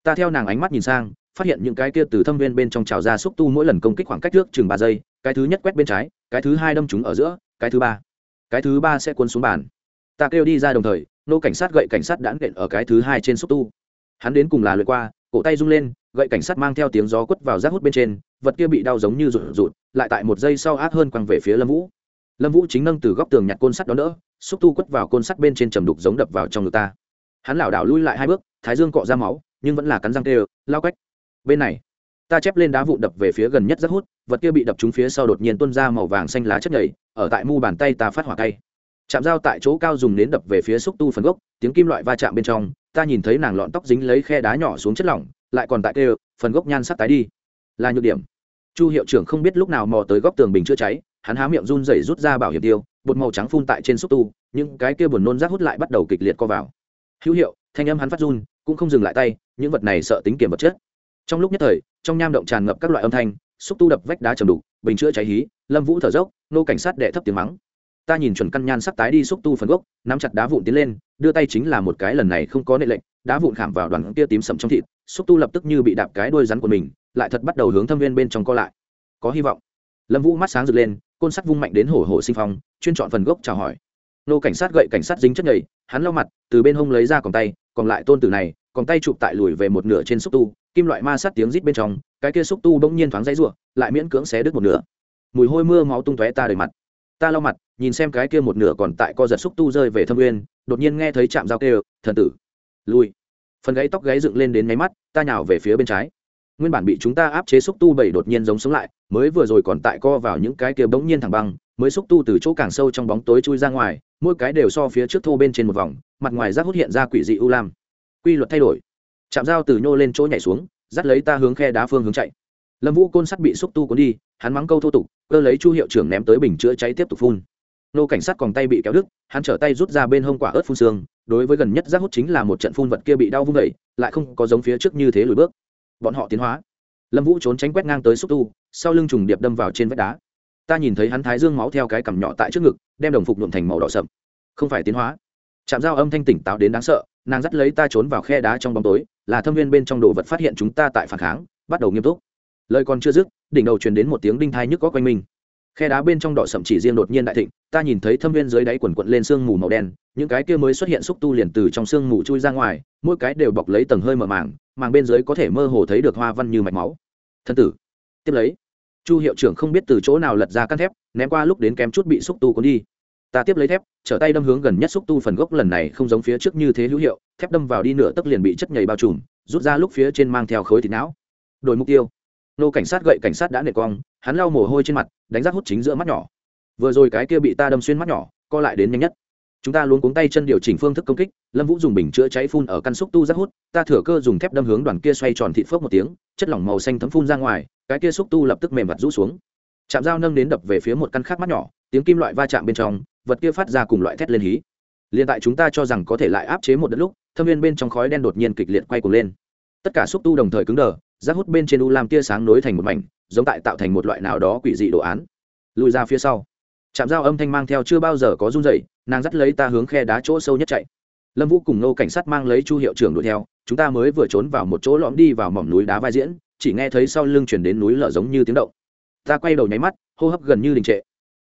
[SPEAKER 1] ta theo nàng ánh mắt nhìn sang, phát hiện những cái kia từ thâm viên bên trong trào ra xúc tu mỗi lần công kích khoảng cách trước chừng ba giây, cái thứ nhất quét bên trái, cái thứ hai đâm chúng ở giữa, cái thứ ba, cái thứ ba sẽ cuốn xuống bàn. Ta kêu đi ra đồng thời, nô cảnh sát gậy cảnh sát đã nện ở cái thứ hai trên xúc tu. Hắn đến cùng là lượt qua, cổ tay rung lên, gậy cảnh sát mang theo tiếng gió quất vào rác hút bên trên, vật kia bị đau giống như rụt rụt, lại tại một giây sau ác hơn quăng về phía lâm vũ. Lâm vũ chính nâng từ góc tường nhặt côn sắt đó đỡ xúc tu quất vào côn sắt bên trên trầm đục giống đập vào trong ngực ta. Hắn lảo đảo lui lại hai bước, thái dương cọ ra máu, nhưng vẫn là cắn răng tê lao cách bên này, ta chép lên đá vụn đập về phía gần nhất rất hút, vật kia bị đập trúng phía sau đột nhiên tuôn ra màu vàng xanh lá chất nhảy ở tại mu bàn tay ta phát hỏa tay chạm dao tại chỗ cao dùng nến đập về phía xúc tu phần gốc, tiếng kim loại va chạm bên trong, ta nhìn thấy nàng lọn tóc dính lấy khe đá nhỏ xuống chất lỏng, lại còn tại kêu, phần gốc nhan sắc tái đi. Là nhược điểm. Chu hiệu trưởng không biết lúc nào mò tới góc tường bình chữa cháy, hắn há miệng run rẩy rút ra bảo hiểm tiêu bột màu trắng phun tại trên xúc tu, những cái kia buồn nôn rác hút lại bắt đầu kịch liệt co vào. Hữu hiệu, thanh âm hắn phát run, cũng không dừng lại tay, những vật này sợ tính kiểm vật chất. Trong lúc nhất thời, trong nham động tràn ngập các loại âm thanh, xúc tu đập vách đá trầm đục, bình chữa cháy hí, lâm vũ thở dốc, nô cảnh sát đệ thấp tiếng mắng. Ta nhìn chuẩn căn nhan sắc tái đi xúc tu phần gốc, nắm chặt đá vụn tiến lên, đưa tay chính là một cái lần này không có nệ lệnh, đá vụn khảm vào đoàn kia tím sầm trong thịt, xúc tu lập tức như bị đạp cái đuôi rắn của mình, lại thật bắt đầu hướng thâm viên bên trong co lại. Có hy vọng. Lâm vũ mắt sáng rực lên côn sắt vung mạnh đến hổ hổ sinh phong, chuyên chọn phần gốc chào hỏi. Nô cảnh sát gậy cảnh sát dính chất nhầy, hắn lau mặt, từ bên hông lấy ra còn tay, còn lại tôn tử này còn tay chụp tại lùi về một nửa trên xúc tu, kim loại ma sát tiếng rít bên trong, cái kia xúc tu bỗng nhiên thoáng dãy ruộng lại miễn cưỡng xé đứt một nửa. Mùi hôi mưa máu tung tóe ta đầy mặt. Ta lau mặt, nhìn xem cái kia một nửa còn tại co giật xúc tu rơi về thâm uyên, đột nhiên nghe thấy chạm dao kêu, thần tử lùi. phần gáy tóc gáy dựng lên đến máy mắt, ta nhào về phía bên trái nguyên bản bị chúng ta áp chế xúc tu bảy đột nhiên giống sống lại, mới vừa rồi còn tại co vào những cái kia bỗng nhiên thẳng băng, mới xúc tu từ chỗ càng sâu trong bóng tối chui ra ngoài, mỗi cái đều so phía trước thô bên trên một vòng, mặt ngoài rác hút hiện ra quỷ dị u lam. Quy luật thay đổi. Chạm dao từ nhô lên chỗ nhảy xuống, dắt lấy ta hướng khe đá phương hướng chạy. Lâm vũ côn sắt bị xúc tu cuốn đi, hắn mắng câu thô tục, cơ lấy chu hiệu trưởng ném tới bình chữa cháy tiếp tục phun. Nô cảnh sát còn tay bị kéo đứt, hắn trở tay rút ra bên hông quả ớt phun xương, đối với gần nhất rác hút chính là một trận phun vật kia bị đau vung vẩy lại không có giống phía trước như thế lùi bước bọn họ tiến hóa. Lâm vũ trốn tránh quét ngang tới xúc tu, sau lưng trùng điệp đâm vào trên vách đá. Ta nhìn thấy hắn thái dương máu theo cái cằm nhỏ tại trước ngực, đem đồng phục nhuộm thành màu đỏ sậm. Không phải tiến hóa. Chạm dao âm thanh tỉnh táo đến đáng sợ, nàng dắt lấy ta trốn vào khe đá trong bóng tối, là thâm viên bên trong đồ vật phát hiện chúng ta tại phản kháng, bắt đầu nghiêm túc. Lời còn chưa dứt, đỉnh đầu truyền đến một tiếng đinh thai nhức có quanh mình. Khe đá bên trong đỏ sậm chỉ riêng đột nhiên đại thịnh, ta nhìn thấy thâm viên dưới đáy quần quận lên sương mù màu đen, những cái kia mới xuất hiện xúc tu liền từ trong sương mù chui ra ngoài, mỗi cái đều bọc lấy tầng hơi mở màng màng bên dưới có thể mơ hồ thấy được hoa văn như mạch máu. Thân tử. Tiếp lấy, chu hiệu trưởng không biết từ chỗ nào lật ra căn thép, ném qua lúc đến kém chút bị xúc tu cuốn đi. Ta tiếp lấy thép, trở tay đâm hướng gần nhất xúc tu phần gốc lần này không giống phía trước như thế hữu hiệu, thép đâm vào đi nửa tấc liền bị chất nhầy bao trùm, rút ra lúc phía trên mang theo khối thịt não. Đổi mục tiêu. Nô cảnh sát gậy cảnh sát đã nệ cong, hắn lau mồ hôi trên mặt, đánh rác hút chính giữa mắt nhỏ. Vừa rồi cái kia bị ta đâm xuyên mắt nhỏ, co lại đến nhanh nhất chúng ta luôn cuống tay chân điều chỉnh phương thức công kích, lâm vũ dùng bình chữa cháy phun ở căn xúc tu rác hút, ta thừa cơ dùng thép đâm hướng đoàn kia xoay tròn thị phước một tiếng, chất lỏng màu xanh thấm phun ra ngoài, cái kia xúc tu lập tức mềm mặt rũ xuống. Chạm dao nâng đến đập về phía một căn khác mắt nhỏ, tiếng kim loại va chạm bên trong, vật kia phát ra cùng loại thét lên hí. Liền tại chúng ta cho rằng có thể lại áp chế một đất lúc, thâm viên bên trong khói đen đột nhiên kịch liệt quay cuồng lên. Tất cả xúc tu đồng thời cứng đờ, rác hút bên trên u làm tia sáng nối thành một mảnh, giống tại tạo thành một loại nào đó quỷ dị đồ án. Lùi ra phía sau. Chạm dao âm thanh mang theo chưa bao giờ có run dậy nàng dắt lấy ta hướng khe đá chỗ sâu nhất chạy. Lâm vũ cùng nô cảnh sát mang lấy chu hiệu trưởng đuổi theo, chúng ta mới vừa trốn vào một chỗ lõm đi vào mỏm núi đá vai diễn, chỉ nghe thấy sau lưng chuyển đến núi lở giống như tiếng động. Ta quay đầu nháy mắt, hô hấp gần như đình trệ.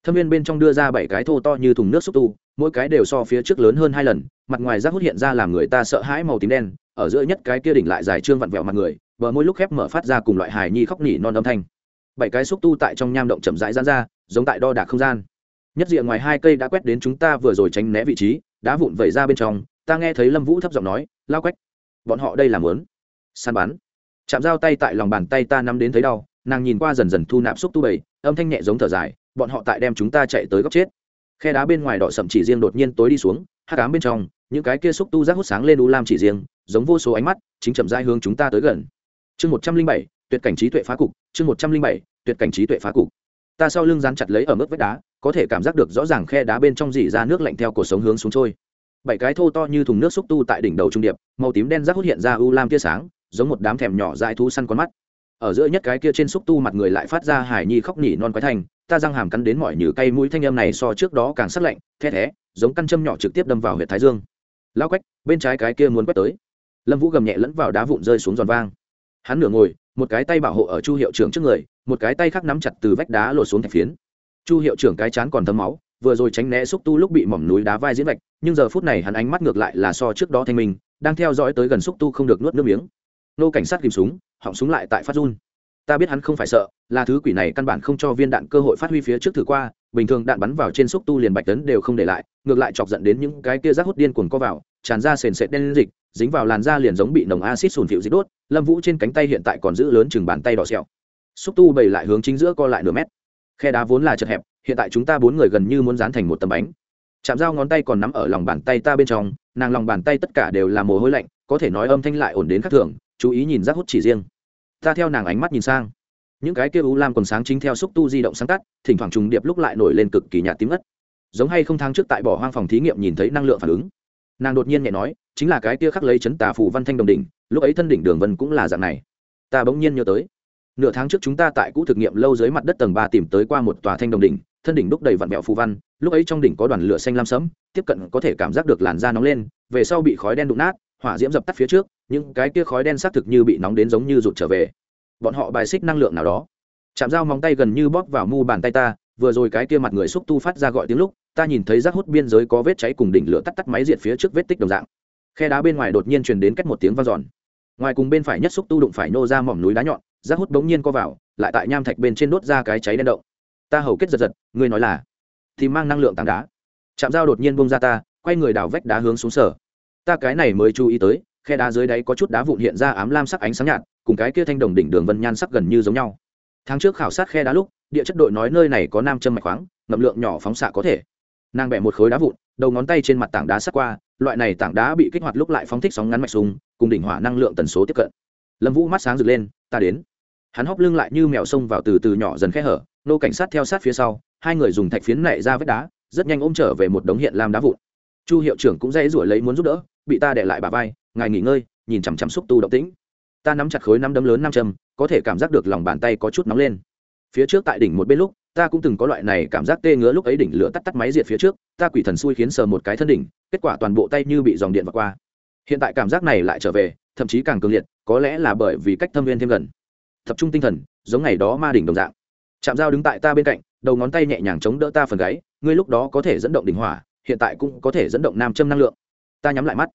[SPEAKER 1] Thâm viên bên trong đưa ra bảy cái thô to như thùng nước xúc tu, mỗi cái đều so phía trước lớn hơn hai lần, mặt ngoài rác hút hiện ra làm người ta sợ hãi màu tím đen, ở giữa nhất cái kia đỉnh lại dài trương vặn vẹo mặt người, bờ môi lúc khép mở phát ra cùng loại hài nhi khóc nỉ non âm thanh. Bảy cái xúc tu tại trong nham động chậm rãi gian ra, giống tại đo đạc không gian nhất diện ngoài hai cây đã quét đến chúng ta vừa rồi tránh né vị trí, đá vụn vẩy ra bên trong, ta nghe thấy lâm vũ thấp giọng nói, lao quách, bọn họ đây làm muốn săn bắn. Chạm dao tay tại lòng bàn tay ta nắm đến thấy đau, nàng nhìn qua dần dần thu nạp xúc tu bầy, âm thanh nhẹ giống thở dài, bọn họ tại đem chúng ta chạy tới góc chết. Khe đá bên ngoài đỏ sậm chỉ riêng đột nhiên tối đi xuống hát cám bên trong, những cái kia xúc tu rác hút sáng lên u lam chỉ riêng, giống vô số ánh mắt, chính chậm dai hướng chúng ta tới gần. Chương một trăm linh bảy, tuyệt cảnh trí tuệ phá cục, chương một trăm linh bảy, tuyệt cảnh trí tuệ phá cục. Ta sau lưng dán chặt lấy ở mức vách đá có thể cảm giác được rõ ràng khe đá bên trong dỉ ra nước lạnh theo cuộc sống hướng xuống trôi. Bảy cái thô to như thùng nước xúc tu tại đỉnh đầu trung điệp, màu tím đen rác hút hiện ra u lam tia sáng, giống một đám thèm nhỏ dại thú săn con mắt. Ở giữa nhất cái kia trên xúc tu mặt người lại phát ra hải nhi khóc nỉ non quái thành, ta răng hàm cắn đến mọi nhử cây mũi thanh âm này so trước đó càng sắc lạnh, the thé, giống căn châm nhỏ trực tiếp đâm vào huyện thái dương. Lao quách, bên trái cái kia muốn quét tới. Lâm vũ gầm nhẹ lẫn vào đá vụn rơi xuống giòn vang. Hắn nửa ngồi, một cái tay bảo hộ ở chu hiệu trưởng trước người, một cái tay khác nắm chặt từ vách đá lột xuống thành phiến chu hiệu trưởng cái chán còn thấm máu, vừa rồi tránh né xúc tu lúc bị mỏm núi đá vai diễn vạch, nhưng giờ phút này hắn ánh mắt ngược lại là so trước đó thanh minh, đang theo dõi tới gần xúc tu không được nuốt nước miếng. Nô cảnh sát kìm súng, họng súng lại tại phát run. Ta biết hắn không phải sợ, là thứ quỷ này căn bản không cho viên đạn cơ hội phát huy phía trước thử qua, bình thường đạn bắn vào trên xúc tu liền bạch tấn đều không để lại, ngược lại chọc giận đến những cái kia rác hút điên cuồng co vào, tràn ra sền sệt đen dịch, dính vào làn da liền giống bị nồng acid sùn phịu dịch đốt, lâm vũ trên cánh tay hiện tại còn giữ lớn chừng bàn tay đỏ xẹo xúc tu bày lại hướng chính giữa co lại nửa mét khe đá vốn là chật hẹp, hiện tại chúng ta bốn người gần như muốn dán thành một tấm bánh. Chạm dao ngón tay còn nắm ở lòng bàn tay ta bên trong, nàng lòng bàn tay tất cả đều là mồ hôi lạnh, có thể nói âm thanh lại ổn đến khắc thường, chú ý nhìn rác hút chỉ riêng. Ta theo nàng ánh mắt nhìn sang. Những cái kia u lam còn sáng chính theo xúc tu di động sáng tắt, thỉnh thoảng trùng điệp lúc lại nổi lên cực kỳ nhạt tím ất giống hay không tháng trước tại bỏ hoang phòng thí nghiệm nhìn thấy năng lượng phản ứng. Nàng đột nhiên nhẹ nói, chính là cái kia khắc lấy chấn tà phù văn thanh đồng đỉnh, lúc ấy thân đỉnh đường vân cũng là dạng này. Ta bỗng nhiên nhớ tới nửa tháng trước chúng ta tại cũ thực nghiệm lâu dưới mặt đất tầng ba tìm tới qua một tòa thanh đồng đỉnh, thân đỉnh đúc đầy vặn bẹo phù văn, lúc ấy trong đỉnh có đoàn lửa xanh lam sẫm, tiếp cận có thể cảm giác được làn da nóng lên, về sau bị khói đen đụng nát, hỏa diễm dập tắt phía trước, những cái kia khói đen xác thực như bị nóng đến giống như rụt trở về. Bọn họ bài xích năng lượng nào đó. Chạm dao móng tay gần như bóp vào mu bàn tay ta, vừa rồi cái kia mặt người xúc tu phát ra gọi tiếng lúc, ta nhìn thấy rác hút biên giới có vết cháy cùng đỉnh lửa tắt tắt máy diệt phía trước vết tích đồng dạng. Khe đá bên ngoài đột nhiên truyền đến cách một tiếng vang dọn. Ngoài cùng bên phải nhất xúc tu đụng phải nô ra mỏm núi đá nhọn rác hút bỗng nhiên co vào, lại tại nham thạch bên trên đốt ra cái cháy đen động. Ta hầu kết giật giật, ngươi nói là? Thì mang năng lượng tảng đá. Chạm dao đột nhiên bông ra ta, quay người đào vách đá hướng xuống sở. Ta cái này mới chú ý tới, khe đá dưới đáy có chút đá vụn hiện ra ám lam sắc ánh sáng nhạt, cùng cái kia thanh đồng đỉnh đường vân nhan sắc gần như giống nhau. Tháng trước khảo sát khe đá lúc, địa chất đội nói nơi này có nam châm mạch khoáng, ngậm lượng nhỏ phóng xạ có thể. Nàng bẻ một khối đá vụn, đầu ngón tay trên mặt tảng đá sắc qua, loại này tảng đá bị kích hoạt lúc lại phóng thích sóng ngắn mạch súng, cùng đỉnh hỏa năng lượng tần số tiếp cận. Lâm vũ mắt sáng rực lên, ta đến hắn hóp lưng lại như mèo xông vào từ từ nhỏ dần khe hở, nô cảnh sát theo sát phía sau, hai người dùng thạch phiến nảy ra vết đá, rất nhanh ôm trở về một đống hiện làm đá vụn. Chu hiệu trưởng cũng dãy rủi lấy muốn giúp đỡ, bị ta để lại bà vai, ngài nghỉ ngơi, nhìn chằm chằm xúc tu động tĩnh. Ta nắm chặt khối năm đấm lớn năm châm, có thể cảm giác được lòng bàn tay có chút nóng lên. Phía trước tại đỉnh một bên lúc, ta cũng từng có loại này cảm giác tê ngứa lúc ấy đỉnh lửa tắt tắt máy diệt phía trước, ta quỷ thần xui khiến sờ một cái thân đỉnh, kết quả toàn bộ tay như bị dòng điện vượt qua. Hiện tại cảm giác này lại trở về, thậm chí càng cường liệt, có lẽ là bởi vì cách thâm viên thêm gần tập trung tinh thần, giống ngày đó ma đỉnh đồng dạng. Chạm dao đứng tại ta bên cạnh, đầu ngón tay nhẹ nhàng chống đỡ ta phần gáy, ngươi lúc đó có thể dẫn động đỉnh hỏa, hiện tại cũng có thể dẫn động nam châm năng lượng. Ta nhắm lại mắt.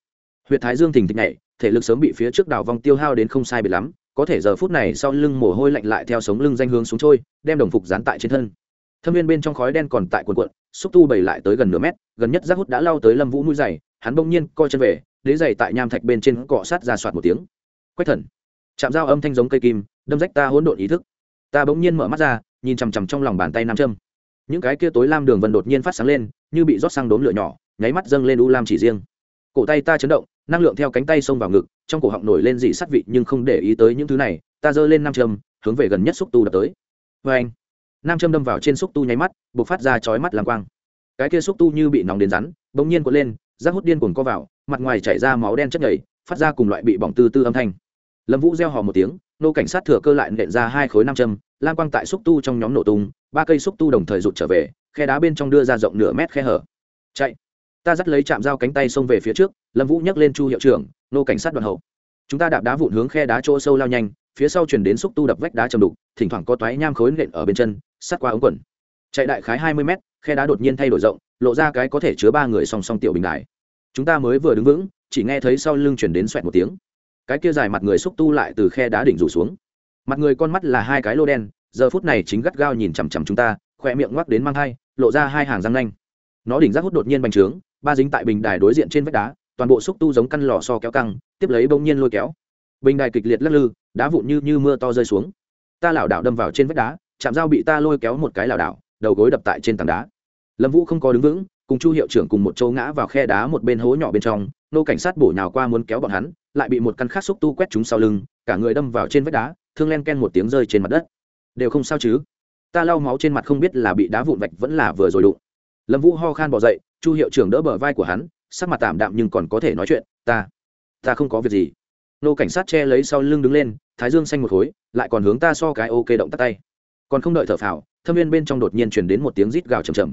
[SPEAKER 1] Huyệt thái dương thình thịch nhảy, thể lực sớm bị phía trước đào vong tiêu hao đến không sai biệt lắm, có thể giờ phút này sau lưng mồ hôi lạnh lại theo sống lưng danh hướng xuống trôi, đem đồng phục dán tại trên thân. Thâm viên bên trong khói đen còn tại quần quận xúc tu bầy lại tới gần nửa mét, gần nhất rác hút đã lao tới lâm vũ mũi dày hắn bỗng nhiên coi chân về, đế dày tại nham thạch bên trên cọ sát ra soạt một tiếng. Quách thần. Chạm dao âm thanh giống cây kim đâm rách ta hỗn độn ý thức. Ta bỗng nhiên mở mắt ra, nhìn chằm chằm trong lòng bàn tay nam châm những cái kia tối lam đường vân đột nhiên phát sáng lên, như bị rót sang đốn lửa nhỏ, nháy mắt dâng lên u lam chỉ riêng. Cổ tay ta chấn động, năng lượng theo cánh tay xông vào ngực, trong cổ họng nổi lên dị sắt vị nhưng không để ý tới những thứ này, ta giơ lên nam châm hướng về gần nhất xúc tu đập tới. Vê anh, nam châm đâm vào trên xúc tu nháy mắt b ộ c phát ra chói mắt làm quang. Cái kia xúc tu như bị nóng đến rắn, bỗng nhiên cuộn lên, rác hút điên cuồng co vào, mặt ngoài chảy ra máu đen chất nhầy, phát ra cùng loại bị bỏng tư tư âm thanh lâm vũ gieo hò một tiếng, nô cảnh sát thừa cơ lại nện ra hai khối nam châm, lam quang tại xúc tu trong nhóm nổ tung, ba cây xúc tu đồng thời rụt trở về, khe đá bên trong đưa ra rộng nửa mét khe hở. Chạy! Ta dắt lấy chạm dao cánh tay xông về phía trước, lâm vũ nhấc lên chu hiệu trưởng, nô cảnh sát đoàn hậu. Chúng ta đạp đá vụn hướng khe đá chỗ sâu lao nhanh, phía sau chuyển đến xúc tu đập vách đá chầm đục, thỉnh thoảng có toái nham khối nện ở bên chân sát qua ống quần. Chạy đại khái hai mươi mét, khe đá đột nhiên thay đổi rộng, lộ ra cái có thể chứa ba người song song tiểu bình đài. Chúng ta mới vừa đứng vững, chỉ nghe thấy sau lưng chuyển đến xoẹt một tiếng cái kia dài mặt người xúc tu lại từ khe đá đỉnh rủ xuống. Mặt người con mắt là hai cái lô đen, giờ phút này chính gắt gao nhìn chằm chằm chúng ta khoe miệng ngoắc đến mang hai, lộ ra hai hàng răng nanh. Nó đỉnh rác hút đột nhiên bành trướng, ba dính tại bình đài đối diện trên vách đá, toàn bộ xúc tu giống căn lò so kéo căng, tiếp lấy bỗng nhiên lôi kéo. Bình đài kịch liệt lắc lư, đá vụn như như mưa to rơi xuống. Ta lảo đảo đâm vào trên vách đá, chạm dao bị ta lôi kéo một cái lảo đảo, đầu gối đập tại trên tảng đá. Lâm vũ không có đứng vững, cùng chu hiệu trưởng cùng một châu ngã vào khe đá một bên hố nhỏ bên trong, nô cảnh sát bổ nhào qua muốn kéo bọn hắn lại bị một căn khác xúc tu quét chúng sau lưng, cả người đâm vào trên vách đá, thương len ken một tiếng rơi trên mặt đất. Đều không sao chứ? Ta lau máu trên mặt không biết là bị đá vụn vạch vẫn là vừa rồi đụng. Lâm vũ ho khan bỏ dậy, chu hiệu trưởng đỡ bờ vai của hắn, sắc mặt tạm đạm nhưng còn có thể nói chuyện, ta ta không có việc gì. Nô cảnh sát che lấy sau lưng đứng lên, thái dương xanh một khối, lại còn hướng ta so cái ok động tắt tay. Còn không đợi thở phào, thâm viên bên trong đột nhiên truyền đến một tiếng rít gào chầm chầm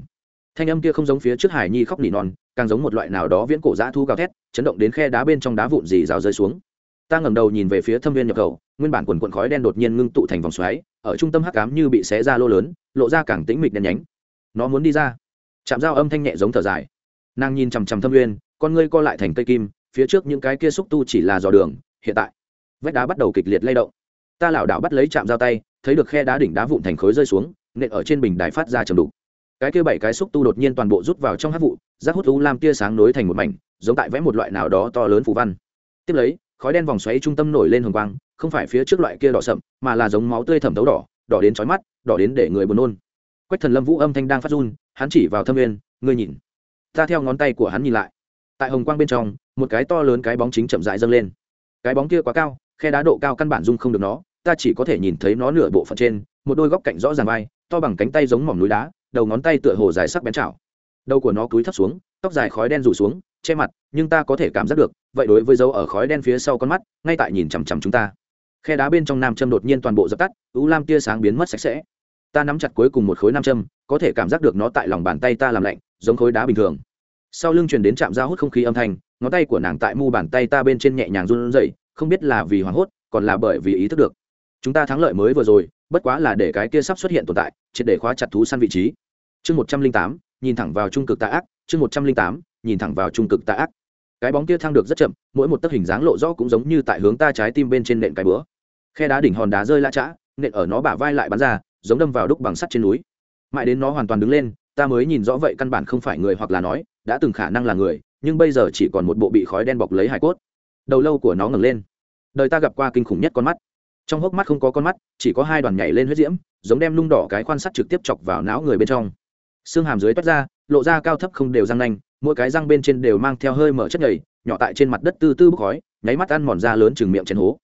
[SPEAKER 1] thanh âm kia không giống phía trước hải nhi khóc nỉ non, càng giống một loại nào đó viễn cổ dã thu gào thét chấn động đến khe đá bên trong đá vụn dì rào rơi xuống. Ta ngẩng đầu nhìn về phía thâm viên nhập khẩu, nguyên bản quần quần khói đen đột nhiên ngưng tụ thành vòng xoáy, ở trung tâm hắc cám như bị xé ra lô lớn, lộ ra càng tĩnh mịch đen nhánh. Nó muốn đi ra. Chạm dao âm thanh nhẹ giống thở dài. Nàng nhìn chằm chằm thâm viên, con ngươi co lại thành cây kim, phía trước những cái kia xúc tu chỉ là dò đường, hiện tại, vách đá bắt đầu kịch liệt lay động. Ta lảo đảo bắt lấy chạm dao tay, thấy được khe đá đỉnh đá vụn thành khối rơi xuống, nện ở trên bình đài phát ra trầm đục. Cái kia bảy cái xúc tu đột nhiên toàn bộ rút vào trong hát vụ rác hút u lam tia sáng nối thành một mảnh giống tại vẽ một loại nào đó to lớn phù văn. Tiếp lấy, khói đen vòng xoáy trung tâm nổi lên hồng quang, không phải phía trước loại kia đỏ sậm, mà là giống máu tươi thẩm thấu đỏ đỏ đến chói mắt, đỏ đến để người buồn nôn. Quách thần lâm vũ âm thanh đang phát run, hắn chỉ vào thâm viên ngươi nhìn. Ta theo ngón tay của hắn nhìn lại. Tại hồng quang bên trong, một cái to lớn cái bóng chính chậm rãi dâng lên. Cái bóng kia quá cao, khe đá độ cao căn bản dung không được nó, ta chỉ có thể nhìn thấy nó nửa bộ phận trên, một đôi góc cạnh rõ ràng vai, to bằng cánh tay giống mỏm núi đá, đầu ngón tay tựa hồ dài sắc bén chảo đầu của nó cúi thấp xuống, tóc dài khói đen rủ xuống che mặt, nhưng ta có thể cảm giác được, vậy đối với dấu ở khói đen phía sau con mắt, ngay tại nhìn chằm chằm chúng ta. Khe đá bên trong nam châm đột nhiên toàn bộ dập tắt, u lam tia sáng biến mất sạch sẽ. Ta nắm chặt cuối cùng một khối nam châm, có thể cảm giác được nó tại lòng bàn tay ta làm lạnh, giống khối đá bình thường. Sau lưng truyền đến trạm ra hút không khí âm thanh, ngón tay của nàng tại mu bàn tay ta bên trên nhẹ nhàng run rẩy, không biết là vì hoảng hốt, còn là bởi vì ý thức được. Chúng ta thắng lợi mới vừa rồi, bất quá là để cái kia sắp xuất hiện tồn tại, triệt để khóa chặt thú săn vị trí. Chương một trăm linh tám, nhìn thẳng vào trung cực tạ ác, chương một trăm linh tám nhìn thẳng vào trung cực tà ác. Cái bóng kia thăng được rất chậm, mỗi một tấc hình dáng lộ rõ cũng giống như tại hướng ta trái tim bên trên nện cái bữa. Khe đá đỉnh hòn đá rơi la chã nện ở nó bả vai lại bắn ra, giống đâm vào đúc bằng sắt trên núi. Mãi đến nó hoàn toàn đứng lên, ta mới nhìn rõ vậy căn bản không phải người hoặc là nói, đã từng khả năng là người, nhưng bây giờ chỉ còn một bộ bị khói đen bọc lấy hải cốt. Đầu lâu của nó ngẩng lên. Đời ta gặp qua kinh khủng nhất con mắt. Trong hốc mắt không có con mắt, chỉ có hai đoàn nhảy lên huyết diễm, giống đem lung đỏ cái quan sắt trực tiếp chọc vào não người bên trong. Xương hàm dưới toát ra, lộ ra cao thấp không đều răng nanh mỗi cái răng bên trên đều mang theo hơi mở chất nhầy, nhỏ tại trên mặt đất tư tư bốc khói, nháy mắt ăn mòn da lớn chừng miệng chén hố.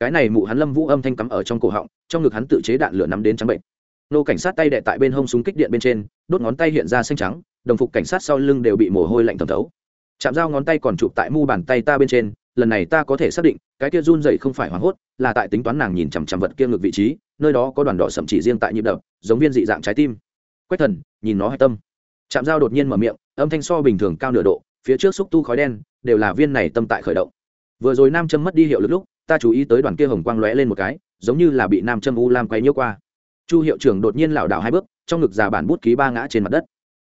[SPEAKER 1] Cái này mụ hắn lâm vũ âm thanh cắm ở trong cổ họng, trong ngực hắn tự chế đạn lửa nắm đến trắng bệnh. Nô cảnh sát tay đệ tại bên hông súng kích điện bên trên, đốt ngón tay hiện ra xanh trắng, đồng phục cảnh sát sau lưng đều bị mồ hôi lạnh thẩm thấu. Chạm dao ngón tay còn chụp tại mu bàn tay ta bên trên, lần này ta có thể xác định, cái kia run dậy không phải hoảng hốt, là tại tính toán nàng nhìn chằm chằm vật kia ngược vị trí, nơi đó có đoàn đỏ sậm chỉ riêng tại nhịp đập, giống viên dị dạng trái tim. Quách thần, nhìn nó hay tâm. Chạm dao đột nhiên mở miệng âm thanh so bình thường cao nửa độ, phía trước xúc tu khói đen, đều là viên này tâm tại khởi động. Vừa rồi nam châm mất đi hiệu lực lúc, ta chú ý tới đoàn kia hồng quang lóe lên một cái, giống như là bị nam châm u lam quay nhiễu qua. Chu hiệu trưởng đột nhiên lảo đảo hai bước, trong ngực già bản bút ký ba ngã trên mặt đất.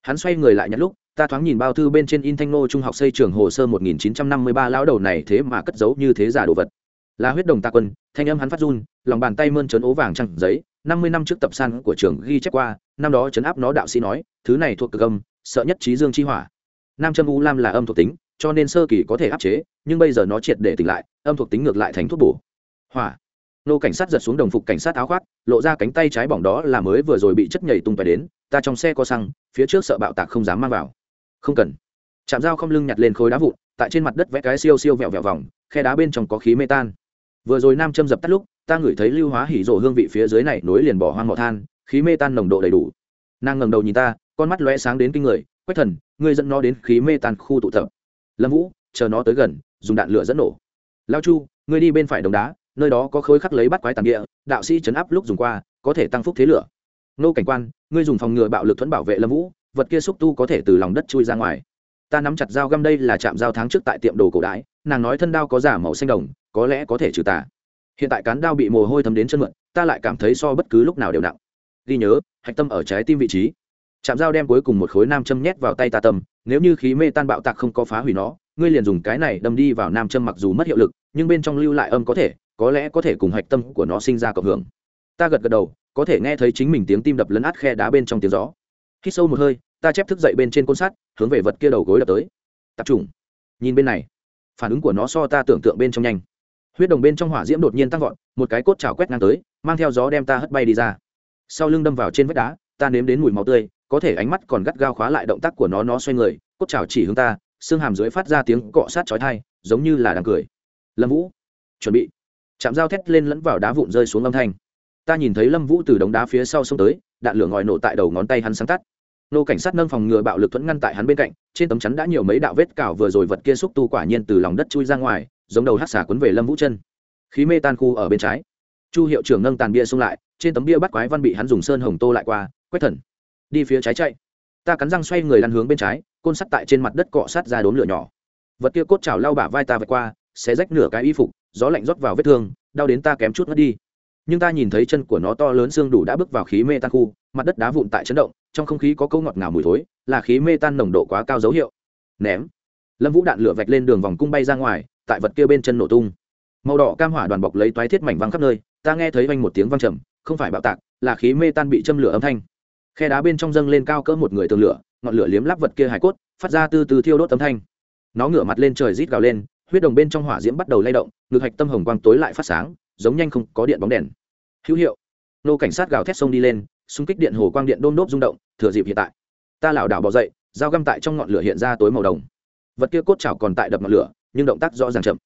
[SPEAKER 1] Hắn xoay người lại nhặt lúc, ta thoáng nhìn bao thư bên trên in thanh nô trung học xây trường hồ sơ 1953 lão đầu này thế mà cất giấu như thế giả đồ vật. Là huyết đồng ta quân, thanh âm hắn phát run, lòng bàn tay mơn trớn ố vàng trăng giấy 50 năm trước tập san của trường ghi chép qua, năm đó chấn áp nó đạo sĩ nói, thứ này thuộc cực âm sợ nhất trí dương chi hỏa. Nam châm u lam là âm thuộc tính, cho nên sơ kỳ có thể áp chế, nhưng bây giờ nó triệt để tỉnh lại, âm thuộc tính ngược lại thành thuốc bổ. Hỏa. Nô cảnh sát giật xuống đồng phục cảnh sát áo khoác, lộ ra cánh tay trái bỏng đó là mới vừa rồi bị chất nhảy tung phải đến, ta trong xe có xăng, phía trước sợ bạo tạc không dám mang vào. Không cần. Chạm dao không lưng nhặt lên khối đá vụn, tại trên mặt đất vẽ cái siêu siêu vẹo vẹo vòng, khe đá bên trong có khí mê tan. Vừa rồi nam châm dập tắt lúc, ta ngửi thấy lưu hóa hỉ rộ hương vị phía dưới này nối liền bỏ hoang mỏ than, khí mê tan nồng độ đầy đủ. Nàng ngẩng đầu nhìn ta con mắt lóe sáng đến kinh người, quách thần, ngươi dẫn nó đến khí mê tàn khu tụ tập. Lâm vũ, chờ nó tới gần, dùng đạn lửa dẫn nổ. Lao chu, ngươi đi bên phải đồng đá, nơi đó có khối khắc lấy bắt quái tàn địa, đạo sĩ chấn áp lúc dùng qua, có thể tăng phúc thế lửa. Nô cảnh quan, ngươi dùng phòng ngừa bạo lực thuẫn bảo vệ lâm vũ, vật kia xúc tu có thể từ lòng đất chui ra ngoài. Ta nắm chặt dao găm đây là chạm dao tháng trước tại tiệm đồ cổ đái nàng nói thân đao có giả màu xanh đồng, có lẽ có thể trừ tà. Hiện tại cán đao bị mồ hôi thấm đến chân mượn, ta lại cảm thấy so bất cứ lúc nào đều nặng. Ghi nhớ, hạch tâm ở trái tim vị trí chạm dao đem cuối cùng một khối nam châm nhét vào tay ta tâm, nếu như khí mê tan bạo tạc không có phá hủy nó, ngươi liền dùng cái này đâm đi vào nam châm mặc dù mất hiệu lực, nhưng bên trong lưu lại âm có thể, có lẽ có thể cùng hạch tâm của nó sinh ra cộng hưởng. Ta gật gật đầu, có thể nghe thấy chính mình tiếng tim đập lấn át khe đá bên trong tiếng gió. Hít sâu một hơi, ta chép thức dậy bên trên côn sắt, hướng về vật kia đầu gối đập tới. Tập trung. Nhìn bên này. Phản ứng của nó so ta tưởng tượng bên trong nhanh. Huyết đồng bên trong hỏa diễm đột nhiên tăng vọt, một cái cốt chảo quét ngang tới, mang theo gió đem ta hất bay đi ra. Sau lưng đâm vào trên vách đá, ta nếm đến mùi máu tươi có thể ánh mắt còn gắt gao khóa lại động tác của nó nó xoay người, cốt chảo chỉ hướng ta, xương hàm dưới phát ra tiếng cọ sát chói thai giống như là đang cười. Lâm vũ, chuẩn bị. Chạm dao thét lên lẫn vào đá vụn rơi xuống âm thanh. Ta nhìn thấy lâm vũ từ đống đá phía sau xông tới, đạn lửa ngòi nổ tại đầu ngón tay hắn sáng tắt. Nô cảnh sát nâng phòng ngừa bạo lực thuẫn ngăn tại hắn bên cạnh, trên tấm chắn đã nhiều mấy đạo vết cào vừa rồi vật kia xúc tu quả nhiên từ lòng đất chui ra ngoài, giống đầu hát xả quấn về lâm vũ chân. Khí mê tan khu ở bên trái. Chu hiệu trưởng nâng tàn bia xông lại, trên tấm bia bắt quái văn bị hắn dùng sơn hồng tô lại qua, quét thần đi phía trái chạy. Ta cắn răng xoay người lăn hướng bên trái, côn sắt tại trên mặt đất cọ sát ra đốm lửa nhỏ. Vật kia cốt chảo lao bả vai ta vạch qua, xé rách nửa cái y phục, gió lạnh rót vào vết thương, đau đến ta kém chút mất đi. Nhưng ta nhìn thấy chân của nó to lớn xương đủ đã bước vào khí mê tan khu, mặt đất đá vụn tại chấn động, trong không khí có câu ngọt ngào mùi thối, là khí mê tan nồng độ quá cao dấu hiệu. Ném. Lâm vũ đạn lửa vạch lên đường vòng cung bay ra ngoài, tại vật kia bên chân nổ tung. Màu đỏ cam hỏa đoàn bọc lấy toái thiết mảnh văng khắp nơi, ta nghe thấy vanh một tiếng văng trầm, không phải bạo tạc, là khí mê tan bị châm lửa âm thanh khe đá bên trong dâng lên cao cỡ một người tường lửa, ngọn lửa liếm lắp vật kia hải cốt, phát ra từ từ thiêu đốt âm thanh. Nó ngửa mặt lên trời rít gào lên, huyết đồng bên trong hỏa diễm bắt đầu lay động ngược hạch tâm hồng quang tối lại phát sáng, giống nhanh không có điện bóng đèn. Hữu hiệu. Nô cảnh sát gào thét sông đi lên, xung kích điện hồ quang điện đôn đốp rung động, thừa dịp hiện tại. Ta lảo đảo bỏ dậy, dao găm tại trong ngọn lửa hiện ra tối màu đồng. Vật kia cốt chảo còn tại đập ngọn lửa, nhưng động tác rõ ràng chậm.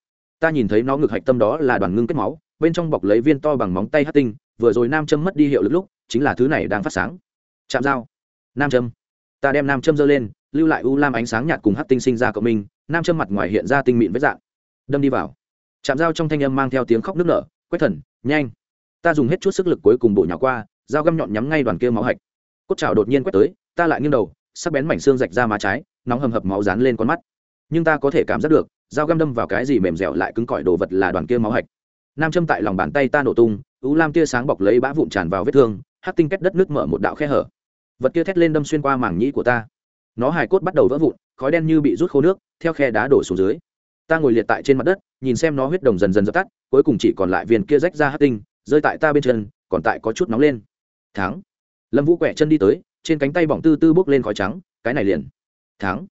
[SPEAKER 1] Ta nhìn thấy nó ngực hạch tâm đó là đoàn ngưng kết máu, bên trong bọc lấy viên to bằng móng tay hát tinh, vừa rồi nam châm mất đi hiệu lực lúc, chính là thứ này đang phát sáng chạm dao. Nam châm. Ta đem nam châm dơ lên, lưu lại u lam ánh sáng nhạt cùng hát tinh sinh ra cộng minh, nam châm mặt ngoài hiện ra tinh mịn vết dạng. Đâm đi vào. Chạm dao trong thanh âm mang theo tiếng khóc nức nở, quét thần, nhanh. Ta dùng hết chút sức lực cuối cùng bổ nhỏ qua, dao găm nhọn nhắm ngay đoàn kia máu hạch. Cốt chảo đột nhiên quét tới, ta lại nghiêng đầu, sắc bén mảnh xương rạch ra má trái, nóng hầm hập máu dán lên con mắt. Nhưng ta có thể cảm giác được, dao găm đâm vào cái gì mềm dẻo lại cứng cỏi đồ vật là đoàn kia máu hạch. Nam châm tại lòng bàn tay ta nổ tung ú lam tia sáng bọc lấy bã vụn tràn vào vết thương hát tinh kết đất nước mở một đạo khe hở vật kia thét lên đâm xuyên qua mảng nhĩ của ta. Nó hài cốt bắt đầu vỡ vụn, khói đen như bị rút khô nước, theo khe đá đổ xuống dưới. Ta ngồi liệt tại trên mặt đất, nhìn xem nó huyết đồng dần dần dập tắt, cuối cùng chỉ còn lại viên kia rách ra hát tinh, rơi tại ta bên chân, còn tại có chút nóng lên. Thắng. Lâm vũ quẹ chân đi tới, trên cánh tay bỏng tư tư bốc lên khói trắng, cái này liền. Thắng.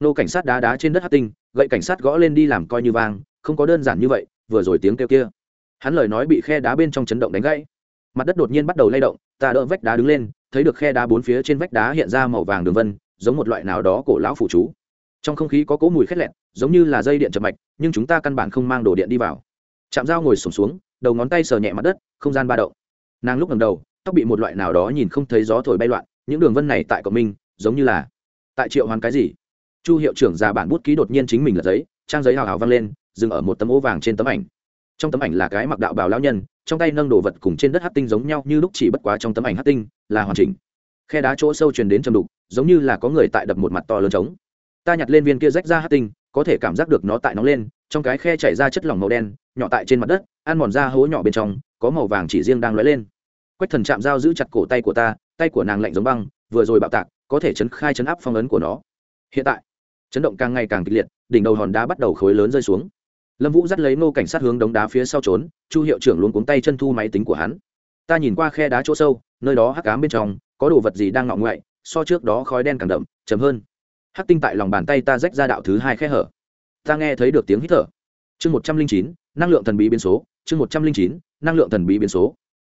[SPEAKER 1] Nô cảnh sát đá đá trên đất hát tinh, gậy cảnh sát gõ lên đi làm coi như vang, không có đơn giản như vậy, vừa rồi tiếng kêu kia. Hắn lời nói bị khe đá bên trong chấn động đánh gãy. Mặt đất đột nhiên bắt đầu lay động, ta đỡ vách đá đứng lên thấy được khe đá bốn phía trên vách đá hiện ra màu vàng đường vân giống một loại nào đó cổ lão phủ chú. Trong không khí có cỗ mùi khét lẹn giống như là dây điện chập mạch nhưng chúng ta căn bản không mang đồ điện đi vào. Chạm dao ngồi sùng xuống, xuống đầu ngón tay sờ nhẹ mặt đất không gian ba động. Nàng lúc ngầm đầu tóc bị một loại nào đó nhìn không thấy gió thổi bay loạn những đường vân này tại cộng minh giống như là tại triệu hoàn cái gì. Chu hiệu trưởng già bản bút ký đột nhiên chính mình là giấy trang giấy hào hào văng lên dừng ở một tấm ô vàng trên tấm ảnh trong tấm ảnh là cái mặc đạo bào lão nhân, trong tay nâng đồ vật cùng trên đất hát tinh giống nhau như lúc chỉ bất quá trong tấm ảnh hát tinh là hoàn chỉnh. Khe đá chỗ sâu truyền đến trầm đục, giống như là có người tại đập một mặt to lớn trống. Ta nhặt lên viên kia rách ra hát tinh, có thể cảm giác được nó tại nóng lên, trong cái khe chảy ra chất lỏng màu đen, nhỏ tại trên mặt đất, ăn mòn ra hố nhỏ bên trong, có màu vàng chỉ riêng đang lóe lên. Quách thần chạm dao giữ chặt cổ tay của ta, tay của nàng lạnh giống băng, vừa rồi bạo tạc, có thể chấn khai chấn áp phong ấn của nó. Hiện tại, chấn động càng ngày càng kịch liệt, đỉnh đầu hòn đá bắt đầu khối lớn rơi xuống lâm vũ dắt lấy nô cảnh sát hướng đống đá phía sau trốn, chu hiệu trưởng luôn cuống tay chân thu máy tính của hắn. Ta nhìn qua khe đá chỗ sâu, nơi đó hắc cám bên trong, có đồ vật gì đang ngọ ngoại so trước đó khói đen càng đậm chấm hơn. Hắc tinh tại lòng bàn tay ta rách ra đạo thứ hai khe hở. Ta nghe thấy được tiếng hít thở. Chương một trăm linh chín, năng lượng thần bí biến số, chương một trăm linh chín, năng lượng thần bí biến số.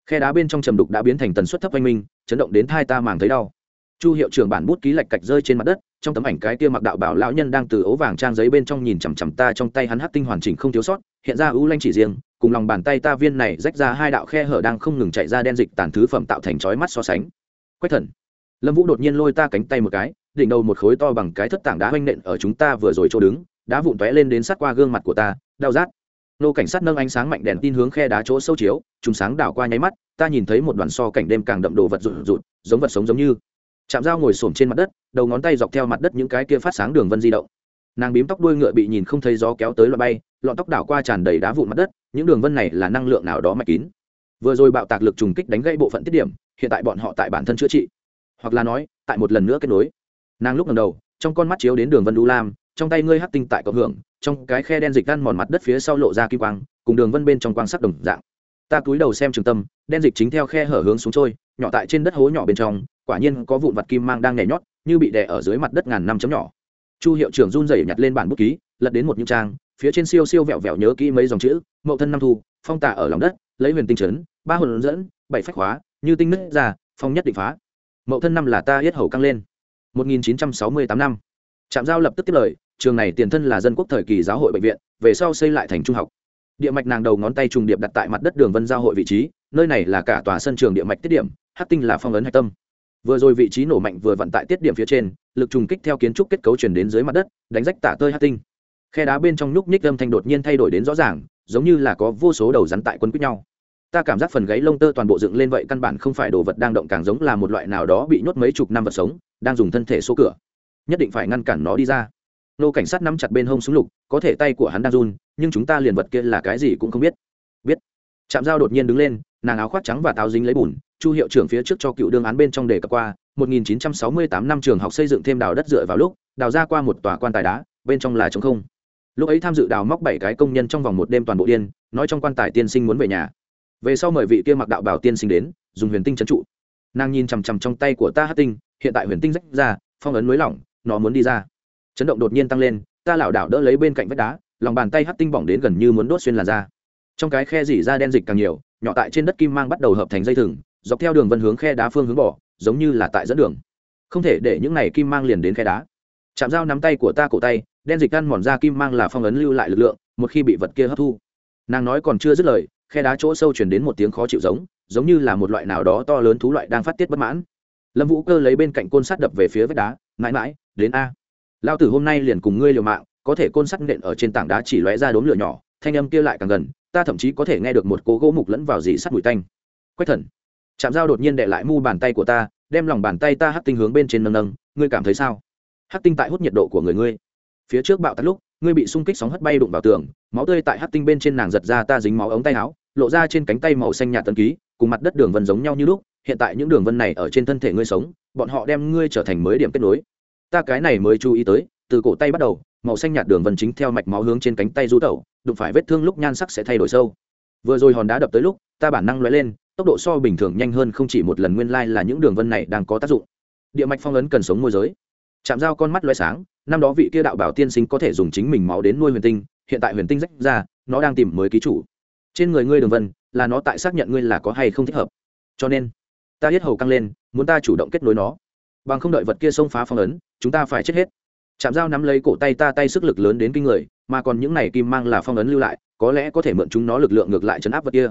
[SPEAKER 1] Khe đá bên trong trầm đục đã biến thành tần suất thấp oanh minh, chấn động đến thai ta màng thấy đau. Chu hiệu trưởng bản bút ký lạch cạch rơi trên mặt đất trong tấm ảnh cái kia mặc đạo bảo lão nhân đang từ ấu vàng trang giấy bên trong nhìn chằm chằm ta, trong tay hắn hát tinh hoàn chỉnh không thiếu sót, hiện ra ưu lanh chỉ riêng, cùng lòng bàn tay ta viên này rách ra hai đạo khe hở đang không ngừng chạy ra đen dịch tàn thứ phẩm tạo thành chói mắt so sánh. Quách thần, lâm vũ đột nhiên lôi ta cánh tay một cái, đỉnh đầu một khối to bằng cái thất tảng đá hoanh nện ở chúng ta vừa rồi chỗ đứng, đá vụn tóe lên đến sát qua gương mặt của ta, đau rát. Nô cảnh sát nâng ánh sáng mạnh đèn tin hướng khe đá chỗ sâu chiếu chúng sáng đảo qua nháy mắt, ta nhìn thấy một đoàn so cảnh đêm càng đậm đồ vật rụt rụt, giống vật sống giống như chạm dao ngồi xổm trên mặt đất, đầu ngón tay dọc theo mặt đất những cái kia phát sáng đường vân di động. Nàng bím tóc đuôi ngựa bị nhìn không thấy gió kéo tới loại bay, lọn tóc đảo qua tràn đầy đá vụn mặt đất, những đường vân này là năng lượng nào đó mạch kín. Vừa rồi bạo tạc lực trùng kích đánh gãy bộ phận tiết điểm, hiện tại bọn họ tại bản thân chữa trị. Hoặc là nói, tại một lần nữa kết nối. Nàng lúc lần đầu, trong con mắt chiếu đến đường vân đu lam, trong tay ngươi hắc tinh tại cộng hưởng, trong cái khe đen dịch ăn mòn mặt đất phía sau lộ ra kim quang, cùng đường vân bên trong quang sắc đồng dạng. Ta cúi đầu xem trường tâm, đen dịch chính theo khe hở hướng xuống trôi, nhỏ tại trên đất hố nhỏ bên trong quả nhiên có vụn vặt kim mang đang nhảy nhót, như bị đè ở dưới mặt đất ngàn năm chấm nhỏ. Chu hiệu trưởng run rẩy nhặt lên bản bút ký, lật đến một những trang, phía trên siêu siêu vẹo vẹo nhớ kỹ mấy dòng chữ, mậu thân năm thu, phong tả ở lòng đất, lấy huyền tinh trấn ba hồn dẫn, bảy phách hóa, như tinh nứt ra, phong nhất định phá. Mậu thân năm là ta yết hầu căng lên. 1968 năm. Trạm giao lập tức tiếp lời, trường này tiền thân là dân quốc thời kỳ giáo hội bệnh viện, về sau xây lại thành trung học. Địa mạch nàng đầu ngón tay trùng điệp đặt tại mặt đất đường vân giao hội vị trí, nơi này là cả tòa sân trường địa mạch tiết điểm hát tinh là phong ấn hạch tâm vừa rồi vị trí nổ mạnh vừa vặn tại tiết điểm phía trên, lực trùng kích theo kiến trúc kết cấu chuyển đến dưới mặt đất, đánh rách tả tơi hát tinh. Khe đá bên trong nhúc nhích âm thanh đột nhiên thay đổi đến rõ ràng, giống như là có vô số đầu rắn tại quân quýt nhau. Ta cảm giác phần gáy lông tơ toàn bộ dựng lên vậy căn bản không phải đồ vật đang động càng giống là một loại nào đó bị nhốt mấy chục năm vật sống, đang dùng thân thể số cửa. Nhất định phải ngăn cản nó đi ra. Nô cảnh sát nắm chặt bên hông súng lục, có thể tay của hắn đang run, nhưng chúng ta liền vật kia là cái gì cũng không biết. Biết. Chạm dao đột nhiên đứng lên, nàng áo khoác trắng và táo dính lấy bùn chu hiệu trưởng phía trước cho cựu đương án bên trong đề cập qua 1968 năm trường học xây dựng thêm đào đất dựa vào lúc, đào ra qua một tòa quan tài đá, bên trong là trống không. Lúc ấy tham dự đào móc bảy cái công nhân trong vòng một đêm toàn bộ điên, nói trong quan tài tiên sinh muốn về nhà. Về sau mời vị kia mặc đạo bảo tiên sinh đến, dùng huyền tinh trấn trụ. Nàng nhìn chằm chằm trong tay của ta hát tinh, hiện tại huyền tinh rách ra, phong ấn nới lỏng, nó muốn đi ra. Chấn động đột nhiên tăng lên, ta lảo đảo đỡ lấy bên cạnh vách đá, lòng bàn tay hát tinh bỏng đến gần như muốn đốt xuyên làn da. Trong cái khe dỉ ra đen dịch càng nhiều, nhỏ tại trên đất kim mang bắt đầu hợp thành dây thừng dọc theo đường vân hướng khe đá phương hướng bỏ, giống như là tại dẫn đường. Không thể để những này kim mang liền đến khe đá. Chạm dao nắm tay của ta cổ tay, đen dịch ăn mòn ra kim mang là phong ấn lưu lại lực lượng, một khi bị vật kia hấp thu. Nàng nói còn chưa dứt lời, khe đá chỗ sâu chuyển đến một tiếng khó chịu giống giống như là một loại nào đó to lớn thú loại đang phát tiết bất mãn. Lâm vũ cơ lấy bên cạnh côn sắt đập về phía vách đá, mãi mãi, đến a. Lao tử hôm nay liền cùng ngươi liều mạng, có thể côn sắt nện ở trên tảng đá chỉ lóe ra đốm lửa nhỏ, thanh âm kia lại càng gần, ta thậm chí có thể nghe được một cố gỗ mục lẫn vào dì sắt bụi tanh. Quách thần chạm dao đột nhiên đệ lại mu bàn tay của ta, đem lòng bàn tay ta hắt tinh hướng bên trên nâng nâng, ngươi cảm thấy sao? Hắt tinh tại hút nhiệt độ của người ngươi. Phía trước bạo tắt lúc, ngươi bị xung kích sóng hất bay đụng vào tường, máu tươi tại hắt tinh bên trên nàng giật ra ta dính máu ống tay áo, lộ ra trên cánh tay màu xanh nhạt tân ký, cùng mặt đất đường vân giống nhau như lúc, hiện tại những đường vân này ở trên thân thể ngươi sống, bọn họ đem ngươi trở thành mới điểm kết nối. Ta cái này mới chú ý tới, từ cổ tay bắt đầu, màu xanh nhạt đường vân chính theo mạch máu hướng trên cánh tay du tẩu, đụng phải vết thương lúc nhan sắc sẽ thay đổi sâu. Vừa rồi hòn đá đập tới lúc, ta bản năng lóe lên tốc độ so bình thường nhanh hơn không chỉ một lần nguyên lai là những đường vân này đang có tác dụng. Địa mạch phong ấn cần sống môi giới. Chạm dao con mắt loay sáng, năm đó vị kia đạo bảo tiên sinh có thể dùng chính mình máu đến nuôi huyền tinh, hiện tại huyền tinh rách ra, nó đang tìm mới ký chủ. Trên người ngươi đường vân, là nó tại xác nhận ngươi là có hay không thích hợp. Cho nên, ta hết hầu căng lên, muốn ta chủ động kết nối nó. Bằng không đợi vật kia xông phá phong ấn, chúng ta phải chết hết. Chạm dao nắm lấy cổ tay ta tay sức lực lớn đến kinh người, mà còn những này kim mang là phong ấn lưu lại, có lẽ có thể mượn chúng nó lực lượng ngược lại chấn áp vật kia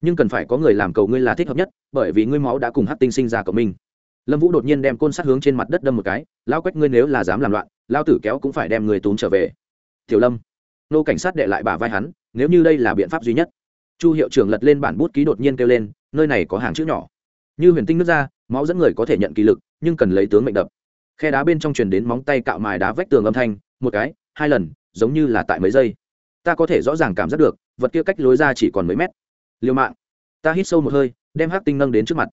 [SPEAKER 1] nhưng cần phải có người làm cầu ngươi là thích hợp nhất, bởi vì ngươi máu đã cùng hát tinh sinh ra cộng minh lâm vũ đột nhiên đem côn sát hướng trên mặt đất đâm một cái, lao quách ngươi nếu là dám làm loạn, lao tử kéo cũng phải đem người túm trở về. Tiểu lâm, nô cảnh sát đệ lại bà vai hắn, nếu như đây là biện pháp duy nhất. Chu hiệu trưởng lật lên bản bút ký đột nhiên kêu lên, nơi này có hàng chữ nhỏ. Như huyền tinh nước ra, máu dẫn người có thể nhận kỳ lực, nhưng cần lấy tướng mệnh đập. Khe đá bên trong truyền đến móng tay cạo mài đá vách tường âm thanh, một cái, hai lần, giống như là tại mấy giây. Ta có thể rõ ràng cảm giác được, vật kia cách lối ra chỉ còn mấy mét liều mạng. Ta hít sâu một hơi, đem hát tinh nâng đến trước mặt.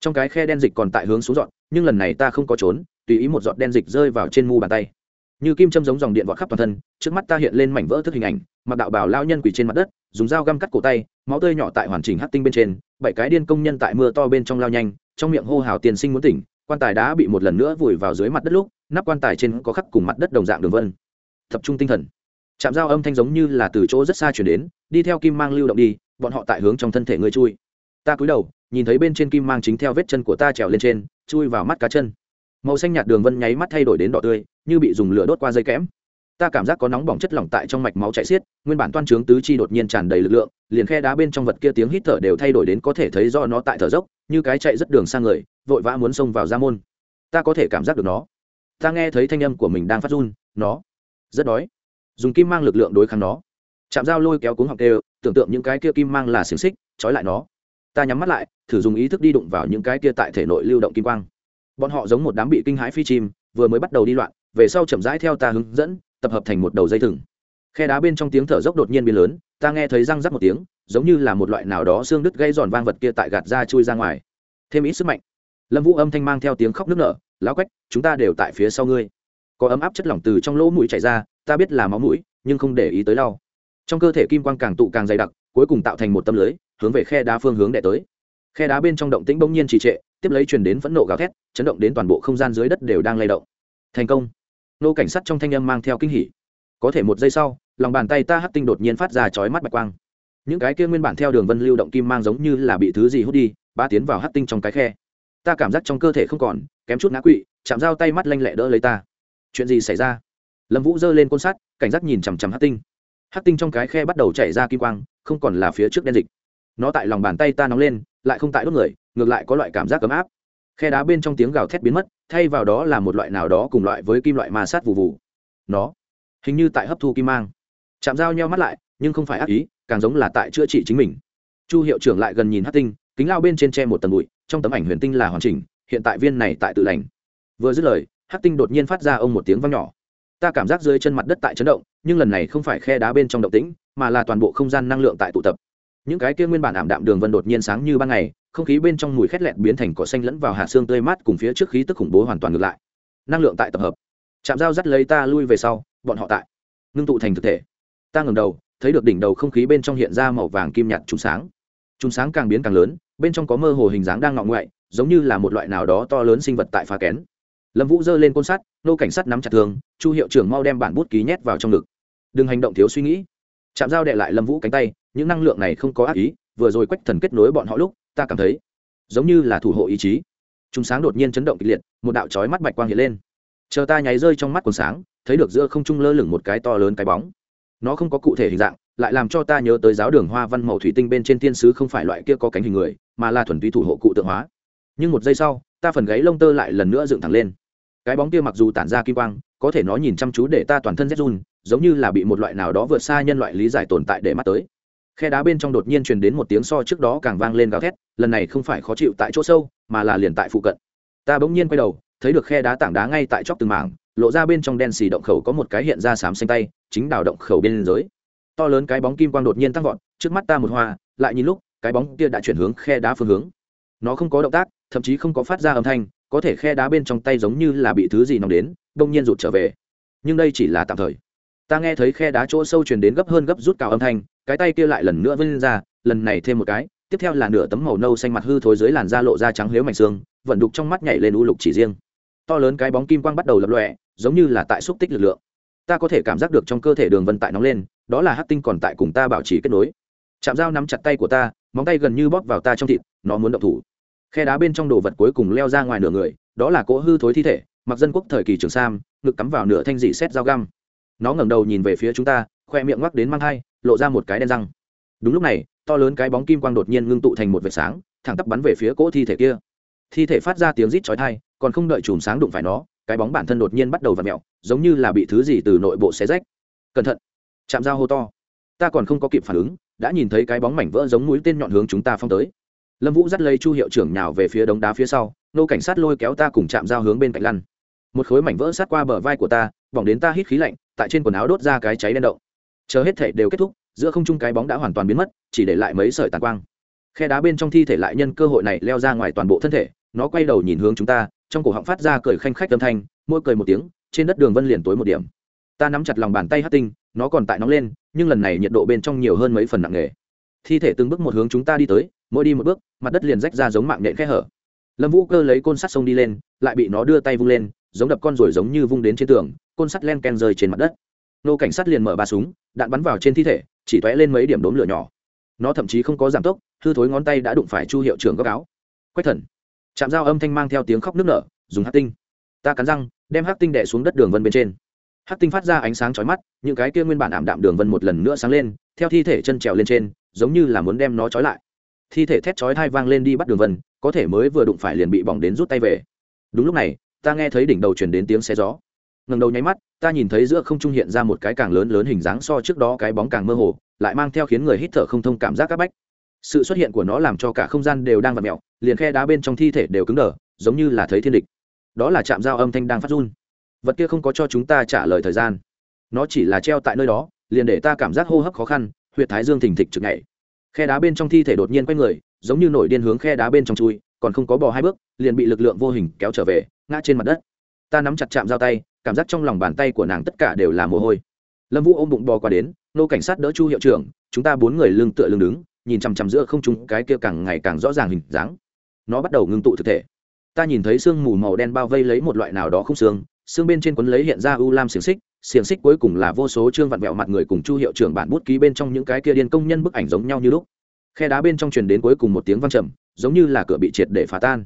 [SPEAKER 1] Trong cái khe đen dịch còn tại hướng xuống dọn, nhưng lần này ta không có trốn, tùy ý một giọt đen dịch rơi vào trên mu bàn tay. Như kim châm giống dòng điện vọt khắp toàn thân, trước mắt ta hiện lên mảnh vỡ thức hình ảnh, mặc đạo bảo lao nhân quỳ trên mặt đất, dùng dao găm cắt cổ tay, máu tươi nhỏ tại hoàn chỉnh hát tinh bên trên, bảy cái điên công nhân tại mưa to bên trong lao nhanh, trong miệng hô hào tiền sinh muốn tỉnh, quan tài đã bị một lần nữa vùi vào dưới mặt đất lúc, nắp quan tài trên có khắc cùng mặt đất đồng dạng đường vân. Tập trung tinh thần. Chạm dao âm thanh giống như là từ chỗ rất xa chuyển đến, đi theo kim mang lưu động đi bọn họ tại hướng trong thân thể ngươi chui. Ta cúi đầu, nhìn thấy bên trên kim mang chính theo vết chân của ta trèo lên trên, chui vào mắt cá chân. Màu xanh nhạt đường vân nháy mắt thay đổi đến đỏ tươi, như bị dùng lửa đốt qua dây kẽm. Ta cảm giác có nóng bỏng chất lỏng tại trong mạch máu chạy xiết, nguyên bản toan trướng tứ chi đột nhiên tràn đầy lực lượng, liền khe đá bên trong vật kia tiếng hít thở đều thay đổi đến có thể thấy do nó tại thở dốc, như cái chạy rất đường sang người, vội vã muốn xông vào ra môn. Ta có thể cảm giác được nó. Ta nghe thấy thanh âm của mình đang phát run, nó rất đói. Dùng kim mang lực lượng đối kháng nó. Chạm dao lôi kéo cuống học đều tưởng tượng những cái kia kim mang là xiềng xích, trói lại nó. Ta nhắm mắt lại, thử dùng ý thức đi đụng vào những cái kia tại thể nội lưu động kim quang. Bọn họ giống một đám bị kinh hãi phi chim, vừa mới bắt đầu đi loạn, về sau chậm rãi theo ta hướng dẫn, tập hợp thành một đầu dây thừng. Khe đá bên trong tiếng thở dốc đột nhiên biến lớn, ta nghe thấy răng rắc một tiếng, giống như là một loại nào đó xương đứt gây giòn vang vật kia tại gạt ra chui ra ngoài. Thêm ít sức mạnh. Lâm vũ âm thanh mang theo tiếng khóc nức nở, lão quách, chúng ta đều tại phía sau ngươi. Có ấm áp chất lỏng từ trong lỗ mũi chảy ra, ta biết là máu mũi, nhưng không để ý tới đau trong cơ thể kim quang càng tụ càng dày đặc, cuối cùng tạo thành một tâm lưới, hướng về khe đá phương hướng đệ tới. Khe đá bên trong động tĩnh bỗng nhiên trì trệ, tiếp lấy truyền đến phẫn nộ gào thét, chấn động đến toàn bộ không gian dưới đất đều đang lay động. Thành công. Nô cảnh sát trong thanh âm mang theo kinh hỉ. Có thể một giây sau, lòng bàn tay ta hắt tinh đột nhiên phát ra chói mắt bạch quang. Những cái kia nguyên bản theo đường vân lưu động kim mang giống như là bị thứ gì hút đi ba tiến vào hắt tinh trong cái khe. Ta cảm giác trong cơ thể không còn, kém chút ngã quỵ, chạm dao tay mắt lanh lẹ đỡ lấy ta. Chuyện gì xảy ra? Lâm vũ giơ lên côn sắt, cảnh giác nhìn chằm chằm hát tinh hát tinh trong cái khe bắt đầu chảy ra kim quang, không còn là phía trước đen dịch. Nó tại lòng bàn tay ta nóng lên, lại không tại đốt người, ngược lại có loại cảm giác ấm áp. Khe đá bên trong tiếng gào thét biến mất, thay vào đó là một loại nào đó cùng loại với kim loại ma sát vụ vụ nó, hình như tại hấp thu kim mang. Chạm dao nheo mắt lại, nhưng không phải ác ý, càng giống là tại chữa trị chính mình. Chu hiệu trưởng lại gần nhìn hát tinh, kính lao bên trên tre một tầng bụi, trong tấm ảnh huyền tinh là hoàn chỉnh, hiện tại viên này tại tự lành. Vừa dứt lời hát tinh đột nhiên phát ra ông một tiếng vang nhỏ. Ta cảm giác dưới chân mặt đất tại chấn động nhưng lần này không phải khe đá bên trong động tĩnh, mà là toàn bộ không gian năng lượng tại tụ tập. Những cái kia nguyên bản ảm đạm đường vân đột nhiên sáng như ban ngày, không khí bên trong mùi khét lẹt biến thành cỏ xanh lẫn vào hạt xương tươi mát cùng phía trước khí tức khủng bố hoàn toàn ngược lại. Năng lượng tại tập hợp. Chạm dao dắt lấy ta lui về sau, bọn họ tại. Ngưng tụ thành thực thể. Ta ngầm đầu, thấy được đỉnh đầu không khí bên trong hiện ra màu vàng kim nhạt trùng sáng. Trùng sáng càng biến càng lớn, bên trong có mơ hồ hình dáng đang ngọng ngoại giống như là một loại nào đó to lớn sinh vật tại phá kén. Lâm vũ giơ lên côn sắt, nô cảnh sát nắm chặt thường chu hiệu trưởng mau đem bản bút ký nhét vào trong ngực đừng hành động thiếu suy nghĩ. Chạm dao đệ lại lâm vũ cánh tay, những năng lượng này không có ác ý, vừa rồi quách thần kết nối bọn họ lúc, ta cảm thấy giống như là thủ hộ ý chí. Chúng sáng đột nhiên chấn động kịch liệt, một đạo trói mắt bạch quang hiện lên. Chờ ta nháy rơi trong mắt còn sáng, thấy được giữa không trung lơ lửng một cái to lớn cái bóng. Nó không có cụ thể hình dạng, lại làm cho ta nhớ tới giáo đường hoa văn màu thủy tinh bên trên thiên sứ không phải loại kia có cánh hình người, mà là thuần túy thủ hộ cụ tượng hóa. Nhưng một giây sau, ta phần gáy lông tơ lại lần nữa dựng thẳng lên. Cái bóng kia mặc dù tản ra kim quang, có thể nó nhìn chăm chú để ta toàn thân rét run giống như là bị một loại nào đó vượt xa nhân loại lý giải tồn tại để mắt tới. Khe đá bên trong đột nhiên truyền đến một tiếng so trước đó càng vang lên gào thét, lần này không phải khó chịu tại chỗ sâu, mà là liền tại phụ cận. Ta bỗng nhiên quay đầu, thấy được khe đá tảng đá ngay tại chóc từng mảng, lộ ra bên trong đen xì động khẩu có một cái hiện ra xám xanh tay, chính đào động khẩu bên dưới. To lớn cái bóng kim quang đột nhiên tăng vọt, trước mắt ta một hoa, lại nhìn lúc, cái bóng kia đã chuyển hướng khe đá phương hướng. Nó không có động tác, thậm chí không có phát ra âm thanh, có thể khe đá bên trong tay giống như là bị thứ gì nóng đến đông nhiên rụt trở về. Nhưng đây chỉ là tạm thời ta nghe thấy khe đá chỗ sâu truyền đến gấp hơn gấp rút cào âm thanh, cái tay kia lại lần nữa vươn ra, lần này thêm một cái, tiếp theo là nửa tấm màu nâu xanh mặt hư thối dưới làn da lộ ra trắng lếu mảnh xương, vận đục trong mắt nhảy lên u lục chỉ riêng. To lớn cái bóng kim quang bắt đầu lập lọe giống như là tại xúc tích lực lượng. Ta có thể cảm giác được trong cơ thể đường vân tại nóng lên, đó là hát tinh còn tại cùng ta bảo trì kết nối. Chạm dao nắm chặt tay của ta, móng tay gần như bóp vào ta trong thịt, nó muốn động thủ. Khe đá bên trong đồ vật cuối cùng leo ra ngoài nửa người, đó là cỗ hư thối thi thể, mặc dân quốc thời kỳ trường sam, ngực cắm vào nửa thanh dị xét dao găm nó ngẩng đầu nhìn về phía chúng ta, khoe miệng ngoắc đến mang hai lộ ra một cái đen răng. Đúng lúc này, to lớn cái bóng kim quang đột nhiên ngưng tụ thành một vệt sáng, thẳng tắp bắn về phía cỗ thi thể kia. Thi thể phát ra tiếng rít chói thai còn không đợi chùm sáng đụng phải nó, cái bóng bản thân đột nhiên bắt đầu vặn mẹo giống như là bị thứ gì từ nội bộ xé rách. Cẩn thận! Chạm dao hô to. Ta còn không có kịp phản ứng, đã nhìn thấy cái bóng mảnh vỡ giống mũi tên nhọn hướng chúng ta phong tới. Lâm vũ dắt lấy chu hiệu trưởng nhào về phía đống đá phía sau, nô cảnh sát lôi kéo ta cùng chạm dao hướng bên cạnh lăn một khối mảnh vỡ sát qua bờ vai của ta bỏng đến ta hít khí lạnh, tại trên quần áo đốt ra cái cháy đen động. Chờ hết thể đều kết thúc, giữa không trung cái bóng đã hoàn toàn biến mất, chỉ để lại mấy sợi tàn quang. Khe đá bên trong thi thể lại nhân cơ hội này leo ra ngoài toàn bộ thân thể, nó quay đầu nhìn hướng chúng ta, trong cổ họng phát ra cười khanh khách âm thanh mỗi cười một tiếng, trên đất đường vân liền tối một điểm. Ta nắm chặt lòng bàn tay hát tinh, nó còn tại nóng lên, nhưng lần này nhiệt độ bên trong nhiều hơn mấy phần nặng nề. Thi thể từng bước một hướng chúng ta đi tới, mỗi đi một bước, mặt đất liền rách ra giống mạng nhện khe hở. Lâm vũ cơ lấy côn sắt sông đi lên, lại bị nó đưa tay vung lên giống đập con rồi giống như vung đến trên tường, côn sắt len ken rơi trên mặt đất. Nô cảnh sát liền mở ba súng, đạn bắn vào trên thi thể, chỉ t lên mấy điểm đốm lửa nhỏ. Nó thậm chí không có giảm tốc, hư thối ngón tay đã đụng phải chu hiệu trưởng góc áo. Quách thần. Chạm dao âm thanh mang theo tiếng khóc nức nở, dùng hát tinh. Ta cắn răng, đem hát tinh đẻ xuống đất đường vân bên trên. Hát tinh phát ra ánh sáng chói mắt, những cái kia nguyên bản ảm đạm đường vân một lần nữa sáng lên, theo thi thể chân trèo lên trên, giống như là muốn đem nó trói lại. Thi thể thét chói thai vang lên đi bắt đường vân, có thể mới vừa đụng phải liền bị bỏng đến rút tay về. Đúng lúc này ta nghe thấy đỉnh đầu chuyển đến tiếng xe gió. Ngần đầu nháy mắt, ta nhìn thấy giữa không trung hiện ra một cái càng lớn lớn hình dáng so trước đó cái bóng càng mơ hồ, lại mang theo khiến người hít thở không thông cảm giác c áp bách. Sự xuất hiện của nó làm cho cả không gian đều đang v ặ mẹo liền khe đá bên trong thi thể đều cứng đờ, giống như là thấy thiên địch. Đó là chạm dao âm thanh đang phát run. Vật kia không có cho chúng ta trả lời thời gian. Nó chỉ là treo tại nơi đó, liền để ta cảm giác hô hấp khó khăn, huyệt thái dương thình thịch chực nhảy. Khe đá bên trong thi thể đột nhiên quay người, giống như nổi điên hướng khe đá bên trong chui, còn không có bò hai bước, liền bị lực lượng vô hình kéo trở về ngã trên mặt đất. Ta nắm chặt chạm dao tay, cảm giác trong lòng bàn tay của nàng tất cả đều là mồ hôi. Lâm vũ ôm bụng bò qua đến, nô cảnh sát đỡ chu hiệu trưởng, chúng ta bốn người lưng tựa lưng đứng, nhìn chằm chằm giữa không trung cái kia càng ngày càng rõ ràng hình dáng. Nó bắt đầu ngưng tụ thực thể. Ta nhìn thấy sương mù màu đen bao vây lấy một loại nào đó không xương xương bên trên quấn lấy hiện ra u lam xiềng xích xiềng xích cuối cùng là vô số trương vặn vẹo mặt người cùng chu hiệu trưởng bản bút ký bên trong những cái kia điên công nhân bức ảnh giống nhau như lúc. Khe đá bên trong truyền đến cuối cùng một tiếng văng trầm, giống như là cửa bị triệt để phá tan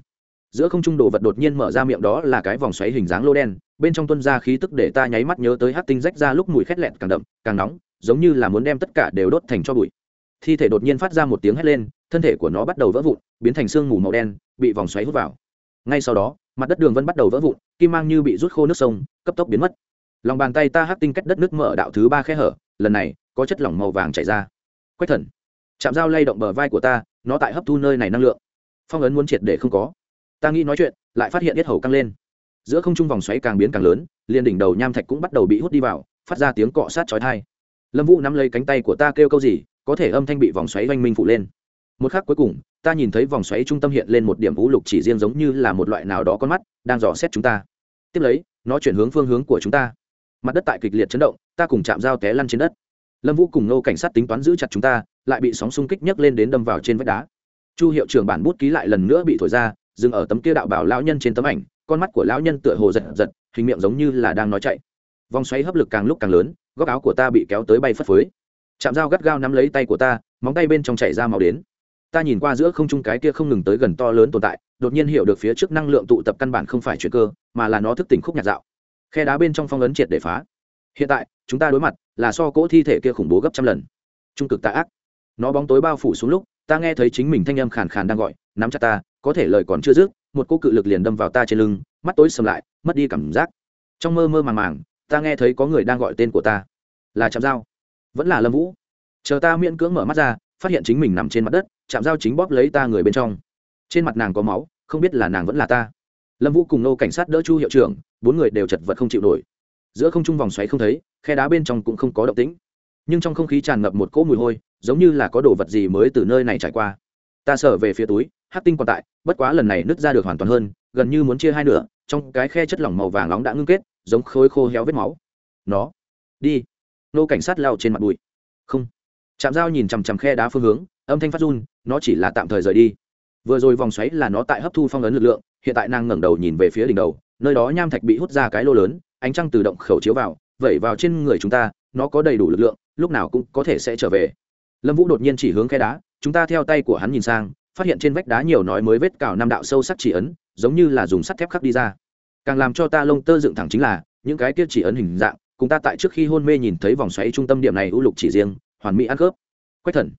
[SPEAKER 1] giữa không trung đồ vật đột nhiên mở ra miệng đó là cái vòng xoáy hình dáng lô đen, bên trong tuân ra khí tức để ta nháy mắt nhớ tới hát tinh rách ra lúc mùi khét lẹn càng đậm, càng nóng, giống như là muốn đem tất cả đều đốt thành cho bụi. Thi thể đột nhiên phát ra một tiếng hét lên, thân thể của nó bắt đầu vỡ vụn, biến thành sương mù màu đen, bị vòng xoáy hút vào. Ngay sau đó, mặt đất đường vân bắt đầu vỡ vụn, kim mang như bị rút khô nước sông, cấp tốc biến mất. Lòng bàn tay ta hát tinh cách đất nước mở đạo thứ ba khe hở, lần này, có chất lỏng màu vàng chảy ra. Quách thần, chạm dao lay động bờ vai của ta, nó tại hấp thu nơi này năng lượng. Phong ấn muốn triệt để không có ta nghĩ nói chuyện, lại phát hiện yết hầu căng lên. Giữa không trung vòng xoáy càng biến càng lớn, liền đỉnh đầu nham thạch cũng bắt đầu bị hút đi vào, phát ra tiếng cọ sát chói thai lâm vũ nắm lấy cánh tay của ta kêu câu gì, có thể âm thanh bị vòng xoáy oanh minh phụ lên. Một khắc cuối cùng, ta nhìn thấy vòng xoáy trung tâm hiện lên một điểm vũ lục chỉ riêng giống như là một loại nào đó con mắt, đang dò xét chúng ta. Tiếp lấy, nó chuyển hướng phương hướng của chúng ta. Mặt đất tại kịch liệt chấn động, ta cùng chạm dao té lăn trên đất. Lâm vũ cùng nô cảnh sát tính toán giữ chặt chúng ta, lại bị sóng xung kích nhấc lên đến đâm vào trên vách đá. Chu hiệu trưởng bản bút ký lại lần nữa bị thổi ra dừng ở tấm kia đạo bảo lão nhân trên tấm ảnh, con mắt của lão nhân tựa hồ giật giật, hình miệng giống như là đang nói chạy. Vòng xoáy hấp lực càng lúc càng lớn, góc áo của ta bị kéo tới bay phất phới. Chạm dao gắt gao nắm lấy tay của ta, móng tay bên trong chảy ra màu đến. Ta nhìn qua giữa không trung cái kia không ngừng tới gần to lớn tồn tại, đột nhiên hiểu được phía trước năng lượng tụ tập căn bản không phải chuyện cơ, mà là nó thức tỉnh khúc nhạc dạo. Khe đá bên trong phong ấn triệt để phá. Hiện tại, chúng ta đối mặt là so cỗ thi thể kia khủng bố gấp trăm lần. Trung cực tạ ác. Nó bóng tối bao phủ xuống lúc, ta nghe thấy chính mình thanh âm khàn khàn đang gọi, nắm chặt ta có thể lời còn chưa dứt, một cô cự lực liền đâm vào ta trên lưng, mắt tối sầm lại, mất đi cảm giác. Trong mơ mơ màng màng, ta nghe thấy có người đang gọi tên của ta. Là chạm dao vẫn là lâm vũ. Chờ ta miễn cưỡng mở mắt ra, phát hiện chính mình nằm trên mặt đất chạm dao chính bóp lấy ta người bên trong. Trên mặt nàng có máu, không biết là nàng vẫn là ta. Lâm vũ cùng nô cảnh sát đỡ chu hiệu trưởng, bốn người đều chật vật không chịu nổi. Giữa không trung vòng xoáy không thấy, khe đá bên trong cũng không có động tĩnh. Nhưng trong không khí tràn ngập một cỗ mùi hôi, giống như là có đồ vật gì mới từ nơi này trải qua. Ta sợ về phía túi hát tinh còn tại, bất quá lần này nứt ra được hoàn toàn hơn, gần như muốn chia hai nửa, trong cái khe chất lỏng màu vàng nóng đã ngưng kết, giống khối khô héo vết máu. Nó, đi. Nô cảnh sát lao trên mặt bụi. Không. Chạm dao nhìn chằm chằm khe đá phương hướng, âm thanh phát run, nó chỉ là tạm thời rời đi. Vừa rồi vòng xoáy là nó tại hấp thu phong ấn lực lượng, hiện tại nàng ngẩng đầu nhìn về phía đỉnh đầu, nơi đó nham thạch bị hút ra cái lô lớn, ánh trăng tự động khẩu chiếu vào, vẩy vào trên người chúng ta, nó có đầy đủ lực lượng, lúc nào cũng có thể sẽ trở về. Lâm vũ đột nhiên chỉ hướng khe đá, chúng ta theo tay của hắn nhìn sang phát hiện trên vách đá nhiều nói mới vết cào năm đạo sâu sắc chỉ ấn, giống như là dùng sắt thép khắc đi ra. Càng làm cho ta lông tơ dựng thẳng chính là, những cái kia chỉ ấn hình dạng, cùng ta tại trước khi hôn mê nhìn thấy vòng xoáy trung tâm điểm này ưu lục chỉ riêng, hoàn mỹ ăn khớp. Quách thần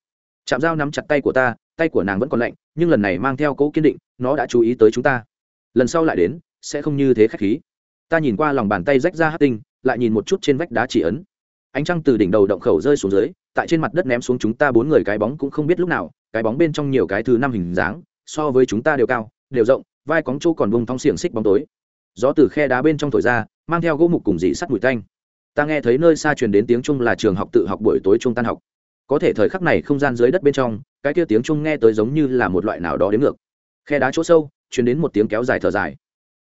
[SPEAKER 1] chạm dao nắm chặt tay của ta, tay của nàng vẫn còn lạnh, nhưng lần này mang theo cố kiên định, nó đã chú ý tới chúng ta. Lần sau lại đến, sẽ không như thế khách khí. Ta nhìn qua lòng bàn tay rách ra hát tinh, lại nhìn một chút trên vách đá chỉ ấn. Ánh trăng từ đỉnh đầu động khẩu rơi xuống dưới, tại trên mặt đất ném xuống chúng ta bốn người cái bóng cũng không biết lúc nào cái bóng bên trong nhiều cái thứ năm hình dáng, so với chúng ta đều cao, đều rộng, vai cóng chỗ còn bông thong xiềng xích bóng tối. Gió từ khe đá bên trong thổi ra, mang theo gỗ mục cùng dị sắt mùi thanh. ta nghe thấy nơi xa truyền đến tiếng trung là trường học tự học buổi tối trung tan học. Có thể thời khắc này không gian dưới đất bên trong, cái kia tiếng trung nghe tới giống như là một loại nào đó đến ngược. Khe đá chỗ sâu, truyền đến một tiếng kéo dài thở dài.